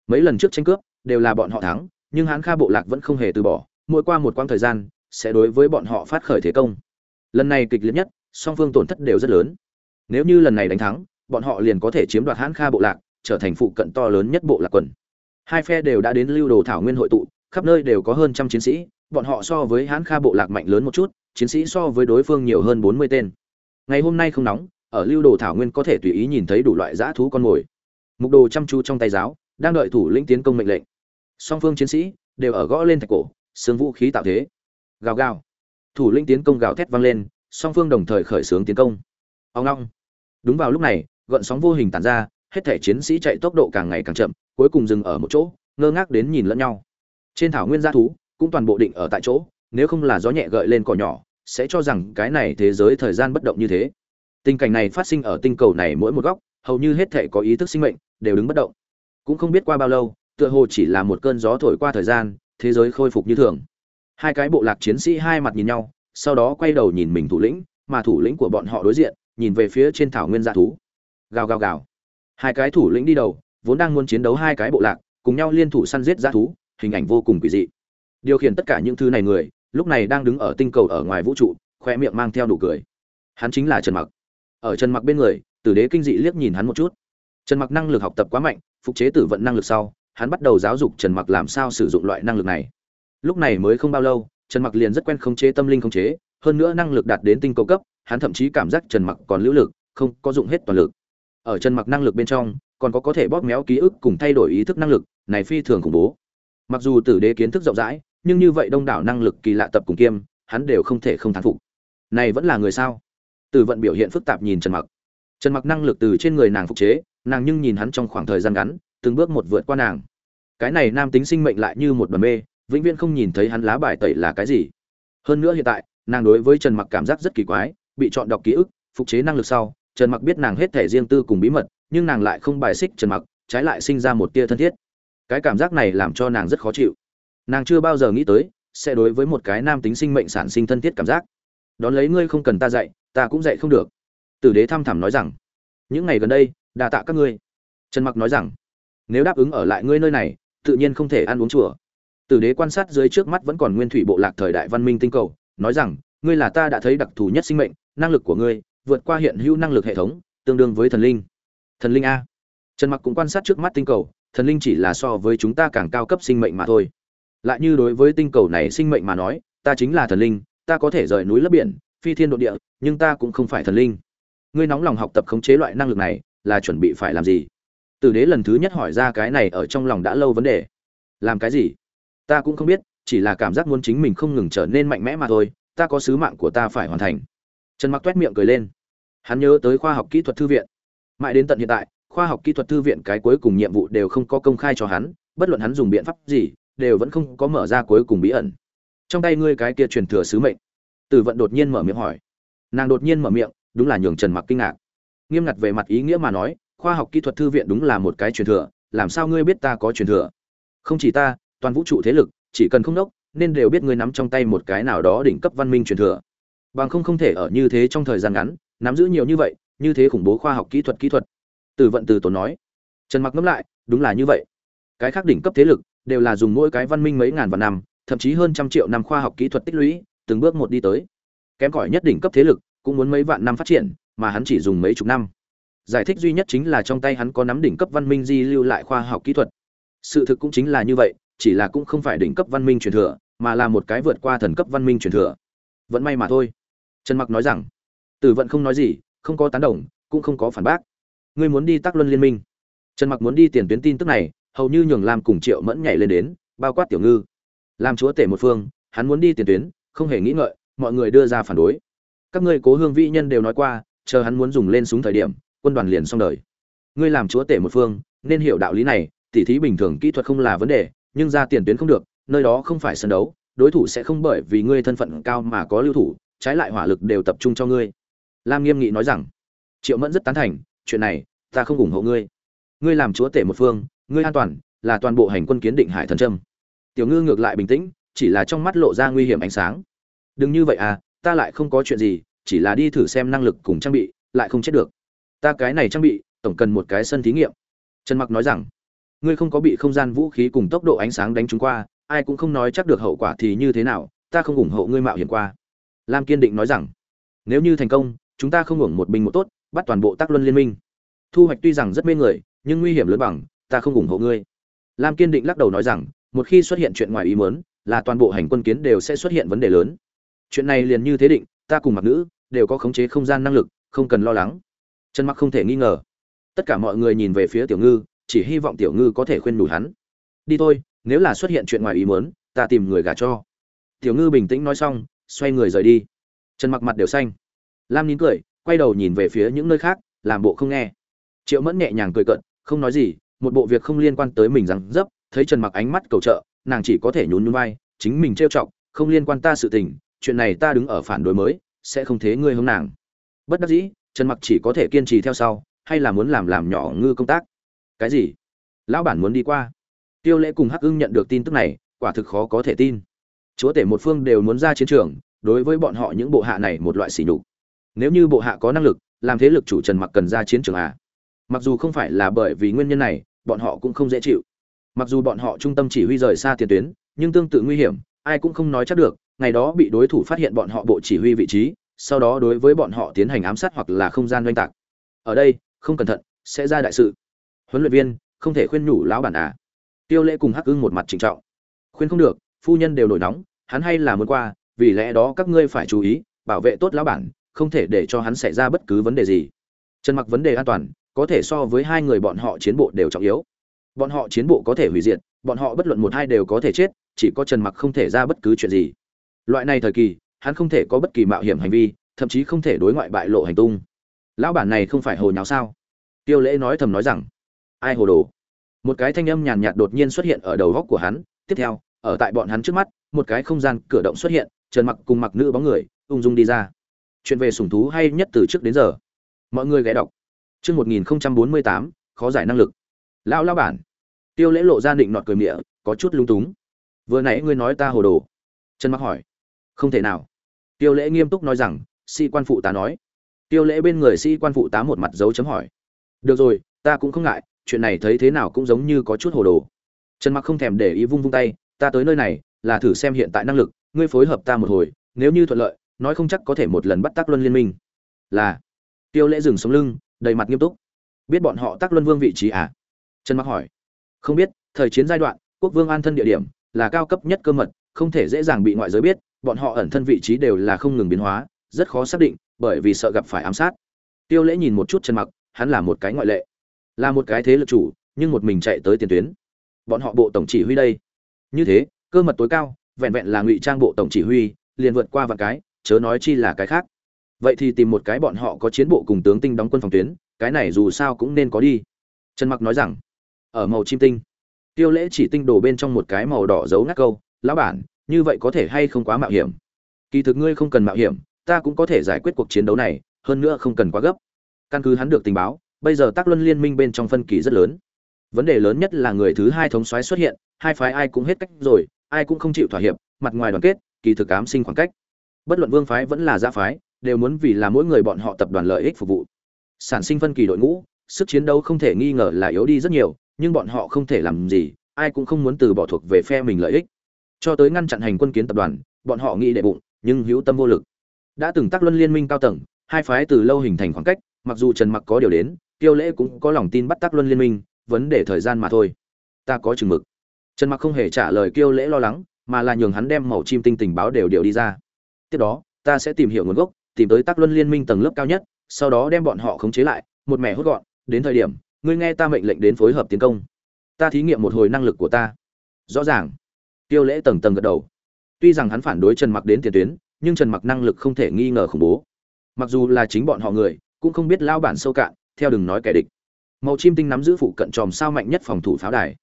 A: Mấy lần trước tranh cướp đều là bọn họ thắng, nhưng hãn kha bộ lạc vẫn không hề từ bỏ, mỗi qua một quãng thời gian sẽ đối với bọn họ phát khởi thế công. Lần này kịch liệt nhất, song phương tổn thất đều rất lớn. Nếu như lần này đánh thắng, bọn họ liền có thể chiếm đoạt hãn kha bộ lạc, trở thành phụ cận to lớn nhất bộ lạc quần. Hai phe đều đã đến lưu đồ thảo nguyên hội tụ, khắp nơi đều có hơn trăm chiến sĩ, bọn họ so với hãn kha bộ lạc mạnh lớn một chút, chiến sĩ so với đối phương nhiều hơn bốn mươi tên. Ngày hôm nay không nóng ở lưu đồ thảo nguyên có thể tùy ý nhìn thấy đủ loại dã thú con mồi. Mục đồ chăm chú trong tay giáo, đang đợi thủ lĩnh tiến công mệnh lệnh. Song phương chiến sĩ đều ở gõ lên thạch cổ xương vũ khí tạo thế. Gào gào. Thủ lĩnh tiến công gào thét vang lên, song phương đồng thời khởi xướng tiến công. Ông long đúng vào lúc này, gợn sóng vô hình tàn ra, hết thể chiến sĩ chạy tốc độ càng ngày càng chậm, cuối cùng dừng ở một chỗ, ngơ ngác đến nhìn lẫn nhau. Trên thảo nguyên gia thú cũng toàn bộ định ở tại chỗ, nếu không là gió nhẹ gợi lên cỏ nhỏ, sẽ cho rằng cái này thế giới thời gian bất động như thế tình cảnh này phát sinh ở tinh cầu này mỗi một góc, hầu như hết thể có ý thức sinh mệnh, đều đứng bất động. Cũng không biết qua bao lâu, tựa hồ chỉ là một cơn gió thổi qua thời gian, thế giới khôi phục như thường. Hai cái bộ lạc chiến sĩ hai mặt nhìn nhau, sau đó quay đầu nhìn mình thủ lĩnh, mà thủ lĩnh của bọn họ đối diện, nhìn về phía trên thảo nguyên dạ thú. Gào gào gào. Hai cái thủ lĩnh đi đầu, vốn đang muốn chiến đấu hai cái bộ lạc, cùng nhau liên thủ săn giết dạ thú, hình ảnh vô cùng quỷ dị. Điều khiển tất cả những thứ này người, lúc này đang đứng ở tinh cầu ở ngoài vũ trụ, khoe miệng mang theo nụ cười. Hắn chính là trần mặc ở trần mặc bên người, tử đế kinh dị liếc nhìn hắn một chút. Trần mặc năng lực học tập quá mạnh, phục chế tử vận năng lực sau, hắn bắt đầu giáo dục trần mặc làm sao sử dụng loại năng lực này. Lúc này mới không bao lâu, trần mặc liền rất quen khống chế tâm linh khống chế, hơn nữa năng lực đạt đến tinh cầu cấp, hắn thậm chí cảm giác trần mặc còn lưu lực, không có dụng hết toàn lực. Ở trần mặc năng lực bên trong, còn có có thể bóp méo ký ức cùng thay đổi ý thức năng lực, này phi thường khủng bố. Mặc dù tử đế kiến thức rộng rãi, nhưng như vậy đông đảo năng lực kỳ lạ tập cùng kiêm, hắn đều không thể không thán phục. Này vẫn là người sao? Tử vận biểu hiện phức tạp nhìn trần mặc. Trần mặc năng lực từ trên người nàng phục chế, nàng nhưng nhìn hắn trong khoảng thời gian ngắn, từng bước một vượt qua nàng. Cái này nam tính sinh mệnh lại như một bầm mê, vĩnh viễn không nhìn thấy hắn lá bài tẩy là cái gì. Hơn nữa hiện tại, nàng đối với trần mặc cảm giác rất kỳ quái, bị chọn đọc ký ức, phục chế năng lực sau, trần mặc biết nàng hết thể riêng tư cùng bí mật, nhưng nàng lại không bài xích trần mặc, trái lại sinh ra một tia thân thiết. Cái cảm giác này làm cho nàng rất khó chịu. Nàng chưa bao giờ nghĩ tới, sẽ đối với một cái nam tính sinh mệnh sản sinh thân thiết cảm giác đón lấy ngươi không cần ta dạy, ta cũng dạy không được. Tử đế thăm thẳm nói rằng, những ngày gần đây đà tạ các ngươi. Trần mặc nói rằng, nếu đáp ứng ở lại ngươi nơi này, tự nhiên không thể ăn uống chùa. Tử đế quan sát dưới trước mắt vẫn còn nguyên thủy bộ lạc thời đại văn minh tinh cầu, nói rằng, ngươi là ta đã thấy đặc thù nhất sinh mệnh, năng lực của ngươi, vượt qua hiện hữu năng lực hệ thống, tương đương với thần linh. Thần linh a. Trần mặc cũng quan sát trước mắt tinh cầu, thần linh chỉ là so với chúng ta càng cao cấp sinh mệnh mà thôi. Lại như đối với tinh cầu này sinh mệnh mà nói, ta chính là thần linh ta có thể rời núi lấp biển, phi thiên độ địa, nhưng ta cũng không phải thần linh. Ngươi nóng lòng học tập khống chế loại năng lực này, là chuẩn bị phải làm gì? Tử đế lần thứ nhất hỏi ra cái này ở trong lòng đã lâu vấn đề. Làm cái gì? Ta cũng không biết, chỉ là cảm giác muốn chính mình không ngừng trở nên mạnh mẽ mà thôi, ta có sứ mạng của ta phải hoàn thành. Trần mặc toét miệng cười lên. Hắn nhớ tới khoa học kỹ thuật thư viện. Mãi đến tận hiện tại, khoa học kỹ thuật thư viện cái cuối cùng nhiệm vụ đều không có công khai cho hắn, bất luận hắn dùng biện pháp gì, đều vẫn không có mở ra cuối cùng bí ẩn trong tay ngươi cái kia truyền thừa sứ mệnh. Tử vận đột nhiên mở miệng hỏi. Nàng đột nhiên mở miệng, đúng là nhường trần mặc kinh ngạc. Nghiêm ngặt về mặt ý nghĩa mà nói, khoa học kỹ thuật thư viện đúng là một cái truyền thừa, làm sao ngươi biết ta có truyền thừa? Không chỉ ta, toàn vũ trụ thế lực, chỉ cần không đốc, nên đều biết ngươi nắm trong tay một cái nào đó đỉnh cấp văn minh truyền thừa. Bằng không không thể ở như thế trong thời gian ngắn, nắm giữ nhiều như vậy, như thế khủng bố khoa học kỹ thuật kỹ thuật. Từ vận từ tốn nói. Trần mặc ngẫm lại, đúng là như vậy. Cái khác đỉnh cấp thế lực, đều là dùng mỗi cái văn minh mấy ngàn vạn năm thậm chí hơn trăm triệu năm khoa học kỹ thuật tích lũy, từng bước một đi tới. Kém cỏi nhất đỉnh cấp thế lực, cũng muốn mấy vạn năm phát triển, mà hắn chỉ dùng mấy chục năm. Giải thích duy nhất chính là trong tay hắn có nắm đỉnh cấp văn minh di lưu lại khoa học kỹ thuật. Sự thực cũng chính là như vậy, chỉ là cũng không phải đỉnh cấp văn minh truyền thừa, mà là một cái vượt qua thần cấp văn minh truyền thừa. Vẫn may mà thôi. Trần mặc nói rằng, tử vận không nói gì, không có tán đồng, cũng không có phản bác. Ngươi muốn đi tác luân liên minh. Trần mặc muốn đi tiền tuyến tin tức này, hầu như nhường làm cùng triệu mẫn nhảy lên đến, bao quát tiểu ngư làm chúa tể một phương, hắn muốn đi tiền tuyến, không hề nghĩ ngợi, mọi người đưa ra phản đối. Các ngươi cố hương vĩ nhân đều nói qua, chờ hắn muốn dùng lên súng thời điểm, quân đoàn liền xong đời. Ngươi làm chúa tể một phương, nên hiểu đạo lý này, tỉ thí bình thường kỹ thuật không là vấn đề, nhưng ra tiền tuyến không được, nơi đó không phải sân đấu, đối thủ sẽ không bởi vì ngươi thân phận cao mà có lưu thủ, trái lại hỏa lực đều tập trung cho ngươi. Lam nghiêm nghị nói rằng, triệu mẫn rất tán thành, chuyện này, ta không ủng hộ ngươi. Ngươi làm chúa tể một phương, ngươi an toàn, là toàn bộ hành quân kiến định hải thần trâm tiểu ngư ngược lại bình tĩnh, chỉ là trong mắt lộ ra nguy hiểm ánh sáng. Đừng như vậy à ta lại không có chuyện gì, chỉ là đi thử xem năng lực cùng trang bị, lại không chết được. Ta cái này trang bị, tổng cần một cái sân thí nghiệm. Trần mặc nói rằng, ngươi không có bị không gian vũ khí cùng tốc độ ánh sáng đánh trúng qua, ai cũng không nói chắc được hậu quả thì như thế nào, ta không ủng hộ ngươi mạo hiểm qua. Lam kiên định nói rằng, nếu như thành công, chúng ta không hưởng một binh một tốt, bắt toàn bộ tác luân liên minh. Thu hoạch tuy rằng rất mê người, nhưng nguy hiểm lớn bằng, ta không ủng hộ ngươi. Lam kiên định lắc đầu nói rằng một khi xuất hiện chuyện ngoài ý muốn, là toàn bộ hành quân kiến đều sẽ xuất hiện vấn đề lớn. Chuyện này liền như thế định, ta cùng mặc nữ, đều có khống chế không gian năng lực, không cần lo lắng. Trần mặc không thể nghi ngờ. Tất cả mọi người nhìn về phía tiểu ngư, chỉ hy vọng tiểu ngư có thể khuyên nhủ hắn. Đi thôi, nếu là xuất hiện chuyện ngoài ý muốn, ta tìm người gả cho. Tiểu ngư bình tĩnh nói xong, xoay người rời đi. Trần mặc mặt đều xanh. Lam nín cười, quay đầu nhìn về phía những nơi khác, làm bộ không nghe. Triệu mẫn nhẹ nhàng cười cận không nói gì, một bộ việc không liên quan tới mình rằng, dấp thấy trần mặc ánh mắt cầu trợ, nàng chỉ có thể nhún nhún vai, chính mình trêu chọc, không liên quan ta sự tình, chuyện này ta đứng ở phản đối mới, sẽ không thế ngươi hướng nàng. Bất đắc dĩ, trần mặc chỉ có thể kiên trì theo sau, hay là muốn làm làm nhỏ ngư công tác. Cái gì? Lão bản muốn đi qua. Tiêu lễ cùng hắc ưng nhận được tin tức này, quả thực khó có thể tin. Chúa tể một phương đều muốn ra chiến trường, đối với bọn họ những bộ hạ này một loại sỉ nhục. Nếu như bộ hạ có năng lực, làm thế lực chủ trần mặc cần ra chiến trường à? Mặc dù không phải là bởi vì nguyên nhân này, bọn họ cũng không dễ chịu mặc dù bọn họ trung tâm chỉ huy rời xa tiền tuyến, nhưng tương tự nguy hiểm, ai cũng không nói chắc được, ngày đó bị đối thủ phát hiện bọn họ bộ chỉ huy vị trí, sau đó đối với bọn họ tiến hành ám sát hoặc là không gian doanh tạc. Ở đây, không cẩn thận, sẽ ra đại sự. Huấn luyện viên, không thể khuyên nhủ lão bản à. Tiêu lễ cùng hắc ưng một mặt trịnh trọng. Khuyên không được, phu nhân đều nổi nóng, hắn hay là muốn qua, vì lẽ đó các ngươi phải chú ý, bảo vệ tốt lão bản, không thể để cho hắn xảy ra bất cứ vấn đề gì. Trần mặc vấn đề an toàn, có thể so với hai người bọn họ chiến bộ đều trọng yếu bọn họ chiến bộ có thể hủy diệt, bọn họ bất luận một hai đều có thể chết, chỉ có trần mặc không thể ra bất cứ chuyện gì. Loại này thời kỳ, hắn không thể có bất kỳ mạo hiểm hành vi, thậm chí không thể đối ngoại bại lộ hành tung. Lão bản này không phải hồ nháo sao? Tiêu lễ nói thầm nói rằng, ai hồ đồ? Một cái thanh âm nhàn nhạt đột nhiên xuất hiện ở đầu góc của hắn. Tiếp theo, ở tại bọn hắn trước mắt, một cái không gian cửa động xuất hiện, trần mặc cùng mặc nữ bóng người, ung dung đi ra. Chuyện về sủng thú hay nhất từ trước đến giờ? Mọi người ghé đọc. Chương 1048 khó giải năng lực lão lão bản. Tiêu lễ lộ ra định nọt cười mịa có chút lung túng. Vừa nãy ngươi nói ta hồ đồ. Trần mặc hỏi. Không thể nào. Tiêu lễ nghiêm túc nói rằng, sĩ quan phụ tá nói. Tiêu lễ bên người sĩ quan phụ tá một mặt dấu chấm hỏi. Được rồi, ta cũng không ngại, chuyện này thấy thế nào cũng giống như có chút hồ đồ. Trần mặc không thèm để ý vung vung tay, ta tới nơi này, là thử xem hiện tại năng lực, ngươi phối hợp ta một hồi, nếu như thuận lợi, nói không chắc có thể một lần bắt tác luân liên minh. Là. Tiêu lễ dừng sống lưng, đầy mặt nghiêm túc. Biết bọn họ tác luân vương vị trí à? Trần mặc hỏi. Không biết, thời chiến giai đoạn, quốc vương an thân địa điểm là cao cấp nhất cơ mật, không thể dễ dàng bị ngoại giới biết, bọn họ ẩn thân vị trí đều là không ngừng biến hóa, rất khó xác định, bởi vì sợ gặp phải ám sát. Tiêu lễ nhìn một chút trần mặc, hắn là một cái ngoại lệ, là một cái thế lực chủ, nhưng một mình chạy tới tiền tuyến. Bọn họ bộ tổng chỉ huy đây. Như thế, cơ mật tối cao, vẹn vẹn là ngụy trang bộ tổng chỉ huy, liền vượt qua vạn cái, chớ nói chi là cái khác. Vậy thì tìm một cái bọn họ có chiến bộ cùng tướng tinh đóng quân phòng tuyến, cái này dù sao cũng nên có đi. Trần mặc nói rằng ở màu chim tinh. Tiêu lễ chỉ tinh đồ bên trong một cái màu đỏ giấu ngắt câu, lão bản, như vậy có thể hay không quá mạo hiểm? Kỳ thực ngươi không cần mạo hiểm, ta cũng có thể giải quyết cuộc chiến đấu này, hơn nữa không cần quá gấp. Căn cứ hắn được tình báo, bây giờ tác luân liên minh bên trong phân kỳ rất lớn. Vấn đề lớn nhất là người thứ hai thống soái xuất hiện, hai phái ai cũng hết cách rồi, ai cũng không chịu thỏa hiệp, mặt ngoài đoàn kết, kỳ thực ám sinh khoảng cách. Bất luận vương phái vẫn là gia phái, đều muốn vì là mỗi người bọn họ tập đoàn lợi ích phục vụ. Sản sinh phân kỳ đội ngũ, sức chiến đấu không thể nghi ngờ là yếu đi rất nhiều nhưng bọn họ không thể làm gì, ai cũng không muốn từ bỏ thuộc về phe mình lợi ích. Cho tới ngăn chặn hành quân kiến tập đoàn, bọn họ nghĩ đệ bụng, nhưng hữu tâm vô lực. Đã từng tác luân liên minh cao tầng, hai phái từ lâu hình thành khoảng cách, mặc dù trần mặc có điều đến, tiêu lễ cũng có lòng tin bắt tác luân liên minh, vấn đề thời gian mà thôi. Ta có chừng mực. Trần mặc không hề trả lời kiêu lễ lo lắng, mà là nhường hắn đem màu chim tinh tình báo đều điều đi ra. Tiếp đó, ta sẽ tìm hiểu nguồn gốc, tìm tới tác luân liên minh tầng lớp cao nhất, sau đó đem bọn họ khống chế lại, một mẻ hốt gọn, đến thời điểm ngươi nghe ta mệnh lệnh đến phối hợp tiến công. Ta thí nghiệm một hồi năng lực của ta. Rõ ràng. Tiêu lễ tầng tầng gật đầu. Tuy rằng hắn phản đối trần mặc đến tiền tuyến, nhưng trần mặc năng lực không thể nghi ngờ khủng bố. Mặc dù là chính bọn họ người, cũng không biết lao bản sâu cạn, theo đừng nói kẻ địch. Màu chim tinh nắm giữ phụ cận tròm sao mạnh nhất phòng thủ pháo đài.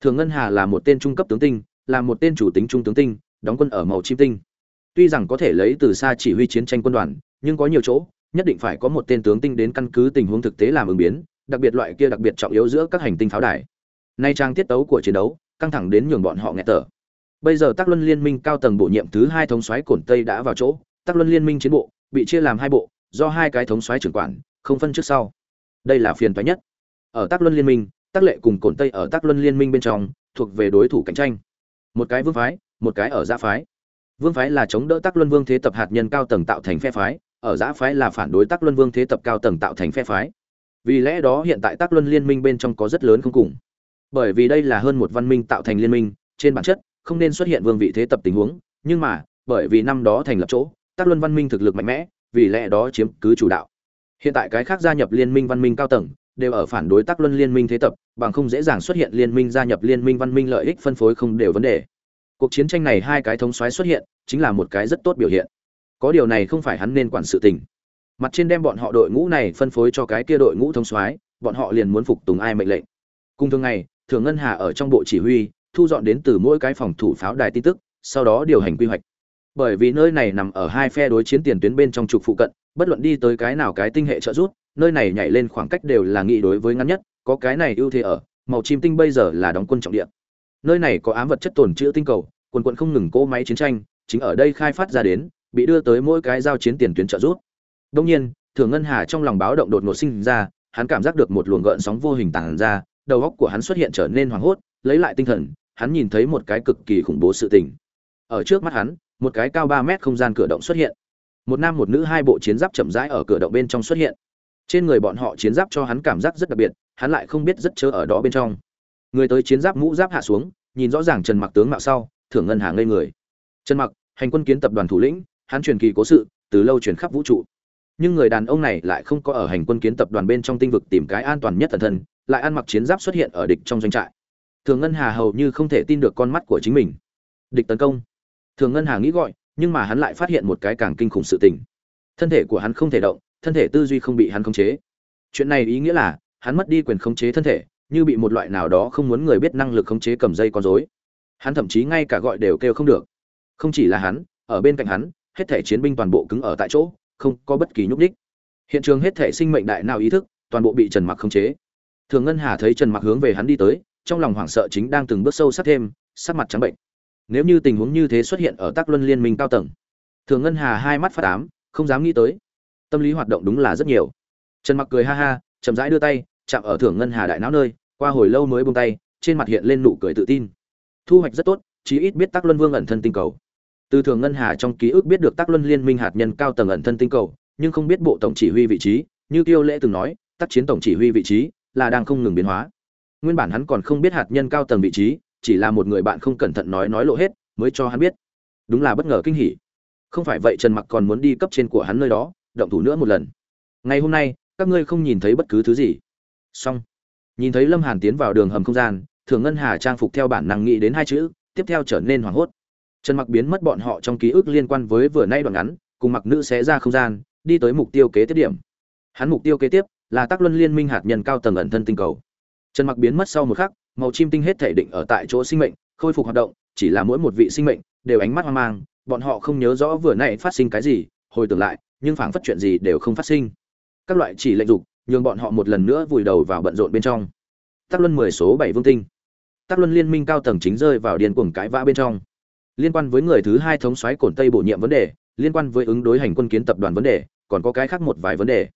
A: Thường ngân hà là một tên trung cấp tướng tinh, là một tên chủ tính trung tướng tinh, đóng quân ở màu chim tinh. Tuy rằng có thể lấy từ xa chỉ huy chiến tranh quân đoàn, nhưng có nhiều chỗ, nhất định phải có một tên tướng tinh đến căn cứ tình huống thực tế làm ứng biến đặc biệt loại kia đặc biệt trọng yếu giữa các hành tinh pháo đài. Nay trang tiết tấu của chiến đấu, căng thẳng đến nhường bọn họ nghẹt thở. Bây giờ tác luân liên minh cao tầng bổ nhiệm thứ hai thống soái cổn tây đã vào chỗ tác luân liên minh chiến bộ, bị chia làm hai bộ, do hai cái thống soái trưởng quản, không phân trước sau. Đây là phiền toái nhất. Ở tác luân liên minh tác lệ cùng cổn tây ở tác luân liên minh bên trong, thuộc về đối thủ cạnh tranh. Một cái vương phái, một cái ở giã phái. Vương phái là chống đỡ tác luân vương thế tập hạt nhân cao tầng tạo thành phe phái, ở giã phái là phản đối tác luân vương thế tập cao tầng tạo thành phe phái vì lẽ đó hiện tại tác luân liên minh bên trong có rất lớn không cùng. Bởi vì đây là hơn một văn minh tạo thành liên minh, trên bản chất, không nên xuất hiện vương vị thế tập tình huống, nhưng mà, bởi vì năm đó thành lập chỗ tác luân văn minh thực lực mạnh mẽ, vì lẽ đó chiếm cứ chủ đạo. Hiện tại cái khác gia nhập liên minh văn minh cao tầng, đều ở phản đối tác luân liên minh thế tập, bằng không dễ dàng xuất hiện liên minh gia nhập liên minh văn minh lợi ích phân phối không đều vấn đề. Cuộc chiến tranh này hai cái thống soái xuất hiện, chính là một cái rất tốt biểu hiện. Có điều này không phải hắn nên quản sự tình mặt trên đem bọn họ đội ngũ này phân phối cho cái kia đội ngũ thống soái, bọn họ liền muốn phục tùng ai mệnh lệnh. Cùng thường ngày thường ngân hà ở trong bộ chỉ huy, thu dọn đến từ mỗi cái phòng thủ pháo đài tin tức, sau đó điều hành quy hoạch. Bởi vì nơi này nằm ở hai phe đối chiến tiền tuyến bên trong trục phụ cận, bất luận đi tới cái nào cái tinh hệ trợ rút nơi này nhảy lên khoảng cách đều là nghị đối với ngắn nhất, có cái này ưu thế ở, màu chim tinh bây giờ là đóng quân trọng địa. Nơi này có ám vật chất tồn trữ tinh cầu, quần quận không ngừng cỗ máy chiến tranh, chính ở đây khai phát ra đến, bị đưa tới mỗi cái giao chiến tiền tuyến trợ rút đông nhiên thường ngân hà trong lòng báo động đột ngột sinh ra, hắn cảm giác được một luồng gợn sóng vô hình tàng ra, đầu óc của hắn xuất hiện trở nên hoảng hốt, lấy lại tinh thần, hắn nhìn thấy một cái cực kỳ khủng bố sự tình. Ở trước mắt hắn, một cái cao ba mét không gian cửa động xuất hiện. Một nam một nữ hai bộ chiến giáp chậm rãi ở cửa động bên trong xuất hiện. Trên người bọn họ chiến giáp cho hắn cảm giác rất đặc biệt, hắn lại không biết rất chớ ở đó bên trong. Người tới chiến giáp mũ giáp hạ xuống, nhìn rõ ràng trần mặc tướng mạo sau thưởng ngân hà ngây người. Trần mặc, hành quân kiến tập đoàn thủ lĩnh, hắn truyền kỳ cố sự, từ lâu truyền khắp vũ trụ nhưng người đàn ông này lại không có ở hành quân kiến tập đoàn bên trong tinh vực tìm cái an toàn nhất thần thân, lại ăn mặc chiến giáp xuất hiện ở địch trong doanh trại. Thường ngân hà hầu như không thể tin được con mắt của chính mình. Địch tấn công. Thường ngân hà nghĩ gọi, nhưng mà hắn lại phát hiện một cái càng kinh khủng sự tình. Thân thể của hắn không thể động, thân thể tư duy không bị hắn khống chế. Chuyện này ý nghĩa là, hắn mất đi quyền khống chế thân thể, như bị một loại nào đó không muốn người biết năng lực khống chế cầm dây con rối. Hắn thậm chí ngay cả gọi đều kêu không được. Không chỉ là hắn, ở bên cạnh hắn, hết thể chiến binh toàn bộ cứng ở tại chỗ không có bất kỳ nhúc nhích. Hiện trường hết thể sinh mệnh đại nào ý thức, toàn bộ bị trần mặc khống chế. Thường ngân hà thấy trần mặc hướng về hắn đi tới, trong lòng hoảng sợ chính đang từng bước sâu sắc thêm, sắc mặt trắng bệnh. Nếu như tình huống như thế xuất hiện ở tác luân liên minh cao tầng, thường ngân hà hai mắt phát ám, không dám nghĩ tới. Tâm lý hoạt động đúng là rất nhiều. Trần mặc cười ha ha, chậm rãi đưa tay, chạm ở thưởng ngân hà đại não nơi, qua hồi lâu mới buông tay, trên mặt hiện lên nụ cười tự tin. Thu hoạch rất tốt, chí ít biết tác luân vương ẩn thân tinh cầu từ thường ngân hà trong ký ức biết được tác luân liên minh hạt nhân cao tầng ẩn thân tinh cầu, nhưng không biết bộ tổng chỉ huy vị trí, như kiêu lễ từng nói tác chiến tổng chỉ huy vị trí là đang không ngừng biến hóa. Nguyên bản hắn còn không biết hạt nhân cao tầng vị trí, chỉ là một người bạn không cẩn thận nói nói lộ hết, mới cho hắn biết. Đúng là bất ngờ kinh hỉ. Không phải vậy trần mặc còn muốn đi cấp trên của hắn nơi đó, động thủ nữa một lần. Ngày hôm nay, các ngươi không nhìn thấy bất cứ thứ gì. Xong. Nhìn thấy lâm hàn tiến vào đường hầm không gian, thường ngân hà trang phục theo bản năng nghĩ đến hai chữ, tiếp theo trở nên hoảng hốt trần mặc biến mất bọn họ trong ký ức liên quan với vừa nay đoạn ngắn, cùng mặc nữ sẽ ra không gian, đi tới mục tiêu kế tiếp điểm. Hắn mục tiêu kế tiếp là tác luân liên minh hạt nhân cao tầng ẩn thân tinh cầu. Trần mặc biến mất sau một khắc, màu chim tinh hết thể định ở tại chỗ sinh mệnh, khôi phục hoạt động, chỉ là mỗi một vị sinh mệnh đều ánh mắt hoang mang, bọn họ không nhớ rõ vừa nãy phát sinh cái gì, hồi tưởng lại, nhưng phảng phất chuyện gì đều không phát sinh. Các loại chỉ lệnh dục, nhường bọn họ một lần nữa vùi đầu vào bận rộn bên trong. Tác luân mười số bảy vương tinh. Tác luân liên minh cao tầng chính rơi vào điên cuồng cãi vã bên trong liên quan với người thứ hai thống soái cổn tây bổ nhiệm vấn đề, liên quan với ứng đối hành quân kiến tập đoàn vấn đề, còn có cái khác một vài vấn đề.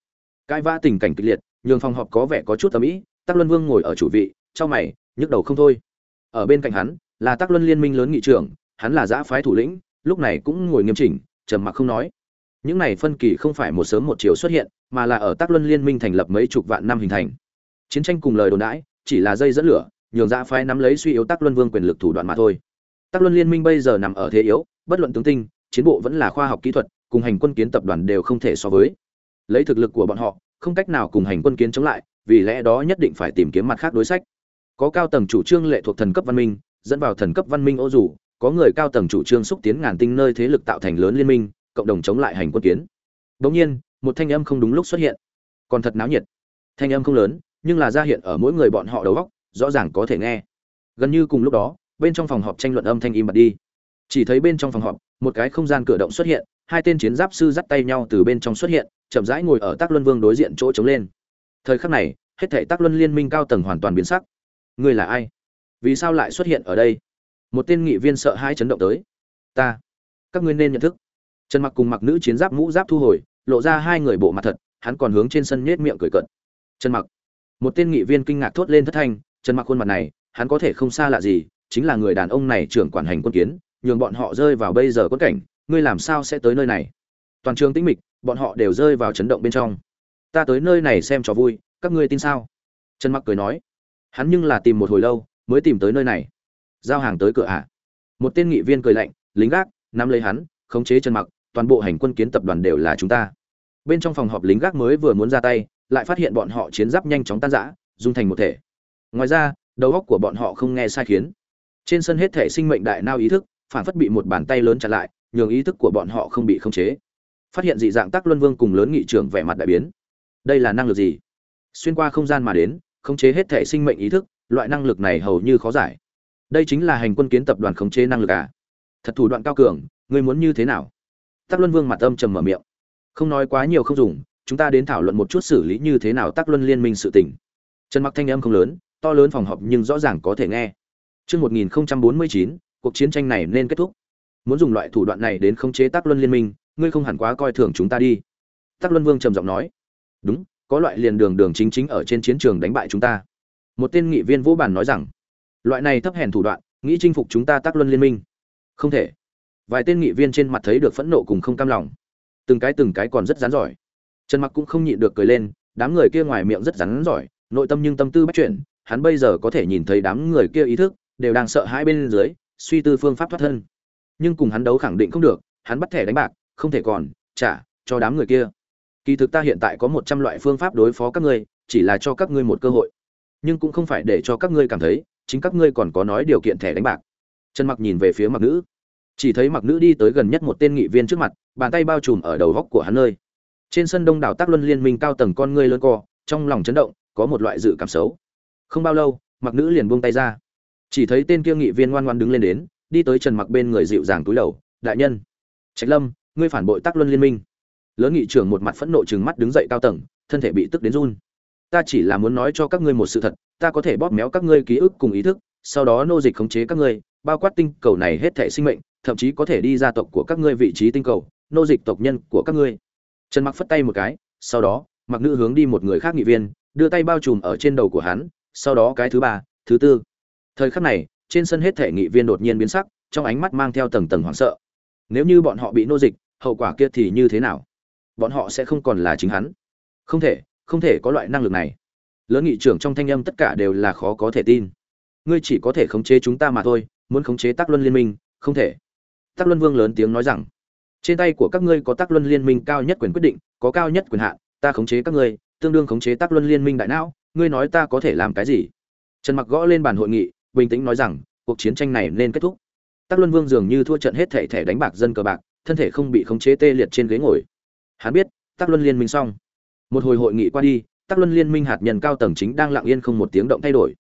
A: Cãi vã tình cảnh kịch liệt, nhường phòng họp có vẻ có chút tầm ý, tắc luân vương ngồi ở chủ vị trong mày, nhức đầu không thôi. Ở bên cạnh hắn, là tắc luân liên minh lớn nghị trưởng, hắn là giã phái thủ lĩnh, lúc này cũng ngồi nghiêm chỉnh, trầm mặc không nói. Những này phân kỳ không phải một sớm một chiều xuất hiện, mà là ở tắc luân liên minh thành lập mấy chục vạn năm hình thành. Chiến tranh cùng lời đồn đãi, chỉ là dây dẫn lửa, nhường giã phái nắm lấy suy yếu tắc luân vương quyền lực thủ đoạn mà thôi tác luân liên minh bây giờ nằm ở thế yếu, bất luận tướng tinh, chiến bộ vẫn là khoa học kỹ thuật, cùng hành quân kiến tập đoàn đều không thể so với. Lấy thực lực của bọn họ, không cách nào cùng hành quân kiến chống lại, vì lẽ đó nhất định phải tìm kiếm mặt khác đối sách. Có cao tầng chủ trương lệ thuộc thần cấp văn minh, dẫn vào thần cấp văn minh ô dù, có người cao tầng chủ trương xúc tiến ngàn tinh nơi thế lực tạo thành lớn liên minh, cộng đồng chống lại hành quân kiến. Bỗng nhiên, một thanh âm không đúng lúc xuất hiện. Còn thật náo nhiệt. Thanh âm không lớn, nhưng là ra hiện ở mỗi người bọn họ đầu góc rõ ràng có thể nghe. Gần như cùng lúc đó bên trong phòng họp tranh luận âm thanh im bặt đi. Chỉ thấy bên trong phòng họp, một cái không gian cửa động xuất hiện, hai tên chiến giáp sư dắt tay nhau từ bên trong xuất hiện, chậm rãi ngồi ở tác luân vương đối diện chỗ trống lên. Thời khắc này, hết thảy tác luân liên minh cao tầng hoàn toàn biến sắc. Ngươi là ai? Vì sao lại xuất hiện ở đây? Một tên nghị viên sợ hai chấn động tới. Ta, các ngươi nên nhận thức. Trần mặc cùng mặc nữ chiến giáp mũ giáp thu hồi, lộ ra hai người bộ mặt thật, hắn còn hướng trên sân nhếch miệng cười cợt. Trần mặc, một tên nghị viên kinh ngạc thốt lên thất thanh, trần mặc khuôn mặt này, hắn có thể không xa lạ gì chính là người đàn ông này trưởng quản hành quân kiến, nhường bọn họ rơi vào bây giờ quân cảnh, ngươi làm sao sẽ tới nơi này? Toàn trường tĩnh mịch, bọn họ đều rơi vào chấn động bên trong. Ta tới nơi này xem trò vui, các ngươi tin sao? Trần mặc cười nói. Hắn nhưng là tìm một hồi lâu, mới tìm tới nơi này. Giao hàng tới cửa ạ. À. một tên nghị viên cười lạnh, lính gác, nắm lấy hắn, khống chế trần mặc, toàn bộ hành quân kiến tập đoàn đều là chúng ta. Bên trong phòng họp lính gác mới vừa muốn ra tay, lại phát hiện bọn họ chiến giáp nhanh chóng tan rã, dung thành một thể. Ngoài ra, đầu óc của bọn họ không nghe sai khiến trên sân hết thể sinh mệnh đại nao ý thức, phản phất bị một bàn tay lớn chặn lại, nhường ý thức của bọn họ không bị khống chế. Phát hiện dị dạng tác luân vương cùng lớn nghị trưởng vẻ mặt đại biến. Đây là năng lực gì? Xuyên qua không gian mà đến, khống chế hết thể sinh mệnh ý thức, loại năng lực này hầu như khó giải. Đây chính là hành quân kiến tập đoàn khống chế năng lực à? Thật thủ đoạn cao cường, ngươi muốn như thế nào? Tác luân vương mặt âm trầm mở miệng. Không nói quá nhiều không dùng, chúng ta đến thảo luận một chút xử lý như thế nào tác luân liên minh sự tình. Trần mặc thanh âm không lớn, to lớn phòng họp nhưng rõ ràng có thể nghe. Trước 1049, cuộc chiến tranh này nên kết thúc. Muốn dùng loại thủ đoạn này đến khống chế tác luân liên minh, ngươi không hẳn quá coi thường chúng ta đi. Tác luân vương trầm giọng nói. Đúng, có loại liền đường đường chính chính ở trên chiến trường đánh bại chúng ta. Một tên nghị viên vô bản nói rằng, loại này thấp hèn thủ đoạn nghĩ chinh phục chúng ta tác luân liên minh không thể vài tên nghị viên trên mặt thấy được phẫn nộ cùng không cam lòng từng cái từng cái còn rất rắn giỏi trần mặc cũng không nhịn được cười lên đám người kia ngoài miệng rất rắn giỏi nội tâm nhưng tâm tư bất chuyển hắn bây giờ có thể nhìn thấy đám người kia ý thức đều đang sợ hãi bên dưới, suy tư phương pháp thoát thân. Nhưng cùng hắn đấu khẳng định không được, hắn bắt thẻ đánh bạc, không thể còn, trả, cho đám người kia. Kỳ thực ta hiện tại có một trăm loại phương pháp đối phó các ngươi, chỉ là cho các ngươi một cơ hội. Nhưng cũng không phải để cho các ngươi cảm thấy, chính các ngươi còn có nói điều kiện thẻ đánh bạc. Trần mặc nhìn về phía mặc nữ. Chỉ thấy mặc nữ đi tới gần nhất một tên nghị viên trước mặt, bàn tay bao trùm ở đầu góc của hắn nơi. Trên sân đông đảo tác luân liên minh cao tầng con ngươi lớn co, trong lòng chấn động, có một loại dự cảm xấu. Không bao lâu, mặc nữ liền buông tay ra chỉ thấy tên kia nghị viên ngoan ngoan đứng lên đến, đi tới trần mặc bên người dịu dàng túi đầu, đại nhân. Trạch lâm, ngươi phản bội tác luân liên minh. Lớn nghị trưởng một mặt phẫn nộ chừng mắt đứng dậy cao tầng, thân thể bị tức đến run. Ta chỉ là muốn nói cho các ngươi một sự thật, ta có thể bóp méo các ngươi ký ức cùng ý thức, sau đó nô dịch khống chế các ngươi, bao quát tinh cầu này hết thể sinh mệnh, thậm chí có thể đi ra tộc của các ngươi vị trí tinh cầu, nô dịch tộc nhân của các ngươi. Trần mặc phất tay một cái, sau đó, mặc nữ hướng đi một người khác nghị viên, đưa tay bao trùm ở trên đầu của hắn, sau đó cái thứ ba, thứ tư thời khắc này, trên sân hết thể nghị viên đột nhiên biến sắc, trong ánh mắt mang theo tầng tầng hoảng sợ. Nếu như bọn họ bị nô dịch, hậu quả kia thì như thế nào? Bọn họ sẽ không còn là chính hắn. Không thể không thể có loại năng lực này. Lớn nghị trưởng trong thanh âm tất cả đều là khó có thể tin. Ngươi chỉ có thể khống chế chúng ta mà thôi, muốn khống chế tác luân liên minh, không thể. Tác luân vương lớn tiếng nói rằng, trên tay của các ngươi có tác luân liên minh cao nhất quyền quyết định, có cao nhất quyền hạn, ta khống chế các ngươi, tương đương khống chế tác luân liên minh đại não, ngươi nói ta có thể làm cái gì? Trần mặc gõ lên bàn hội nghị bình tĩnh nói rằng, cuộc chiến tranh này nên kết thúc. Tác luân vương dường như thua trận hết thẻ thẻ đánh bạc dân cờ bạc, thân thể không bị khống chế tê liệt trên ghế ngồi. Hắn biết tác luân liên minh xong. Một hồi hội nghị qua đi tác luân liên minh hạt nhân cao tầng chính đang lặng yên không một tiếng động thay đổi.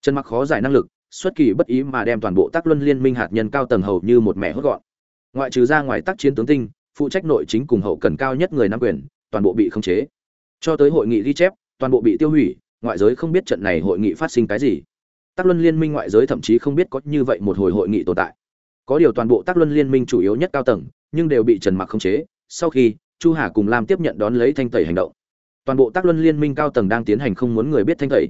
A: Trần mặc khó giải năng lực, xuất kỳ bất ý mà đem toàn bộ tác luân liên minh hạt nhân cao tầng hầu như một mẹ hốt gọn. Ngoại trừ ra ngoài tác chiến tướng tinh, phụ trách nội chính cùng hậu cần cao nhất người nắm quyền, toàn bộ bị khống chế. Cho tới hội nghị ghi chép, toàn bộ bị tiêu hủy, ngoại giới không biết trận này hội nghị phát sinh cái gì tác luân liên minh ngoại giới thậm chí không biết có như vậy một hồi hội nghị tồn tại. Có điều toàn bộ tác luân liên minh chủ yếu nhất cao tầng, nhưng đều bị trần mặc khống chế. Sau khi, chu hà cùng lam tiếp nhận đón lấy thanh tẩy hành động. Toàn bộ tác luân liên minh cao tầng đang tiến hành không muốn người biết thanh tẩy.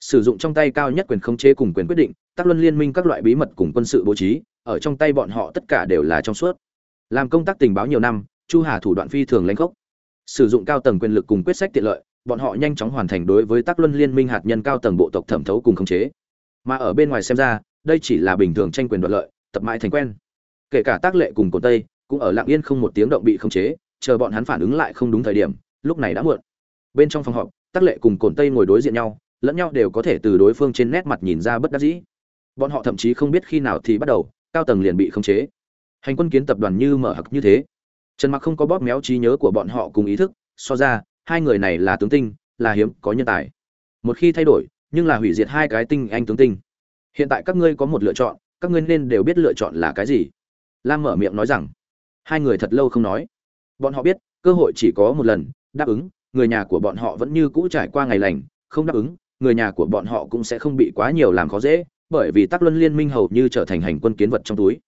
A: Sử dụng trong tay cao nhất quyền khống chế cùng quyền quyết định tác luân liên minh các loại bí mật cùng quân sự bố trí, ở trong tay bọn họ tất cả đều là trong suốt. Làm công tác tình báo nhiều năm, chu hà thủ đoạn phi thường lãnh khốc. Sử dụng cao tầng quyền lực cùng quyết sách tiện lợi, bọn họ nhanh chóng hoàn thành đối với tác luân liên minh hạt nhân cao tầng bộ tộc thẩm thấu cùng khống chế mà ở bên ngoài xem ra, đây chỉ là bình thường tranh quyền đoạt lợi, tập mãi thành quen. Kể cả tác lệ cùng cồn tây, cũng ở lặng yên không một tiếng động bị khống chế, chờ bọn hắn phản ứng lại không đúng thời điểm, lúc này đã muộn. Bên trong phòng họp, tác lệ cùng cồn tây ngồi đối diện nhau, lẫn nhau đều có thể từ đối phương trên nét mặt nhìn ra bất đắc dĩ. Bọn họ thậm chí không biết khi nào thì bắt đầu, cao tầng liền bị khống chế. Hành quân kiến tập đoàn như mở hặc như thế. Trần mặc không có bóp méo trí nhớ của bọn họ cùng ý thức, so ra, hai người này là tướng tinh, là hiếm, có nhân tài. Một khi thay đổi nhưng là hủy diệt hai cái tinh anh tướng tinh. Hiện tại các ngươi có một lựa chọn, các ngươi nên đều biết lựa chọn là cái gì. Lam mở miệng nói rằng, hai người thật lâu không nói. Bọn họ biết, cơ hội chỉ có một lần, đáp ứng, người nhà của bọn họ vẫn như cũ trải qua ngày lành, không đáp ứng, người nhà của bọn họ cũng sẽ không bị quá nhiều làm khó dễ, bởi vì tắc luân liên minh hầu như trở thành hành quân kiến vật trong túi.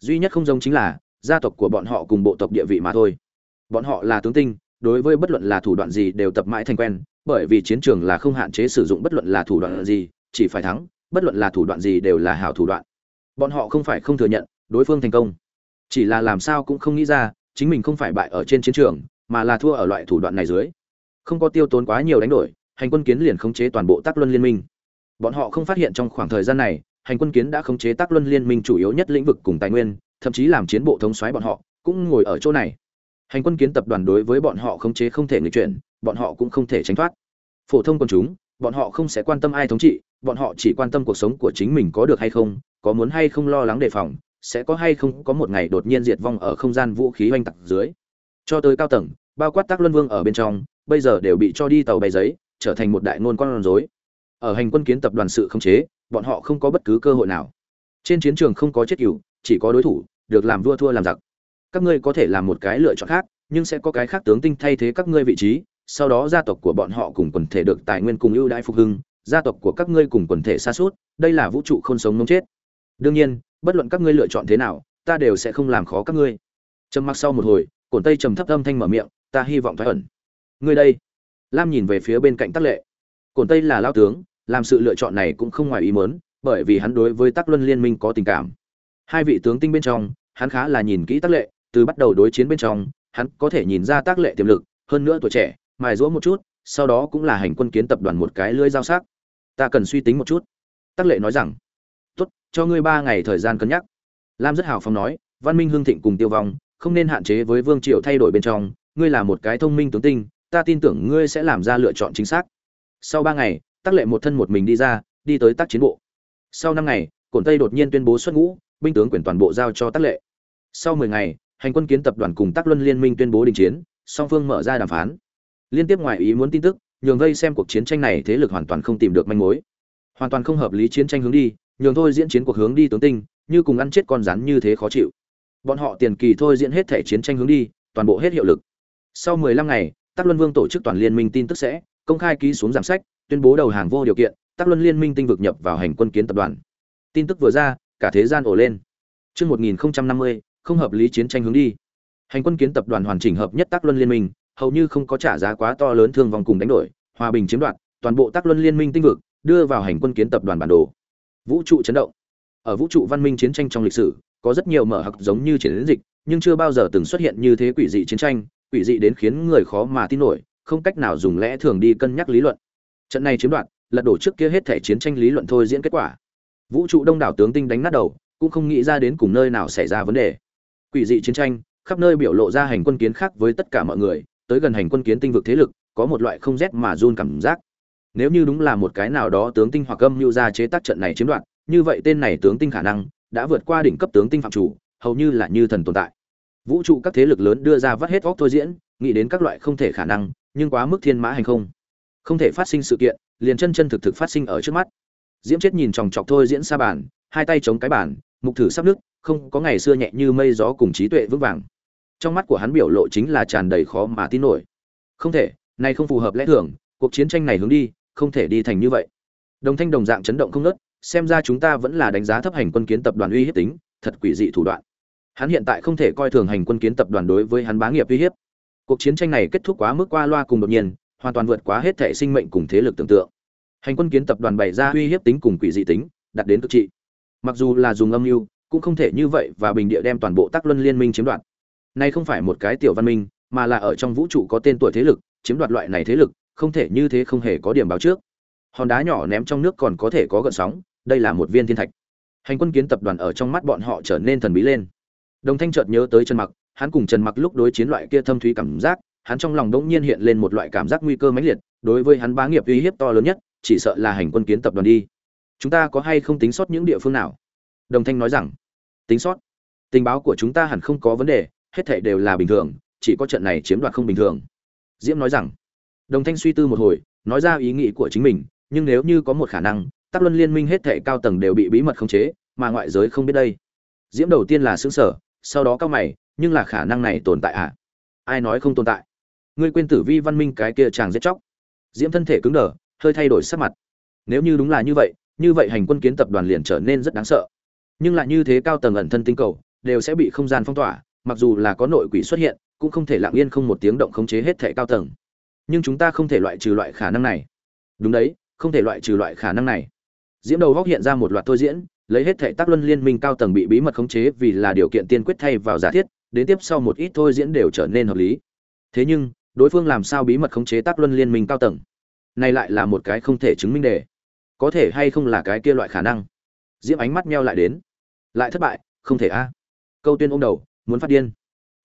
A: Duy nhất không giống chính là, gia tộc của bọn họ cùng bộ tộc địa vị mà thôi. Bọn họ là tướng tinh, đối với bất luận là thủ đoạn gì đều tập mãi thành quen bởi vì chiến trường là không hạn chế sử dụng bất luận là thủ đoạn gì, chỉ phải thắng, bất luận là thủ đoạn gì đều là hảo thủ đoạn. Bọn họ không phải không thừa nhận, đối phương thành công. Chỉ là làm sao cũng không nghĩ ra, chính mình không phải bại ở trên chiến trường, mà là thua ở loại thủ đoạn này dưới. Không có tiêu tốn quá nhiều đánh đổi, hành quân kiến liền khống chế toàn bộ tác luân liên minh. Bọn họ không phát hiện trong khoảng thời gian này, hành quân kiến đã khống chế tác luân liên minh chủ yếu nhất lĩnh vực cùng tài nguyên, thậm chí làm chiến bộ thống soái bọn họ cũng ngồi ở chỗ này. Hành quân kiến tập đoàn đối với bọn họ khống chế không thể nghịch chuyển bọn họ cũng không thể tránh thoát. Phổ thông quần chúng, bọn họ không sẽ quan tâm ai thống trị, bọn họ chỉ quan tâm cuộc sống của chính mình có được hay không, có muốn hay không lo lắng đề phòng, sẽ có hay không có một ngày đột nhiên diệt vong ở không gian vũ khí oanh tặc dưới. Cho tới cao tầng, bao quát tác luân vương ở bên trong, bây giờ đều bị cho đi tàu bay giấy, trở thành một đại ngôn con rối. Ở hành quân kiến tập đoàn sự khống chế, bọn họ không có bất cứ cơ hội nào. Trên chiến trường không có chết cửu chỉ có đối thủ, được làm vua thua làm giặc. Các ngươi có thể làm một cái lựa chọn khác, nhưng sẽ có cái khác tướng tinh thay thế các ngươi vị trí sau đó gia tộc của bọn họ cùng quần thể được tài nguyên cùng ưu đãi phục hưng gia tộc của các ngươi cùng quần thể xa suốt đây là vũ trụ không sống mống chết. Đương nhiên bất luận các ngươi lựa chọn thế nào ta đều sẽ không làm khó các ngươi. Trầm mặc sau một hồi cổn tây trầm thấp âm thanh mở miệng ta hy vọng thoái ẩn. Ngươi đây. Lam nhìn về phía bên cạnh tắc lệ. Cổn tây là lao tướng làm sự lựa chọn này cũng không ngoài ý muốn bởi vì hắn đối với Tắc Luân Liên minh có tình cảm. Hai vị tướng tinh bên trong, hắn khá là nhìn kỹ Tắc Lệ, từ bắt đầu đối chiến bên trong, hắn có thể nhìn ra Tắc Lệ tiềm lực, hơn nữa tuổi trẻ, mài rũa một chút, sau đó cũng là hành quân kiến tập đoàn một cái lưỡi giao sắc. Ta cần suy tính một chút. Tắc Lệ nói rằng, "Tốt, cho ngươi ba ngày thời gian cân nhắc." Lam rất hào phóng nói, "Văn Minh hương thịnh cùng tiêu vong, không nên hạn chế với Vương Triều thay đổi bên trong, ngươi là một cái thông minh tướng tinh, ta tin tưởng ngươi sẽ làm ra lựa chọn chính xác." Sau ba ngày, Tắc Lệ một thân một mình đi ra, đi tới tác chiến bộ. Sau năm ngày, Cổn Tây đột nhiên tuyên bố xuất ngũ, binh tướng quyền toàn bộ giao cho Tắc Lệ. Sau mười ngày, hành quân kiến tập đoàn cùng Tắc Luân Liên minh tuyên bố đình chiến, song phương mở ra đàm phán. Liên tiếp ngoài ý muốn tin tức, nhường vây xem cuộc chiến tranh này thế lực hoàn toàn không tìm được manh mối. Hoàn toàn không hợp lý chiến tranh hướng đi, nhường thôi diễn chiến cuộc hướng đi tướng tinh, như cùng ăn chết con rắn như thế khó chịu. Bọn họ tiền kỳ thôi diễn hết thể chiến tranh hướng đi, toàn bộ hết hiệu lực. Sau 15 ngày, Tắc Luân Vương tổ chức toàn liên minh tin tức sẽ công khai ký xuống giảm sách, tuyên bố đầu hàng vô điều kiện, Tắc Luân Liên minh tinh vực nhập vào hành quân kiến tập đoàn. Tin tức vừa ra, cả thế gian ổ lên. Trước 1050, không hợp lý chiến tranh hướng đi. Hành quân kiến tập đoàn hoàn chỉnh hợp nhất Tắc Luân Liên minh, hầu như không có trả giá quá to lớn thương vong cùng đánh đổi, hòa bình chiếm đoạt toàn bộ Tắc Luân Liên minh tinh vực, đưa vào hành quân kiến tập đoàn bản đồ. Vũ trụ chấn động. Ở vũ trụ văn minh chiến tranh trong lịch sử, có rất nhiều mở hặc giống như chiến dịch, nhưng chưa bao giờ từng xuất hiện như thế quỷ dị chiến tranh, quỷ dị đến khiến người khó mà tin nổi, không cách nào dùng lẽ thường đi cân nhắc lý luận. Trận này chiếm đoạt, lật đổ trước kia hết thể chiến tranh lý luận thôi diễn kết quả vũ trụ đông đảo tướng tinh đánh nát đầu cũng không nghĩ ra đến cùng nơi nào xảy ra vấn đề quỷ dị chiến tranh khắp nơi biểu lộ ra hành quân kiến khác với tất cả mọi người tới gần hành quân kiến tinh vực thế lực, có một loại không rét mà run cảm giác. Nếu như đúng là một cái nào đó tướng tinh hoặc âm mưu ra chế tác trận này chiếm đoạt, như vậy tên này tướng tinh khả năng đã vượt qua đỉnh cấp tướng tinh phạm chủ, hầu như là như thần tồn tại. Vũ trụ các thế lực lớn đưa ra vắt hết óc thôi diễn, nghĩ đến các loại không thể khả năng, nhưng quá mức thiên mã hành không. Không thể phát sinh sự kiện, liền chân chân thực thực phát sinh ở trước mắt. Diễm chết nhìn chòng chọc thôi diễn xa bàn, hai tay chống cái bàn, mục thử sắp nước, không có ngày xưa nhẹ như mây gió cùng trí tuệ vững vàng trong mắt của hắn biểu lộ chính là tràn đầy khó mà tin nổi. Không thể, này không phù hợp lẽ thường, cuộc chiến tranh này hướng đi, không thể đi thành như vậy. Đồng thanh đồng dạng chấn động không nớt xem ra chúng ta vẫn là đánh giá thấp hành quân kiến tập đoàn uy hiếp tính, thật quỷ dị thủ đoạn. Hắn hiện tại không thể coi thường hành quân kiến tập đoàn đối với hắn bá nghiệp uy hiếp. Cuộc chiến tranh này kết thúc quá mức qua loa cùng đột nhiên, hoàn toàn vượt quá hết thể sinh mệnh cùng thế lực tưởng tượng. Hành quân kiến tập đoàn bày ra uy hiếp tính cùng quỷ dị tính, đặt đến cực trị. Mặc dù là dùng âm mưu, cũng không thể như vậy và bình địa đem toàn bộ tác luân liên minh chiếm đoạt nay không phải một cái tiểu văn minh mà là ở trong vũ trụ có tên tuổi thế lực chiếm đoạt loại này thế lực không thể như thế không hề có điểm báo trước hòn đá nhỏ ném trong nước còn có thể có gợn sóng đây là một viên thiên thạch hành quân kiến tập đoàn ở trong mắt bọn họ trở nên thần bí lên đồng thanh chợt nhớ tới trần mặc hắn cùng trần mặc lúc đối chiến loại kia thâm thúy cảm giác hắn trong lòng đỗng nhiên hiện lên một loại cảm giác nguy cơ mãnh liệt, đối với hắn bá nghiệp uy hiếp to lớn nhất, chỉ sợ là hành quân kiến tập đoàn đi. Chúng ta có hay không tính sót những địa phương nào? Đồng Thanh nói rằng, tính sót. Tình báo của chúng ta hẳn không có vấn đề, hết thảy đều là bình thường, chỉ có trận này chiếm đoạt không bình thường. Diễm nói rằng, Đồng Thanh suy tư một hồi, nói ra ý nghĩ của chính mình, nhưng nếu như có một khả năng, Tắc Luân Liên minh hết thảy cao tầng đều bị bí mật khống chế, mà ngoại giới không biết đây. Diễm đầu tiên là sững sở, sau đó cao mày, nhưng là khả năng này tồn tại à? Ai nói không tồn tại? ngươi quên tử vi văn minh cái kia chàng giết chóc diễm thân thể cứng đờ hơi thay đổi sắc mặt nếu như đúng là như vậy như vậy hành quân kiến tập đoàn liền trở nên rất đáng sợ nhưng lại như thế cao tầng ẩn thân tinh cầu đều sẽ bị không gian phong tỏa mặc dù là có nội quỷ xuất hiện, cũng không thể lặng yên không một tiếng động khống chế hết thảy cao tầng. Nhưng chúng ta không thể loại trừ loại khả năng này. Đúng đấy, không thể loại trừ loại khả năng này. Diễm đầu góc hiện ra một loạt thôi diễn, lấy hết thảy tác luân liên minh cao tầng bị bí mật khống chế vì là điều kiện tiên quyết thay vào giả thiết, đến tiếp sau một ít thôi diễn đều trở nên hợp lý. Thế nhưng, đối phương làm sao bí mật khống chế tác luân liên minh cao tầng? Này lại là một cái không thể chứng minh đề. Có thể hay không là cái kia loại khả năng? Diễm ánh mắt meo lại đến. Lại thất bại, không thể a. Câu tuyên ôm đầu muốn phát điên.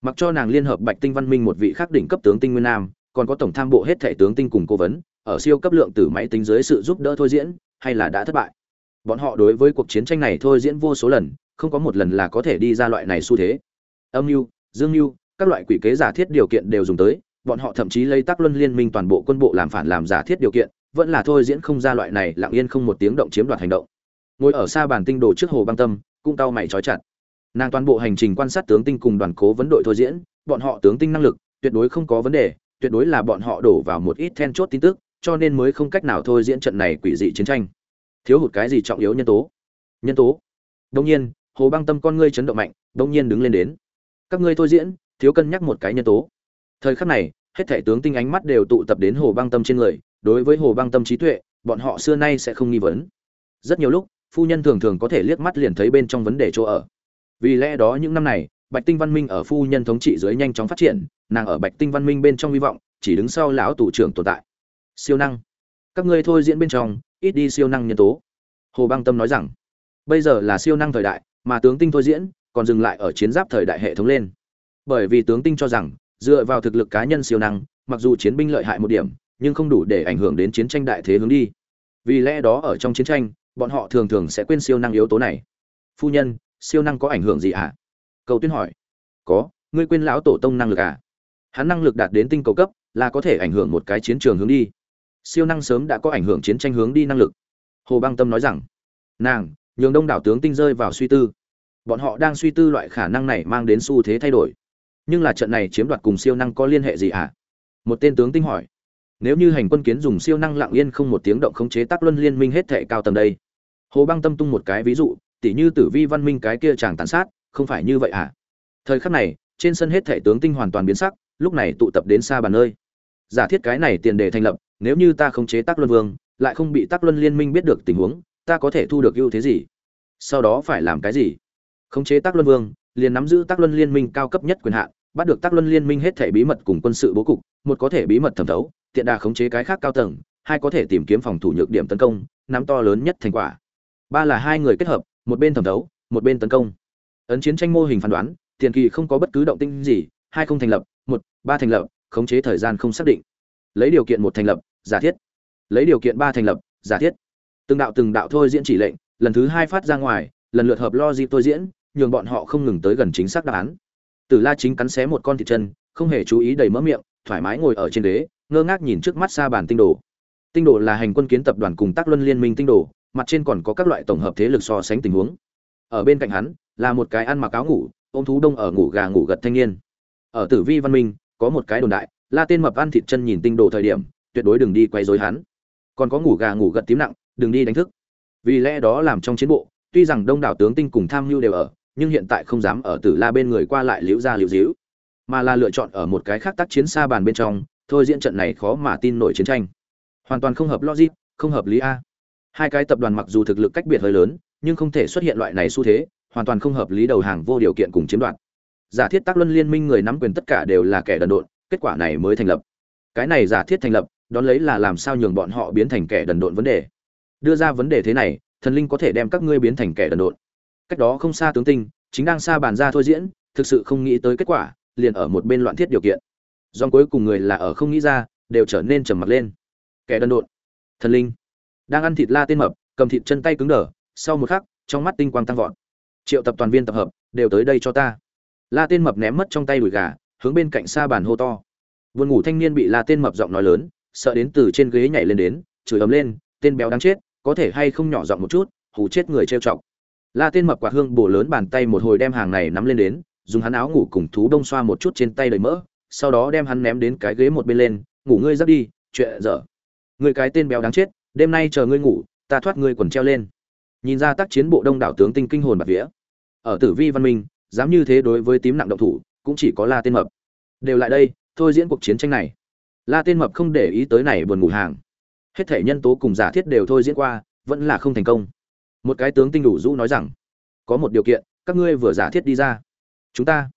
A: Mặc cho nàng liên hợp bạch tinh văn minh một vị khắc đỉnh cấp tướng tinh nguyên nam, còn có tổng tham bộ hết thể tướng tinh cùng cố vấn, ở siêu cấp lượng tử máy tính dưới sự giúp đỡ thôi diễn, hay là đã thất bại? Bọn họ đối với cuộc chiến tranh này thôi diễn vô số lần, không có một lần là có thể đi ra loại này xu thế. Âm mưu, dương mưu, các loại quỷ kế giả thiết điều kiện đều dùng tới, bọn họ thậm chí lấy tác luân liên minh toàn bộ quân bộ làm phản làm giả thiết điều kiện, vẫn là thôi diễn không ra loại này lặng yên không một tiếng động chiếm đoạt hành động. Ngồi ở xa bàn tinh đồ trước hồ băng tâm, cũng tao mày trói chặt nàng toàn bộ hành trình quan sát tướng tinh cùng đoàn cố vấn đội thôi diễn, bọn họ tướng tinh năng lực tuyệt đối không có vấn đề, tuyệt đối là bọn họ đổ vào một ít then chốt tin tức, cho nên mới không cách nào thôi diễn trận này quỷ dị chiến tranh. Thiếu hụt cái gì trọng yếu nhân tố? Nhân tố? Đông nhiên, hồ băng tâm con ngươi chấn động mạnh đông nhiên đứng lên đến. Các ngươi thôi diễn, thiếu cân nhắc một cái nhân tố. Thời khắc này, hết thể tướng tinh ánh mắt đều tụ tập đến hồ băng tâm trên người, đối với hồ băng tâm trí tuệ, bọn họ xưa nay sẽ không nghi vấn. Rất nhiều lúc, phu nhân thường thường có thể liếc mắt liền thấy bên trong vấn đề chỗ ở vì lẽ đó những năm này, bạch tinh văn minh ở phu nhân thống trị dưới nhanh chóng phát triển, nàng ở bạch tinh văn minh bên trong hy vọng, chỉ đứng sau lão tù trưởng tồn tại. Siêu năng. Các ngươi thôi diễn bên trong, ít đi siêu năng nhân tố. Hồ băng tâm nói rằng, bây giờ là siêu năng thời đại, mà tướng tinh thôi diễn, còn dừng lại ở chiến giáp thời đại hệ thống lên. Bởi vì tướng tinh cho rằng, dựa vào thực lực cá nhân siêu năng, mặc dù chiến binh lợi hại một điểm, nhưng không đủ để ảnh hưởng đến chiến tranh đại thế hướng đi. Vì lẽ đó ở trong chiến tranh, bọn họ thường thường sẽ quên siêu năng yếu tố này. Phu nhân siêu năng có ảnh hưởng gì ạ à? cầu tuyên hỏi. Có, ngươi quên lão tổ tông năng lực à? Hắn năng lực đạt đến tinh cầu cấp, là có thể ảnh hưởng một cái chiến trường hướng đi. Siêu năng sớm đã có ảnh hưởng chiến tranh hướng đi năng lực. Hồ băng tâm nói rằng, nàng, nhường đông đảo tướng tinh rơi vào suy tư. Bọn họ đang suy tư loại khả năng này mang đến xu thế thay đổi. Nhưng là trận này chiếm đoạt cùng siêu năng có liên hệ gì ạ à? một tên tướng tinh hỏi. Nếu như hành quân kiến dùng siêu năng lặng yên không một tiếng động khống chế tác luân liên minh hết thệ cao tầng đây? Hồ băng tâm tung một cái ví dụ tỉ như tử vi văn minh cái kia chàng tàn sát, không phải như vậy à thời khắc này, trên sân hết thể tướng tinh hoàn toàn biến sắc, lúc này tụ tập đến xa bàn nơi. Giả thiết cái này tiền đề thành lập, nếu như ta không chế tác luân vương, lại không bị tác luân liên minh biết được tình huống, ta có thể thu được ưu thế gì? Sau đó phải làm cái gì? Khống chế tác luân vương, liền nắm giữ tác luân liên minh cao cấp nhất quyền hạn, bắt được tác luân liên minh hết thể bí mật cùng quân sự bố cục, một có thể bí mật thẩm thấu, tiện đà khống chế cái khác cao tầng, hai có thể tìm kiếm phòng thủ nhược điểm tấn công, nắm to lớn nhất thành quả. Ba là hai người kết hợp một bên thẩm thấu một bên tấn công. Ấn chiến tranh mô hình phán đoán tiền kỳ không có bất cứ động tĩnh gì hai không thành lập một ba thành lập khống chế thời gian không xác định. Lấy điều kiện một thành lập giả thiết. Lấy điều kiện ba thành lập giả thiết. Từng đạo từng đạo thôi diễn chỉ lệnh lần thứ hai phát ra ngoài lần lượt hợp lo dịp tôi diễn nhường bọn họ không ngừng tới gần chính xác đáp án. Tử La chính cắn xé một con thịt chân, không hề chú ý đầy mỡ miệng, thoải mái ngồi ở trên đế, ngơ ngác nhìn trước mắt xa bản tinh đồ. Tinh đồ là hành quân kiến tập đoàn cùng tác luân liên minh tinh đồ, mặt trên còn có các loại tổng hợp thế lực so sánh tình huống. Ở bên cạnh hắn là một cái ăn mặc áo ngủ, ôm thú đông ở ngủ gà ngủ gật thanh niên. Ở Tử Vi Văn Minh, có một cái đồn đại, La tên mập ăn thịt chân nhìn tinh đồ thời điểm, tuyệt đối đừng đi quay rối hắn. Còn có ngủ gà ngủ gật tím nặng, đừng đi đánh thức. Vì lẽ đó làm trong chiến bộ, tuy rằng đông đảo tướng tinh cùng tham nhu đều ở, nhưng hiện tại không dám ở Tử La bên người qua lại liễu ra liễu díu, mà là lựa chọn ở một cái khác tác chiến xa bàn bên trong, thôi diễn trận này khó mà tin nổi chiến tranh. Hoàn toàn không hợp logic, không hợp lý a. Hai cái tập đoàn mặc dù thực lực cách biệt hơi lớn, nhưng không thể xuất hiện loại này xu thế, hoàn toàn không hợp lý đầu hàng vô điều kiện cùng chiếm đoạt. Giả thiết tác luân liên minh người nắm quyền tất cả đều là kẻ đần độn, kết quả này mới thành lập. Cái này giả thiết thành lập, đón lấy là làm sao nhường bọn họ biến thành kẻ đần độn vấn đề. Đưa ra vấn đề thế này, thần linh có thể đem các ngươi biến thành kẻ đần độn cách đó không xa tướng tinh chính đang xa bàn ra thôi diễn thực sự không nghĩ tới kết quả liền ở một bên loạn thiết điều kiện Dòng cuối cùng người là ở không nghĩ ra đều trở nên trầm mặc lên kẻ đần độn thần linh đang ăn thịt la tên mập cầm thịt chân tay cứng đờ sau một khắc trong mắt tinh quang tăng vọt. Triệu tập toàn viên tập hợp đều tới đây cho ta. La tên mập ném mất trong tay đùi gà hướng bên cạnh xa bàn hô to. Vườn ngủ thanh niên bị la tên mập giọng nói lớn sợ đến từ trên ghế nhảy lên đến chửi ấm lên tên béo đáng chết có thể hay không nhỏ giọng một chút hù chết người trêu chọc. La tên mập quạt hương bổ lớn bàn tay một hồi đem hàng này nắm lên đến, dùng hắn áo ngủ cùng thú đông xoa một chút trên tay đầy mỡ, sau đó đem hắn ném đến cái ghế một bên lên, ngủ ngươi giấc đi, chuyện dở. người cái tên béo đáng chết, đêm nay chờ ngươi ngủ, ta thoát ngươi quần treo lên. Nhìn ra tác chiến bộ đông đảo tướng tinh kinh hồn bạt vía. Ở Tử Vi văn minh, dám như thế đối với tím nặng động thủ, cũng chỉ có La tên mập. Đều lại đây, thôi diễn cuộc chiến tranh này. La tên mập không để ý tới này buồn ngủ hàng. Hết thể nhân tố cùng giả thiết đều thôi diễn qua, vẫn là không thành công một cái tướng tinh đủ rũ nói rằng có một điều kiện các ngươi vừa giả thiết đi ra chúng ta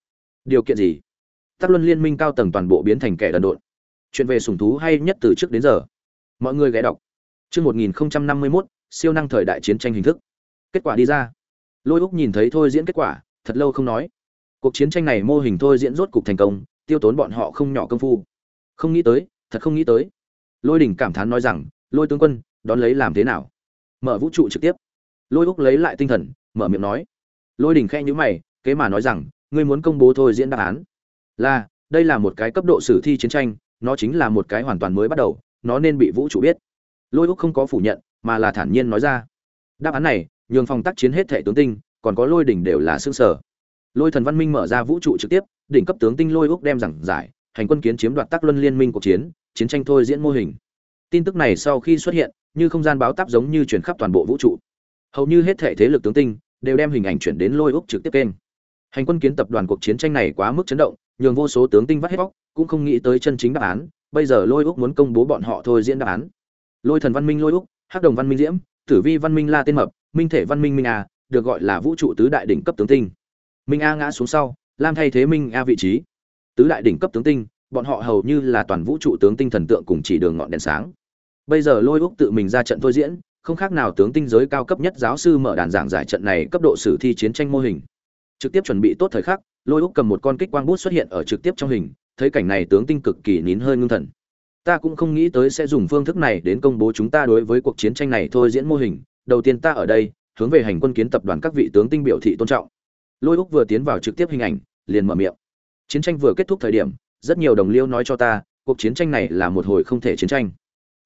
A: điều kiện gì tắc luân liên minh cao tầng toàn bộ biến thành kẻ đần độn chuyện về sùng thú hay nhất từ trước đến giờ mọi người ghé đọc chương một nghìn năm mươi mốt, siêu năng thời đại chiến tranh hình thức. Kết quả đi ra. Lôi úc nhìn thấy thôi diễn kết quả, thật lâu không nói. Cuộc chiến tranh này mô hình thôi diễn rốt cục thành công, tiêu tốn bọn họ không nhỏ công phu. Không nghĩ tới, thật không nghĩ tới. Lôi đỉnh cảm thán nói rằng, lôi tướng quân, đón lấy làm thế nào? Mở vũ trụ trực tiếp. Lôi úc lấy lại tinh thần, mở miệng nói. Lôi đỉnh khẽ nhíu mày, kế mà nói rằng, ngươi muốn công bố thôi diễn đáp án? Là, đây là một cái cấp độ sử thi chiến tranh, nó chính là một cái hoàn toàn mới bắt đầu, nó nên bị vũ trụ biết lôi úc không có phủ nhận mà là thản nhiên nói ra đáp án này nhường phòng tác chiến hết thệ tướng tinh còn có lôi đỉnh đều là xương sở lôi thần văn minh mở ra vũ trụ trực tiếp đỉnh cấp tướng tinh lôi úc đem giảng giải hành quân kiến chiếm đoạt tác luân liên minh cuộc chiến chiến tranh thôi diễn mô hình tin tức này sau khi xuất hiện như không gian báo táp giống như chuyển khắp toàn bộ vũ trụ hầu như hết thể thế lực tướng tinh đều đem hình ảnh chuyển đến lôi úc trực tiếp kênh hành quân kiến tập đoàn cuộc chiến tranh này quá mức chấn động nhường vô số tướng tinh vắt hết bóc cũng không nghĩ tới chân chính đáp án bây giờ lôi úc muốn công bố bọn họ thôi diễn đáp án lôi thần văn minh lôi úc, hắc đồng văn minh diễm, tử vi văn minh la tên mập, minh thể văn minh minh a, được gọi là vũ trụ tứ đại đỉnh cấp tướng tinh. Minh a ngã xuống sau, lam thay thế minh a vị trí. Tứ đại đỉnh cấp tướng tinh, bọn họ hầu như là toàn vũ trụ tướng tinh thần tượng cùng chỉ đường ngọn đèn sáng. Bây giờ lôi úc tự mình ra trận thôi diễn, không khác nào tướng tinh giới cao cấp nhất giáo sư mở đàn giảng giải trận này cấp độ sử thi chiến tranh mô hình. Trực tiếp chuẩn bị tốt thời khắc, lôi úc cầm một con kích quang bút xuất hiện ở trực tiếp trong hình, thấy cảnh này tướng tinh cực kỳ nín hơi ngưng thần ta cũng không nghĩ tới sẽ dùng phương thức này đến công bố chúng ta đối với cuộc chiến tranh này thôi diễn mô hình. Đầu tiên ta ở đây, hướng về hành quân kiến tập đoàn các vị tướng tinh biểu thị tôn trọng. Lôi úc vừa tiến vào trực tiếp hình ảnh, liền mở miệng. Chiến tranh vừa kết thúc thời điểm, rất nhiều đồng liêu nói cho ta, cuộc chiến tranh này là một hồi không thể chiến tranh.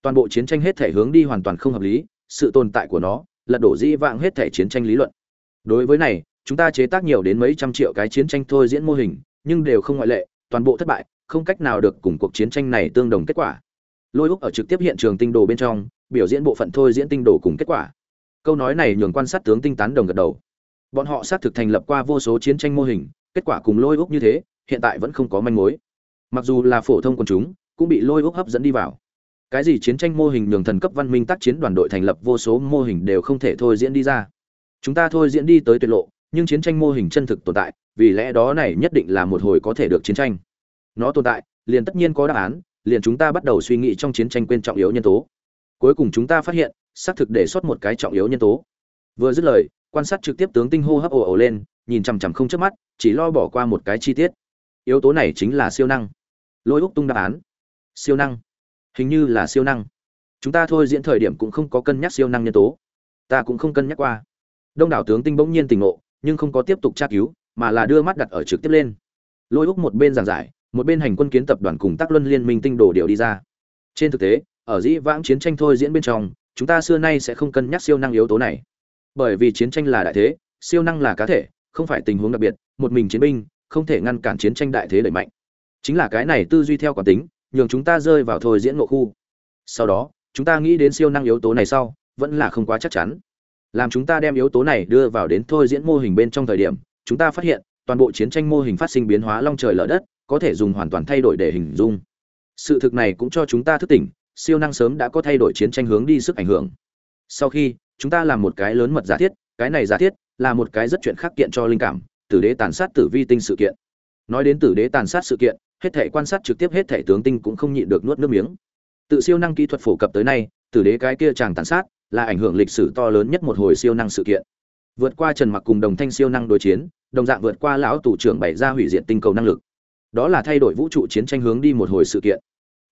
A: Toàn bộ chiến tranh hết thể hướng đi hoàn toàn không hợp lý, sự tồn tại của nó, lật đổ dĩ vãng hết thể chiến tranh lý luận. Đối với này, chúng ta chế tác nhiều đến mấy trăm triệu cái chiến tranh thôi diễn mô hình, nhưng đều không ngoại lệ, toàn bộ thất bại không cách nào được cùng cuộc chiến tranh này tương đồng kết quả. Lôi úc ở trực tiếp hiện trường tinh đồ bên trong, biểu diễn bộ phận thôi diễn tinh đồ cùng kết quả. Câu nói này nhường quan sát tướng tinh tán đồng gật đầu. Bọn họ xác thực thành lập qua vô số chiến tranh mô hình, kết quả cùng lôi úc như thế, hiện tại vẫn không có manh mối. Mặc dù là phổ thông quần chúng, cũng bị lôi úc hấp dẫn đi vào. Cái gì chiến tranh mô hình nhường thần cấp văn minh tác chiến đoàn đội thành lập vô số mô hình đều không thể thôi diễn đi ra. Chúng ta thôi diễn đi tới tuyệt lộ, nhưng chiến tranh mô hình chân thực tồn tại, vì lẽ đó này nhất định là một hồi có thể được chiến tranh nó tồn tại, liền tất nhiên có đáp án, liền chúng ta bắt đầu suy nghĩ trong chiến tranh quên trọng yếu nhân tố. Cuối cùng chúng ta phát hiện, xác thực để xuất một cái trọng yếu nhân tố. Vừa dứt lời, quan sát trực tiếp tướng tinh hô hấp ồ ồ lên, nhìn chằm chằm không chớp mắt, chỉ lo bỏ qua một cái chi tiết. Yếu tố này chính là siêu năng. Lôi úc tung đáp án. Siêu năng. Hình như là siêu năng. Chúng ta thôi diễn thời điểm cũng không có cân nhắc siêu năng nhân tố. Ta cũng không cân nhắc qua. Đông đảo tướng tinh bỗng nhiên tỉnh ngộ, nhưng không có tiếp tục tra cứu, mà là đưa mắt đặt ở trực tiếp lên. Lôi úc một bên giảng giải một bên hành quân kiến tập đoàn cùng tác luân liên minh tinh đồ điều đi ra. Trên thực tế, ở dĩ vãng chiến tranh thôi diễn bên trong, chúng ta xưa nay sẽ không cân nhắc siêu năng yếu tố này. Bởi vì chiến tranh là đại thế, siêu năng là cá thể, không phải tình huống đặc biệt, một mình chiến binh, không thể ngăn cản chiến tranh đại thế đẩy mạnh. Chính là cái này tư duy theo quả tính, nhường chúng ta rơi vào thôi diễn ngộ khu. Sau đó, chúng ta nghĩ đến siêu năng yếu tố này sau, vẫn là không quá chắc chắn. Làm chúng ta đem yếu tố này đưa vào đến thôi diễn mô hình bên trong thời điểm, chúng ta phát hiện, toàn bộ chiến tranh mô hình phát sinh biến hóa long trời lở đất có thể dùng hoàn toàn thay đổi để hình dung. Sự thực này cũng cho chúng ta thức tỉnh, siêu năng sớm đã có thay đổi chiến tranh hướng đi sức ảnh hưởng. Sau khi, chúng ta làm một cái lớn mật giả thiết, cái này giả thiết là một cái rất chuyện khác kiện cho linh cảm, tử đế tàn sát tử vi tinh sự kiện. Nói đến tử đế tàn sát sự kiện, hết thể quan sát trực tiếp hết thể tướng tinh cũng không nhịn được nuốt nước miếng. Tự siêu năng kỹ thuật phổ cập tới nay, tử đế cái kia chàng tàn sát là ảnh hưởng lịch sử to lớn nhất một hồi siêu năng sự kiện. Vượt qua trần mặc cùng đồng thanh siêu năng đối chiến, đồng dạng vượt qua lão tù trưởng bày ra hủy diệt tinh cầu năng lực đó là thay đổi vũ trụ chiến tranh hướng đi một hồi sự kiện.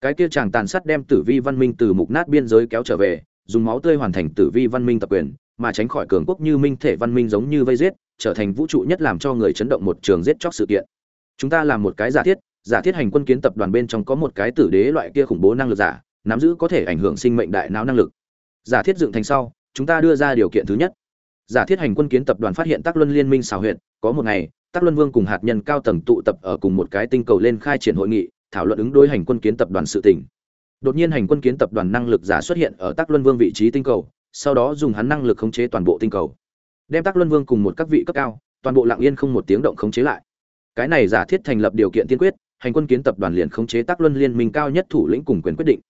A: Cái kia chàng tàn sát đem tử vi văn minh từ mục nát biên giới kéo trở về, dùng máu tươi hoàn thành tử vi văn minh tập quyền, mà tránh khỏi cường quốc như minh thể văn minh giống như vây giết, trở thành vũ trụ nhất làm cho người chấn động một trường giết chóc sự kiện. Chúng ta làm một cái giả thiết giả thiết hành quân kiến tập đoàn bên trong có một cái tử đế loại kia khủng bố năng lực giả, nắm giữ có thể ảnh hưởng sinh mệnh đại não năng lực. Giả thiết dựng thành sau, chúng ta đưa ra điều kiện thứ nhất. Giả thiết hành quân kiến tập đoàn phát hiện tác luân liên minh xào huyện có một ngày tác luân vương cùng hạt nhân cao tầng tụ tập ở cùng một cái tinh cầu lên khai triển hội nghị, thảo luận ứng đối hành quân kiến tập đoàn sự tỉnh đột nhiên hành quân kiến tập đoàn năng lực giả xuất hiện ở tác luân vương vị trí tinh cầu, sau đó dùng hắn năng lực khống chế toàn bộ tinh cầu. Đem tác luân vương cùng một các vị cấp cao, toàn bộ lặng yên không một tiếng động khống chế lại. Cái này giả thiết thành lập điều kiện tiên quyết, hành quân kiến tập đoàn liền khống chế tác luân liên minh cao nhất thủ lĩnh cùng quyền quyết định.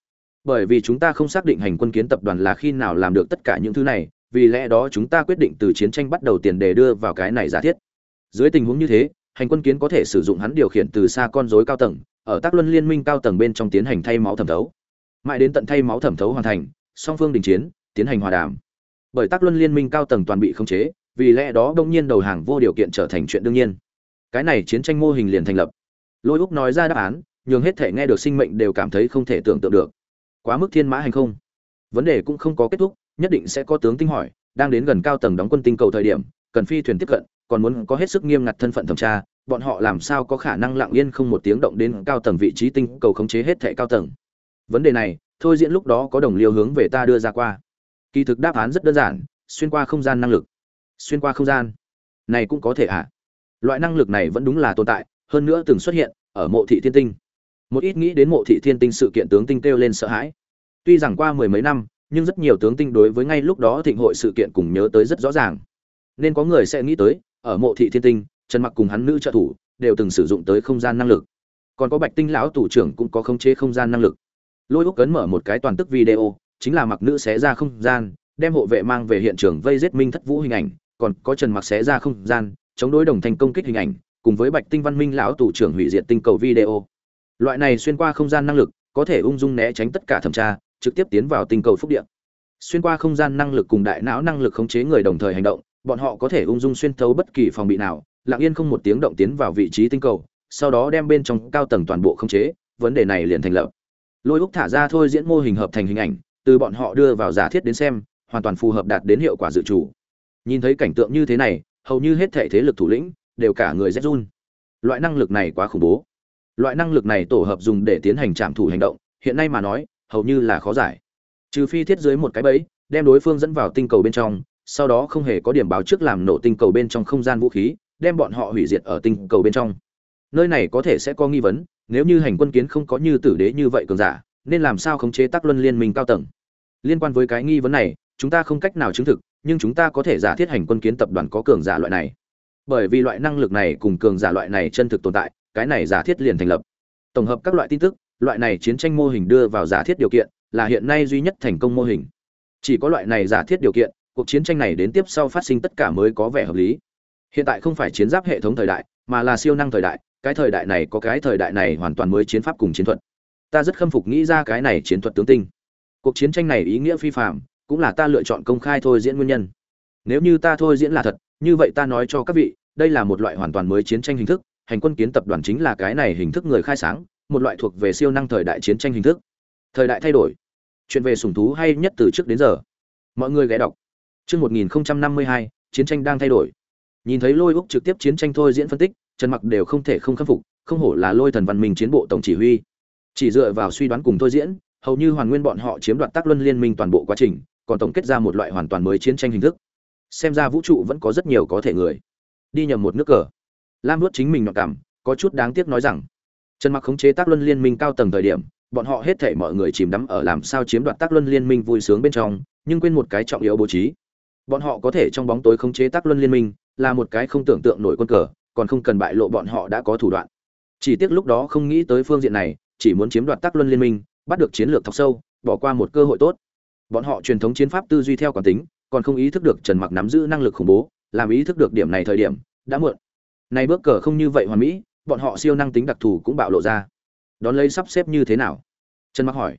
A: Bởi vì chúng ta không xác định hành quân kiến tập đoàn là khi nào làm được tất cả những thứ này, vì lẽ đó chúng ta quyết định từ chiến tranh bắt đầu tiền đề đưa vào cái này giả thiết dưới tình huống như thế, hành quân kiến có thể sử dụng hắn điều khiển từ xa con rối cao tầng, ở tác luân liên minh cao tầng bên trong tiến hành thay máu thẩm thấu. Mãi đến tận thay máu thẩm thấu hoàn thành, song phương đình chiến, tiến hành hòa đàm. Bởi tác luân liên minh cao tầng toàn bị khống chế, vì lẽ đó đông nhiên đầu hàng vô điều kiện trở thành chuyện đương nhiên. Cái này chiến tranh mô hình liền thành lập. Lôi úc nói ra đáp án, nhường hết thể nghe được sinh mệnh đều cảm thấy không thể tưởng tượng được. Quá mức thiên mã hành không. Vấn đề cũng không có kết thúc, nhất định sẽ có tướng tinh hỏi, đang đến gần cao tầng đóng quân tinh cầu thời điểm, cần phi thuyền tiếp cận còn muốn có hết sức nghiêm ngặt thân phận thẩm tra, bọn họ làm sao có khả năng lặng yên không một tiếng động đến cao tầng vị trí tinh cầu khống chế hết thệ cao tầng? Vấn đề này, thôi diễn lúc đó có đồng liêu hướng về ta đưa ra qua. Kỳ thực đáp án rất đơn giản, xuyên qua không gian năng lực. Xuyên qua không gian. Này cũng có thể ạ à? loại năng lực này vẫn đúng là tồn tại, hơn nữa từng xuất hiện ở mộ thị thiên tinh. Một ít nghĩ đến mộ thị thiên tinh sự kiện tướng tinh kêu lên sợ hãi. Tuy rằng qua mười mấy năm, nhưng rất nhiều tướng tinh đối với ngay lúc đó thịnh hội sự kiện cùng nhớ tới rất rõ ràng. Nên có người sẽ nghĩ tới ở mộ thị thiên tinh, trần mặc cùng hắn nữ trợ thủ đều từng sử dụng tới không gian năng lực. Còn có bạch tinh lão tủ trưởng cũng có khống chế không gian năng lực. Lôi úc cấn mở một cái toàn tức video, chính là mặc nữ xé ra không gian, đem hộ vệ mang về hiện trường vây giết minh thất vũ hình ảnh, còn có trần mặc xé ra không gian, chống đối đồng thành công kích hình ảnh, cùng với bạch tinh văn minh lão tủ trưởng hủy diệt tinh cầu video. Loại này xuyên qua không gian năng lực, có thể ung dung né tránh tất cả thẩm tra, trực tiếp tiến vào tinh cầu phúc điện xuyên qua không gian năng lực cùng đại não năng lực khống chế người đồng thời hành động bọn họ có thể ung dung xuyên thấu bất kỳ phòng bị nào, lặng yên không một tiếng động tiến vào vị trí tinh cầu, sau đó đem bên trong cao tầng toàn bộ khống chế, vấn đề này liền thành lập. Lôi úc thả ra thôi diễn mô hình hợp thành hình ảnh, từ bọn họ đưa vào giả thiết đến xem, hoàn toàn phù hợp đạt đến hiệu quả dự chủ nhìn thấy cảnh tượng như thế này, hầu như hết thể thế lực thủ lĩnh, đều cả người rét run. Loại năng lực này quá khủng bố. Loại năng lực này tổ hợp dùng để tiến hành trạm thủ hành động, hiện nay mà nói, hầu như là khó giải. Trừ phi thiết dưới một cái bẫy, đem đối phương dẫn vào tinh cầu bên trong sau đó không hề có điểm báo trước làm nổ tinh cầu bên trong không gian vũ khí, đem bọn họ hủy diệt ở tinh cầu bên trong. Nơi này có thể sẽ có nghi vấn, nếu như hành quân kiến không có như tử đế như vậy cường giả, nên làm sao khống chế tác luân liên minh cao tầng? Liên quan với cái nghi vấn này, chúng ta không cách nào chứng thực, nhưng chúng ta có thể giả thiết hành quân kiến tập đoàn có cường giả loại này. Bởi vì loại năng lực này cùng cường giả loại này chân thực tồn tại, cái này giả thiết liền thành lập. Tổng hợp các loại tin tức, loại này chiến tranh mô hình đưa vào giả thiết điều kiện là hiện nay duy nhất thành công mô hình. Chỉ có loại này giả thiết điều kiện cuộc chiến tranh này đến tiếp sau phát sinh tất cả mới có vẻ hợp lý. Hiện tại không phải chiến giáp hệ thống thời đại, mà là siêu năng thời đại, cái thời đại này có cái thời đại này hoàn toàn mới chiến pháp cùng chiến thuật. Ta rất khâm phục nghĩ ra cái này chiến thuật tướng tinh. Cuộc chiến tranh này ý nghĩa phi phạm cũng là ta lựa chọn công khai thôi diễn nguyên nhân. Nếu như ta thôi diễn là thật, như vậy ta nói cho các vị, đây là một loại hoàn toàn mới chiến tranh hình thức, hành quân kiến tập đoàn chính là cái này hình thức người khai sáng, một loại thuộc về siêu năng thời đại chiến tranh hình thức. Thời đại thay đổi. Chuyện về sùng thú hay nhất từ trước đến giờ. Mọi người ghé đọc. Trước 1052, chiến tranh đang thay đổi. Nhìn thấy lôi úc trực tiếp chiến tranh thôi diễn phân tích trần mặc đều không thể không khâm phục không hổ là lôi thần văn minh chiến bộ tổng chỉ huy. Chỉ dựa vào suy đoán cùng thôi diễn hầu như hoàn nguyên bọn họ chiếm đoạt tác luân liên minh toàn bộ quá trình còn tổng kết ra một loại hoàn toàn mới chiến tranh hình thức. Xem ra vũ trụ vẫn có rất nhiều có thể người. Đi nhầm một nước cờ. Lam nuốt chính mình nhọn cảm có chút đáng tiếc nói rằng trần mặc khống chế tác luân liên minh cao tầng thời điểm bọn họ hết thảy mọi người chìm đắm ở làm sao chiếm đoạt tác luân liên minh vui sướng bên trong nhưng quên một cái trọng yếu bố trí bọn họ có thể trong bóng tối khống chế tác luân liên minh, là một cái không tưởng tượng nổi quân cờ, còn không cần bại lộ bọn họ đã có thủ đoạn. Chỉ tiếc lúc đó không nghĩ tới phương diện này, chỉ muốn chiếm đoạt tác luân liên minh, bắt được chiến lược thọc sâu, bỏ qua một cơ hội tốt. Bọn họ truyền thống chiến pháp tư duy theo quản tính, còn không ý thức được trần mặc nắm giữ năng lực khủng bố, làm ý thức được điểm này thời điểm, đã muộn. Nay bước cờ không như vậy hoàn mỹ, bọn họ siêu năng tính đặc thù cũng bạo lộ ra. Đón lấy sắp xếp như thế nào? Trần mặc hỏi.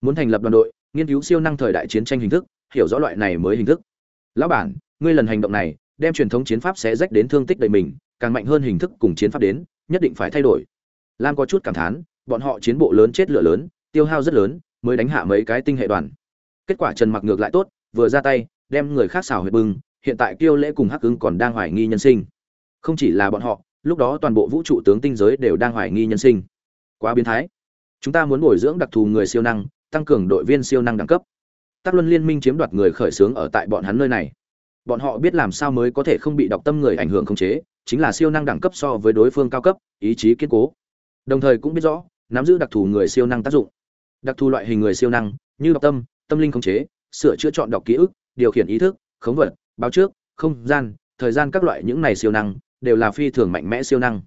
A: Muốn thành lập đoàn đội, nghiên cứu siêu năng thời đại chiến tranh hình thức, hiểu rõ loại này mới hình thức lão bản, ngươi lần hành động này, đem truyền thống chiến pháp sẽ rách đến thương tích đầy mình, càng mạnh hơn hình thức cùng chiến pháp đến, nhất định phải thay đổi. Lam có chút cảm thán, bọn họ chiến bộ lớn chết lửa lớn, tiêu hao rất lớn, mới đánh hạ mấy cái tinh hệ đoàn. Kết quả trần mặc ngược lại tốt, vừa ra tay, đem người khác xào huyệt bưng, hiện tại kiêu lễ cùng hắc ứng còn đang hoài nghi nhân sinh. Không chỉ là bọn họ, lúc đó toàn bộ vũ trụ tướng tinh giới đều đang hoài nghi nhân sinh. Quá biến thái. Chúng ta muốn bồi dưỡng đặc thù người siêu năng, tăng cường đội viên siêu năng đẳng cấp tác luân liên minh chiếm đoạt người khởi xướng ở tại bọn hắn nơi này. Bọn họ biết làm sao mới có thể không bị đọc tâm người ảnh hưởng khống chế, chính là siêu năng đẳng cấp so với đối phương cao cấp, ý chí kiên cố. Đồng thời cũng biết rõ, nắm giữ đặc thù người siêu năng tác dụng. Đặc thù loại hình người siêu năng, như đọc tâm tâm linh khống chế, sửa chữa chọn đọc ký ức, điều khiển ý thức, khống vật, báo trước, không gian, thời gian các loại những này siêu năng, đều là phi thường mạnh mẽ siêu năng.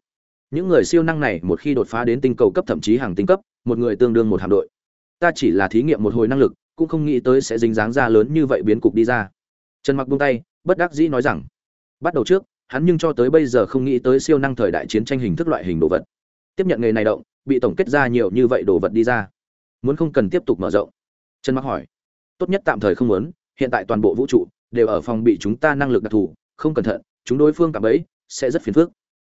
A: Những người siêu năng này một khi đột phá đến tinh cầu cấp thậm chí hàng tinh cấp, một người tương đương một hạm đội. Ta chỉ là thí nghiệm một hồi năng lực cũng không nghĩ tới sẽ dính dáng ra lớn như vậy biến cục đi ra. Trần mặc buông tay, bất đắc dĩ nói rằng, bắt đầu trước, hắn nhưng cho tới bây giờ không nghĩ tới siêu năng thời đại chiến tranh hình thức loại hình đồ vật. Tiếp nhận nghề này động, bị tổng kết ra nhiều như vậy đồ vật đi ra. Muốn không cần tiếp tục mở rộng. Trần mặc hỏi, tốt nhất tạm thời không muốn, hiện tại toàn bộ vũ trụ đều ở phòng bị chúng ta năng lực đặc thù, không cẩn thận, chúng đối phương cảm ấy sẽ rất phiền phức.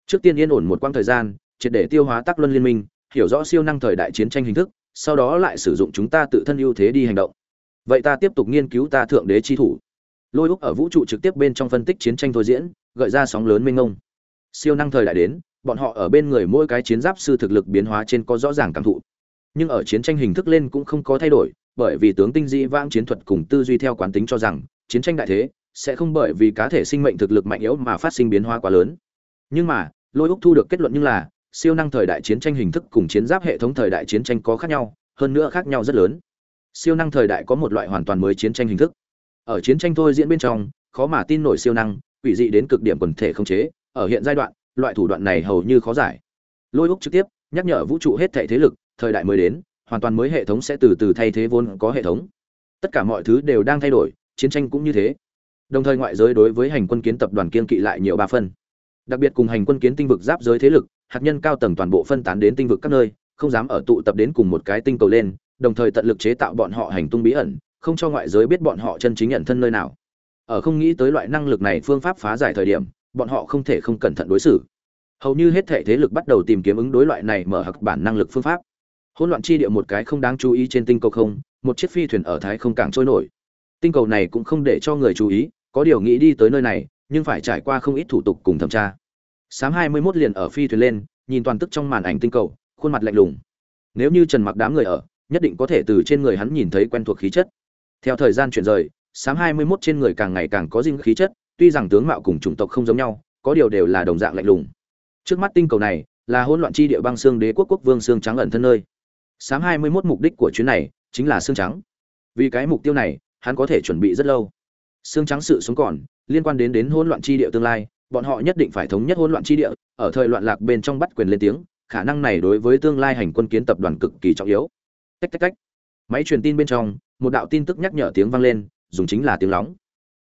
A: Trước tiên yên ổn một quãng thời gian, triệt để tiêu hóa tác luân liên minh, hiểu rõ siêu năng thời đại chiến tranh hình thức sau đó lại sử dụng chúng ta tự thân ưu thế đi hành động. Vậy ta tiếp tục nghiên cứu ta thượng đế chi thủ. Lôi úc ở vũ trụ trực tiếp bên trong phân tích chiến tranh thôi diễn, gợi ra sóng lớn mênh mông. Siêu năng thời đại đến, bọn họ ở bên người mỗi cái chiến giáp sư thực lực biến hóa trên có rõ ràng cảm thụ. Nhưng ở chiến tranh hình thức lên cũng không có thay đổi, bởi vì tướng tinh dĩ vãng chiến thuật cùng tư duy theo quán tính cho rằng, chiến tranh đại thế sẽ không bởi vì cá thể sinh mệnh thực lực mạnh yếu mà phát sinh biến hóa quá lớn. Nhưng mà, lôi úc thu được kết luận như là siêu năng thời đại chiến tranh hình thức cùng chiến giáp hệ thống thời đại chiến tranh có khác nhau, hơn nữa khác nhau rất lớn. Siêu năng thời đại có một loại hoàn toàn mới chiến tranh hình thức. Ở chiến tranh thôi diễn bên trong, khó mà tin nổi siêu năng, quỷ dị đến cực điểm quần thể không chế, ở hiện giai đoạn, loại thủ đoạn này hầu như khó giải. Lôi úc trực tiếp, nhắc nhở vũ trụ hết thảy thế lực, thời đại mới đến, hoàn toàn mới hệ thống sẽ từ từ thay thế vốn có hệ thống. Tất cả mọi thứ đều đang thay đổi, chiến tranh cũng như thế. Đồng thời ngoại giới đối với hành quân kiến tập đoàn kiên kỵ lại nhiều ba phân đặc biệt cùng hành quân kiến tinh vực giáp giới thế lực hạt nhân cao tầng toàn bộ phân tán đến tinh vực các nơi, không dám ở tụ tập đến cùng một cái tinh cầu lên, đồng thời tận lực chế tạo bọn họ hành tung bí ẩn, không cho ngoại giới biết bọn họ chân chính nhận thân nơi nào. Ở không nghĩ tới loại năng lực này phương pháp phá giải thời điểm, bọn họ không thể không cẩn thận đối xử. Hầu như hết thể thế lực bắt đầu tìm kiếm ứng đối loại này mở hặc bản năng lực phương pháp. Hỗn loạn chi địa một cái không đáng chú ý trên tinh cầu không, một chiếc phi thuyền ở thái không càng trôi nổi. Tinh cầu này cũng không để cho người chú ý, có điều nghĩ đi tới nơi này, nhưng phải trải qua không ít thủ tục cùng thẩm tra sáng hai mươi 21 liền ở phi thuyền lên, nhìn toàn tức trong màn ảnh tinh cầu, khuôn mặt lạnh lùng. Nếu như trần mặc đám người ở, nhất định có thể từ trên người hắn nhìn thấy quen thuộc khí chất. Theo thời gian chuyển rời, sáng hai mươi 21 trên người càng ngày càng có dinh khí chất, tuy rằng tướng mạo cùng chủng tộc không giống nhau, có điều đều là đồng dạng lạnh lùng. Trước mắt tinh cầu này là hỗn loạn chi địa băng xương đế quốc quốc vương xương trắng ẩn thân nơi. Sáng hai mươi 21 mục đích của chuyến này chính là xương trắng. Vì cái mục tiêu này, hắn có thể chuẩn bị rất lâu. Xương trắng sự sống còn liên quan đến đến hỗn loạn chi địa tương lai bọn họ nhất định phải thống nhất hỗn loạn chi địa, ở thời loạn lạc bên trong bắt quyền lên tiếng, khả năng này đối với tương lai hành quân kiến tập đoàn cực kỳ trọng yếu. Tách tách tách. Máy truyền tin bên trong, một đạo tin tức nhắc nhở tiếng vang lên, dùng chính là tiếng lóng.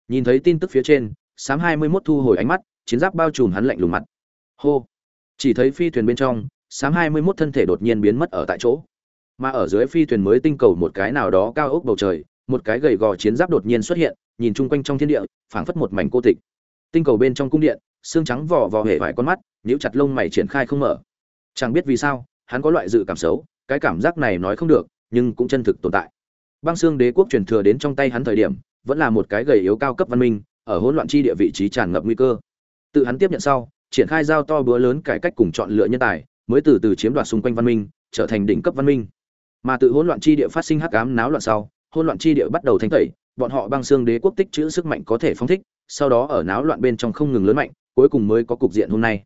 A: Nhìn thấy tin tức phía trên sám hai mươi 21 thu hồi ánh mắt, chiến giáp bao trùm hắn lạnh lùng mặt. Hô. Chỉ thấy phi thuyền bên trong sám hai mươi 21 thân thể đột nhiên biến mất ở tại chỗ. Mà ở dưới phi thuyền mới tinh cầu một cái nào đó cao ốc bầu trời, một cái gầy gò chiến giáp đột nhiên xuất hiện, nhìn chung quanh trong thiên địa, phảng phất một mảnh cô tịch tinh cầu bên trong cung điện, xương trắng vỏ vò hể vải con mắt, nhíu chặt lông mày triển khai không mở. Chẳng biết vì sao, hắn có loại dự cảm xấu, cái cảm giác này nói không được, nhưng cũng chân thực tồn tại. Băng xương đế quốc truyền thừa đến trong tay hắn thời điểm, vẫn là một cái gầy yếu cao cấp văn minh, ở hỗn loạn chi địa vị trí tràn ngập nguy cơ. Tự hắn tiếp nhận sau, triển khai giao to bữa lớn cải cách cùng chọn lựa nhân tài, mới từ từ chiếm đoạt xung quanh văn minh, trở thành đỉnh cấp văn minh. Mà tự hỗn loạn chi địa phát sinh hắc ám náo loạn sau, hỗn loạn chi địa bắt đầu thanh tẩy, bọn họ băng xương đế quốc tích chữ sức mạnh có thể phóng thích sau đó ở náo loạn bên trong không ngừng lớn mạnh, cuối cùng mới có cục diện hôm nay.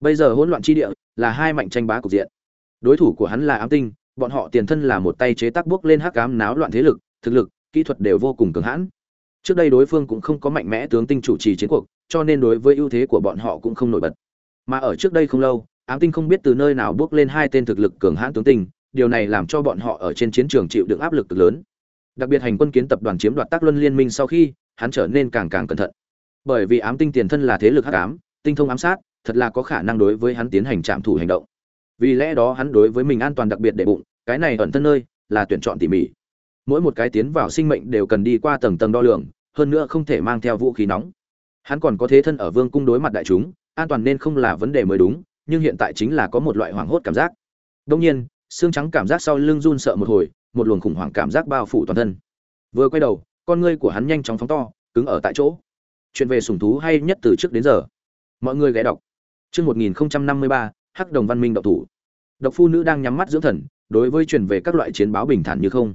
A: Bây giờ hỗn loạn chi địa là hai mạnh tranh bá cục diện. Đối thủ của hắn là ám tinh, bọn họ tiền thân là một tay chế tác bước lên hắc ám náo loạn thế lực, thực lực, kỹ thuật đều vô cùng cường hãn. Trước đây đối phương cũng không có mạnh mẽ tướng tinh chủ trì chiến cuộc, cho nên đối với ưu thế của bọn họ cũng không nổi bật. Mà ở trước đây không lâu, ám tinh không biết từ nơi nào bước lên hai tên thực lực cường hãn tướng tinh, điều này làm cho bọn họ ở trên chiến trường chịu đựng áp lực cực lớn. Đặc biệt hành quân kiến tập đoàn chiếm đoạt tác luân liên minh sau khi, hắn trở nên càng càng cẩn thận bởi vì ám tinh tiền thân là thế lực hắc ám, tinh thông ám sát, thật là có khả năng đối với hắn tiến hành trạm thủ hành động. Vì lẽ đó hắn đối với mình an toàn đặc biệt để bụng, cái này ẩn thân nơi là tuyển chọn tỉ mỉ. Mỗi một cái tiến vào sinh mệnh đều cần đi qua tầng tầng đo lường, hơn nữa không thể mang theo vũ khí nóng. Hắn còn có thế thân ở vương cung đối mặt đại chúng, an toàn nên không là vấn đề mới đúng, nhưng hiện tại chính là có một loại hoảng hốt cảm giác. Đông nhiên, xương trắng cảm giác sau lưng run sợ một hồi, một luồng khủng hoảng cảm giác bao phủ toàn thân. Vừa quay đầu, con ngươi của hắn nhanh chóng phóng to, cứng ở tại chỗ chuyện về sủng thú hay nhất từ trước đến giờ. Mọi người ghé đọc. Chương một nghìn năm mươi ba, hắc đồng văn minh độc thủ. Độc phu nữ đang nhắm mắt dưỡng thần, đối với chuyện về các loại chiến báo bình thản như không.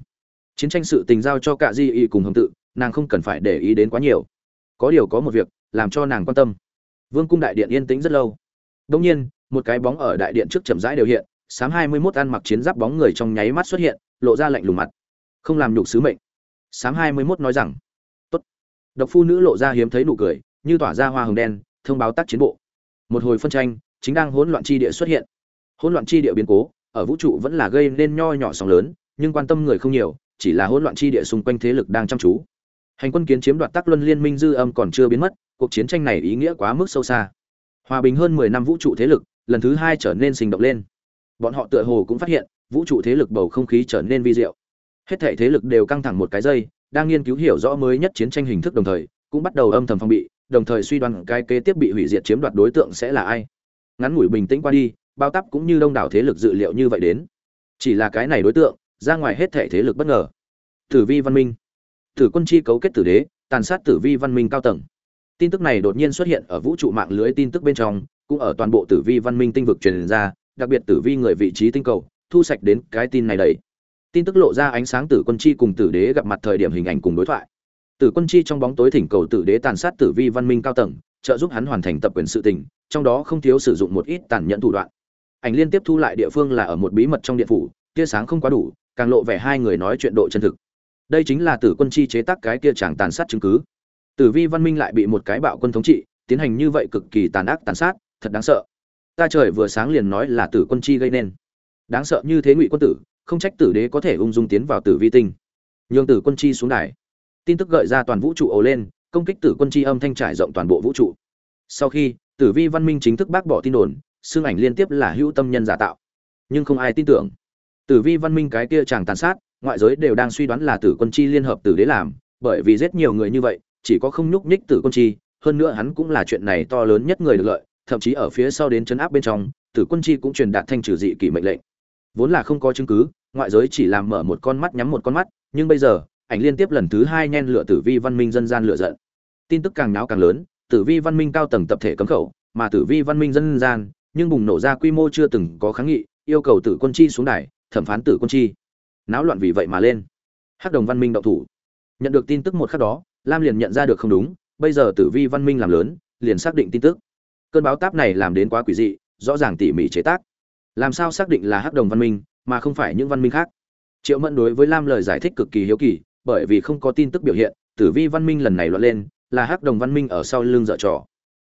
A: Chiến tranh sự tình giao cho cả di y cùng hồng tự, nàng không cần phải để ý đến quá nhiều. Có điều có một việc, làm cho nàng quan tâm. Vương cung đại điện yên tĩnh rất lâu. Đông nhiên, một cái bóng ở đại điện trước chậm rãi đều hiện, sáng hai mươi 21 ăn mặc chiến giáp bóng người trong nháy mắt xuất hiện, lộ ra lạnh lùng mặt. Không làm nhục sứ mệnh. Sáng hai mươi 21 nói rằng độc phu nữ lộ ra hiếm thấy nụ cười, như tỏa ra hoa hồng đen, thông báo tác chiến bộ. Một hồi phân tranh, chính đang hỗn loạn chi địa xuất hiện. Hỗn loạn chi địa biến cố, ở vũ trụ vẫn là gây nên nho nhỏ sóng lớn, nhưng quan tâm người không nhiều, chỉ là hỗn loạn chi địa xung quanh thế lực đang chăm chú. Hành quân kiến chiếm đoạt tác luân liên minh dư âm còn chưa biến mất, cuộc chiến tranh này ý nghĩa quá mức sâu xa. Hòa bình hơn mười năm vũ trụ thế lực, lần thứ hai trở nên sinh động lên. Bọn họ tựa hồ cũng phát hiện, vũ trụ thế lực bầu không khí trở nên vi diệu. Hết thể thế lực đều căng thẳng một cái dây đang nghiên cứu hiểu rõ mới nhất chiến tranh hình thức đồng thời, cũng bắt đầu âm thầm phòng bị, đồng thời suy đoán cái kế tiếp bị hủy diệt chiếm đoạt đối tượng sẽ là ai. Ngắn ngủi bình tĩnh qua đi, bao tắp cũng như đông đảo thế lực dự liệu như vậy đến. Chỉ là cái này đối tượng, ra ngoài hết thể thế lực bất ngờ. Tử vi văn minh. Tử quân chi cấu kết tử đế, tàn sát tử vi văn minh cao tầng. Tin tức này đột nhiên xuất hiện ở vũ trụ mạng lưới tin tức bên trong, cũng ở toàn bộ tử vi văn minh tinh vực truyền ra, đặc biệt tử vi người vị trí tinh cầu, thu sạch đến cái tin này đầy tin tức lộ ra ánh sáng tử quân chi cùng tử đế gặp mặt thời điểm hình ảnh cùng đối thoại. Tử quân chi trong bóng tối thỉnh cầu tử đế tàn sát tử vi văn minh cao tầng, trợ giúp hắn hoàn thành tập quyền sự tình, trong đó không thiếu sử dụng một ít tàn nhẫn thủ đoạn. Ảnh liên tiếp thu lại địa phương là ở một bí mật trong điện phủ, tia sáng không quá đủ, càng lộ vẻ hai người nói chuyện độ chân thực. Đây chính là tử quân chi chế tác cái kia chàng tàn sát chứng cứ. Tử vi văn minh lại bị một cái bạo quân thống trị, tiến hành như vậy cực kỳ tàn ác tàn sát, thật đáng sợ. Ta trời vừa sáng liền nói là tử quân chi gây nên. Đáng sợ như thế ngụy quân tử không trách tử đế có thể ung dung tiến vào tử vi tinh. Nhường tử quân chi xuống đài. Tin tức gợi ra toàn vũ trụ ồ lên, công kích tử quân chi âm thanh trải rộng toàn bộ vũ trụ. Sau khi, tử vi văn minh chính thức bác bỏ tin đồn, xương ảnh liên tiếp là hữu tâm nhân giả tạo. Nhưng không ai tin tưởng. Tử vi văn minh cái kia chàng tàn sát, ngoại giới đều đang suy đoán là tử quân chi liên hợp tử đế làm, bởi vì giết nhiều người như vậy, chỉ có không nhúc nhích tử quân chi, hơn nữa hắn cũng là chuyện này to lớn nhất người được lợi, thậm chí ở phía sau đến chấn áp bên trong, tử quân chi cũng truyền đạt thanh trừ dị kỷ mệnh lệnh vốn là không có chứng cứ, ngoại giới chỉ làm mở một con mắt nhắm một con mắt, nhưng bây giờ, ảnh liên tiếp lần thứ hai nhen lửa tử vi văn minh dân gian lựa giận. Tin tức càng náo càng lớn, tử vi văn minh cao tầng tập thể cấm khẩu, mà tử vi văn minh dân gian, nhưng bùng nổ ra quy mô chưa từng có kháng nghị, yêu cầu tử quân chi xuống đài, thẩm phán tử quân chi. Náo loạn vì vậy mà lên. Hắc đồng văn minh động thủ. Nhận được tin tức một khắc đó, lam liền nhận ra được không đúng, bây giờ tử vi văn minh làm lớn, liền xác định tin tức. Cơn báo táp này làm đến quá quỷ dị, rõ ràng tỉ mỉ chế tác làm sao xác định là hắc đồng văn minh, mà không phải những văn minh khác? Triệu mẫn đối với lam lời giải thích cực kỳ hiếu kỳ, bởi vì không có tin tức biểu hiện, tử vi văn minh lần này loạn lên, là hắc đồng văn minh ở sau lưng dở trò.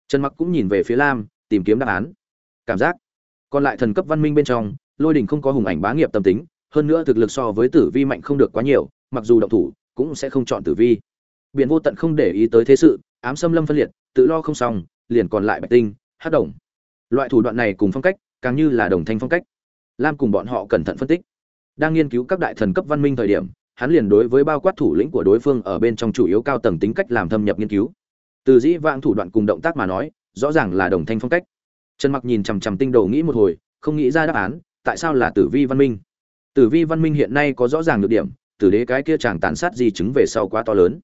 A: Trần mặc cũng nhìn về phía lam, tìm kiếm đáp án. Cảm giác. Còn lại thần cấp văn minh bên trong, lôi đình không có hùng ảnh bá nghiệp tâm tính, hơn nữa thực lực so với tử vi mạnh không được quá nhiều, mặc dù động thủ, cũng sẽ không chọn tử vi. Biển vô tận không để ý tới thế sự, ám xâm lâm phân liệt, tự lo không xong, liền còn lại bạch tinh, hắc đồng. Loại thủ đoạn này cùng phong cách càng như là đồng thanh phong cách. Lam cùng bọn họ cẩn thận phân tích. Đang nghiên cứu các đại thần cấp văn minh thời điểm, hắn liền đối với bao quát thủ lĩnh của đối phương ở bên trong chủ yếu cao tầng tính cách làm thâm nhập nghiên cứu. Từ dĩ vãng thủ đoạn cùng động tác mà nói, rõ ràng là đồng thanh phong cách. Trần mặc nhìn chằm chằm tinh đồ nghĩ một hồi, không nghĩ ra đáp án, tại sao là tử vi văn minh? Tử vi văn minh hiện nay có rõ ràng được điểm, tử đế cái kia chàng tàn sát di chứng về sau quá to lớn.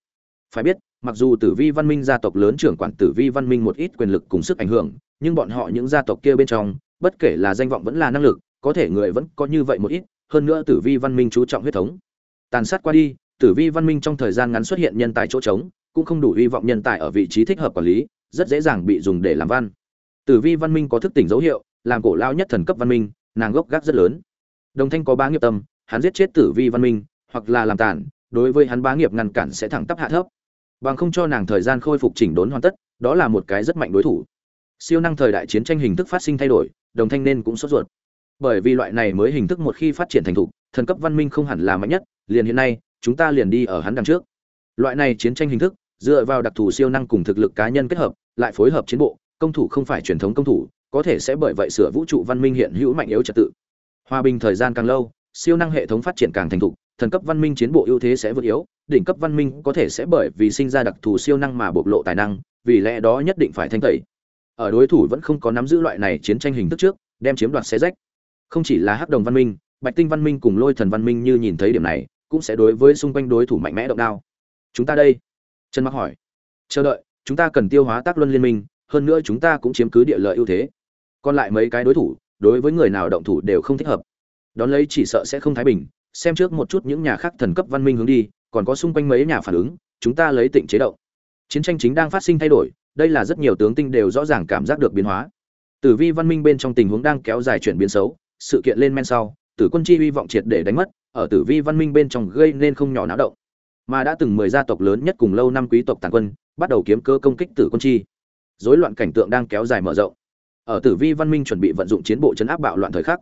A: Phải biết, mặc dù tử vi văn minh gia tộc lớn trưởng quản tử vi văn minh một ít quyền lực cùng sức ảnh hưởng, nhưng bọn họ những gia tộc kia bên trong bất kể là danh vọng vẫn là năng lực, có thể người vẫn có như vậy một ít, hơn nữa tử vi văn minh chú trọng huyết thống. Tàn sát qua đi, tử vi văn minh trong thời gian ngắn xuất hiện nhân tài chỗ trống, cũng không đủ hy vọng nhân tài ở vị trí thích hợp quản lý, rất dễ dàng bị dùng để làm văn. Tử vi văn minh có thức tỉnh dấu hiệu, làm cổ lao nhất thần cấp văn minh, nàng gốc gác rất lớn. Đồng thanh có bá nghiệp tâm, hắn giết chết tử vi văn minh, hoặc là làm tàn, đối với hắn bá nghiệp ngăn cản sẽ thẳng tắp hạ thấp. Bằng không cho nàng thời gian khôi phục chỉnh đốn hoàn tất, đó là một cái rất mạnh đối thủ siêu năng thời đại chiến tranh hình thức phát sinh thay đổi, đồng thanh nên cũng sốt ruột. Bởi vì loại này mới hình thức một khi phát triển thành thục, thần cấp văn minh không hẳn là mạnh nhất, liền hiện nay, chúng ta liền đi ở hắn đằng trước. Loại này chiến tranh hình thức, dựa vào đặc thù siêu năng cùng thực lực cá nhân kết hợp, lại phối hợp chiến bộ, công thủ không phải truyền thống công thủ, có thể sẽ bởi vậy sửa vũ trụ văn minh hiện hữu mạnh yếu trật tự. Hòa bình thời gian càng lâu, siêu năng hệ thống phát triển càng thành thục, thần cấp văn minh chiến bộ ưu thế sẽ vượt yếu, đỉnh cấp văn minh có thể sẽ bởi vì sinh ra đặc thù siêu năng mà bộc lộ tài năng, vì lẽ đó nhất định phải thanh tẩy ở đối thủ vẫn không có nắm giữ loại này chiến tranh hình thức trước, đem chiếm đoạt xé rách. Không chỉ là hắc đồng văn minh, bạch tinh văn minh cùng lôi thần văn minh như nhìn thấy điểm này, cũng sẽ đối với xung quanh đối thủ mạnh mẽ động đao. Chúng ta đây. Trần mặc hỏi. Chờ đợi, chúng ta cần tiêu hóa tác luân liên minh, hơn nữa chúng ta cũng chiếm cứ địa lợi ưu thế. Còn lại mấy cái đối thủ, đối với người nào động thủ đều không thích hợp. Đón lấy chỉ sợ sẽ không thái bình, xem trước một chút những nhà khác thần cấp văn minh hướng đi, còn có xung quanh mấy nhà phản ứng, chúng ta lấy tịnh chế động. Chiến tranh chính đang phát sinh thay đổi đây là rất nhiều tướng tinh đều rõ ràng cảm giác được biến hóa. Tử vi văn minh bên trong tình huống đang kéo dài chuyển biến xấu, sự kiện lên men sau, tử quân chi hy vọng triệt để đánh mất, ở tử vi văn minh bên trong gây nên không nhỏ náo động. Mà đã từng mười gia tộc lớn nhất cùng lâu năm quý tộc tàn quân, bắt đầu kiếm cơ công kích tử quân chi. Rối loạn cảnh tượng đang kéo dài mở rộng. Ở tử vi văn minh chuẩn bị vận dụng chiến bộ chấn áp bạo loạn thời khắc,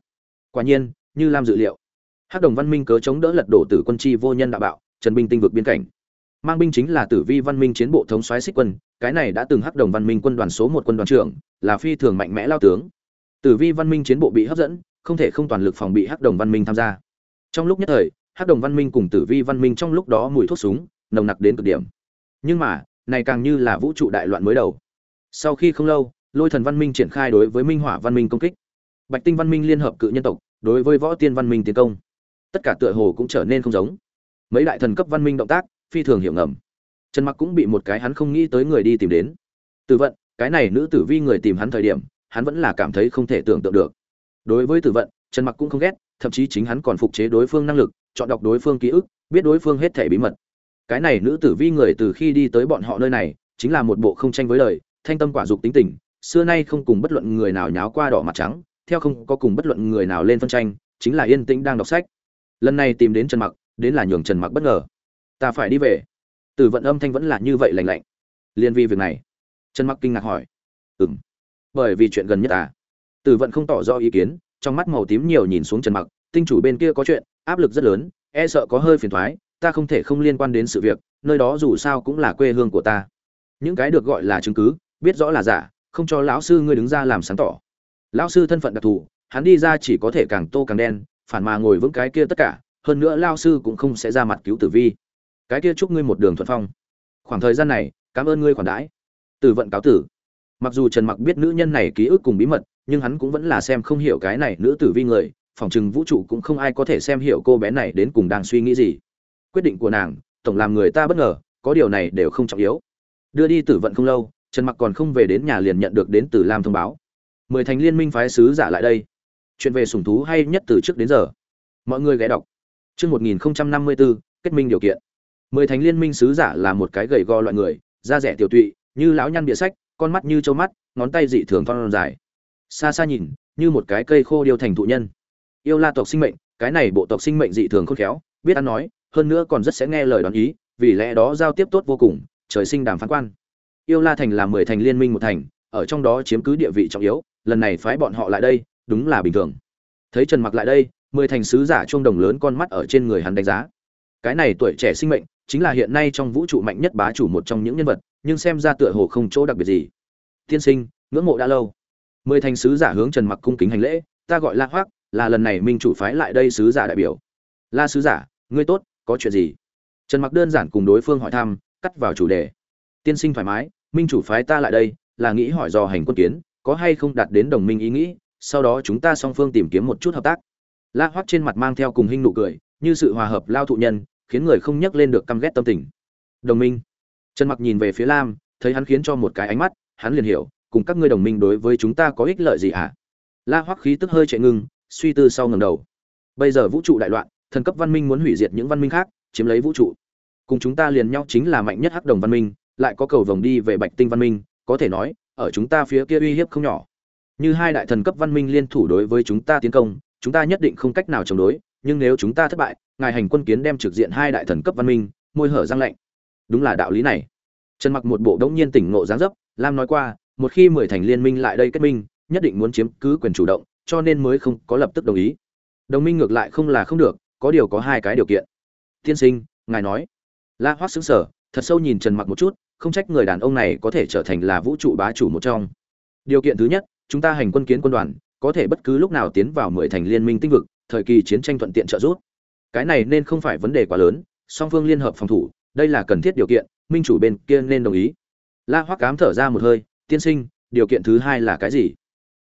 A: quả nhiên, như lam dự liệu, hắc đồng văn minh cớ chống đỡ lật đổ tử quân chi vô nhân đạo bạo, trần binh tinh vực biên cảnh. Mang binh chính là tử vi văn minh chiến bộ thống soái xích quân cái này đã từng hắc đồng văn minh quân đoàn số một quân đoàn trưởng là phi thường mạnh mẽ lao tướng tử vi văn minh chiến bộ bị hấp dẫn không thể không toàn lực phòng bị hắc đồng văn minh tham gia trong lúc nhất thời hắc đồng văn minh cùng tử vi văn minh trong lúc đó mùi thuốc súng nồng nặc đến cực điểm nhưng mà này càng như là vũ trụ đại loạn mới đầu sau khi không lâu lôi thần văn minh triển khai đối với minh hỏa văn minh công kích bạch tinh văn minh liên hợp cự nhân tộc đối với võ tiên văn minh tiến công tất cả tựa hồ cũng trở nên không giống mấy đại thần cấp văn minh động tác phi thường hiểu ngầm trần mặc cũng bị một cái hắn không nghĩ tới người đi tìm đến. Tử vận, cái này nữ tử vi người tìm hắn thời điểm, hắn vẫn là cảm thấy không thể tưởng tượng được. Đối với tử vận, trần mặc cũng không ghét, thậm chí chính hắn còn phục chế đối phương năng lực, chọn đọc đối phương ký ức, biết đối phương hết thể bí mật. Cái này nữ tử vi người từ khi đi tới bọn họ nơi này, chính là một bộ không tranh với đời, thanh tâm quả dục tính tình, xưa nay không cùng bất luận người nào nháo qua đỏ mặt trắng, theo không có cùng bất luận người nào lên phân tranh, chính là yên tĩnh đang đọc sách. Lần này tìm đến trần mặc, đến là nhường trần mặc bất ngờ. Ta phải đi về tử vận âm thanh vẫn là như vậy lạnh lạnh. Liên vi việc này. Trần mặc kinh ngạc hỏi. Ừm. Bởi vì chuyện gần nhất à? Tử vận không tỏ rõ ý kiến, trong mắt màu tím nhiều nhìn xuống trần mặc, tinh chủ bên kia có chuyện, áp lực rất lớn e sợ có hơi phiền thoái, ta không thể không liên quan đến sự việc, nơi đó dù sao cũng là quê hương của ta. Những cái được gọi là chứng cứ, biết rõ là giả, không cho lão sư ngươi đứng ra làm sáng tỏ. Lão sư thân phận đặc thù, hắn đi ra chỉ có thể càng tô càng đen, phản mà ngồi vững cái kia tất cả, hơn nữa lao sư cũng không sẽ ra mặt cứu tử vi cái kia chúc ngươi một đường thuận phong. Khoảng thời gian này, cảm ơn ngươi khoản đãi. Từ vận cáo tử. Mặc dù trần mặc biết nữ nhân này ký ức cùng bí mật, nhưng hắn cũng vẫn là xem không hiểu cái này nữ tử vi người phỏng chừng vũ trụ cũng không ai có thể xem hiểu cô bé này đến cùng đang suy nghĩ gì. Quyết định của nàng, tổng làm người ta bất ngờ, có điều này đều không trọng yếu. Đưa đi tử vận không lâu, trần mặc còn không về đến nhà liền nhận được đến từ lam thông báo. Mười thành liên minh phái sứ giả lại đây. Chuyện về sủng thú hay nhất từ trước đến giờ. Mọi người ghé đọc. Chương 1054 kết minh điều kiện mười thành liên minh sứ giả là một cái gầy go loại người, da rẻ tiểu tụy, như lão nhăn bịa sách, con mắt như trâu mắt, ngón tay dị thường thon dài. Xa xa nhìn, như một cái cây khô điêu thành thụ nhân. Yêu la tộc sinh mệnh, cái này bộ tộc sinh mệnh dị thường khôn khéo, biết ăn nói, hơn nữa còn rất sẽ nghe lời đoán ý, vì lẽ đó giao tiếp tốt vô cùng, trời sinh đàm phán quan. Yêu la thành là mười thành liên minh một thành, ở trong đó chiếm cứ địa vị trọng yếu, lần này phái bọn họ lại đây, đúng là bình thường. Thấy trần mặc lại đây, mười thành sứ giả chuông đồng lớn con mắt ở trên người hắn đánh giá cái này tuổi trẻ sinh mệnh chính là hiện nay trong vũ trụ mạnh nhất bá chủ một trong những nhân vật, nhưng xem ra tựa hồ không chỗ đặc biệt gì. Tiên sinh, ngưỡng mộ đã lâu. Mười thành sứ giả hướng trần mặc cung kính hành lễ, ta gọi la hoác là lần này minh chủ phái lại đây sứ giả đại biểu. La sứ giả, ngươi tốt, có chuyện gì? Trần mặc đơn giản cùng đối phương hỏi thăm, cắt vào chủ đề. Tiên sinh thoải mái, minh chủ phái ta lại đây, là nghĩ hỏi dò hành quân kiến, có hay không đạt đến đồng minh ý nghĩ, sau đó chúng ta song phương tìm kiếm một chút hợp tác. La hoác trên mặt mang theo cùng hình nụ cười, như sự hòa hợp lao thụ nhân khiến người không nhắc lên được căm ghét tâm tình. Đồng minh. Trần mặc nhìn về phía lam, thấy hắn khiến cho một cái ánh mắt, hắn liền hiểu, cùng các ngươi đồng minh đối với chúng ta có ích lợi gì à la hoắc khí tức hơi chạy ngưng, suy tư sau ngầm đầu. Bây giờ vũ trụ đại loạn, thần cấp văn minh muốn hủy diệt những văn minh khác, chiếm lấy vũ trụ. Cùng chúng ta liền nhau chính là mạnh nhất hắc đồng văn minh, lại có cầu vòng đi về bạch tinh văn minh, có thể nói, ở chúng ta phía kia uy hiếp không nhỏ. Như hai đại thần cấp văn minh liên thủ đối với chúng ta tiến công, chúng ta nhất định không cách nào chống đối nhưng nếu chúng ta thất bại, ngài hành quân kiến đem trực diện hai đại thần cấp văn minh, môi hở răng lạnh. Đúng là đạo lý này. Trần mặc một bộ đống nhiên tỉnh ngộ dáng dấp, lam nói qua, một khi mười thành liên minh lại đây kết minh, nhất định muốn chiếm cứ quyền chủ động, cho nên mới không có lập tức đồng ý. Đồng minh ngược lại không là không được, có điều có hai cái điều kiện. Tiên sinh, ngài nói. La hoác xứng sở thật sâu nhìn trần mặc một chút, không trách người đàn ông này có thể trở thành là vũ trụ bá chủ một trong. Điều kiện thứ nhất, chúng ta hành quân kiến quân đoàn, có thể bất cứ lúc nào tiến vào mười thành liên minh tinh vực thời kỳ chiến tranh thuận tiện trợ giúp. Cái này nên không phải vấn đề quá lớn, song phương liên hợp phòng thủ, đây là cần thiết điều kiện, minh chủ bên kia nên đồng ý. La hoắc cám thở ra một hơi, tiên sinh, điều kiện thứ hai là cái gì?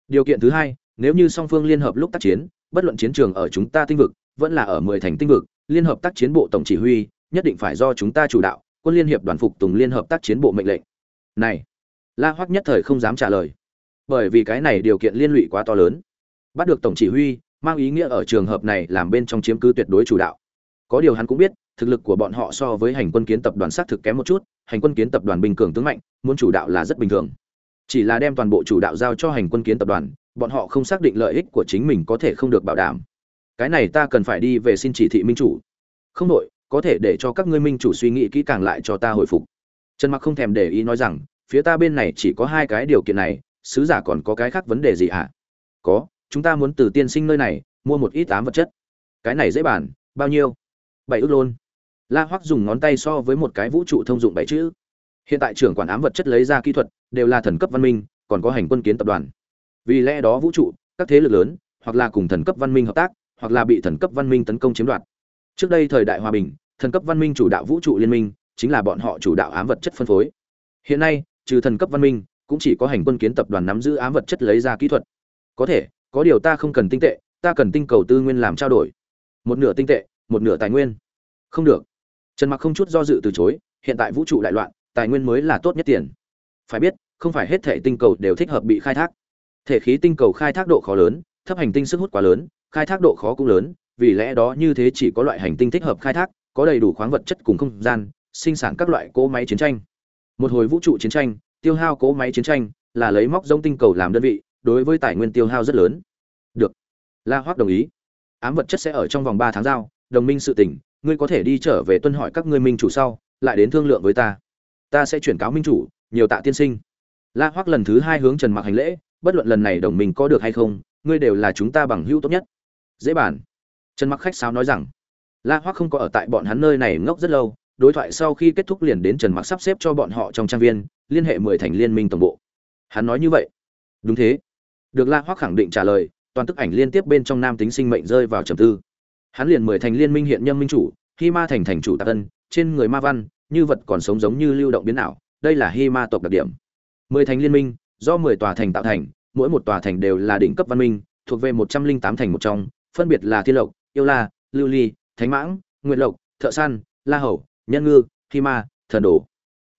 A: Điều kiện thứ hai, nếu như song phương liên hợp lúc tác chiến, bất luận chiến trường ở chúng ta tinh vực, vẫn là ở mười thành tinh vực, liên hợp tác chiến bộ tổng chỉ huy, nhất định phải do chúng ta chủ đạo, quân liên hiệp đoàn phục tùng liên hợp tác chiến bộ mệnh lệnh. Này. La hoắc nhất thời không dám trả lời. Bởi vì cái này điều kiện liên lụy quá to lớn. Bắt được tổng chỉ huy mang ý nghĩa ở trường hợp này làm bên trong chiếm cứ tuyệt đối chủ đạo. Có điều hắn cũng biết thực lực của bọn họ so với hành quân kiến tập đoàn sát thực kém một chút hành quân kiến tập đoàn bình cường tướng mạnh muốn chủ đạo là rất bình thường. Chỉ là đem toàn bộ chủ đạo giao cho hành quân kiến tập đoàn bọn họ không xác định lợi ích của chính mình có thể không được bảo đảm. Cái này ta cần phải đi về xin chỉ thị minh chủ. Không đổi, có thể để cho các ngươi minh chủ suy nghĩ kỹ càng lại cho ta hồi phục. Trần mặc không thèm để ý nói rằng phía ta bên này chỉ có hai cái điều kiện này sứ giả còn có cái khác vấn đề gì hả? Có chúng ta muốn từ tiên sinh nơi này mua một ít ám vật chất. Cái này dễ bàn, bao nhiêu? Bảy ước luôn la hoắc dùng ngón tay so với một cái vũ trụ thông dụng bảy chữ. Hiện tại trưởng quản ám vật chất lấy ra kỹ thuật, đều là thần cấp văn minh, còn có hành quân kiến tập đoàn. Vì lẽ đó vũ trụ, các thế lực lớn, hoặc là cùng thần cấp văn minh hợp tác, hoặc là bị thần cấp văn minh tấn công chiếm đoạt. Trước đây thời đại hòa bình, thần cấp văn minh chủ đạo vũ trụ liên minh, chính là bọn họ chủ đạo ám vật chất phân phối. Hiện nay, trừ thần cấp văn minh, cũng chỉ có hành quân kiến tập đoàn nắm giữ ám vật chất lấy ra kỹ thuật. Có thể có điều ta không cần tinh tệ, ta cần tinh cầu tư nguyên làm trao đổi. Một nửa tinh tệ, một nửa tài nguyên. Không được. Trần mặc không chút do dự từ chối, hiện tại vũ trụ đại loạn, tài nguyên mới là tốt nhất tiền. Phải biết, không phải hết thể tinh cầu đều thích hợp bị khai thác. Thể khí tinh cầu khai thác độ khó lớn, thấp hành tinh sức hút quá lớn, khai thác độ khó cũng lớn, vì lẽ đó như thế chỉ có loại hành tinh thích hợp khai thác, có đầy đủ khoáng vật chất cùng không gian, sinh sản các loại cỗ máy chiến tranh. Một hồi vũ trụ chiến tranh, tiêu hao cỗ máy chiến tranh, là lấy móc giống tinh cầu làm đơn vị đối với tài nguyên tiêu hao rất lớn. Được. La hoác đồng ý. Ám vật chất sẽ ở trong vòng ba tháng giao. Đồng minh sự tỉnh, ngươi có thể đi trở về tuân hỏi các ngươi minh chủ sau, lại đến thương lượng với ta. Ta sẽ chuyển cáo minh chủ, nhiều tạ tiên sinh. La hoác lần thứ hai hướng trần mặc hành lễ, bất luận lần này đồng minh có được hay không, ngươi đều là chúng ta bằng hữu tốt nhất. Dễ bản trần mặc khách sáo nói rằng. La hoắc không có ở tại bọn hắn nơi này ngốc rất lâu, đối thoại sau khi kết thúc liền đến trần mặc sắp xếp cho bọn họ trong trang viên, liên hệ mười thành liên minh tổng bộ. Hắn nói như vậy. Đúng thế được la hoắc khẳng định trả lời, toàn tức ảnh liên tiếp bên trong nam tính sinh mệnh rơi vào trầm tư. Hắn liền mười thành liên minh hiện nhân minh chủ hy ma thành thành chủ tạc ân, trên người ma văn, như vật còn sống giống như lưu động biến ảo, đây là hy ma tộc đặc điểm. Mười thành liên minh, do mười tòa thành tạo thành, mỗi một tòa thành đều là đỉnh cấp văn minh, thuộc về một trăm linh tám thành một trong, phân biệt là thiên lộc, yêu la, lưu ly, thánh mãng nguyện lộc, thợ săn, la hầu, nhân ngư hy ma, thần đồ.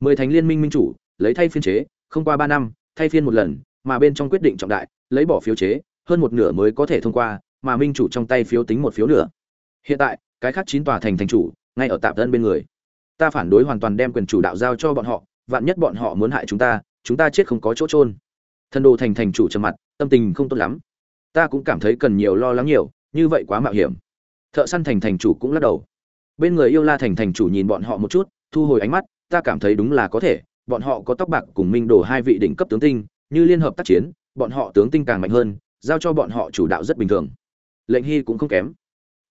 A: Mười thành liên minh minh chủ, lấy thay phiên chế, không qua ba năm, thay phiên một lần mà bên trong quyết định trọng đại, lấy bỏ phiếu chế, hơn một nửa mới có thể thông qua, mà minh chủ trong tay phiếu tính một phiếu nữa hiện tại, cái khác chín tòa thành thành chủ, ngay ở tạm thân bên người. Ta phản đối hoàn toàn đem quyền chủ đạo giao cho bọn họ, vạn nhất bọn họ muốn hại chúng ta chúng ta chết không có chỗ trôn thần đồ thành thành chủ trầm mặt, tâm tình không tốt lắm. Ta cũng cảm thấy cần nhiều lo lắng nhiều, như vậy quá mạo hiểm. Thợ săn thành thành chủ cũng lắc đầu. Bên người yêu la thành thành chủ nhìn bọn họ một chút, thu hồi ánh mắt, ta cảm thấy đúng là có thể, bọn họ có tóc bạc cùng minh đồ hai vị đỉnh cấp tướng tinh như liên hợp tác chiến, bọn họ tướng tinh càng mạnh hơn, giao cho bọn họ chủ đạo rất bình thường. Lệnh hy cũng không kém.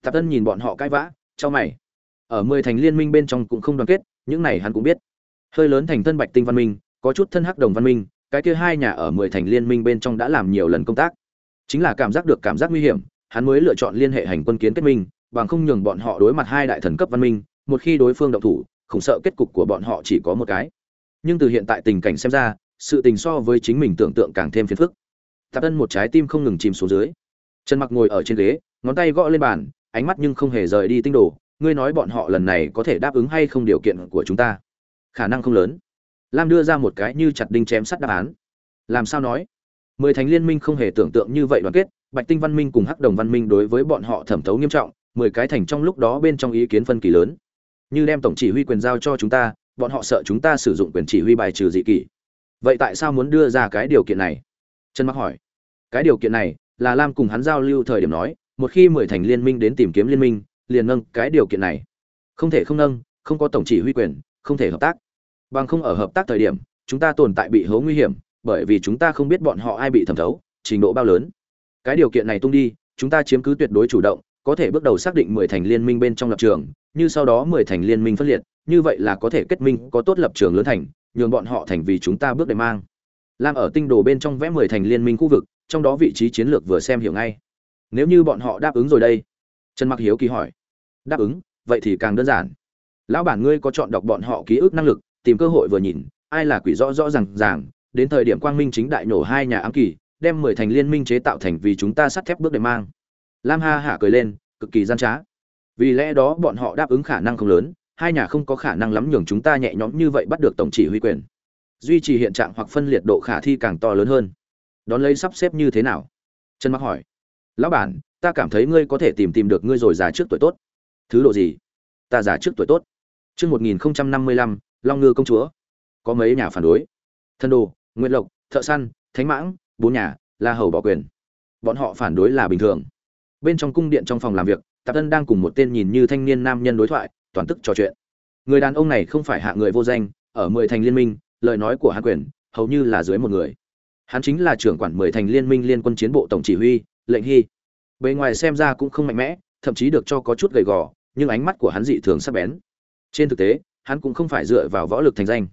A: Tạp tân nhìn bọn họ cãi vã cho mày. Ở mười thành liên minh bên trong cũng không đoàn kết, những này hắn cũng biết. Hơi lớn thành thân bạch tinh văn minh, có chút thân hắc đồng văn minh, cái kia hai nhà ở mười thành liên minh bên trong đã làm nhiều lần công tác. Chính là cảm giác được cảm giác nguy hiểm, hắn mới lựa chọn liên hệ hành quân kiến kết minh, bằng không nhường bọn họ đối mặt hai đại thần cấp văn minh, một khi đối phương động thủ không sợ kết cục của bọn họ chỉ có một cái. Nhưng từ hiện tại tình cảnh xem ra sự tình so với chính mình tưởng tượng càng thêm phiền phức. Tạp tân một trái tim không ngừng chìm xuống dưới. Trần mặc ngồi ở trên ghế, ngón tay gõ lên bàn, ánh mắt nhưng không hề rời đi tinh đồ, ngươi nói bọn họ lần này có thể đáp ứng hay không điều kiện của chúng ta? Khả năng không lớn. Lam đưa ra một cái như chặt đinh chém sắt đáp án. Làm sao nói? Mười thánh liên minh không hề tưởng tượng như vậy đoàn kết, bạch tinh văn minh cùng hắc đồng văn minh đối với bọn họ thẩm thấu nghiêm trọng, mười cái thành trong lúc đó bên trong ý kiến phân kỳ lớn. Như đem tổng chỉ huy quyền giao cho chúng ta, bọn họ sợ chúng ta sử dụng quyền chỉ huy bài trừ dị kỷ vậy tại sao muốn đưa ra cái điều kiện này? Trần mặc hỏi. Cái điều kiện này là lam cùng hắn giao lưu thời điểm nói, một khi mười thành liên minh đến tìm kiếm liên minh, liền nâng cái điều kiện này. Không thể không nâng, không có tổng chỉ huy quyền, không thể hợp tác. Bằng không ở hợp tác thời điểm, chúng ta tồn tại bị hố nguy hiểm, bởi vì chúng ta không biết bọn họ ai bị thẩm thấu, trình độ bao lớn. Cái điều kiện này tung đi, chúng ta chiếm cứ tuyệt đối chủ động, có thể bước đầu xác định mười thành liên minh bên trong lập trường, như sau đó mười thành liên minh phân liệt, như vậy là có thể kết minh có tốt lập trường lớn thành nhường bọn họ thành vì chúng ta bước để mang. Lam ở tinh đồ bên trong vẽ mười thành liên minh khu vực, trong đó vị trí chiến lược vừa xem hiểu ngay. Nếu như bọn họ đáp ứng rồi đây? Trần mặc hiếu kỳ hỏi. Đáp ứng, vậy thì càng đơn giản. Lão bản ngươi có chọn đọc bọn họ ký ức năng lực, tìm cơ hội vừa nhìn, ai là quỷ rõ rõ ràng ràng, đến thời điểm quang minh chính đại nổ hai nhà ám kỳ, đem mười thành liên minh chế tạo thành vì chúng ta sắt thép bước để mang. Lam ha hả cười lên, cực kỳ gian trá. Vì lẽ đó bọn họ đáp ứng khả năng không lớn hai nhà không có khả năng lắm nhường chúng ta nhẹ nhõm như vậy bắt được tổng chỉ huy quyền duy trì hiện trạng hoặc phân liệt độ khả thi càng to lớn hơn đón lấy sắp xếp như thế nào trần mặc hỏi lão bản ta cảm thấy ngươi có thể tìm tìm được ngươi rồi già trước tuổi tốt thứ độ gì ta già trước tuổi tốt Trước 1055, Long Ngư công chúa. Có mấy nhà phản đối. Thân đồ, Nguyệt Lộc, Thợ săn, Thánh Mãng, bốn nhà, La Hầu bỏ quyền. Bọn họ phản đối là bình thường. Bên trong cung điện trong phòng làm việc, Tạp Tân đang cùng một tên nhìn như thanh niên nam nhân đối thoại, toàn tức trò chuyện. Người đàn ông này không phải hạ người vô danh, ở mười thành liên minh, lời nói của Hàn Quyền, hầu như là dưới một người. Hắn chính là trưởng quản mười thành liên minh liên quân chiến bộ tổng chỉ huy, Lệnh Hy. Bề ngoài xem ra cũng không mạnh mẽ, thậm chí được cho có chút gầy gò, nhưng ánh mắt của hắn dị thường sắc bén. Trên thực tế, hắn cũng không phải dựa vào võ lực thành danh.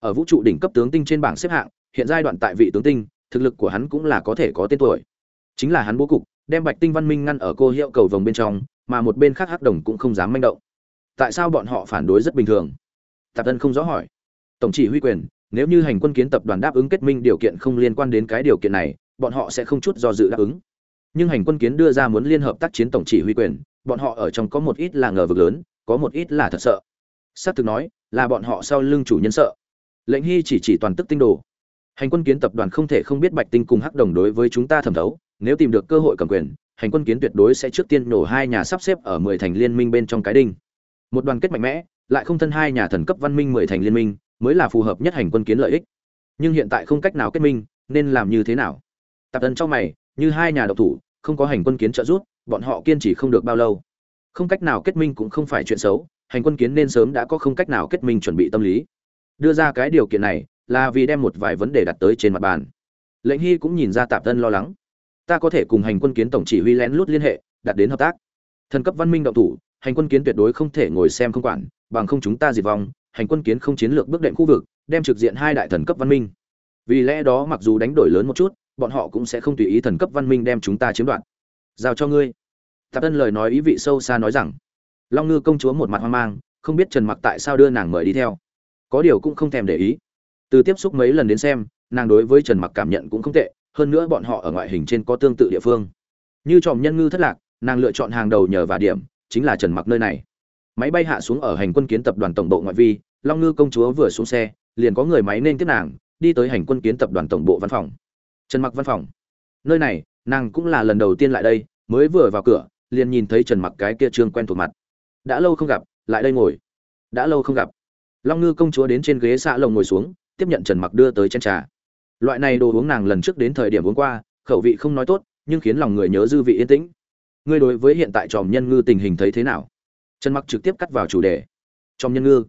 A: Ở vũ trụ đỉnh cấp tướng tinh trên bảng xếp hạng, hiện giai đoạn tại vị tướng tinh, thực lực của hắn cũng là có thể có tên tuổi. Chính là hắn bố cục, đem Bạch Tinh Văn Minh ngăn ở cô hiệu cầu vòng bên trong, mà một bên khác Hắc Đồng cũng không dám manh động. Tại sao bọn họ phản đối rất bình thường? Tạp Tân không rõ hỏi. Tổng chỉ huy quyền, nếu như hành quân kiến tập đoàn đáp ứng kết minh điều kiện không liên quan đến cái điều kiện này, bọn họ sẽ không chút do dự đáp ứng. Nhưng hành quân kiến đưa ra muốn liên hợp tác chiến tổng chỉ huy quyền, bọn họ ở trong có một ít là ngờ vực lớn, có một ít là thật sợ. Sát thực nói, là bọn họ sau lưng chủ nhân sợ. Lệnh Hy chỉ chỉ toàn tức tinh đồ. Hành quân kiến tập đoàn không thể không biết Bạch Tinh cùng Hắc Đồng đối với chúng ta thẩm thấu, nếu tìm được cơ hội cầm quyền, hành quân kiến tuyệt đối sẽ trước tiên nổ hai nhà sắp xếp ở mười thành liên minh bên trong cái đinh. Một đoàn kết mạnh mẽ, lại không thân hai nhà thần cấp văn minh mười thành liên minh, mới là phù hợp nhất hành quân kiến lợi ích. Nhưng hiện tại không cách nào kết minh, nên làm như thế nào? Tạp Tần trong mày, như hai nhà độc thủ, không có hành quân kiến trợ giúp, bọn họ kiên trì không được bao lâu. Không cách nào kết minh cũng không phải chuyện xấu, hành quân kiến nên sớm đã có không cách nào kết minh chuẩn bị tâm lý. Đưa ra cái điều kiện này, là vì đem một vài vấn đề đặt tới trên mặt bàn. Lệnh Hy cũng nhìn ra Tạp Tân lo lắng ta có thể cùng hành quân kiến tổng chỉ huy lén lút liên hệ đạt đến hợp tác thần cấp văn minh động thủ hành quân kiến tuyệt đối không thể ngồi xem không quản, bằng không chúng ta diệt vong, hành quân kiến không chiến lược bước đệm khu vực, đem trực diện hai đại thần cấp văn minh. Vì lẽ đó mặc dù đánh đổi lớn một chút, bọn họ cũng sẽ không tùy ý thần cấp văn minh đem chúng ta chiếm đoạt. Giao cho ngươi. Tạp ân lời nói ý vị sâu xa nói rằng. Long ngư công chúa một mặt hoang mang, không biết trần mặc tại sao đưa nàng mời đi theo. Có điều cũng không thèm để ý. Từ tiếp xúc mấy lần đến xem, nàng đối với trần mặc cảm nhận cũng không tệ, hơn nữa bọn họ ở ngoại hình trên có tương tự địa phương. Như tròm nhân ngư thất lạc, nàng lựa chọn hàng đầu nhờ và điểm chính là trần mặc nơi này. Máy bay hạ xuống ở hành quân kiến tập đoàn tổng bộ ngoại vi, long ngư công chúa vừa xuống xe, liền có người máy nên tiếp nàng, đi tới hành quân kiến tập đoàn tổng bộ văn phòng. Trần mặc văn phòng. Nơi này, nàng cũng là lần đầu tiên lại đây, mới vừa vào cửa, liền nhìn thấy trần mặc cái kia trương quen thuộc mặt. Đã lâu không gặp, lại đây ngồi. Đã lâu không gặp. Long ngư công chúa đến trên ghế xạ lồng ngồi xuống, tiếp nhận trần mặc đưa tới chén trà. Loại này đồ uống nàng lần trước đến thời điểm uống qua, khẩu vị không nói tốt, nhưng khiến lòng người nhớ dư vị yên tĩnh ngươi đối với hiện tại tròm nhân ngư tình hình thấy thế nào? Trần mặc trực tiếp cắt vào chủ đề. Tròm nhân ngư.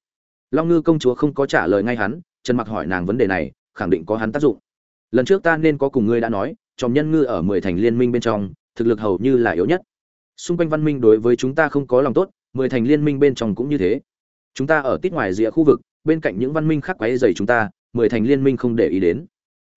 A: Long ngư công chúa không có trả lời ngay hắn, trần mặc hỏi nàng vấn đề này, khẳng định có hắn tác dụng. Lần trước ta nên có cùng ngươi đã nói, tròm nhân ngư ở mười thành liên minh bên trong, thực lực hầu như là yếu nhất. Xung quanh văn minh đối với chúng ta không có lòng tốt, mười thành liên minh bên trong cũng như thế. Chúng ta ở tít ngoài rìa khu vực, bên cạnh những văn minh khác quấy dày chúng ta, mười thành liên minh không để ý đến.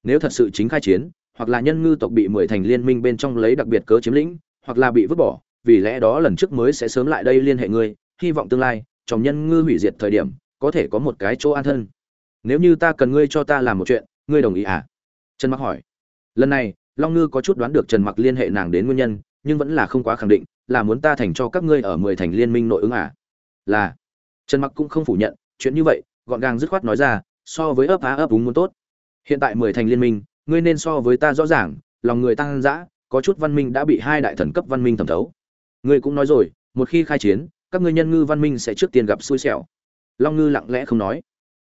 A: Nếu thật sự chính khai chiến, hoặc là nhân ngư tộc bị mười thành liên minh bên trong lấy đặc biệt cớ chiếm lĩnh hoặc là bị vứt bỏ, vì lẽ đó lần trước mới sẽ sớm lại đây liên hệ ngươi, hy vọng tương lai trong nhân ngư hủy diệt thời điểm, có thể có một cái chỗ an thân. Nếu như ta cần ngươi cho ta làm một chuyện, ngươi đồng ý à? Trần mặc hỏi. Lần này, long ngư có chút đoán được trần mặc liên hệ nàng đến nguyên nhân, nhưng vẫn là không quá khẳng định, là muốn ta thành cho các ngươi ở mười thành liên minh nội ứng à? Là. Trần mặc cũng không phủ nhận, chuyện như vậy, gọn gàng dứt khoát nói ra, so với ấp á ấp úng muốn tốt. Hiện tại mười thành liên minh, ngươi nên so với ta rõ ràng, lòng người tăng dã có chút văn minh đã bị hai đại thần cấp văn minh thẩm thấu. Ngươi cũng nói rồi, một khi khai chiến, các ngươi nhân ngư văn minh sẽ trước tiên gặp xui xẻo. Long ngư lặng lẽ không nói.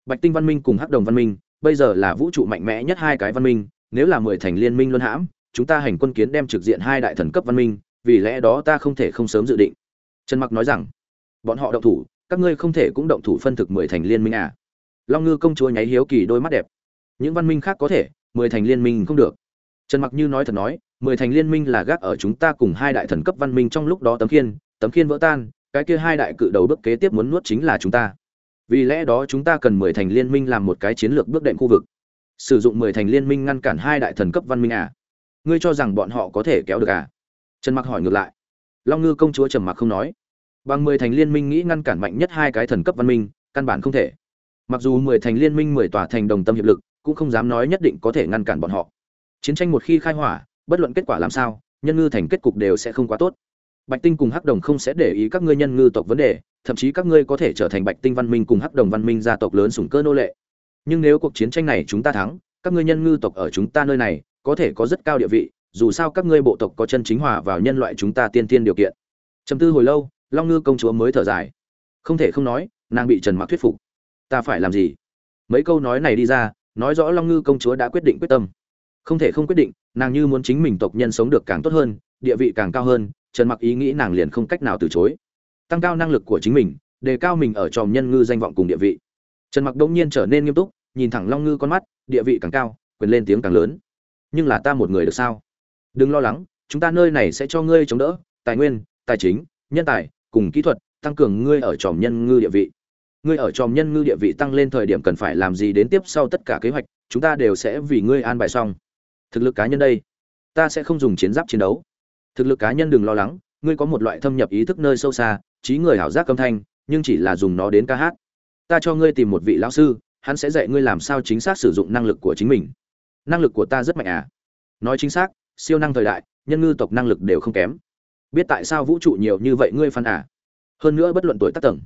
A: Bạch tinh văn minh cùng hắc đồng văn minh, bây giờ là vũ trụ mạnh mẽ nhất hai cái văn minh, nếu là mười thành liên minh luân hãm, chúng ta hành quân kiến đem trực diện hai đại thần cấp văn minh, vì lẽ đó ta không thể không sớm dự định. Trần mặc nói rằng, bọn họ động thủ, các ngươi không thể cũng động thủ phân thực mười thành liên minh à? Long ngư công chúa nháy hiếu kỳ đôi mắt đẹp. Những văn minh khác có thể, mười thành liên minh không được. Trần mặc như nói thật nói mười thành liên minh là gác ở chúng ta cùng hai đại thần cấp văn minh trong lúc đó tấm khiên tấm khiên vỡ tan, cái kia hai đại cự đầu bước kế tiếp muốn nuốt chính là chúng ta. Vì lẽ đó chúng ta cần mười thành liên minh làm một cái chiến lược bước đệm khu vực. Sử dụng mười thành liên minh ngăn cản hai đại thần cấp văn minh à? Ngươi cho rằng bọn họ có thể kéo được à? Trần mặc hỏi ngược lại. Long ngư công chúa trầm mặc không nói. Bằng mười thành liên minh nghĩ ngăn cản mạnh nhất hai cái thần cấp văn minh, căn bản không thể. Mặc dù mười thành liên minh mười tòa thành đồng tâm hiệp lực, cũng không dám nói nhất định có thể ngăn cản bọn họ. Chiến tranh một khi khai hỏa bất luận kết quả làm sao, nhân ngư thành kết cục đều sẽ không quá tốt. Bạch tinh cùng hắc đồng không sẽ để ý các ngươi nhân ngư tộc vấn đề, thậm chí các ngươi có thể trở thành bạch tinh văn minh cùng hắc đồng văn minh gia tộc lớn sủng cơ nô lệ. Nhưng nếu cuộc chiến tranh này chúng ta thắng, các ngươi nhân ngư tộc ở chúng ta nơi này, có thể có rất cao địa vị, dù sao các ngươi bộ tộc có chân chính hòa vào nhân loại chúng ta tiên tiên điều kiện. Trầm tư hồi lâu, long ngư công chúa mới thở dài. Không thể không nói, nàng bị trần mặc thuyết phục. Ta phải làm gì? Mấy câu nói này đi ra, nói rõ long ngư công chúa đã quyết định quyết tâm không thể không quyết định, nàng như muốn chính mình tộc nhân sống được càng tốt hơn, địa vị càng cao hơn, trần mặc ý nghĩ nàng liền không cách nào từ chối. Tăng cao năng lực của chính mình, đề cao mình ở tròm nhân ngư danh vọng cùng địa vị. Trần mặc đông nhiên trở nên nghiêm túc, nhìn thẳng long ngư con mắt, địa vị càng cao, quyền lên tiếng càng lớn. Nhưng là ta một người được sao? Đừng lo lắng, chúng ta nơi này sẽ cho ngươi chống đỡ, tài nguyên, tài chính, nhân tài, cùng kỹ thuật, tăng cường ngươi ở tròm nhân ngư địa vị. Ngươi ở tròm nhân ngư địa vị tăng lên thời điểm cần phải làm gì đến tiếp sau tất cả kế hoạch, chúng ta đều sẽ vì ngươi an bài xong thực lực cá nhân đây, ta sẽ không dùng chiến giáp chiến đấu. Thực lực cá nhân đừng lo lắng, ngươi có một loại thâm nhập ý thức nơi sâu xa, trí người hảo giác âm thanh, nhưng chỉ là dùng nó đến ca hát. Ta cho ngươi tìm một vị lão sư, hắn sẽ dạy ngươi làm sao chính xác sử dụng năng lực của chính mình. Năng lực của ta rất mạnh à? Nói chính xác, siêu năng thời đại, nhân ngư tộc năng lực đều không kém. Biết tại sao vũ trụ nhiều như vậy ngươi phân à? Hơn nữa bất luận tuổi tác tầng,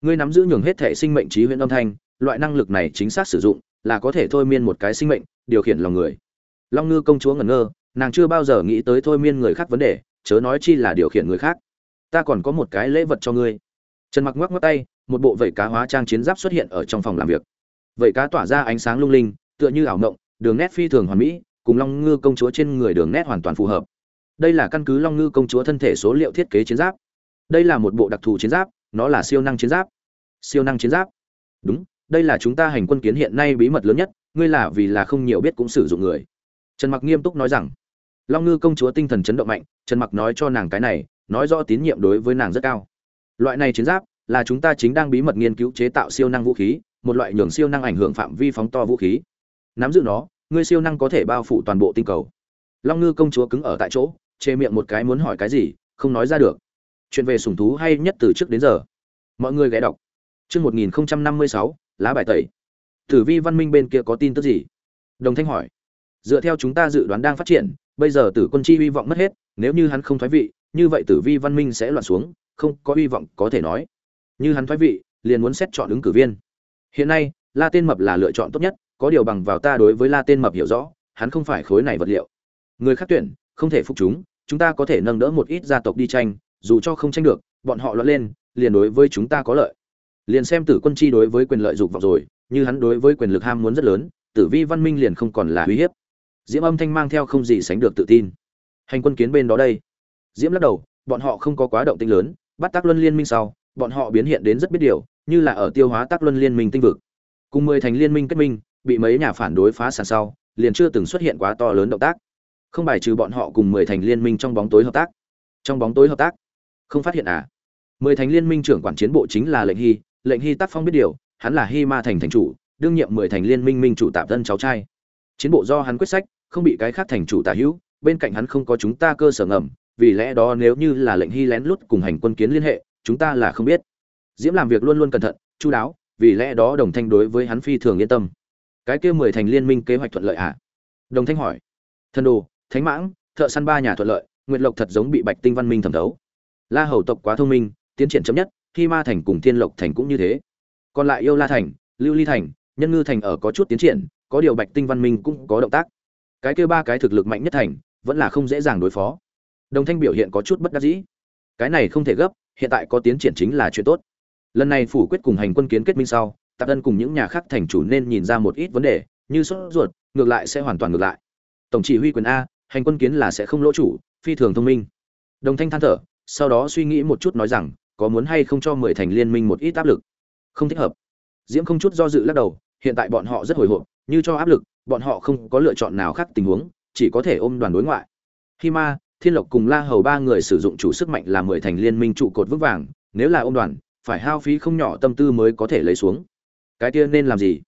A: ngươi nắm giữ nhường hết thể sinh mệnh trí huyễn âm thanh, loại năng lực này chính xác sử dụng, là có thể thôi miên một cái sinh mệnh, điều khiển lòng người long ngư công chúa ngẩn ngơ, nàng chưa bao giờ nghĩ tới thôi miên người khác vấn đề, chớ nói chi là điều khiển người khác. Ta còn có một cái lễ vật cho ngươi. Trần mặc ngoắc ngoắc tay, một bộ vẩy cá hóa trang chiến giáp xuất hiện ở trong phòng làm việc. Vẩy cá tỏa ra ánh sáng lung linh, tựa như ảo mộng, đường nét phi thường hoàn mỹ, cùng long ngư công chúa trên người đường nét hoàn toàn phù hợp. Đây là căn cứ long ngư công chúa thân thể số liệu thiết kế chiến giáp. Đây là một bộ đặc thù chiến giáp, nó là siêu năng chiến giáp. Siêu năng chiến giáp. Đúng, đây là chúng ta hành quân kiến hiện nay bí mật lớn nhất, ngươi là vì là không nhiều biết cũng sử dụng người trần mặc nghiêm túc nói rằng, long ngư công chúa tinh thần chấn động mạnh, trần mặc nói cho nàng cái này, nói rõ tín nhiệm đối với nàng rất cao. Loại này chiến giáp là chúng ta chính đang bí mật nghiên cứu chế tạo siêu năng vũ khí, một loại nhường siêu năng ảnh hưởng phạm vi phóng to vũ khí. Nắm giữ nó, ngươi siêu năng có thể bao phủ toàn bộ tinh cầu. Long ngư công chúa cứng ở tại chỗ, chê miệng một cái muốn hỏi cái gì, không nói ra được. Chuyện về sủng thú hay nhất từ trước đến giờ? Mọi người ghé đọc. Chương một nghìn năm mươi sáu, lá bài tẩy. Tử vi văn minh bên kia có tin tức gì? Đồng thanh hỏi dựa theo chúng ta dự đoán đang phát triển, bây giờ tử quân chi hy vọng mất hết, nếu như hắn không thoái vị, như vậy tử vi văn minh sẽ loạn xuống, không có hy vọng có thể nói. Như hắn thoái vị, liền muốn xét chọn ứng cử viên. Hiện nay, la tên mập là lựa chọn tốt nhất, có điều bằng vào ta đối với la tên mập hiểu rõ, hắn không phải khối này vật liệu. Người khác tuyển, không thể phục chúng chúng ta có thể nâng đỡ một ít gia tộc đi tranh, dù cho không tranh được, bọn họ loạn lên, liền đối với chúng ta có lợi. Liền xem tử quân chi đối với quyền lợi dục vọng rồi, như hắn đối với quyền lực ham muốn rất lớn, tử vi văn minh liền không còn là uy hiếp diễm âm thanh mang theo không gì sánh được tự tin. Hành quân kiến bên đó đây. Diễm lắc đầu, bọn họ không có quá động tinh lớn, bắt tác luân liên minh sau, bọn họ biến hiện đến rất biết điều, như là ở tiêu hóa tác luân liên minh tinh vực. Cùng mười thành liên minh kết minh, bị mấy nhà phản đối phá sản sau, liền chưa từng xuất hiện quá to lớn động tác. Không bài trừ bọn họ cùng mười thành liên minh trong bóng tối hợp tác. Trong bóng tối hợp tác? Không phát hiện à? Mười thành liên minh trưởng quản chiến bộ chính là lệnh hy lệnh hy tác phong biết điều, hắn là hy ma thành thành chủ, đương nhiệm mười thành liên minh minh chủ tạm thân cháu trai chiến bộ do hắn quyết sách, không bị cái khác thành chủ tả hữu, bên cạnh hắn không có chúng ta cơ sở ngầm, vì lẽ đó nếu như là lệnh hy lén lút cùng hành quân kiến liên hệ, chúng ta là không biết. Diễm làm việc luôn luôn cẩn thận, chu đáo, vì lẽ đó đồng thanh đối với hắn phi thường yên tâm. Cái kia mười thành liên minh kế hoạch thuận lợi à? Đồng thanh hỏi. Thần đồ, thánh mãng, thợ săn ba nhà thuận lợi, nguyệt lộc thật giống bị bạch tinh văn minh thẩm thấu. La hầu tộc quá thông minh, tiến triển chậm nhất, khi ma thành cùng thiên lộc thành cũng như thế. Còn lại yêu la thành, lưu ly thành, nhân ngư thành ở có chút tiến triển có điều bạch tinh văn minh cũng có động tác. Cái kia ba cái thực lực mạnh nhất thành, vẫn là không dễ dàng đối phó. Đồng thanh biểu hiện có chút bất đắc dĩ. Cái này không thể gấp, hiện tại có tiến triển chính là chuyện tốt. Lần này phủ quyết cùng hành quân kiến kết minh sau, tạp Ân cùng những nhà khác thành chủ nên nhìn ra một ít vấn đề, như sốt ruột, ngược lại sẽ hoàn toàn ngược lại. Tổng chỉ huy quyền a, hành quân kiến là sẽ không lỗ chủ, phi thường thông minh. Đồng thanh than thở, sau đó suy nghĩ một chút nói rằng, có muốn hay không cho mười thành liên minh một ít áp lực? Không thích hợp. Diễm không chút do dự lắc đầu hiện tại bọn họ rất hồi hộp, như cho áp lực, bọn họ không có lựa chọn nào khác tình huống, chỉ có thể ôm đoàn đối ngoại. Khi ma, thiên lộc cùng la hầu ba người sử dụng chủ sức mạnh là mười thành liên minh trụ cột vững vàng, nếu là ôm đoàn, phải hao phí không nhỏ tâm tư mới có thể lấy xuống. Cái kia nên làm gì?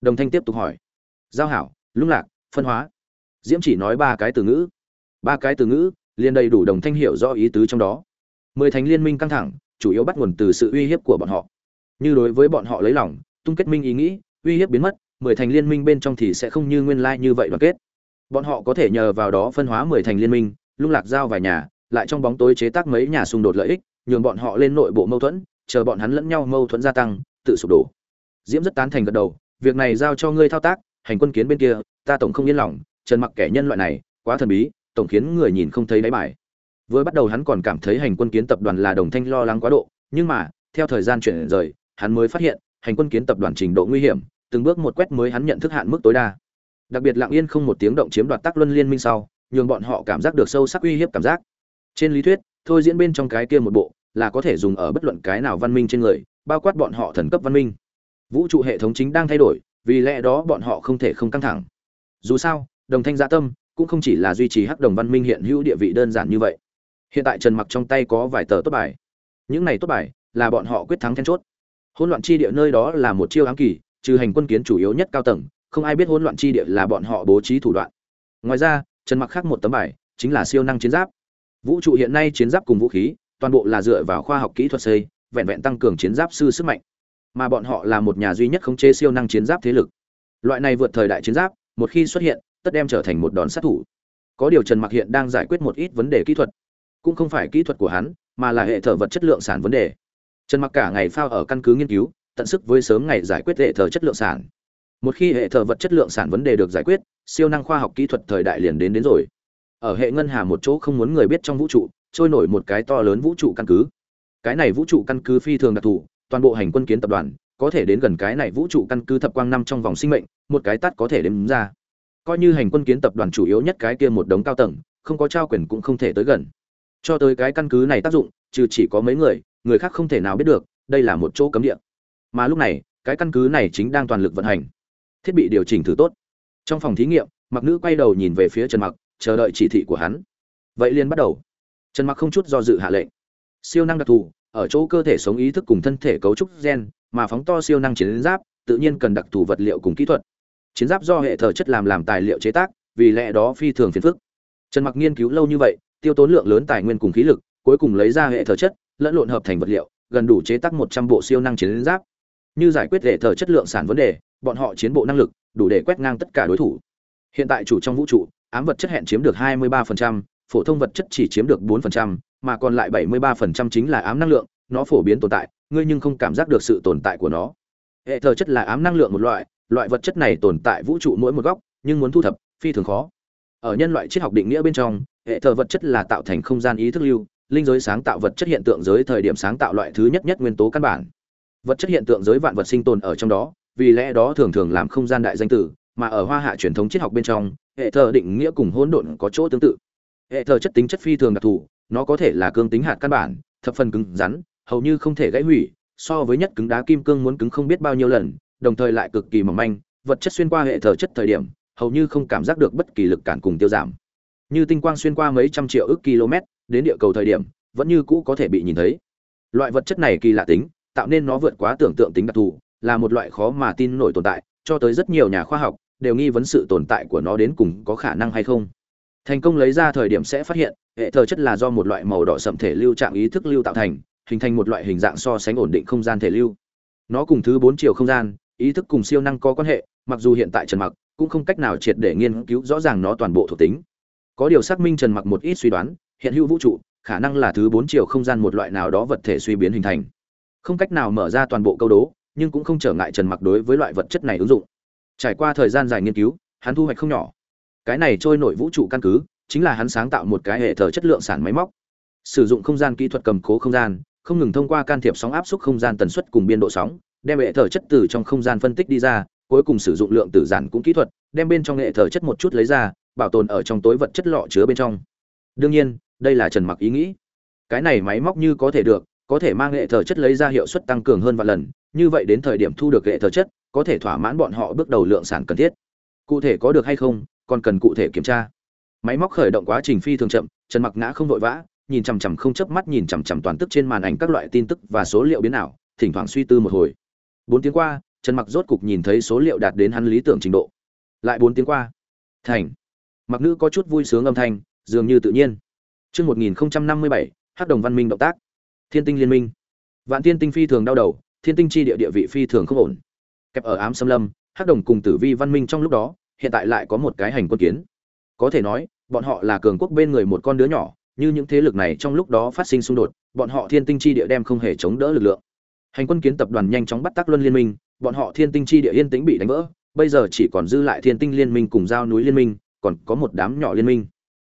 A: Đồng thanh tiếp tục hỏi. Giao hảo, lung lạc, phân hóa. Diễm chỉ nói ba cái từ ngữ. Ba cái từ ngữ, liền đầy đủ đồng thanh hiểu rõ ý tứ trong đó. Mười thành liên minh căng thẳng, chủ yếu bắt nguồn từ sự uy hiếp của bọn họ. Như đối với bọn họ lấy lòng, tung kết minh ý nghĩ uy hiếp biến mất, mười thành liên minh bên trong thì sẽ không như nguyên lai như vậy đoàn kết. Bọn họ có thể nhờ vào đó phân hóa mười thành liên minh, lung lạc giao vài nhà, lại trong bóng tối chế tác mấy nhà xung đột lợi ích, nhường bọn họ lên nội bộ mâu thuẫn, chờ bọn hắn lẫn nhau mâu thuẫn gia tăng, tự sụp đổ. Diễm rất tán thành gật đầu, việc này giao cho ngươi thao tác, hành quân kiến bên kia, ta tổng không yên lòng, trần mặc kẻ nhân loại này, quá thần bí, tổng khiến người nhìn không thấy đáy bài. Vừa bắt đầu hắn còn cảm thấy hành quân kiến tập đoàn là đồng thanh lo lắng quá độ, nhưng mà, theo thời gian chuyển rời, hắn mới phát hiện hành quân kiến tập đoàn trình độ nguy hiểm, từng bước một quét mới hắn nhận thức hạn mức tối đa. Đặc biệt lặng yên không một tiếng động chiếm đoạt tác luân liên minh sau, nhường bọn họ cảm giác được sâu sắc uy hiếp cảm giác. Trên lý thuyết, thôi diễn bên trong cái kia một bộ, là có thể dùng ở bất luận cái nào văn minh trên người, bao quát bọn họ thần cấp văn minh. Vũ trụ hệ thống chính đang thay đổi, vì lẽ đó bọn họ không thể không căng thẳng. Dù sao, đồng thanh gia tâm, cũng không chỉ là duy trì hắc đồng văn minh hiện hữu địa vị đơn giản như vậy. Hiện tại trần mặc trong tay có vài tờ tốt bài. Những này tốt bài, là bọn họ quyết thắng then chốt hỗn loạn chi địa nơi đó là một chiêu ám kỳ, trừ hành quân kiến chủ yếu nhất cao tầng, không ai biết hỗn loạn chi địa là bọn họ bố trí thủ đoạn. Ngoài ra, trần mặc khác một tấm bài, chính là siêu năng chiến giáp. Vũ trụ hiện nay chiến giáp cùng vũ khí, toàn bộ là dựa vào khoa học kỹ thuật xây, vẹn vẹn tăng cường chiến giáp sư sức mạnh. Mà bọn họ là một nhà duy nhất khống chế siêu năng chiến giáp thế lực. Loại này vượt thời đại chiến giáp, một khi xuất hiện, tất đem trở thành một đòn sát thủ. Có điều trần mặc hiện đang giải quyết một ít vấn đề kỹ thuật. Cũng không phải kỹ thuật của hắn, mà là hệ thở vật chất lượng sản vấn đề trần mặc cả ngày phao ở căn cứ nghiên cứu, tận sức với sớm ngày giải quyết hệ thờ chất lượng sản. Một khi hệ thờ vật chất lượng sản vấn đề được giải quyết, siêu năng khoa học kỹ thuật thời đại liền đến đến rồi. Ở hệ ngân hà một chỗ không muốn người biết trong vũ trụ, trôi nổi một cái to lớn vũ trụ căn cứ. Cái này vũ trụ căn cứ phi thường đặc thù, toàn bộ hành quân kiến tập đoàn, có thể đến gần cái này vũ trụ căn cứ thập quang năm trong vòng sinh mệnh, một cái tắt có thể đếm ra. Coi như hành quân kiến tập đoàn chủ yếu nhất cái kia một đống cao tầng, không có trao quyền cũng không thể tới gần. Cho tới cái căn cứ này tác dụng, trừ chỉ có mấy người người khác không thể nào biết được, đây là một chỗ cấm địa. Mà lúc này, cái căn cứ này chính đang toàn lực vận hành. Thiết bị điều chỉnh thử tốt. Trong phòng thí nghiệm mặc nữ quay đầu nhìn về phía trần mặc, chờ đợi chỉ thị của hắn. Vậy liền bắt đầu. Trần mặc không chút do dự hạ lệnh. Siêu năng đặc thù, ở chỗ cơ thể sống ý thức cùng thân thể cấu trúc gen, mà phóng to siêu năng chiến giáp, tự nhiên cần đặc thù vật liệu cùng kỹ thuật. Chiến giáp do hệ thờ chất làm làm tài liệu chế tác, vì lẽ đó phi thường phiền phức. Trần mặc nghiên cứu lâu như vậy, tiêu tốn lượng lớn tài nguyên cùng khí lực, cuối cùng lấy ra hệ thờ chất lẫn lộn hợp thành vật liệu gần đủ chế tác 100 bộ siêu năng chiến giáp. Như giải quyết hệ thờ chất lượng sản vấn đề bọn họ chiến bộ năng lực đủ để quét ngang tất cả đối thủ. Hiện tại chủ trong vũ trụ ám vật chất hẹn chiếm được 23%, phổ thông vật chất chỉ chiếm được 4%, mà còn lại 73% chính là ám năng lượng nó phổ biến tồn tại ngươi nhưng không cảm giác được sự tồn tại của nó. Hệ thờ chất là ám năng lượng một loại loại vật chất này tồn tại vũ trụ mỗi một góc nhưng muốn thu thập phi thường khó. Ở nhân loại triết học định nghĩa bên trong hệ thờ vật chất là tạo thành không gian ý thức lưu linh giới sáng tạo vật chất hiện tượng giới thời điểm sáng tạo loại thứ nhất nhất nguyên tố căn bản. Vật chất hiện tượng giới vạn vật sinh tồn ở trong đó, vì lẽ đó thường thường làm không gian đại danh tử, mà ở hoa hạ truyền thống triết học bên trong, hệ thờ định nghĩa cùng hỗn độn có chỗ tương tự. Hệ thờ chất tính chất phi thường đặc thù, nó có thể là cương tính hạt căn bản, thập phần cứng rắn, hầu như không thể gãy hủy, so với nhất cứng đá kim cương muốn cứng không biết bao nhiêu lần, đồng thời lại cực kỳ mỏng manh, vật chất xuyên qua hệ thờ chất thời điểm, hầu như không cảm giác được bất kỳ lực cản cùng tiêu giảm. Như tinh quang xuyên qua mấy trăm triệu ước km đến địa cầu thời điểm, vẫn như cũ có thể bị nhìn thấy. Loại vật chất này kỳ lạ tính, tạo nên nó vượt quá tưởng tượng tính đặc thù, là một loại khó mà tin nổi tồn tại, cho tới rất nhiều nhà khoa học đều nghi vấn sự tồn tại của nó đến cùng có khả năng hay không. Thành công lấy ra thời điểm sẽ phát hiện, hệ thờ chất là do một loại màu đỏ sậm thể lưu trạng ý thức lưu tạo thành, hình thành một loại hình dạng so sánh ổn định không gian thể lưu. Nó cùng thứ bốn chiều không gian, ý thức cùng siêu năng có quan hệ, mặc dù hiện tại trần mặc cũng không cách nào triệt để nghiên cứu rõ ràng nó toàn bộ thuộc tính. Có điều xác minh trần mặc một ít suy đoán hiện hữu vũ trụ, khả năng là thứ bốn chiều không gian một loại nào đó vật thể suy biến hình thành. Không cách nào mở ra toàn bộ câu đố, nhưng cũng không trở ngại trần mặc đối với loại vật chất này ứng dụng. Trải qua thời gian dài nghiên cứu, hắn thu hoạch không nhỏ. Cái này trôi nổi vũ trụ căn cứ, chính là hắn sáng tạo một cái hệ thờ chất lượng sản máy móc. Sử dụng không gian kỹ thuật cầm cố không gian, không ngừng thông qua can thiệp sóng áp suất không gian tần suất cùng biên độ sóng, đem hệ thờ chất từ trong không gian phân tích đi ra, cuối cùng sử dụng lượng tử giản cũng kỹ thuật, đem bên trong hệ thờ chất một chút lấy ra, bảo tồn ở trong tối vật chất lọ chứa bên trong. Đương nhiên đây là trần mặc ý nghĩ. Cái này máy móc như có thể được, có thể mang hệ thờ chất lấy ra hiệu suất tăng cường hơn vài lần, như vậy đến thời điểm thu được hệ thờ chất, có thể thỏa mãn bọn họ bước đầu lượng sản cần thiết. Cụ thể có được hay không, còn cần cụ thể kiểm tra. Máy móc khởi động quá trình phi thường chậm, trần mặc ngã không vội vã, nhìn chằm chằm không chớp mắt nhìn chằm chằm toàn tức trên màn ảnh các loại tin tức và số liệu biến ảo, thỉnh thoảng suy tư một hồi. Bốn tiếng qua, trần mặc rốt cục nhìn thấy số liệu đạt đến hắn lý tưởng trình độ. Lại bốn tiếng qua. Thành. Mặc nữ có chút vui sướng âm thanh, dường như tự nhiên. Trước 1057, Hắc đồng văn minh động tác. Thiên tinh liên minh. Vạn Thiên tinh phi thường đau đầu, Thiên tinh chi địa địa vị phi thường không ổn. Kẹp ở ám xâm lâm, Hắc đồng cùng Tử Vi văn minh trong lúc đó, hiện tại lại có một cái hành quân kiến. Có thể nói, bọn họ là cường quốc bên người một con đứa nhỏ, như những thế lực này trong lúc đó phát sinh xung đột, bọn họ Thiên tinh chi địa đem không hề chống đỡ lực lượng. Hành quân kiến tập đoàn nhanh chóng bắt tác luân liên minh, bọn họ Thiên tinh chi địa yên tĩnh bị đánh vỡ, bây giờ chỉ còn dư lại Thiên tinh liên minh cùng giao núi liên minh, còn có một đám nhỏ liên minh.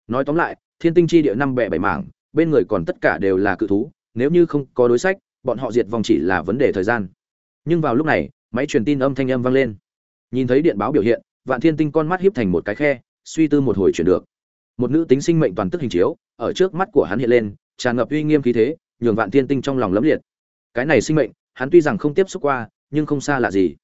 A: Nói tóm lại, Thiên tinh chi địa năm bẻ bảy mảng, bên người còn tất cả đều là cự thú, nếu như không có đối sách, bọn họ diệt vong chỉ là vấn đề thời gian. Nhưng vào lúc này, máy truyền tin âm thanh âm vang lên. Nhìn thấy điện báo biểu hiện, Vạn Thiên Tinh con mắt híp thành một cái khe, suy tư một hồi chuyển được. Một nữ tính sinh mệnh toàn tức hình chiếu, ở trước mắt của hắn hiện lên, tràn ngập uy nghiêm khí thế, nhường Vạn Thiên Tinh trong lòng lấm liệt. Cái này sinh mệnh, hắn tuy rằng không tiếp xúc qua, nhưng không xa lạ gì.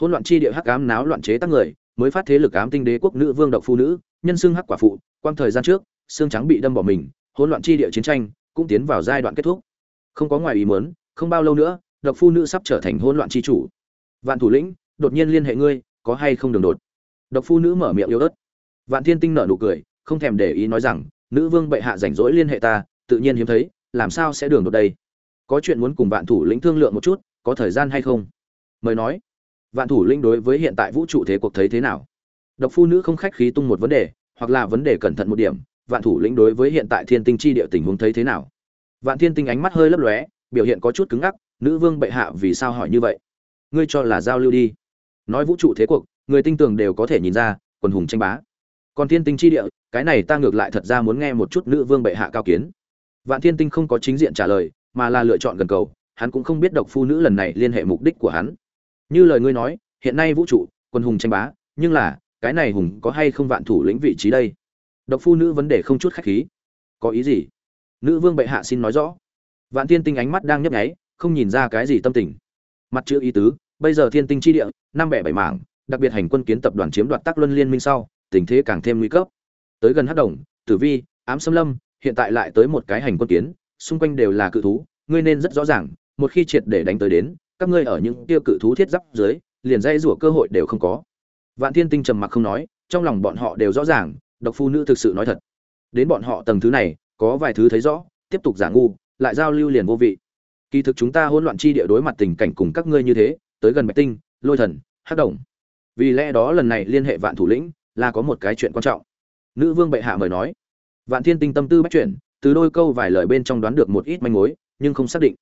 A: Hỗn loạn chi địa hắc ám náo loạn chế tác người, mới phát thế lực ám tinh đế quốc nữ vương độc phụ nữ, nhân xưng hắc quả phụ, quang thời gian trước, xương trắng bị đâm bỏ mình, hỗn loạn chi địa chiến tranh cũng tiến vào giai đoạn kết thúc. Không có ngoài ý muốn, không bao lâu nữa, độc phu nữ sắp trở thành hỗn loạn chi chủ. Vạn thủ lĩnh, đột nhiên liên hệ ngươi, có hay không đường đột? Độc phu nữ mở miệng yếu ớt. Vạn Thiên Tinh nở nụ cười, không thèm để ý nói rằng, nữ vương bệ hạ rảnh rỗi liên hệ ta, tự nhiên hiếm thấy, làm sao sẽ đường đột đây? Có chuyện muốn cùng Vạn thủ lĩnh thương lượng một chút, có thời gian hay không? Mời nói. Vạn thủ lĩnh đối với hiện tại vũ trụ thế cuộc thấy thế nào? Độc phu nữ không khách khí tung một vấn đề, hoặc là vấn đề cẩn thận một điểm, Vạn thủ lĩnh đối với hiện tại Thiên Tinh chi địa tình huống thấy thế nào? Vạn Thiên Tinh ánh mắt hơi lấp lóe, biểu hiện có chút cứng ngắc, nữ vương bệ hạ vì sao hỏi như vậy? Ngươi cho là giao lưu đi. Nói vũ trụ thế cuộc, người tinh tường đều có thể nhìn ra, quần hùng tranh bá. Còn Thiên Tinh chi địa, cái này ta ngược lại thật ra muốn nghe một chút nữ vương bệ hạ cao kiến. Vạn Thiên Tinh không có chính diện trả lời, mà là lựa chọn gần cầu, hắn cũng không biết độc phu nữ lần này liên hệ mục đích của hắn. Như lời ngươi nói, hiện nay vũ trụ, quân hùng tranh bá, nhưng là, cái này hùng có hay không vạn thủ lĩnh vị trí đây? Độc phu nữ vấn đề không chút khách khí. Có ý gì? Nữ vương bệ hạ xin nói rõ. Vạn Thiên Tinh ánh mắt đang nhấp nháy, không nhìn ra cái gì tâm tình. Mặt chữ ý tứ, bây giờ Thiên Tinh chi địa, năm bẻ bảy mảng, đặc biệt hành quân kiến tập đoàn chiếm đoạt Tác Luân Liên minh sau, tình thế càng thêm nguy cấp. Tới gần Hắc Đồng, Tử Vi, Ám Sâm Lâm, hiện tại lại tới một cái hành quân kiến, xung quanh đều là cự thú, ngươi nên rất rõ ràng một khi triệt để đánh tới đến các ngươi ở những tiêu cự thú thiết giáp dưới liền dây rủa cơ hội đều không có vạn thiên tinh trầm mặc không nói trong lòng bọn họ đều rõ ràng độc phu nữ thực sự nói thật. Đến bọn họ tầng thứ này, có vài thứ thấy rõ, tiếp tục giả ngu, lại giao lưu liền vô vị. Kỳ thực chúng ta hỗn loạn chi địa đối mặt tình cảnh cùng các ngươi như thế, tới gần bạch tinh, lôi thần, hắc động. Vì lẽ đó lần này liên hệ vạn thủ lĩnh là có một cái chuyện quan trọng. Nữ vương bệ hạ mời nói. Vạn thiên tinh tâm tư bắt chuyển, từ đôi câu vài lời bên trong đoán được một ít manh mối, nhưng không xác định.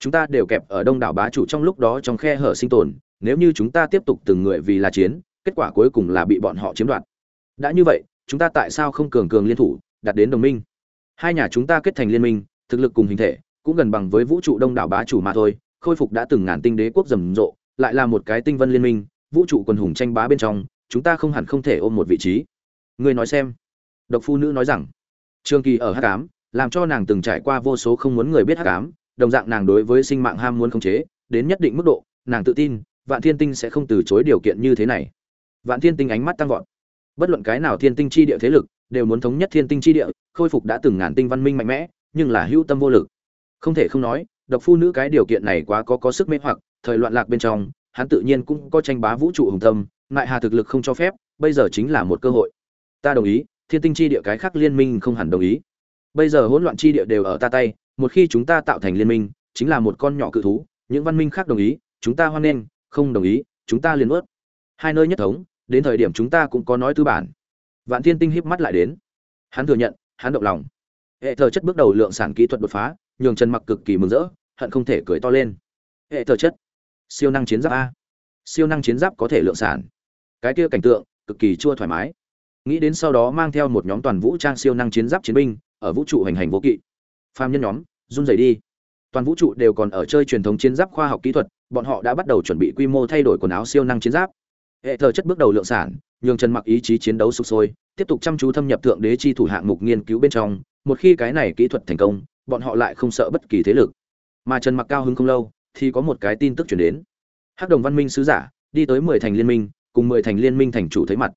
A: Chúng ta đều kẹp ở đông đảo bá chủ trong lúc đó trong khe hở sinh tồn, nếu như chúng ta tiếp tục từng người vì là chiến, kết quả cuối cùng là bị bọn họ chiếm đoạt. Đã như vậy chúng ta tại sao không cường cường liên thủ, đạt đến đồng minh? Hai nhà chúng ta kết thành liên minh, thực lực cùng hình thể, cũng gần bằng với vũ trụ đông đảo bá chủ mà thôi, khôi phục đã từng ngàn tinh đế quốc rầm rộ, lại là một cái tinh vân liên minh, vũ trụ quần hùng tranh bá bên trong, chúng ta không hẳn không thể ôm một vị trí. Ngươi nói xem. Độc phu nữ nói rằng. Trường kỳ ở hắc ám, làm cho nàng từng trải qua vô số không muốn người biết hắc ám, đồng dạng nàng đối với sinh mạng ham muốn khống chế, đến nhất định mức độ, nàng tự tin, vạn thiên tinh sẽ không từ chối điều kiện như thế này. Vạn thiên tinh ánh mắt tăng vọt bất luận cái nào thiên tinh chi địa thế lực, đều muốn thống nhất thiên tinh chi địa, khôi phục đã từng ngàn tinh văn minh mạnh mẽ, nhưng là hữu tâm vô lực. Không thể không nói, độc phu nữ cái điều kiện này quá có có sức mê hoặc, thời loạn lạc bên trong, hắn tự nhiên cũng có tranh bá vũ trụ hùng tâm, ngại hà thực lực không cho phép, bây giờ chính là một cơ hội. Ta đồng ý, thiên tinh chi địa cái khác liên minh không hẳn đồng ý. Bây giờ hỗn loạn chi địa đều ở ta tay, một khi chúng ta tạo thành liên minh, chính là một con nhỏ cự thú, những văn minh khác đồng ý, chúng ta hoan nghênh, không đồng ý, chúng ta liền ướt hai nơi nhất thống đến thời điểm chúng ta cũng có nói tư bản. Vạn thiên tinh híp mắt lại đến. Hắn thừa nhận, hắn động lòng. Hệ thờ chất bước đầu lượng sản kỹ thuật đột phá, nhường trần mặc cực kỳ mừng rỡ, hận không thể cười to lên. Hệ thờ chất. Siêu năng chiến giáp a. Siêu năng chiến giáp có thể lượng sản. Cái kia cảnh tượng, cực kỳ chua thoải mái. Nghĩ đến sau đó mang theo một nhóm toàn vũ trang siêu năng chiến giáp chiến binh, ở vũ trụ hành hành vô kỵ. Phàm nhân nhóm, run rẩy đi. Toàn vũ trụ đều còn ở chơi truyền thống chiến giáp khoa học kỹ thuật, bọn họ đã bắt đầu chuẩn bị quy mô thay đổi quần áo siêu năng chiến giáp hệ thờ chất bước đầu lượng sản, nhường trần mặc ý chí chiến đấu sục sôi, tiếp tục chăm chú thâm nhập thượng đế chi thủ hạng mục nghiên cứu bên trong, một khi cái này kỹ thuật thành công, bọn họ lại không sợ bất kỳ thế lực. Mà trần mặc cao hứng không lâu, thì có một cái tin tức chuyển đến. Hắc đồng văn minh sứ giả, đi tới mười thành liên minh, cùng mười thành liên minh thành chủ thấy mặt.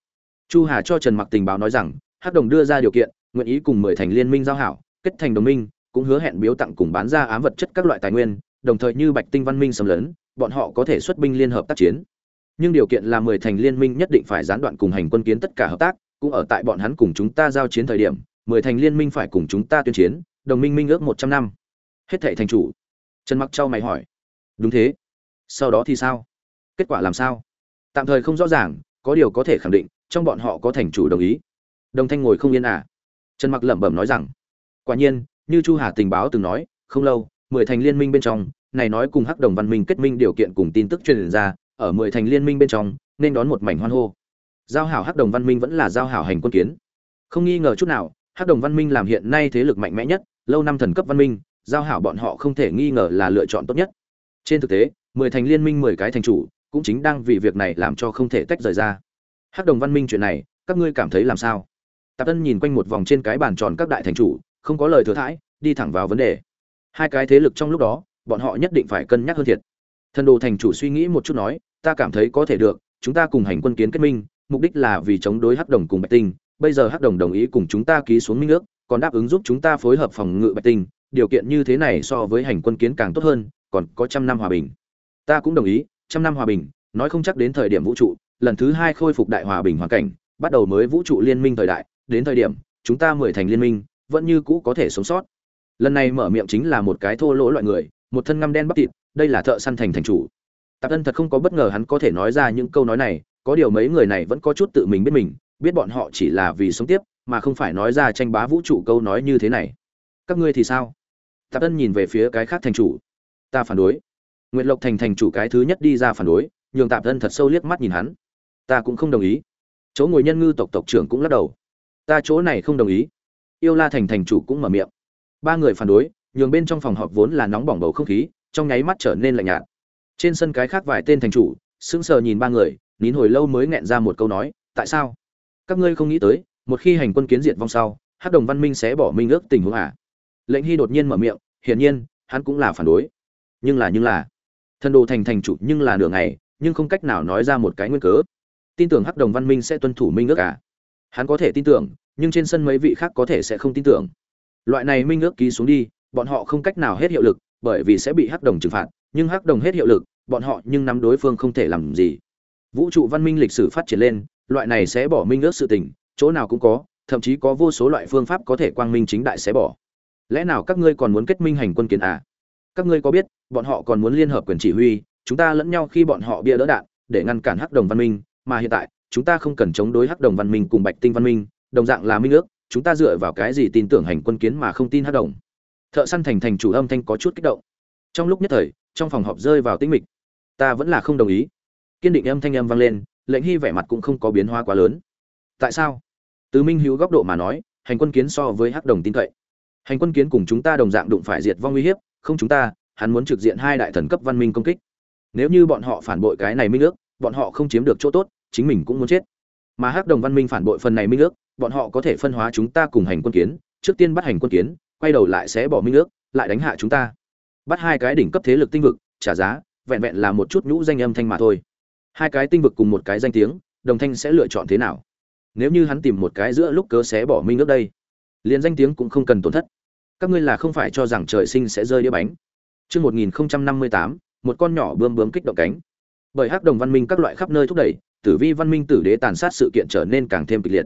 A: Chu hà cho trần mặc tình báo nói rằng, hắc đồng đưa ra điều kiện, nguyện ý cùng mười thành liên minh giao hảo, kết thành đồng minh, cũng hứa hẹn biếu tặng cùng bán ra ám vật chất các loại tài nguyên, đồng thời như bạch tinh văn minh xâm lấn, bọn họ có thể xuất binh liên hợp tác chiến nhưng điều kiện là mười thành liên minh nhất định phải gián đoạn cùng hành quân kiến tất cả hợp tác, cũng ở tại bọn hắn cùng chúng ta giao chiến thời điểm, mười thành liên minh phải cùng chúng ta tuyên chiến, đồng minh minh ước một trăm năm. Hết thệ thành chủ. Trần mặc trao mày hỏi. Đúng thế. Sau đó thì sao? Kết quả làm sao? Tạm thời không rõ ràng, có điều có thể khẳng định, trong bọn họ có thành chủ đồng ý. Đồng thanh ngồi không yên à? Trần mặc lẩm bẩm nói rằng. Quả nhiên, như chu hà tình báo từng nói, không lâu, mười thành liên minh bên trong, này nói cùng hắc đồng văn minh kết minh điều kiện cùng tin tức truyền ra ở mười thành liên minh bên trong, nên đón một mảnh hoan hô. Giao hảo hắc đồng văn minh vẫn là giao hảo hành quân kiến. Không nghi ngờ chút nào, hắc đồng văn minh làm hiện nay thế lực mạnh mẽ nhất, lâu năm thần cấp văn minh, giao hảo bọn họ không thể nghi ngờ là lựa chọn tốt nhất. Trên thực tế, mười thành liên minh mười cái thành chủ cũng chính đang vì việc này làm cho không thể tách rời ra. Hắc đồng văn minh chuyện này, các ngươi cảm thấy làm sao? Tạp tân nhìn quanh một vòng trên cái bàn tròn các đại thành chủ, không có lời thừa thãi, đi thẳng vào vấn đề. Hai cái thế lực trong lúc đó, bọn họ nhất định phải cân nhắc hơn thiệt thần đồ thành chủ suy nghĩ một chút nói, ta cảm thấy có thể được, chúng ta cùng hành quân kiến kết minh, mục đích là vì chống đối hắc đồng cùng bạch tinh. Bây giờ hắc đồng đồng ý cùng chúng ta ký xuống minh ước, còn đáp ứng giúp chúng ta phối hợp phòng ngự bạch tinh. Điều kiện như thế này so với hành quân kiến càng tốt hơn, còn có trăm năm hòa bình. Ta cũng đồng ý, trăm năm hòa bình, nói không chắc đến thời điểm vũ trụ, lần thứ hai khôi phục đại hòa bình hoàn cảnh, bắt đầu mới vũ trụ liên minh thời đại, đến thời điểm, chúng ta mười thành liên minh, vẫn như cũ có thể sống sót. Lần này mở miệng chính là một cái thô lỗ loại người, một thân ngăm đen bắp thịt đây là thợ săn thành thành chủ. Tạp ân thật không có bất ngờ hắn có thể nói ra những câu nói này, có điều mấy người này vẫn có chút tự mình biết mình, biết bọn họ chỉ là vì sống tiếp, mà không phải nói ra tranh bá vũ trụ câu nói như thế này. Các ngươi thì sao? Tạp ân nhìn về phía cái khác thành chủ. Ta phản đối. Nguyệt lộc thành thành chủ cái thứ nhất đi ra phản đối, nhường tạp ân thật sâu liếc mắt nhìn hắn. Ta cũng không đồng ý. Chỗ ngồi nhân ngư tộc tộc trưởng cũng lắc đầu. Ta chỗ này không đồng ý. Yêu la thành thành chủ cũng mở miệng. Ba người phản đối, nhường bên trong phòng họp vốn là nóng bỏng bầu không khí trong nháy mắt trở nên lạnh nhạt. Trên sân cái khác vài tên thành chủ, sững sờ nhìn ba người, nín hồi lâu mới nghẹn ra một câu nói, tại sao? Các ngươi không nghĩ tới, một khi hành quân kiến diệt vong sau, hắc đồng văn minh sẽ bỏ minh ước tình huống à? Lệnh hy đột nhiên mở miệng, hiển nhiên, hắn cũng là phản đối. Nhưng là nhưng là. Thần đồ thành thành chủ nhưng là nửa ngày, nhưng không cách nào nói ra một cái nguyên cớ. Tin tưởng hắc đồng văn minh sẽ tuân thủ minh ước à? Hắn có thể tin tưởng, nhưng trên sân mấy vị khác có thể sẽ không tin tưởng. Loại này minh ước ký xuống đi, bọn họ không cách nào hết hiệu lực bởi vì sẽ bị hắc đồng trừng phạt, nhưng hắc đồng hết hiệu lực, bọn họ nhưng nắm đối phương không thể làm gì. Vũ trụ văn minh lịch sử phát triển lên, loại này sẽ bỏ minh ước sự tình, chỗ nào cũng có, thậm chí có vô số loại phương pháp có thể quang minh chính đại sẽ bỏ. Lẽ nào các ngươi còn muốn kết minh hành quân kiến à? Các ngươi có biết, bọn họ còn muốn liên hợp quyền chỉ huy, chúng ta lẫn nhau khi bọn họ bia đỡ đạn, để ngăn cản hắc đồng văn minh, mà hiện tại, chúng ta không cần chống đối hắc đồng văn minh cùng bạch tinh văn minh, đồng dạng là minh ước, chúng ta dựa vào cái gì tin tưởng hành quân kiến mà không tin hắc đồng? Thợ săn thành thành chủ âm thanh có chút kích động. Trong lúc nhất thời, trong phòng họp rơi vào tĩnh mịch. Ta vẫn là không đồng ý. Kiên định âm thanh âm vang lên, lệnh hy vẻ mặt cũng không có biến hóa quá lớn. Tại sao? Từ minh hữu góc độ mà nói, hành quân kiến so với hắc đồng tin cậy. Hành quân kiến cùng chúng ta đồng dạng đụng phải diệt vong uy hiếp, không chúng ta, hắn muốn trực diện hai đại thần cấp văn minh công kích. Nếu như bọn họ phản bội cái này minh ước, bọn họ không chiếm được chỗ tốt, chính mình cũng muốn chết. Mà hắc đồng văn minh phản bội phần này minh ước, bọn họ có thể phân hóa chúng ta cùng hành quân kiến, trước tiên bắt hành quân kiến quay đầu lại sẽ bỏ minh ước lại đánh hạ chúng ta. Bắt hai cái đỉnh cấp thế lực tinh vực trả giá vẹn vẹn là một chút nhũ danh âm thanh mà thôi. Hai cái tinh vực cùng một cái danh tiếng đồng thanh sẽ lựa chọn thế nào? Nếu như hắn tìm một cái giữa lúc cớ xé bỏ minh ước đây liền danh tiếng cũng không cần tổn thất. Các ngươi là không phải cho rằng trời sinh sẽ rơi đĩa bánh. Trước 1058, một con nhỏ bươm bướm kích động cánh. Bởi hắc đồng văn minh các loại khắp nơi thúc đẩy, tử vi văn minh tử đế tàn sát sự kiện trở nên càng thêm kịch liệt.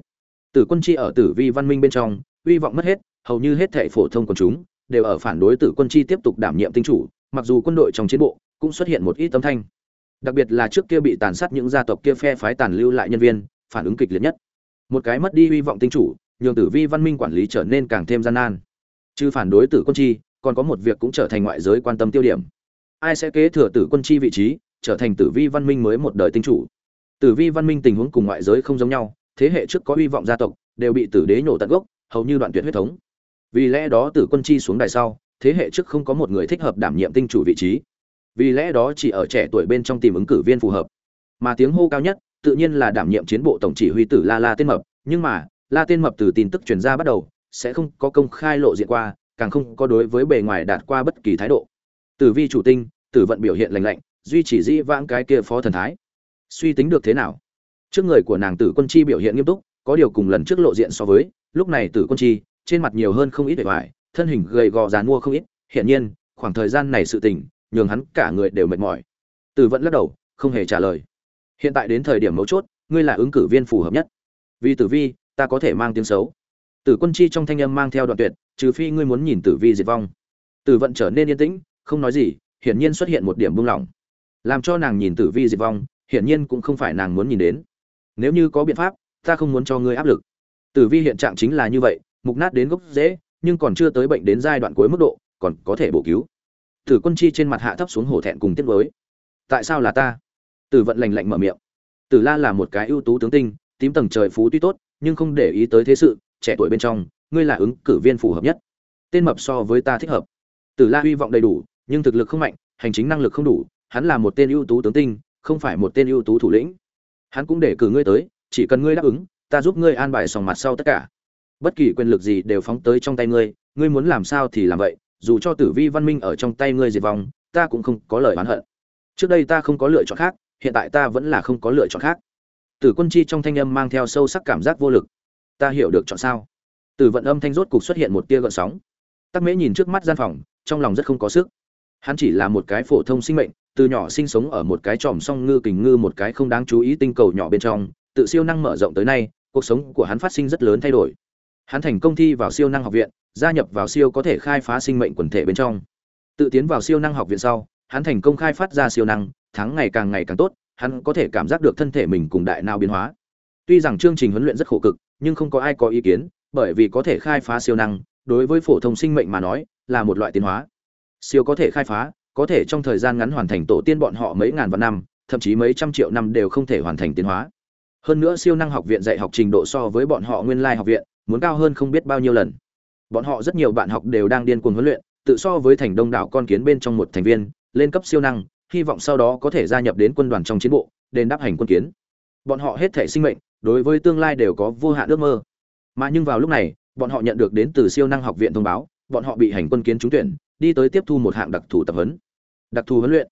A: Tử quân chi ở tử vi văn minh bên trong, uy vọng mất hết, hầu như hết thảy phổ thông quần chúng đều ở phản đối tử quân chi tiếp tục đảm nhiệm tinh chủ, mặc dù quân đội trong chiến bộ cũng xuất hiện một ít âm thanh. Đặc biệt là trước kia bị tàn sát những gia tộc kia phe phái tàn lưu lại nhân viên, phản ứng kịch liệt nhất. Một cái mất đi uy vọng tinh chủ, nhường tử vi văn minh quản lý trở nên càng thêm gian nan. Chứ phản đối tử quân chi, còn có một việc cũng trở thành ngoại giới quan tâm tiêu điểm. Ai sẽ kế thừa tử quân chi vị trí, trở thành tử vi văn minh mới một đời tinh chủ? Tử vi văn minh tình huống cùng ngoại giới không giống nhau, thế hệ trước có uy vọng gia tộc đều bị tử đế nổ tận gốc, hầu như đoạn tuyệt huyết thống. Vì lẽ đó tử quân chi xuống đài sau, thế hệ trước không có một người thích hợp đảm nhiệm tinh chủ vị trí. Vì lẽ đó chỉ ở trẻ tuổi bên trong tìm ứng cử viên phù hợp. Mà tiếng hô cao nhất, tự nhiên là đảm nhiệm chiến bộ tổng chỉ huy tử La La tên mập, nhưng mà, La tên mập từ tin tức truyền ra bắt đầu, sẽ không có công khai lộ diện qua, càng không có đối với bề ngoài đạt qua bất kỳ thái độ. Tử vi chủ tinh, tử vận biểu hiện lành lạnh, duy chỉ dĩ vãng cái kia phó thần thái. Suy tính được thế nào? Trước người của nàng Tử Quân Chi biểu hiện nghiêm túc, có điều cùng lần trước lộ diện so với, lúc này Tử Quân Chi trên mặt nhiều hơn không ít vẻ vải, thân hình gầy gò dàn mua không ít, hiển nhiên, khoảng thời gian này sự tình, nhường hắn cả người đều mệt mỏi. Tử vận lắc đầu, không hề trả lời. Hiện tại đến thời điểm mấu chốt, ngươi là ứng cử viên phù hợp nhất. Vì Tử Vi, ta có thể mang tiếng xấu. Tử Quân Chi trong thanh âm mang theo đoạn tuyệt, trừ phi ngươi muốn nhìn Tử Vi diệt vong. Tử vận trở nên yên tĩnh, không nói gì, hiển nhiên xuất hiện một điểm buông lỏng. Làm cho nàng nhìn Tử Vi diệt vong, hiển nhiên cũng không phải nàng muốn nhìn đến. Nếu như có biện pháp, ta không muốn cho ngươi áp lực. Tử Vi hiện trạng chính là như vậy, mục nát đến gốc dễ, nhưng còn chưa tới bệnh đến giai đoạn cuối mức độ, còn có thể bổ cứu. Tử Quân Chi trên mặt hạ thấp xuống hổ thẹn cùng tiết với Tại sao là ta? Tử Vận lạnh lạnh mở miệng. Tử La là một cái ưu tú tướng tinh, tím tầng trời phú tuy tốt, nhưng không để ý tới thế sự, trẻ tuổi bên trong, ngươi là ứng cử viên phù hợp nhất. Tên mập so với ta thích hợp. Tử La hy vọng đầy đủ, nhưng thực lực không mạnh, hành chính năng lực không đủ, hắn là một tên ưu tú tướng tinh, không phải một tên ưu tú thủ lĩnh. Hắn cũng để cử ngươi tới, chỉ cần ngươi đáp ứng, ta giúp ngươi an bài sòng mặt sau tất cả. Bất kỳ quyền lực gì đều phóng tới trong tay ngươi, ngươi muốn làm sao thì làm vậy, dù cho Tử Vi Văn Minh ở trong tay ngươi diệt vong, ta cũng không có lời oán hận. Trước đây ta không có lựa chọn khác, hiện tại ta vẫn là không có lựa chọn khác. Tử Quân Chi trong thanh âm mang theo sâu sắc cảm giác vô lực. Ta hiểu được chọn sao? Tử Vận âm thanh rốt cục xuất hiện một tia gợn sóng. Tắc Mễ nhìn trước mắt gian phòng, trong lòng rất không có sức. Hắn chỉ là một cái phổ thông sinh mệnh, từ nhỏ sinh sống ở một cái tròm song ngư kình ngư một cái không đáng chú ý tinh cầu nhỏ bên trong, tự siêu năng mở rộng tới nay, cuộc sống của hắn phát sinh rất lớn thay đổi. Hắn thành công thi vào siêu năng học viện, gia nhập vào siêu có thể khai phá sinh mệnh quần thể bên trong. Tự tiến vào siêu năng học viện sau, hắn thành công khai phát ra siêu năng, tháng ngày càng ngày càng tốt, hắn có thể cảm giác được thân thể mình cùng đại não biến hóa. Tuy rằng chương trình huấn luyện rất khổ cực, nhưng không có ai có ý kiến, bởi vì có thể khai phá siêu năng, đối với phổ thông sinh mệnh mà nói, là một loại tiến hóa. Siêu có thể khai phá, có thể trong thời gian ngắn hoàn thành tổ tiên bọn họ mấy ngàn vạn năm, thậm chí mấy trăm triệu năm đều không thể hoàn thành tiến hóa. Hơn nữa siêu năng học viện dạy học trình độ so với bọn họ nguyên lai học viện, muốn cao hơn không biết bao nhiêu lần. Bọn họ rất nhiều bạn học đều đang điên cuồng huấn luyện, tự so với thành đông đảo con kiến bên trong một thành viên, lên cấp siêu năng, hy vọng sau đó có thể gia nhập đến quân đoàn trong chiến bộ, đền đáp hành quân kiến. Bọn họ hết thể sinh mệnh, đối với tương lai đều có vô hạn ước mơ. Mà nhưng vào lúc này, bọn họ nhận được đến từ siêu năng học viện thông báo, bọn họ bị hành quân kiến trúng tuyển, đi tới tiếp thu một hạng đặc thù tập huấn. Đặc thù huấn luyện.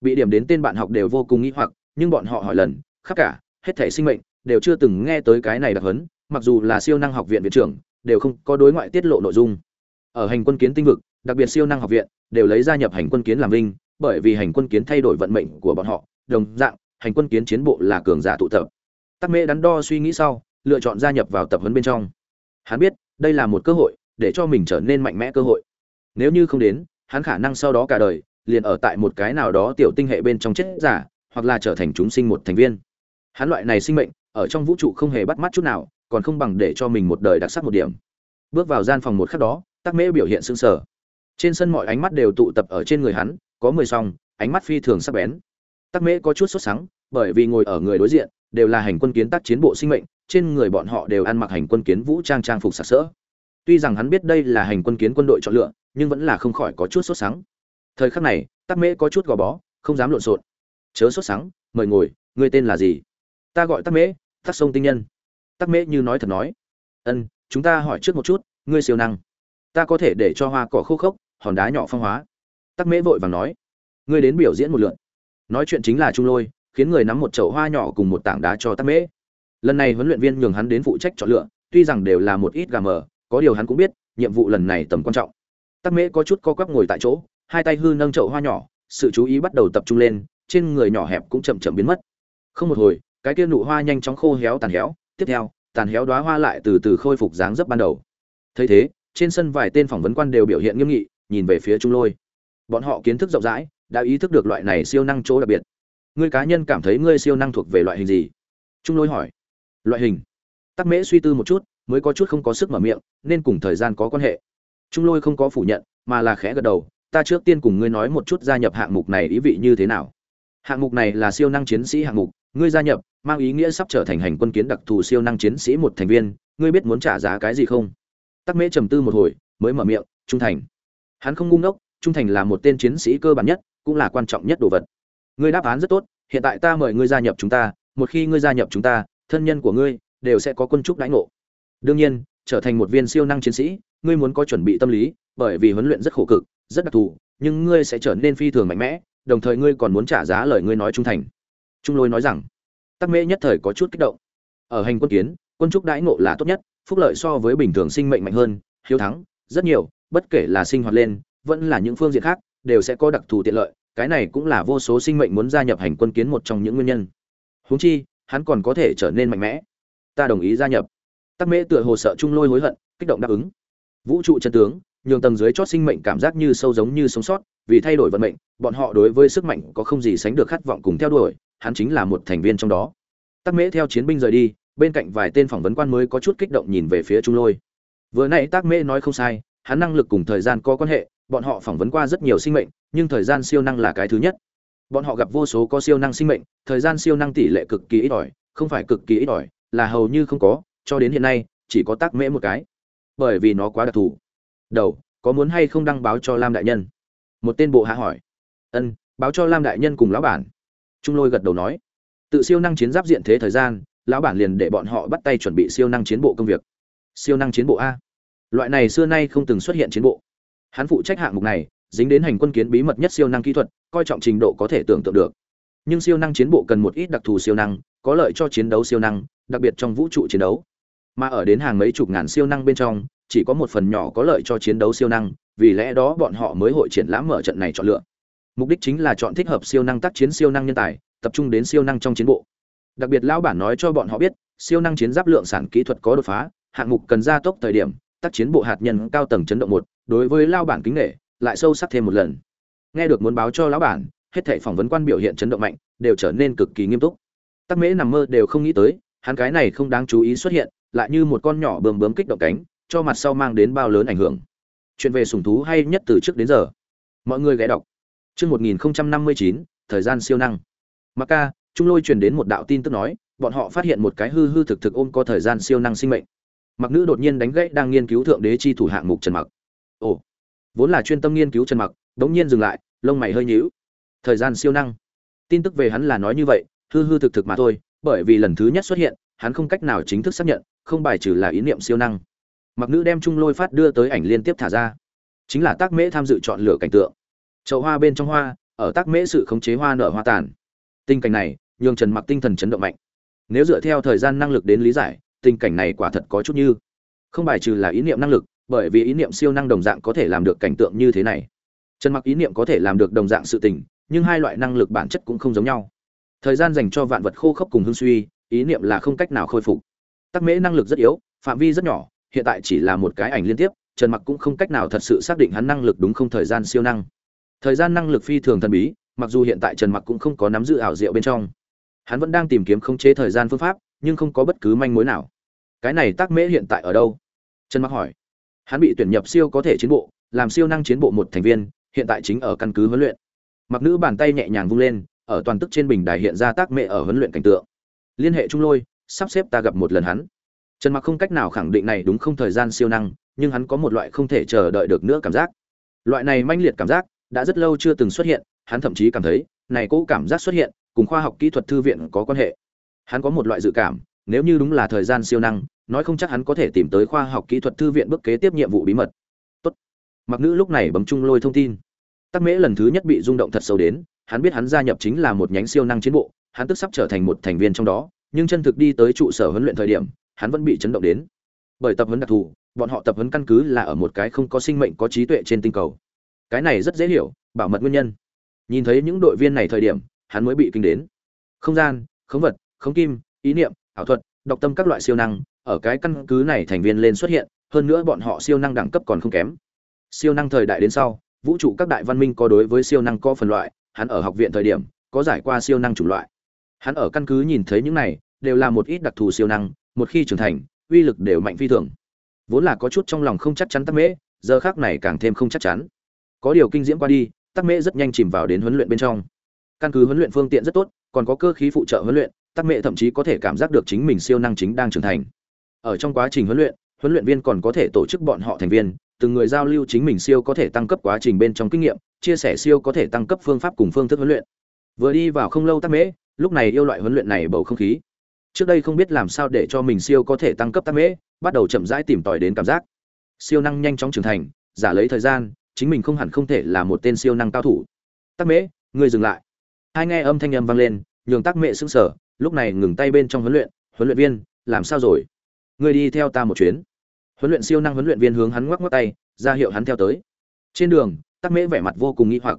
A: Bị điểm đến tên bạn học đều vô cùng nghi hoặc, nhưng bọn họ hỏi lần, khắp cả, hết thể sinh mệnh đều chưa từng nghe tới cái này đặc huấn, mặc dù là siêu năng học viện viện trưởng, đều không có đối ngoại tiết lộ nội dung. Ở hành quân kiến tinh vực, đặc biệt siêu năng học viện đều lấy gia nhập hành quân kiến làm vinh bởi vì hành quân kiến thay đổi vận mệnh của bọn họ đồng dạng hành quân kiến chiến bộ là cường giả tụ tập. Tắc mễ đắn đo suy nghĩ sau lựa chọn gia nhập vào tập huấn bên trong. Hắn biết đây là một cơ hội để cho mình trở nên mạnh mẽ cơ hội. Nếu như không đến hắn khả năng sau đó cả đời liền ở tại một cái nào đó tiểu tinh hệ bên trong chết giả hoặc là trở thành chúng sinh một thành viên. Hắn loại này sinh mệnh ở trong vũ trụ không hề bắt mắt chút nào còn không bằng để cho mình một đời đặc sắc một điểm. Bước vào gian phòng một khắc đó, tắc mễ biểu hiện sững sờ. Trên sân mọi ánh mắt đều tụ tập ở trên người hắn, có mười song, ánh mắt phi thường sắc bén. Tắc mễ có chút sốt sắng, bởi vì ngồi ở người đối diện, đều là hành quân kiến tác chiến bộ sinh mệnh, trên người bọn họ đều ăn mặc hành quân kiến vũ trang trang phục sặc sỡ. Tuy rằng hắn biết đây là hành quân kiến quân đội chọn lựa, nhưng vẫn là không khỏi có chút sốt sắng. Thời khắc này, tắc mễ có chút gò bó, không dám lộn xộn. Chớ sốt sắng, mời ngồi, ngươi tên là gì? Ta gọi tắc mễ, tắc sông tinh nhân tắc mễ như nói thật nói. Ân, chúng ta hỏi trước một chút, ngươi siêu năng, ta có thể để cho hoa cỏ khô khốc, hòn đá nhỏ phong hóa. Tắc mễ vội vàng nói. Ngươi đến biểu diễn một lượn nói chuyện chính là trung lôi, khiến người nắm một chậu hoa nhỏ cùng một tảng đá cho tắc mễ. Lần này huấn luyện viên nhường hắn đến phụ trách chọn lựa, tuy rằng đều là một ít gà mờ, có điều hắn cũng biết, nhiệm vụ lần này tầm quan trọng. Tắc mễ có chút co quắp ngồi tại chỗ, hai tay hư nâng chậu hoa nhỏ, sự chú ý bắt đầu tập trung lên, trên người nhỏ hẹp cũng chậm chậm biến mất. Không một hồi, cái kia nụ hoa nhanh chóng khô héo tàn héo tiếp theo, tàn héo đóa hoa lại từ từ khôi phục dáng dấp ban đầu. Thấy thế, trên sân vài tên phỏng vấn quan đều biểu hiện nghiêm nghị, nhìn về phía trung lôi. Bọn họ kiến thức rộng rãi, đã ý thức được loại này siêu năng chỗ đặc biệt. Ngươi cá nhân cảm thấy ngươi siêu năng thuộc về loại hình gì? Trung lôi hỏi. Loại hình. Tắc mễ suy tư một chút, mới có chút không có sức mở miệng, nên cùng thời gian có quan hệ. Trung lôi không có phủ nhận, mà là khẽ gật đầu, ta trước tiên cùng ngươi nói một chút gia nhập hạng mục này ý vị như thế nào. Hạng mục này là siêu năng chiến sĩ hạng mục, ngươi gia nhập mang ý nghĩa sắp trở thành hành quân kiến đặc thù siêu năng chiến sĩ một thành viên, ngươi biết muốn trả giá cái gì không? Tắc mễ trầm tư một hồi, mới mở miệng, trung thành. Hắn không ngu ngốc, trung thành là một tên chiến sĩ cơ bản nhất, cũng là quan trọng nhất đồ vật. Ngươi đáp án rất tốt, hiện tại ta mời ngươi gia nhập chúng ta, một khi ngươi gia nhập chúng ta, thân nhân của ngươi đều sẽ có quân trúc đãi ngộ. Đương nhiên, trở thành một viên siêu năng chiến sĩ, ngươi muốn có chuẩn bị tâm lý, bởi vì huấn luyện rất khổ cực, rất đặc thù, nhưng ngươi sẽ trở nên phi thường mạnh mẽ, đồng thời ngươi còn muốn trả giá lời ngươi nói trung thành. Trung lôi nói rằng tắc mễ nhất thời có chút kích động. Ở hành quân kiến, quân trúc đãi ngộ là tốt nhất, phúc lợi so với bình thường sinh mệnh mạnh hơn, hiếu thắng, rất nhiều, bất kể là sinh hoạt lên, vẫn là những phương diện khác, đều sẽ có đặc thù tiện lợi, cái này cũng là vô số sinh mệnh muốn gia nhập hành quân kiến một trong những nguyên nhân. Huống chi, hắn còn có thể trở nên mạnh mẽ. Ta đồng ý gia nhập. Tắc mễ tựa hồ sợ trung lôi hối hận, kích động đáp ứng. Vũ trụ chân tướng, nhường tầng dưới chót sinh mệnh cảm giác như sâu giống như sống sót, vì thay đổi vận mệnh, bọn họ đối với sức mạnh có không gì sánh được khát vọng cùng theo đuổi hắn chính là một thành viên trong đó. Tắc mễ theo chiến binh rời đi, bên cạnh vài tên phỏng vấn quan mới có chút kích động nhìn về phía trung lôi. Vừa nãy tác mễ nói không sai, hắn năng lực cùng thời gian có quan hệ, bọn họ phỏng vấn qua rất nhiều sinh mệnh, nhưng thời gian siêu năng là cái thứ nhất. Bọn họ gặp vô số có siêu năng sinh mệnh, thời gian siêu năng tỷ lệ cực kỳ ít ỏi, không phải cực kỳ ít ỏi, là hầu như không có, cho đến hiện nay, chỉ có tác mễ một cái. Bởi vì nó quá đặc thù. Đầu, có muốn hay không đăng báo cho lam đại nhân? Một tên bộ hạ hỏi. Ân, báo cho lam đại nhân cùng lão bản trung lôi gật đầu nói, tự siêu năng chiến giáp diện thế thời gian, lão bản liền để bọn họ bắt tay chuẩn bị siêu năng chiến bộ công việc. Siêu năng chiến bộ a. Loại này xưa nay không từng xuất hiện chiến bộ. Hắn phụ trách hạng mục này, dính đến hành quân kiến bí mật nhất siêu năng kỹ thuật, coi trọng trình độ có thể tưởng tượng được. Nhưng siêu năng chiến bộ cần một ít đặc thù siêu năng, có lợi cho chiến đấu siêu năng, đặc biệt trong vũ trụ chiến đấu. Mà ở đến hàng mấy chục ngàn siêu năng bên trong, chỉ có một phần nhỏ có lợi cho chiến đấu siêu năng, vì lẽ đó bọn họ mới hội triển lãm mở trận này chọn lựa mục đích chính là chọn thích hợp siêu năng tác chiến, siêu năng nhân tài, tập trung đến siêu năng trong chiến bộ. Đặc biệt lão bản nói cho bọn họ biết, siêu năng chiến giáp lượng sản kỹ thuật có đột phá, hạng mục cần gia tốc thời điểm, tác chiến bộ hạt nhân cao tầng chấn động một, đối với lao bản kính nghệ lại sâu sắc thêm một lần. Nghe được muốn báo cho lão bản, hết thảy phỏng vấn quan biểu hiện chấn động mạnh, đều trở nên cực kỳ nghiêm túc. Tắc mễ nằm mơ đều không nghĩ tới, hắn cái này không đáng chú ý xuất hiện, lại như một con nhỏ bướm bướm kích động cánh, cho mặt sau mang đến bao lớn ảnh hưởng. Chuyện về sủng thú hay nhất từ trước đến giờ. Mọi người ghé đọc chương một nghìn năm mươi chín thời gian siêu năng. Maka, ca trung lôi truyền đến một đạo tin tức nói bọn họ phát hiện một cái hư hư thực thực ôm có thời gian siêu năng sinh mệnh. Mặc nữ đột nhiên đánh gãy đang nghiên cứu thượng đế chi thủ hạng mục trần mặc. Ồ vốn là chuyên tâm nghiên cứu trần mặc đống nhiên dừng lại lông mày hơi nhíu. Thời gian siêu năng. Tin tức về hắn là nói như vậy hư hư thực thực mà thôi bởi vì lần thứ nhất xuất hiện hắn không cách nào chính thức xác nhận không bài trừ là ý niệm siêu năng. Mặc nữ đem trung lôi phát đưa tới ảnh liên tiếp thả ra. Chính là tác mễ tham dự chọn lựa cảnh tượng chậu hoa bên trong hoa, ở tác mễ sự khống chế hoa nở hoa tàn. Tình cảnh này, nhường trần mặc tinh thần chấn động mạnh. Nếu dựa theo thời gian năng lực đến lý giải, tình cảnh này quả thật có chút như không bài trừ là ý niệm năng lực, bởi vì ý niệm siêu năng đồng dạng có thể làm được cảnh tượng như thế này. Trần mặc ý niệm có thể làm được đồng dạng sự tình, nhưng hai loại năng lực bản chất cũng không giống nhau. Thời gian dành cho vạn vật khô khốc cùng hương suy, ý niệm là không cách nào khôi phục. Tắc mễ năng lực rất yếu, phạm vi rất nhỏ, hiện tại chỉ là một cái ảnh liên tiếp, trần mặc cũng không cách nào thật sự xác định hắn năng lực đúng không thời gian siêu năng thời gian năng lực phi thường thần bí, mặc dù hiện tại trần mặc cũng không có nắm giữ ảo diệu bên trong. Hắn vẫn đang tìm kiếm khống chế thời gian phương pháp, nhưng không có bất cứ manh mối nào. Cái này tác mễ hiện tại ở đâu? Trần mặc hỏi. Hắn bị tuyển nhập siêu có thể chiến bộ, làm siêu năng chiến bộ một thành viên, hiện tại chính ở căn cứ huấn luyện. Mặc nữ bàn tay nhẹ nhàng vung lên, ở toàn tức trên bình đài hiện ra tác mễ ở huấn luyện cảnh tượng. Liên hệ trung lôi, sắp xếp ta gặp một lần hắn. Trần mặc không cách nào khẳng định này đúng không thời gian siêu năng, nhưng hắn có một loại không thể chờ đợi được nữa cảm giác. Loại này manh liệt cảm giác đã rất lâu chưa từng xuất hiện, hắn thậm chí cảm thấy, này cũ cảm giác xuất hiện, cùng khoa học kỹ thuật thư viện có quan hệ. Hắn có một loại dự cảm, nếu như đúng là thời gian siêu năng, nói không chắc hắn có thể tìm tới khoa học kỹ thuật thư viện bước kế tiếp nhiệm vụ bí mật. Tốt. Mặc nữ lúc này bấm chung lôi thông tin. Tắc mễ lần thứ nhất bị rung động thật sâu đến, hắn biết hắn gia nhập chính là một nhánh siêu năng chiến bộ, hắn tức sắp trở thành một thành viên trong đó, nhưng chân thực đi tới trụ sở huấn luyện thời điểm, hắn vẫn bị chấn động đến. Bởi tập huấn đặc thù, bọn họ tập huấn căn cứ là ở một cái không có sinh mệnh, có trí tuệ trên tinh cầu cái này rất dễ hiểu, bảo mật nguyên nhân. Nhìn thấy những đội viên này thời điểm, hắn mới bị kinh đến. Không gian, khống vật, khống kim, ý niệm, ảo thuật, đọc tâm các loại siêu năng, ở cái căn cứ này thành viên lên xuất hiện, hơn nữa bọn họ siêu năng đẳng cấp còn không kém. Siêu năng thời đại đến sau, vũ trụ các đại văn minh có đối với siêu năng có phần loại, hắn ở học viện thời điểm, có giải qua siêu năng chủng loại. Hắn ở căn cứ nhìn thấy những này, đều là một ít đặc thù siêu năng, một khi trưởng thành, uy lực đều mạnh phi thường. Vốn là có chút trong lòng không chắc chắn tắc mễ, giờ khác này càng thêm không chắc chắn có điều kinh diễm qua đi, tắc mễ rất nhanh chìm vào đến huấn luyện bên trong. Căn cứ huấn luyện phương tiện rất tốt, còn có cơ khí phụ trợ huấn luyện, tắc mễ thậm chí có thể cảm giác được chính mình siêu năng chính đang trưởng thành. Ở trong quá trình huấn luyện huấn luyện viên còn có thể tổ chức bọn họ thành viên, từng người giao lưu chính mình siêu có thể tăng cấp quá trình bên trong kinh nghiệm, chia sẻ siêu có thể tăng cấp phương pháp cùng phương thức huấn luyện. Vừa đi vào không lâu tắc mễ, lúc này yêu loại huấn luyện này bầu không khí. Trước đây không biết làm sao để cho mình siêu có thể tăng cấp tắc mễ, bắt đầu chậm rãi tìm tòi đến cảm giác. Siêu năng nhanh chóng trưởng thành, giả lấy thời gian chính mình không hẳn không thể là một tên siêu năng cao thủ. Tắc mễ, ngươi dừng lại. Hai nghe âm thanh âm vang lên, nhường tắc mễ sững sờ, lúc này ngừng tay bên trong huấn luyện huấn luyện viên, làm sao rồi? Ngươi đi theo ta một chuyến. Huấn luyện siêu năng huấn luyện viên hướng hắn ngoắc ngoắc tay, ra hiệu hắn theo tới. Trên đường, tắc mễ vẻ mặt vô cùng nghi hoặc.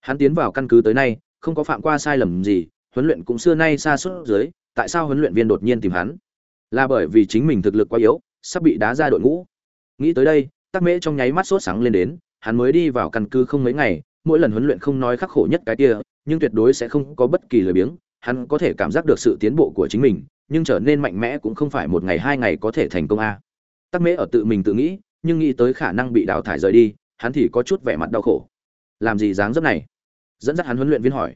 A: Hắn tiến vào căn cứ tới nay, không có phạm qua sai lầm gì, huấn luyện cũng xưa nay xa suốt dưới, tại sao huấn luyện viên đột nhiên tìm hắn? Là bởi vì chính mình thực lực quá yếu, sắp bị đá ra đội ngũ. Nghĩ tới đây, tắc mễ trong nháy mắt sốt sáng lên đến hắn mới đi vào căn cứ không mấy ngày, mỗi lần huấn luyện không nói khắc khổ nhất cái kia, nhưng tuyệt đối sẽ không có bất kỳ lời biếng, hắn có thể cảm giác được sự tiến bộ của chính mình, nhưng trở nên mạnh mẽ cũng không phải một ngày hai ngày có thể thành công a. Tắc mễ ở tự mình tự nghĩ, nhưng nghĩ tới khả năng bị đào thải rời đi, hắn thì có chút vẻ mặt đau khổ. Làm gì dáng dấp này? Dẫn dắt hắn huấn luyện viên hỏi.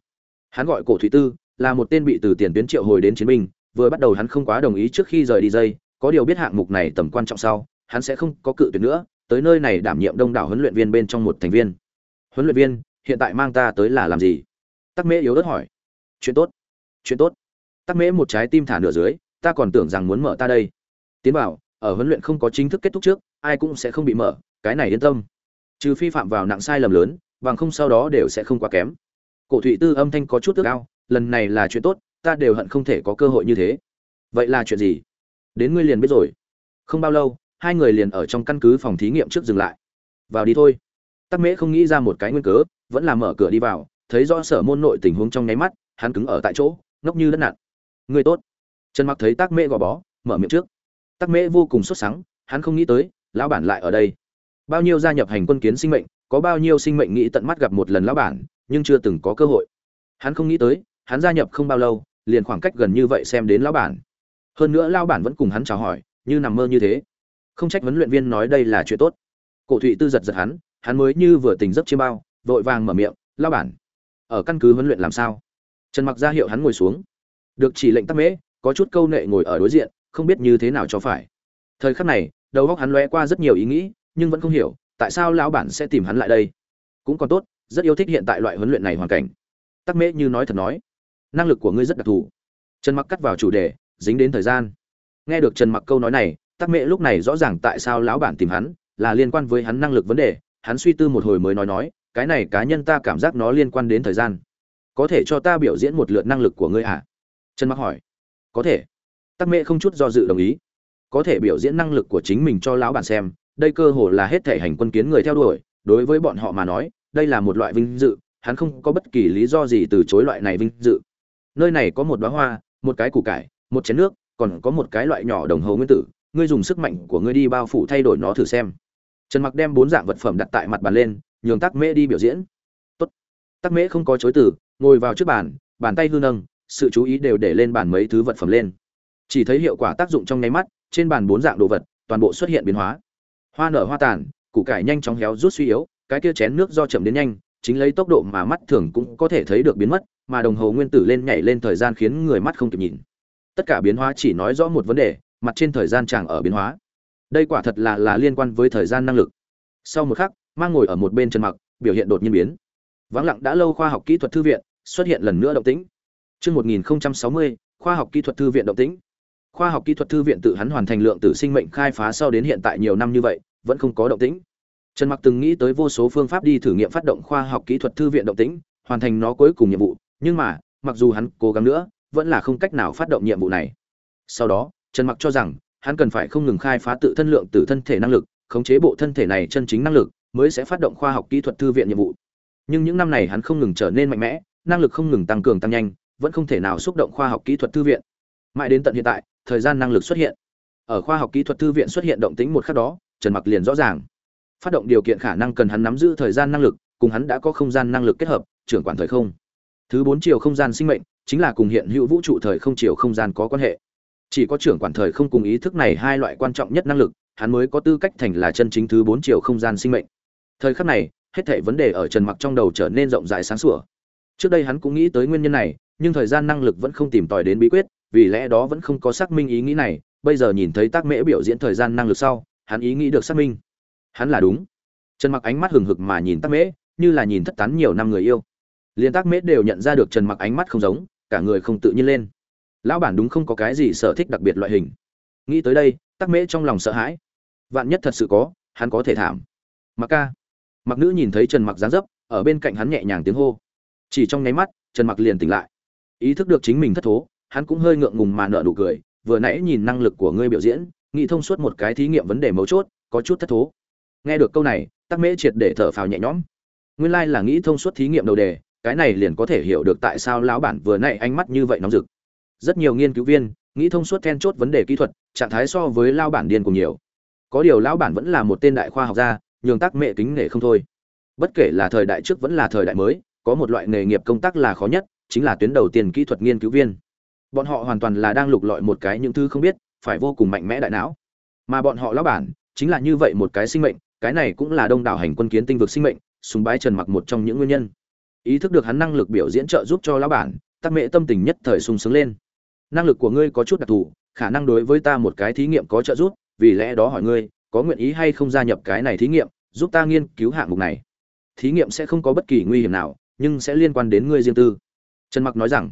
A: Hắn gọi cổ thủy tư, là một tên bị từ tiền tuyến triệu hồi đến chiến binh, vừa bắt đầu hắn không quá đồng ý trước khi rời đi dây, có điều biết hạng mục này tầm quan trọng sau, hắn sẽ không có cự tuyệt nữa tới nơi này đảm nhiệm đông đảo huấn luyện viên bên trong một thành viên. Huấn luyện viên, hiện tại mang ta tới là làm gì? Tắc mễ yếu ớt hỏi. Chuyện tốt chuyện tốt. Tắc mễ một trái tim thả nửa dưới, ta còn tưởng rằng muốn mở ta đây. Tiến bảo, ở huấn luyện không có chính thức kết thúc trước, ai cũng sẽ không bị mở, cái này yên tâm. Trừ phi phạm vào nặng sai lầm lớn, bằng không sau đó đều sẽ không quá kém. Cổ thụy tư âm thanh có chút ước ao, lần này là chuyện tốt, ta đều hận không thể có cơ hội như thế. Vậy là chuyện gì? Đến ngươi liền biết rồi. Không bao lâu hai người liền ở trong căn cứ phòng thí nghiệm trước dừng lại. Vào đi thôi. Tắc mễ không nghĩ ra một cái nguyên cớ, vẫn là mở cửa đi vào, thấy rõ sở môn nội tình huống trong nháy mắt, hắn cứng ở tại chỗ, ngốc như đất nặn. Người tốt. Trần mặc thấy tắc mễ gò bó, mở miệng trước. Tắc mễ vô cùng xuất sáng hắn không nghĩ tới, lão bản lại ở đây. Bao nhiêu gia nhập hành quân kiến sinh mệnh, có bao nhiêu sinh mệnh nghĩ tận mắt gặp một lần lão bản, nhưng chưa từng có cơ hội. Hắn không nghĩ tới, hắn gia nhập không bao lâu, liền khoảng cách gần như vậy xem đến lão bản. Hơn nữa lão bản vẫn cùng hắn chào hỏi, như nằm mơ như thế không trách huấn luyện viên nói đây là chuyện tốt. Cổ thụy tư giật giật hắn hắn mới như vừa tỉnh giấc chiêm bao, vội vàng mở miệng, lão bản, ở căn cứ huấn luyện làm sao? Trần mặc ra hiệu hắn ngồi xuống. Được chỉ lệnh tắc mễ, có chút câu nệ ngồi ở đối diện, không biết như thế nào cho phải. Thời khắc này, đầu óc hắn lóe qua rất nhiều ý nghĩ, nhưng vẫn không hiểu, tại sao lão bản sẽ tìm hắn lại đây? Cũng còn tốt, rất yêu thích hiện tại loại huấn luyện này hoàn cảnh. Tắc mễ như nói thật nói, năng lực của ngươi rất đặc thù. Trần mặc cắt vào chủ đề, dính đến thời gian. Nghe được trần mặc câu nói này tắc mẹ lúc này rõ ràng tại sao lão bản tìm hắn, là liên quan với hắn năng lực vấn đề, hắn suy tư một hồi mới nói nói, cái này cá nhân ta cảm giác nó liên quan đến thời gian. Có thể cho ta biểu diễn một lượt năng lực của ngươi à? Trần mặc hỏi. Có thể. Tắc mẹ không chút do dự đồng ý. Có thể biểu diễn năng lực của chính mình cho lão bản xem, đây cơ hồ là hết thể hành quân kiến người theo đuổi, đối với bọn họ mà nói, đây là một loại vinh dự, hắn không có bất kỳ lý do gì từ chối loại này vinh dự. Nơi này có một đóa hoa, một cái củ cải, một chén nước, còn có một cái loại nhỏ đồng hồ nguyên tử ngươi dùng sức mạnh của ngươi đi bao phủ thay đổi nó thử xem. Trần mặc đem bốn dạng vật phẩm đặt tại mặt bàn lên, nhường tắc mễ đi biểu diễn. Tốt. Tắc mễ không có chối từ, ngồi vào trước bàn bàn tay hư nâng, sự chú ý đều để lên bàn mấy thứ vật phẩm lên. Chỉ thấy hiệu quả tác dụng trong nháy mắt, trên bàn bốn dạng đồ vật, toàn bộ xuất hiện biến hóa. Hoa nở hoa tàn, củ cải nhanh chóng héo rút suy yếu, cái kia chén nước do chậm đến nhanh, chính lấy tốc độ mà mắt thường cũng có thể thấy được biến mất, mà đồng hồ nguyên tử lên nhảy lên thời gian khiến người mắt không kịp nhìn. Tất cả biến hóa chỉ nói rõ một vấn đề mặt trên thời gian chàng ở biến hóa đây quả thật là là liên quan với thời gian năng lực sau một khắc mang ngồi ở một bên trần mặc biểu hiện đột nhiên biến vắng lặng đã lâu khoa học kỹ thuật thư viện xuất hiện lần nữa động tĩnh Chương 1060, khoa học kỹ thuật thư viện động tĩnh. Khoa học kỹ thuật thư viện tự hắn hoàn thành lượng tử sinh mệnh khai phá sau đến hiện tại nhiều năm như vậy, vẫn không có động tĩnh. Trần Mặc từng nghĩ tới vô số phương pháp đi thử nghiệm phát động khoa học kỹ thuật thư viện động tĩnh, hoàn thành nó cuối cùng nhiệm vụ, nhưng mà, mặc dù hắn cố gắng nữa, vẫn là không cách nào phát động nhiệm vụ này. Sau đó, Trần Mặc cho rằng, hắn cần phải không ngừng khai phá tự thân lượng tử thân thể năng lực, khống chế bộ thân thể này chân chính năng lực, mới sẽ phát động khoa học kỹ thuật thư viện nhiệm vụ. Nhưng những năm này hắn không ngừng trở nên mạnh mẽ, năng lực không ngừng tăng cường tăng nhanh, vẫn không thể nào xúc động khoa học kỹ thuật thư viện. Mãi đến tận hiện tại thời gian năng lực xuất hiện. Ở khoa học kỹ thuật thư viện xuất hiện động tĩnh một khắc đó trần mặc liền rõ ràng. Phát động điều kiện khả năng cần hắn nắm giữ thời gian năng lực cùng hắn đã có không gian năng lực kết hợp trưởng quản thời không. Thứ bốn chiều không gian sinh mệnh chính là cùng hiện hữu vũ trụ thời không chiều không gian có quan hệ chỉ có trưởng quản thời không cùng ý thức này hai loại quan trọng nhất năng lực, hắn mới có tư cách thành là chân chính thứ bốn chiều không gian sinh mệnh. Thời khắc này, hết thảy vấn đề ở trần mặc trong đầu trở nên rộng rãi sáng sủa. Trước đây hắn cũng nghĩ tới nguyên nhân này, nhưng thời gian năng lực vẫn không tìm tòi đến bí quyết, vì lẽ đó vẫn không có xác minh ý nghĩ này. Bây giờ nhìn thấy tác mễ biểu diễn thời gian năng lực sau, hắn ý nghĩ được xác minh. Hắn là đúng. Trần mặc ánh mắt hừng hực mà nhìn tác mễ, như là nhìn thất tán nhiều năm người yêu. Liền tác mễ đều nhận ra được trần mặc ánh mắt không giống, cả người không tự nhiên lên lão bản đúng không có cái gì sở thích đặc biệt loại hình. Nghĩ tới đây, tắc mễ trong lòng sợ hãi. Vạn nhất thật sự có, hắn có thể thảm. Mặc ca. Mặc nữ nhìn thấy trần mặc dáng dấp, ở bên cạnh hắn nhẹ nhàng tiếng hô. Chỉ trong nháy mắt, trần mặc liền tỉnh lại. Ý thức được chính mình thất thố, hắn cũng hơi ngượng ngùng mà nợ nụ cười, vừa nãy nhìn năng lực của ngươi biểu diễn, nghĩ thông suốt một cái thí nghiệm vấn đề mấu chốt, có chút thất thố. Nghe được câu này, tắc mễ triệt để thở phào nhẹ nhõm. Nguyên lai là nghĩ thông suốt thí nghiệm đầu đề, cái này liền có thể hiểu được tại sao lão bản vừa nãy ánh mắt như vậy nóng rực rất nhiều nghiên cứu viên, nghĩ thông suốt then chốt vấn đề kỹ thuật, trạng thái so với lao bản điên cùng nhiều. Có điều lão bản vẫn là một tên đại khoa học gia, nhường tác mẹ kính nể không thôi. Bất kể là thời đại trước vẫn là thời đại mới, có một loại nghề nghiệp công tác là khó nhất, chính là tuyến đầu tiên kỹ thuật nghiên cứu viên. Bọn họ hoàn toàn là đang lục lọi một cái những thứ không biết, phải vô cùng mạnh mẽ đại não. Mà bọn họ lão bản, chính là như vậy một cái sinh mệnh, cái này cũng là đông đảo hành quân kiến tinh vực sinh mệnh súng bái trần mặc một trong những nguyên nhân. Ý thức được hắn năng lực biểu diễn trợ giúp cho lão bản, tắc mẹ tâm tình nhất thời sung sướng lên năng lực của ngươi có chút đặc thù, khả năng đối với ta một cái thí nghiệm có trợ giúp, vì lẽ đó hỏi ngươi, có nguyện ý hay không gia nhập cái này thí nghiệm, giúp ta nghiên cứu hạng mục này. Thí nghiệm sẽ không có bất kỳ nguy hiểm nào, nhưng sẽ liên quan đến ngươi riêng tư. Trần mặc nói rằng.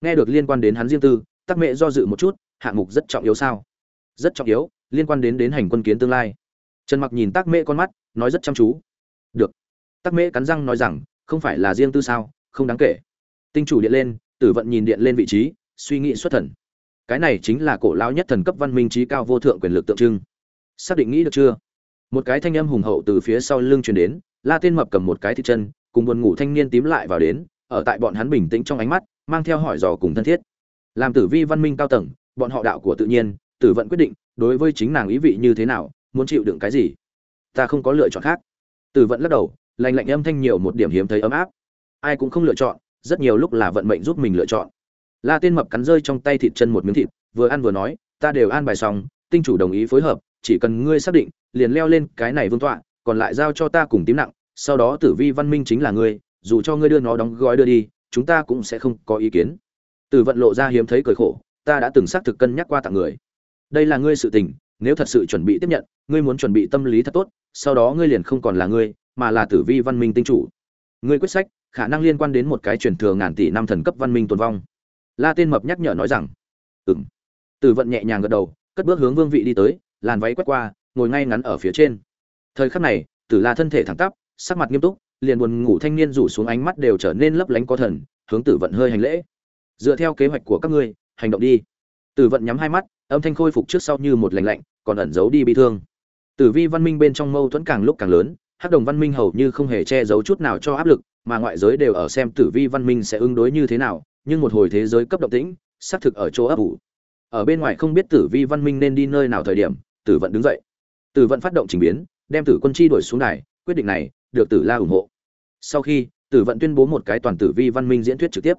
A: Nghe được liên quan đến hắn riêng tư, tắc mẹ do dự một chút, hạng mục rất trọng yếu sao? Rất trọng yếu, liên quan đến đến hành quân kiến tương lai. Trần mặc nhìn tắc mẹ con mắt, nói rất chăm chú. Được. Tắc mẹ cắn răng nói rằng, không phải là riêng tư sao, không đáng kể. Tinh chủ điện lên, tử vận nhìn điện lên vị trí suy nghĩ xuất thần. Cái này chính là cổ lão nhất thần cấp văn minh trí cao vô thượng quyền lực tượng trưng. Xác định nghĩ được chưa? Một cái thanh âm hùng hậu từ phía sau lưng truyền đến, la tiên mập cầm một cái thịt chân, cùng buồn ngủ thanh niên tím lại vào đến, ở tại bọn hắn bình tĩnh trong ánh mắt, mang theo hỏi dò cùng thân thiết. Làm tử vi văn minh cao tầng, bọn họ đạo của tự nhiên, tử vận quyết định, đối với chính nàng ý vị như thế nào, muốn chịu đựng cái gì? Ta không có lựa chọn khác. Tử vận lắc đầu lành lạnh âm thanh nhiều một điểm hiếm thấy ấm áp. Ai cũng không lựa chọn, rất nhiều lúc là vận mệnh giúp mình lựa chọn la tiên mập cắn rơi trong tay thịt chân một miếng thịt, vừa ăn vừa nói, ta đều an bài xong, tinh chủ đồng ý phối hợp, chỉ cần ngươi xác định, liền leo lên cái này vương tọa, còn lại giao cho ta cùng tím nặng, sau đó tử vi văn minh chính là ngươi, dù cho ngươi đưa nó đóng gói đưa đi, chúng ta cũng sẽ không có ý kiến. Từ vận lộ ra hiếm thấy cười khổ, ta đã từng xác thực cân nhắc qua tặng người. Đây là ngươi sự tình, nếu thật sự chuẩn bị tiếp nhận, ngươi muốn chuẩn bị tâm lý thật tốt, sau đó ngươi liền không còn là ngươi, mà là tử vi văn minh tinh chủ. Ngươi quyết sách, khả năng liên quan đến một cái truyền thừa ngàn tỷ năm thần cấp văn minh tồn vong la tên mập nhắc nhở nói rằng ừng tử vận nhẹ nhàng gật đầu cất bước hướng vương vị đi tới làn váy quét qua ngồi ngay ngắn ở phía trên. Thời khắc này tử la thân thể thẳng tắp sắc mặt nghiêm túc liền buồn ngủ thanh niên rủ xuống ánh mắt đều trở nên lấp lánh có thần hướng tử vận hơi hành lễ. Dựa theo kế hoạch của các ngươi hành động đi. Tử vận nhắm hai mắt âm thanh khôi phục trước sau như một lành lạnh còn ẩn giấu đi bị thương. Tử vi văn minh bên trong mâu thuẫn càng lúc càng lớn, Hắc Đồng văn minh hầu như không hề che giấu chút nào cho áp lực, mà ngoại giới đều ở xem Tử vi văn minh sẽ ứng đối như thế nào, nhưng một hồi thế giới cấp động tĩnh, xác thực ở chỗ ấp ủ. Ở bên ngoài không biết Tử vi văn minh nên đi nơi nào thời điểm, Tử vận đứng dậy. Tử vận phát động trình biến, đem Tử quân chi đuổi xuống đài, quyết định này được Tử La ủng hộ. Sau khi, Tử vận tuyên bố một cái toàn tử vi văn minh diễn thuyết trực tiếp.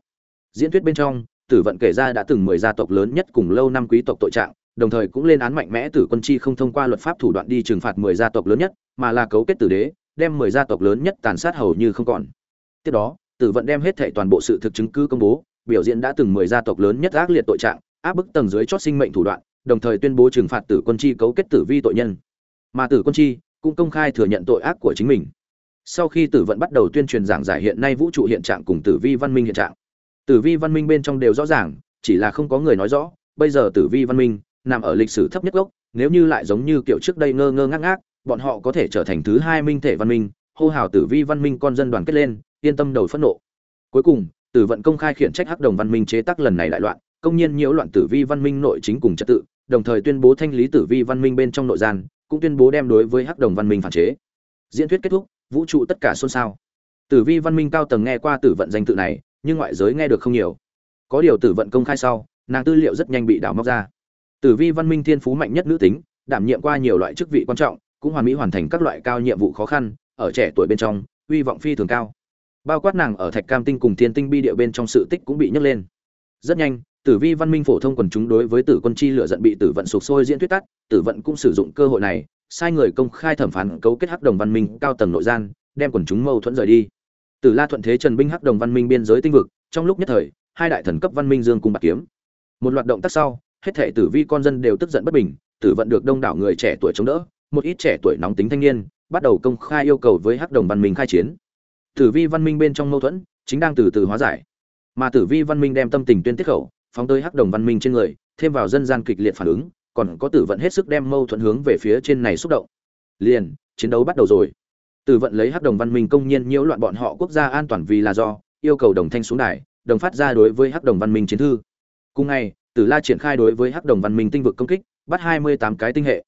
A: Diễn thuyết bên trong, Tử vận kể ra đã từng mười gia tộc lớn nhất cùng lâu năm quý tộc tội trạng, đồng thời cũng lên án mạnh mẽ tử quân chi không thông qua luật pháp thủ đoạn đi trừng phạt mười gia tộc lớn nhất, mà là cấu kết tử đế, đem mười gia tộc lớn nhất tàn sát hầu như không còn. Tiếp đó, Tử vận đem hết thảy toàn bộ sự thực chứng cứ công bố, biểu diễn đã từng mười gia tộc lớn nhất ác liệt tội trạng, áp bức tầng dưới chót sinh mệnh thủ đoạn, đồng thời tuyên bố trừng phạt tử quân chi cấu kết tử vi tội nhân. Mà tử quân chi cũng công khai thừa nhận tội ác của chính mình. Sau khi Tử vận bắt đầu tuyên truyền giảng giải hiện nay vũ trụ hiện trạng cùng tử vi văn minh hiện trạng. Tử vi văn minh bên trong đều rõ ràng, chỉ là không có người nói rõ, bây giờ tử vi văn minh nằm ở lịch sử thấp nhất gốc, nếu như lại giống như kiểu trước đây ngơ ngơ ngác ngác, bọn họ có thể trở thành thứ hai minh thể văn minh, hô hào tử vi văn minh con dân đoàn kết lên, yên tâm đầu phẫn nộ. Cuối cùng, Tử vận công khai khiển trách Hắc Đồng văn minh chế tác lần này đại loạn, công nhiên nhiễu loạn tử vi văn minh nội chính cùng trật tự, đồng thời tuyên bố thanh lý tử vi văn minh bên trong nội gian, cũng tuyên bố đem đối với Hắc Đồng văn minh phản chế. Diễn thuyết kết thúc, vũ trụ tất cả xôn xao. Tử vi văn minh cao tầng nghe qua tử vận danh tự này, nhưng ngoại giới nghe được không nhiều. Có điều tử vận công khai sau, nàng tư liệu rất nhanh bị đào móc ra. Tử vi văn minh thiên phú mạnh nhất nữ tính, đảm nhiệm qua nhiều loại chức vị quan trọng, cũng hoàn mỹ hoàn thành các loại cao nhiệm vụ khó khăn, ở trẻ tuổi bên trong, uy vọng phi thường cao. Bao quát nàng ở Thạch Cam Tinh cùng Thiên Tinh bi địa bên trong sự tích cũng bị nhấc lên. Rất nhanh, Tử vi văn minh phổ thông quần chúng đối với Tử quân chi lựa giận bị Tử vận sụp sôi diễn thuyết tắt, Tử vận cũng sử dụng cơ hội này, sai người công khai thẩm phán cấu kết hắc đồng văn minh cao tầng nội gian, đem quần chúng mâu thuẫn rời đi. Tử La thuận thế Trần binh hắc đồng văn minh biên giới tinh vực, trong lúc nhất thời, hai đại thần cấp văn minh dương cùng bạc kiếm. Một loạt động tác sau, hết thể tử vi con dân đều tức giận bất bình tử vận được đông đảo người trẻ tuổi chống đỡ một ít trẻ tuổi nóng tính thanh niên bắt đầu công khai yêu cầu với hắc đồng văn minh khai chiến tử vi văn minh bên trong mâu thuẫn chính đang từ từ hóa giải mà tử vi văn minh đem tâm tình tuyên tiết khẩu phóng tới hắc đồng văn minh trên người thêm vào dân gian kịch liệt phản ứng còn có tử vận hết sức đem mâu thuẫn hướng về phía trên này xúc động liền chiến đấu bắt đầu rồi tử vận lấy hắc đồng văn minh công nhiên nhiễu loạn bọn họ quốc gia an toàn vì là do yêu cầu đồng thanh xuống đài đồng phát ra đối với hắc đồng văn minh chiến thư cùng ngày Tử La triển khai đối với Hắc Đồng Văn Minh tinh vực công kích, bắt 28 cái tinh hệ.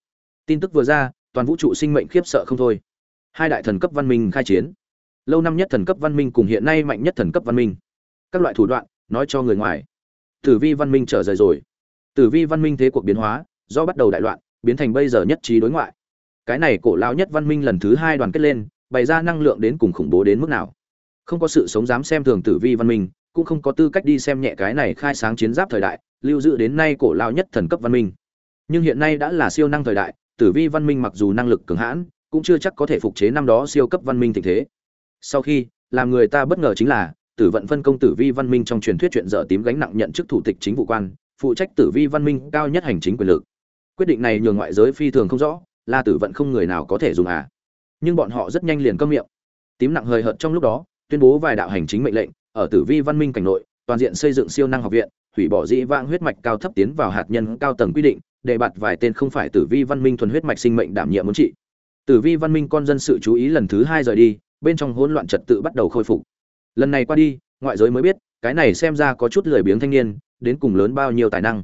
A: Tin tức vừa ra, toàn vũ trụ sinh mệnh khiếp sợ không thôi. Hai đại thần cấp văn minh khai chiến. Lâu năm nhất thần cấp văn minh cùng hiện nay mạnh nhất thần cấp văn minh. Các loại thủ đoạn, nói cho người ngoài. Tử vi văn minh trở rời rồi. Tử vi văn minh thế cuộc biến hóa, do bắt đầu đại loạn, biến thành bây giờ nhất trí đối ngoại. Cái này cổ lao nhất văn minh lần thứ hai đoàn kết lên, bày ra năng lượng đến cùng khủng bố đến mức nào. Không có sự sống dám xem thường tử vi văn minh, cũng không có tư cách đi xem nhẹ cái này khai sáng chiến giáp thời đại, lưu giữ đến nay cổ lao nhất thần cấp văn minh nhưng hiện nay đã là siêu năng thời đại tử vi văn minh mặc dù năng lực cường hãn cũng chưa chắc có thể phục chế năm đó siêu cấp văn minh tình thế sau khi làm người ta bất ngờ chính là tử vận phân công tử vi văn minh trong truyền thuyết chuyện dở tím gánh nặng nhận chức thủ tịch chính vụ quan phụ trách tử vi văn minh cao nhất hành chính quyền lực. Quyết định này nhường ngoại giới phi thường không rõ là tử vận không người nào có thể dùng à. Nhưng bọn họ rất nhanh liền câm miệng. Tím nặng hời hợt trong lúc đó tuyên bố vài đạo hành chính mệnh lệnh ở tử vi văn minh cảnh nội toàn diện xây dựng siêu năng học viện hủy bỏ dĩ vãng huyết mạch cao thấp tiến vào hạt nhân cao tầng quy định, để bạt vài tên không phải tử vi văn minh thuần huyết mạch sinh mệnh đảm nhiệm muốn trị. Tử vi văn minh con dân sự chú ý lần thứ hai rời đi, bên trong hỗn loạn trật tự bắt đầu khôi phục. Lần này qua đi, ngoại giới mới biết, cái này xem ra có chút lười biếng thanh niên, đến cùng lớn bao nhiêu tài năng.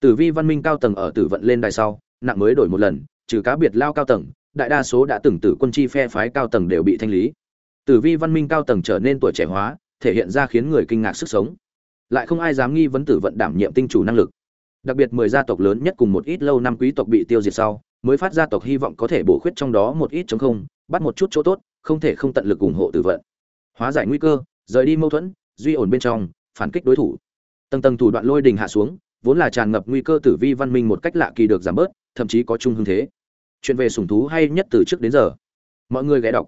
A: Tử vi văn minh cao tầng ở tử vận lên đài sau, nặng mới đổi một lần, trừ cá biệt lao cao tầng, đại đa số đã từng tử quân chi phe phái cao tầng đều bị thanh lý. Tử vi văn minh cao tầng trở nên tuổi trẻ hóa, thể hiện ra khiến người kinh ngạc sức sống lại không ai dám nghi vấn tử vận đảm nhiệm tinh chủ năng lực đặc biệt mười gia tộc lớn nhất cùng một ít lâu năm quý tộc bị tiêu diệt sau mới phát gia tộc hy vọng có thể bổ khuyết trong đó một ít chống không bắt một chút chỗ tốt không thể không tận lực ủng hộ tử vận. Hóa giải nguy cơ rời đi mâu thuẫn duy ổn bên trong phản kích đối thủ. Tầng tầng thủ đoạn lôi đình hạ xuống vốn là tràn ngập nguy cơ tử vi văn minh một cách lạ kỳ được giảm bớt thậm chí có chung hương thế. Chuyện về sủng thú hay nhất từ trước đến giờ. Mọi người ghé đọc.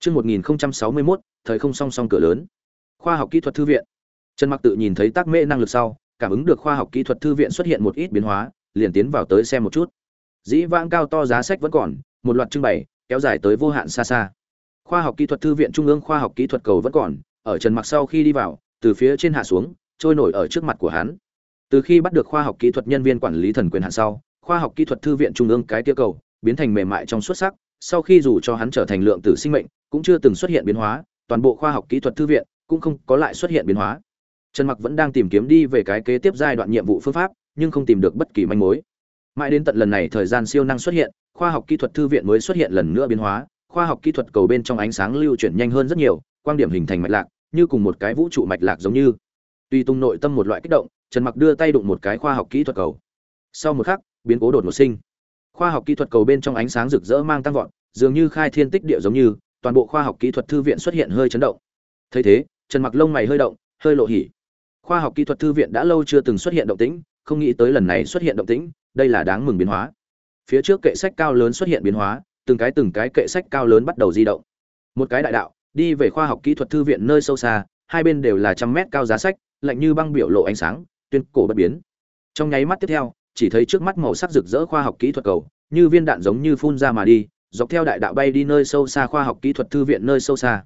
A: Chương 1061, thời không song song cửa lớn. Khoa học kỹ thuật thư viện. Trần mặc tự nhìn thấy tác mê năng lực sau cảm ứng được khoa học kỹ thuật thư viện xuất hiện một ít biến hóa liền tiến vào tới xem một chút. Dĩ vãng cao to giá sách vẫn còn một loạt trưng bày kéo dài tới vô hạn xa xa. Khoa học kỹ thuật thư viện trung ương khoa học kỹ thuật cầu vẫn còn, ở trần mặc sau khi đi vào, từ phía trên hạ xuống, trôi nổi ở trước mặt của hắn. Từ khi bắt được khoa học kỹ thuật nhân viên quản lý thần quyền hạn sau, khoa học kỹ thuật thư viện trung ương cái tiêu cầu biến thành mềm mại trong xuất sắc, sau khi dù cho hắn trở thành lượng tử sinh mệnh, cũng chưa từng xuất hiện biến hóa, toàn bộ khoa học kỹ thuật thư viện cũng không có lại xuất hiện biến hóa. Trần mặc vẫn đang tìm kiếm đi về cái kế tiếp giai đoạn nhiệm vụ phương pháp, nhưng không tìm được bất kỳ manh mối mãi đến tận lần này thời gian siêu năng xuất hiện, khoa học kỹ thuật thư viện mới xuất hiện lần nữa biến hóa, khoa học kỹ thuật cầu bên trong ánh sáng lưu chuyển nhanh hơn rất nhiều quan điểm hình thành mạch lạc, như cùng một cái vũ trụ mạch lạc giống như. Tùy tung nội tâm một loại kích động, trần mặc đưa tay đụng một cái khoa học kỹ thuật cầu. Sau một khắc, biến cố đột ngột sinh. Khoa học kỹ thuật cầu bên trong ánh sáng rực rỡ mang tăng vọt, dường như khai thiên tích địa giống như, toàn bộ khoa học kỹ thuật thư viện xuất hiện hơi chấn động. Thấy thế, trần mặc lông mày hơi động, hơi lộ hỉ. Khoa học kỹ thuật thư viện đã lâu chưa từng xuất hiện động tĩnh, không nghĩ tới lần này xuất hiện động tĩnh đây là đáng mừng biến hóa. Phía trước kệ sách cao lớn xuất hiện biến hóa, từng cái từng cái kệ sách cao lớn bắt đầu di động. Một cái đại đạo, đi về khoa học kỹ thuật thư viện nơi sâu xa, hai bên đều là trăm mét cao giá sách, lạnh như băng biểu lộ ánh sáng, tuyên cổ bất biến. Trong nháy mắt tiếp theo, chỉ thấy trước mắt màu sắc rực rỡ khoa học kỹ thuật cầu, như viên đạn giống như phun ra mà đi, dọc theo đại đạo bay đi nơi sâu xa khoa học kỹ thuật thư viện nơi sâu xa.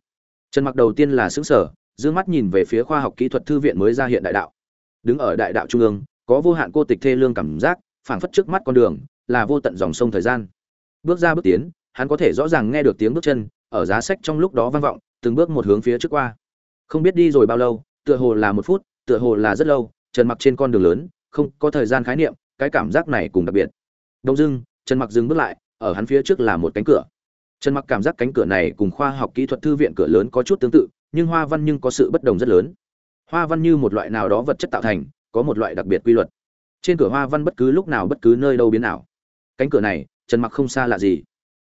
A: Trần mặc đầu tiên là xứng sở d mắt nhìn về phía khoa học kỹ thuật thư viện mới ra hiện đại đạo. Đứng ở đại đạo trung ương, có vô hạn cô tịch thê lương cảm giác phảng phất trước mắt con đường, là vô tận dòng sông thời gian. Bước ra bước tiến, hắn có thể rõ ràng nghe được tiếng bước chân, ở giá sách trong lúc đó vang vọng, từng bước một hướng phía trước qua. Không biết đi rồi bao lâu, tựa hồ là một phút, tựa hồ là rất lâu, trần mặc trên con đường lớn, không có thời gian khái niệm, cái cảm giác này cùng đặc biệt. Đông dưng trần mặc dừng bước lại, ở hắn phía trước là một cánh cửa. Trần mặc cảm giác cánh cửa này cùng khoa học kỹ thuật thư viện cửa lớn có chút tương tự, nhưng hoa văn nhưng có sự bất đồng rất lớn. Hoa văn như một loại nào đó vật chất tạo thành, có một loại đặc biệt quy luật trên cửa hoa văn bất cứ lúc nào bất cứ nơi đâu biến ảo. Cánh cửa này, trần mặc không xa lạ gì.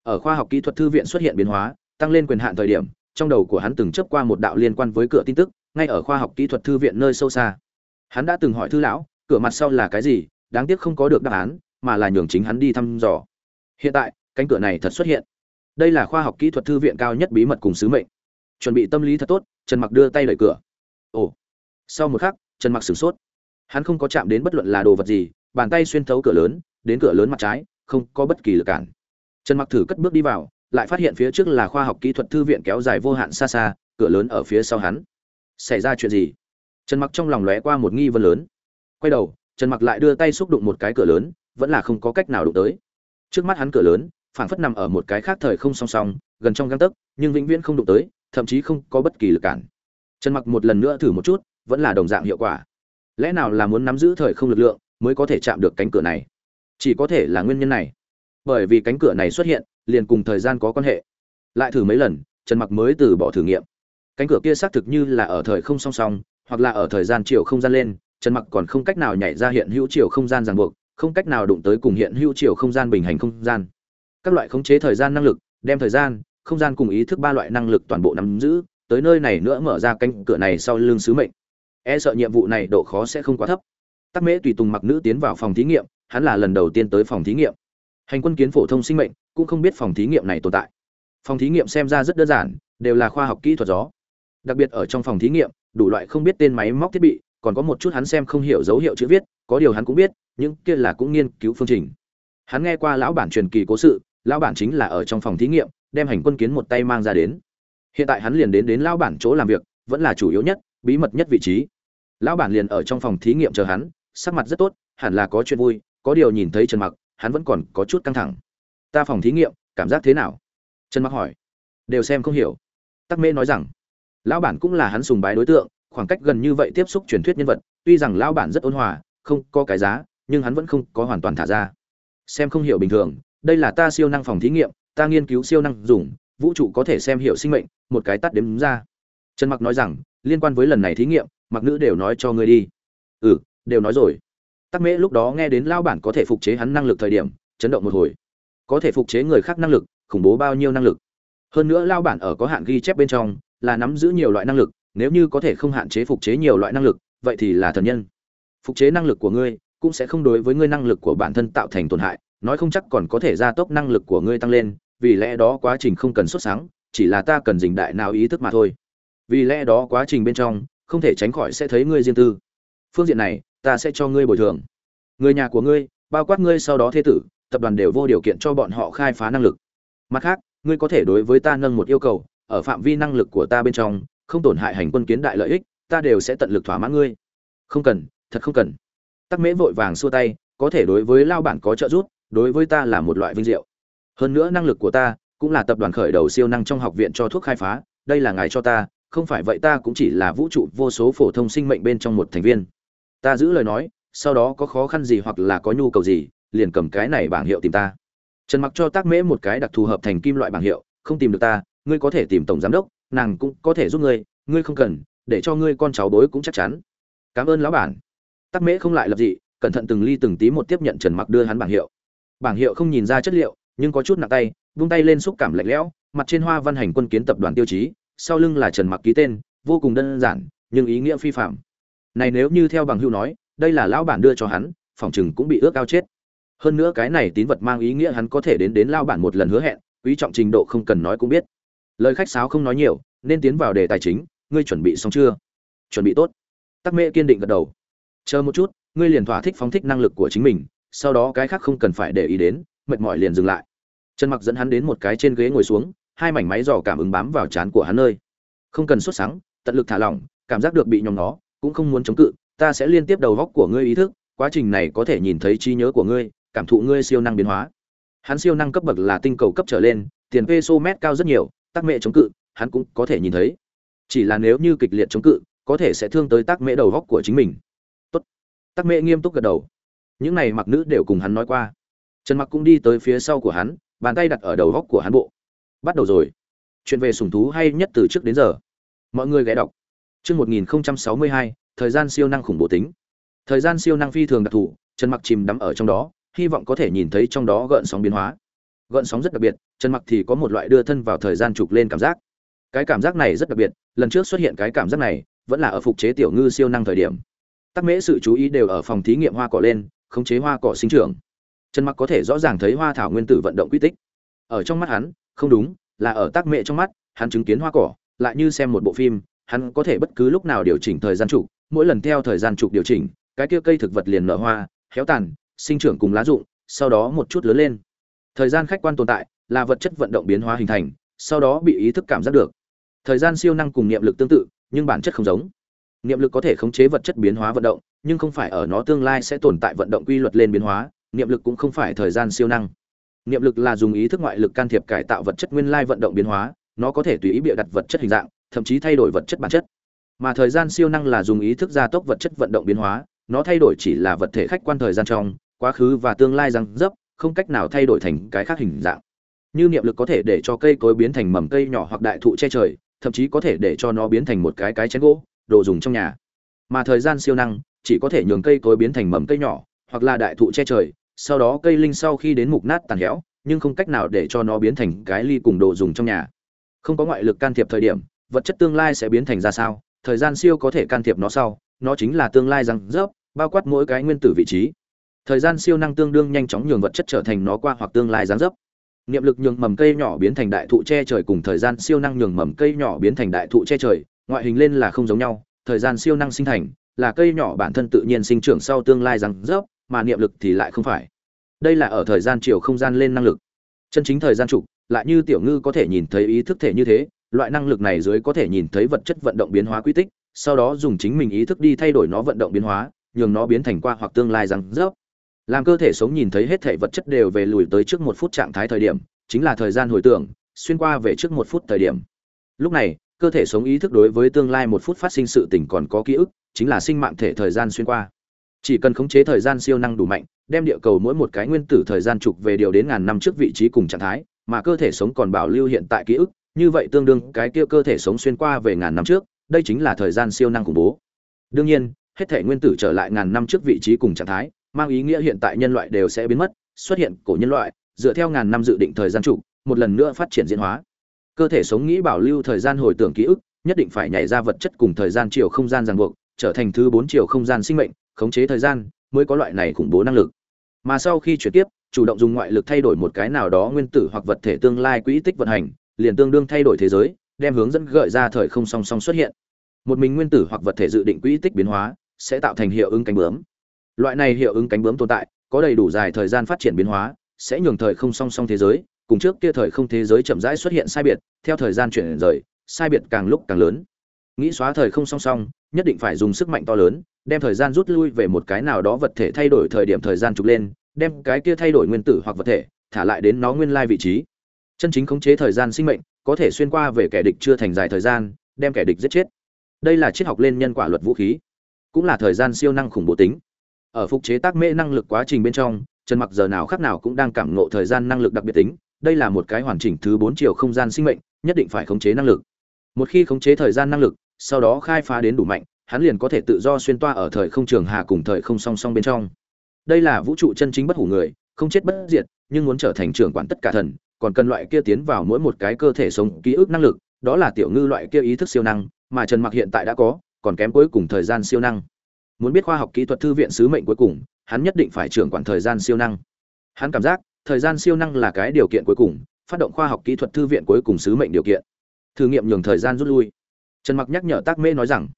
A: Ở khoa học kỹ thuật thư viện xuất hiện biến hóa, tăng lên quyền hạn thời điểm, trong đầu của hắn từng chấp qua một đạo liên quan với cửa tin tức, ngay ở khoa học kỹ thuật thư viện nơi sâu xa. Hắn đã từng hỏi thư lão, cửa mặt sau là cái gì, đáng tiếc không có được đáp án, mà là nhường chính hắn đi thăm dò. Hiện tại, cánh cửa này thật xuất hiện. Đây là khoa học kỹ thuật thư viện cao nhất bí mật cùng sứ mệnh. Chuẩn bị tâm lý thật tốt, trần mặc đưa tay đẩy cửa. Ồ. Sau một khắc, trần mặc sửng sốt hắn không có chạm đến bất luận là đồ vật gì, bàn tay xuyên thấu cửa lớn, đến cửa lớn mặt trái, không có bất kỳ lực cản. Trần mặc thử cất bước đi vào, lại phát hiện phía trước là khoa học kỹ thuật thư viện kéo dài vô hạn xa xa, cửa lớn ở phía sau hắn. Xảy ra chuyện gì? Trần mặc trong lòng lóe qua một nghi vấn lớn. Quay đầu, trần mặc lại đưa tay xúc đụng một cái cửa lớn, vẫn là không có cách nào đụng tới. Trước mắt hắn cửa lớn, phảng phất nằm ở một cái khác thời không song song, gần trong găng tấc, nhưng vĩnh viễn không đụng tới, thậm chí không có bất kỳ lực cản. Trần mặc một lần nữa thử một chút, vẫn là đồng dạng hiệu quả lẽ nào là muốn nắm giữ thời không lực lượng mới có thể chạm được cánh cửa này? Chỉ có thể là nguyên nhân này. Bởi vì cánh cửa này xuất hiện, liền cùng thời gian có quan hệ. Lại thử mấy lần, trần mặc mới từ bỏ thử nghiệm. Cánh cửa kia xác thực như là ở thời không song song, hoặc là ở thời gian chiều không gian lên, trần mặc còn không cách nào nhảy ra hiện hữu chiều không gian ràng buộc, không cách nào đụng tới cùng hiện hữu chiều không gian bình hành không gian. Các loại khống chế thời gian năng lực, đem thời gian, không gian cùng ý thức ba loại năng lực toàn bộ nắm giữ, tới nơi này nữa mở ra cánh cửa này sau lưng sứ mệnh e sợ nhiệm vụ này độ khó sẽ không quá thấp. Tắc mễ tùy tùng mặc nữ tiến vào phòng thí nghiệm, hắn là lần đầu tiên tới phòng thí nghiệm. Hành quân kiến phổ thông sinh mệnh, cũng không biết phòng thí nghiệm này tồn tại. Phòng thí nghiệm xem ra rất đơn giản, đều là khoa học kỹ thuật gió. Đặc biệt ở trong phòng thí nghiệm, đủ loại không biết tên máy móc thiết bị, còn có một chút hắn xem không hiểu dấu hiệu chữ viết, có điều hắn cũng biết nhưng kia là cũng nghiên cứu phương trình. Hắn nghe qua lão bản truyền kỳ cố sự, lão bản chính là ở trong phòng thí nghiệm, đem hành quân kiến một tay mang ra đến. Hiện tại hắn liền đến đến lão bản chỗ làm việc, vẫn là chủ yếu nhất, bí mật nhất vị trí lão bản liền ở trong phòng thí nghiệm chờ hắn, sắc mặt rất tốt, hẳn là có chuyện vui, có điều nhìn thấy trần mặc, hắn vẫn còn có chút căng thẳng. Ta phòng thí nghiệm, cảm giác thế nào? Trần mặc hỏi. Đều xem không hiểu. Tắc mê nói rằng, lão bản cũng là hắn sùng bái đối tượng, khoảng cách gần như vậy tiếp xúc truyền thuyết nhân vật, tuy rằng lão bản rất ôn hòa, không có cái giá, nhưng hắn vẫn không có hoàn toàn thả ra. Xem không hiểu bình thường, đây là ta siêu năng phòng thí nghiệm, ta nghiên cứu siêu năng dùng, vũ trụ có thể xem hiểu sinh mệnh, một cái tắt đếm ra. Trần mặc nói rằng, liên quan với lần này thí nghiệm mặc nữ đều nói cho ngươi đi. Ừ đều nói rồi. Tắc mễ lúc đó nghe đến lao bản có thể phục chế hắn năng lực thời điểm, chấn động một hồi. Có thể phục chế người khác năng lực, khủng bố bao nhiêu năng lực? Hơn nữa lao bản ở có hạn ghi chép bên trong, là nắm giữ nhiều loại năng lực, nếu như có thể không hạn chế phục chế nhiều loại năng lực, vậy thì là thần nhân. Phục chế năng lực của ngươi, cũng sẽ không đối với ngươi năng lực của bản thân tạo thành tổn hại, nói không chắc còn có thể gia tốc năng lực của ngươi tăng lên, vì lẽ đó quá trình không cần xuất sáng, chỉ là ta cần dình đại nào ý thức mà thôi. Vì lẽ đó quá trình bên trong không thể tránh khỏi sẽ thấy ngươi riêng tư. Phương diện này, ta sẽ cho ngươi bồi thường. Người nhà của ngươi, bao quát ngươi sau đó thế tử, tập đoàn đều vô điều kiện cho bọn họ khai phá năng lực. Mặt khác, ngươi có thể đối với ta nâng một yêu cầu, ở phạm vi năng lực của ta bên trong, không tổn hại hành quân kiến đại lợi ích, ta đều sẽ tận lực thỏa mãn ngươi. Không cần, thật không cần. Tắc mễ vội vàng xua tay, có thể đối với lao bản có trợ giúp, đối với ta là một loại vinh diệu. Hơn nữa năng lực của ta, cũng là tập đoàn khởi đầu siêu năng trong học viện cho thuốc khai phá, đây là ngài cho ta không phải vậy ta cũng chỉ là vũ trụ vô số phổ thông sinh mệnh bên trong một thành viên. Ta giữ lời nói, sau đó có khó khăn gì hoặc là có nhu cầu gì, liền cầm cái này bảng hiệu tìm ta. Trần mặc cho tác mễ một cái đặc thù hợp thành kim loại bảng hiệu, không tìm được ta, ngươi có thể tìm tổng giám đốc, nàng cũng có thể giúp ngươi ngươi không cần, để cho ngươi con cháu bối cũng chắc chắn. Cảm ơn lão bản. Tác mễ không lại lập dị, cẩn thận từng ly từng tí một tiếp nhận trần mặc đưa hắn bảng hiệu. Bảng hiệu không nhìn ra chất liệu, nhưng có chút nặng tay, vung tay lên xúc cảm lạnh lẽo, mặt trên hoa văn hành quân kiến tập đoàn tiêu chí sau lưng là trần mặc ký tên, vô cùng đơn giản, nhưng ý nghĩa phi phạm. Này nếu như theo bằng hữu nói, đây là lão bản đưa cho hắn, phòng Trừng cũng bị ước ao chết. Hơn nữa cái này tín vật mang ý nghĩa hắn có thể đến đến Lão bản một lần hứa hẹn, quý trọng trình độ không cần nói cũng biết. Lời khách sáo không nói nhiều, nên tiến vào đề tài chính, ngươi chuẩn bị xong chưa? Chuẩn bị tốt. Tắc mễ kiên định gật đầu. Chờ một chút, ngươi liền thỏa thích phóng thích năng lực của chính mình, sau đó cái khác không cần phải để ý đến, mệt mỏi liền dừng lại. Trần mặc dẫn hắn đến một cái trên ghế ngồi xuống hai mảnh máy dò cảm ứng bám vào trán của hắn nơi. Không cần xuất sáng, tận lực thả lỏng, cảm giác được bị nhòm nó cũng không muốn chống cự, ta sẽ liên tiếp đầu góc của ngươi ý thức, quá trình này có thể nhìn thấy trí nhớ của ngươi, cảm thụ ngươi siêu năng biến hóa. Hắn siêu năng cấp bậc là tinh cầu cấp trở lên, tiền peso mét cao rất nhiều, tác mẹ chống cự, hắn cũng có thể nhìn thấy. Chỉ là nếu như kịch liệt chống cự, có thể sẽ thương tới tác mẹ đầu góc của chính mình. Tốt. Tác mẹ nghiêm túc gật đầu. Những này mặc nữ đều cùng hắn nói qua. Trần mặc cũng đi tới phía sau của hắn, bàn tay đặt ở đầu góc của hắn bộ bắt đầu rồi. Chuyện về sủng thú hay nhất từ trước đến giờ. Mọi người ghé đọc. Chương 1062 thời gian siêu năng khủng bố tính. Thời gian siêu năng phi thường đặc thù, trần mặc chìm đắm ở trong đó, hy vọng có thể nhìn thấy trong đó gợn sóng biến hóa. Gợn sóng rất đặc biệt, trần mặc thì có một loại đưa thân vào thời gian trục lên cảm giác. Cái cảm giác này rất đặc biệt, lần trước xuất hiện cái cảm giác này, vẫn là ở phục chế tiểu ngư siêu năng thời điểm. Tắc mễ sự chú ý đều ở phòng thí nghiệm hoa cỏ lên, khống chế hoa cỏ sinh trưởng. Trần mặc có thể rõ ràng thấy hoa thảo nguyên tử vận động quy tích. Ở trong mắt hắn không đúng, là ở tác mệ trong mắt, hắn chứng kiến hoa cỏ, lại như xem một bộ phim, hắn có thể bất cứ lúc nào điều chỉnh thời gian trục mỗi lần theo thời gian trục điều chỉnh, cái kia cây thực vật liền nở hoa, héo tàn, sinh trưởng cùng lá rụng, sau đó một chút lớn lên. Thời gian khách quan tồn tại, là vật chất vận động biến hóa hình thành, sau đó bị ý thức cảm giác được. Thời gian siêu năng cùng niệm lực tương tự, nhưng bản chất không giống. Niệm lực có thể khống chế vật chất biến hóa vận động, nhưng không phải ở nó tương lai sẽ tồn tại vận động quy luật lên biến hóa, niệm lực cũng không phải thời gian siêu năng niệm lực là dùng ý thức ngoại lực can thiệp cải tạo vật chất nguyên lai vận động biến hóa, nó có thể tùy ý bịa đặt vật chất hình dạng, thậm chí thay đổi vật chất bản chất. Mà thời gian siêu năng là dùng ý thức gia tốc vật chất vận động biến hóa, nó thay đổi chỉ là vật thể khách quan thời gian trong, quá khứ và tương lai răng dấp, không cách nào thay đổi thành cái khác hình dạng. Như niệm lực có thể để cho cây cối biến thành mầm cây nhỏ hoặc đại thụ che trời, thậm chí có thể để cho nó biến thành một cái cái chén gỗ, đồ dùng trong nhà. Mà thời gian siêu năng chỉ có thể nhường cây cối biến thành mầm cây nhỏ, hoặc là đại thụ che trời sau đó cây linh sau khi đến mục nát tàn héo, nhưng không cách nào để cho nó biến thành cái ly cùng đồ dùng trong nhà. Không có ngoại lực can thiệp thời điểm, vật chất tương lai sẽ biến thành ra sao, thời gian siêu có thể can thiệp nó sau, nó chính là tương lai răng rớp, bao quát mỗi cái nguyên tử vị trí. Thời gian siêu năng tương đương nhanh chóng nhường vật chất trở thành nó qua hoặc tương lai giáng dấp niệm lực nhường mầm cây nhỏ biến thành đại thụ che trời cùng thời gian siêu năng nhường mầm cây nhỏ biến thành đại thụ che trời, ngoại hình lên là không giống nhau, thời gian siêu năng sinh thành, là cây nhỏ bản thân tự nhiên sinh trưởng sau tương lai răng dấp mà niệm lực thì lại không phải. Đây là ở thời gian chiều không gian lên năng lực. Chân chính thời gian trục, lại như tiểu ngư có thể nhìn thấy ý thức thể như thế, loại năng lực này dưới có thể nhìn thấy vật chất vận động biến hóa quy tích, sau đó dùng chính mình ý thức đi thay đổi nó vận động biến hóa, nhường nó biến thành qua hoặc tương lai rằng rớp. Làm cơ thể sống nhìn thấy hết thể vật chất đều về lùi tới trước một phút trạng thái thời điểm, chính là thời gian hồi tưởng, xuyên qua về trước một phút thời điểm. Lúc này, cơ thể sống ý thức đối với tương lai một phút phát sinh sự tỉnh còn có ký ức, chính là sinh mạng thể thời gian xuyên qua chỉ cần khống chế thời gian siêu năng đủ mạnh, đem địa cầu mỗi một cái nguyên tử thời gian trục về điều đến ngàn năm trước vị trí cùng trạng thái, mà cơ thể sống còn bảo lưu hiện tại ký ức, như vậy tương đương cái kia cơ thể sống xuyên qua về ngàn năm trước, đây chính là thời gian siêu năng khủng bố. Đương nhiên, hết thể nguyên tử trở lại ngàn năm trước vị trí cùng trạng thái, mang ý nghĩa hiện tại nhân loại đều sẽ biến mất, xuất hiện cổ nhân loại, dựa theo ngàn năm dự định thời gian trục, một lần nữa phát triển diễn hóa. Cơ thể sống nghĩ bảo lưu thời gian hồi tưởng ký ức, nhất định phải nhảy ra vật chất cùng thời gian chiều không gian ràng buộc, trở thành thứ bốn chiều không gian sinh mệnh khống chế thời gian, mới có loại này khủng bố năng lực. Mà sau khi chuyển tiếp, chủ động dùng ngoại lực thay đổi một cái nào đó nguyên tử hoặc vật thể tương lai quỹ tích vận hành, liền tương đương thay đổi thế giới, đem hướng dẫn gợi ra thời không song song xuất hiện. Một mình nguyên tử hoặc vật thể dự định quỹ tích biến hóa, sẽ tạo thành hiệu ứng cánh bướm. Loại này hiệu ứng cánh bướm tồn tại, có đầy đủ dài thời gian phát triển biến hóa, sẽ nhường thời không song song thế giới, cùng trước kia thời không thế giới chậm rãi xuất hiện sai biệt, theo thời gian chuyển rời, sai biệt càng lúc càng lớn. Nghĩ xóa thời không song song, nhất định phải dùng sức mạnh to lớn đem thời gian rút lui về một cái nào đó vật thể thay đổi thời điểm thời gian trục lên, đem cái kia thay đổi nguyên tử hoặc vật thể thả lại đến nó nguyên lai vị trí. Chân chính khống chế thời gian sinh mệnh, có thể xuyên qua về kẻ địch chưa thành dài thời gian, đem kẻ địch giết chết. Đây là triết học lên nhân quả luật vũ khí, cũng là thời gian siêu năng khủng bố tính. Ở phục chế tác mê năng lực quá trình bên trong, trần mặc giờ nào khác nào cũng đang cảm ngộ thời gian năng lực đặc biệt tính, đây là một cái hoàn chỉnh thứ bốn chiều không gian sinh mệnh, nhất định phải khống chế năng lực. Một khi khống chế thời gian năng lực, sau đó khai phá đến đủ mạnh hắn liền có thể tự do xuyên toa ở thời không trường hà cùng thời không song song bên trong. Đây là vũ trụ chân chính bất hủ người, không chết bất diệt, nhưng muốn trở thành trưởng quản tất cả thần, còn cần loại kia tiến vào mỗi một cái cơ thể sống, ký ức năng lực, đó là tiểu ngư loại kia ý thức siêu năng, mà trần mặc hiện tại đã có, còn kém cuối cùng thời gian siêu năng. Muốn biết khoa học kỹ thuật thư viện sứ mệnh cuối cùng, hắn nhất định phải trưởng quản thời gian siêu năng. Hắn cảm giác, thời gian siêu năng là cái điều kiện cuối cùng, phát động khoa học kỹ thuật thư viện cuối cùng sứ mệnh điều kiện. Thử nghiệm nhường thời gian rút lui. Trần mặc nhắc nhở tác mễ nói rằng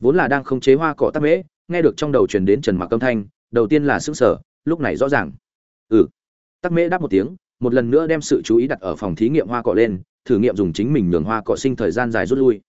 A: vốn là đang không chế hoa cỏ tắc mễ, nghe được trong đầu truyền đến trần mặc âm thanh, đầu tiên là sững sở lúc này rõ ràng. Ừ. Tắc mễ đáp một tiếng, một lần nữa đem sự chú ý đặt ở phòng thí nghiệm hoa cỏ lên, thử nghiệm dùng chính mình nhường hoa cỏ sinh thời gian dài rút lui.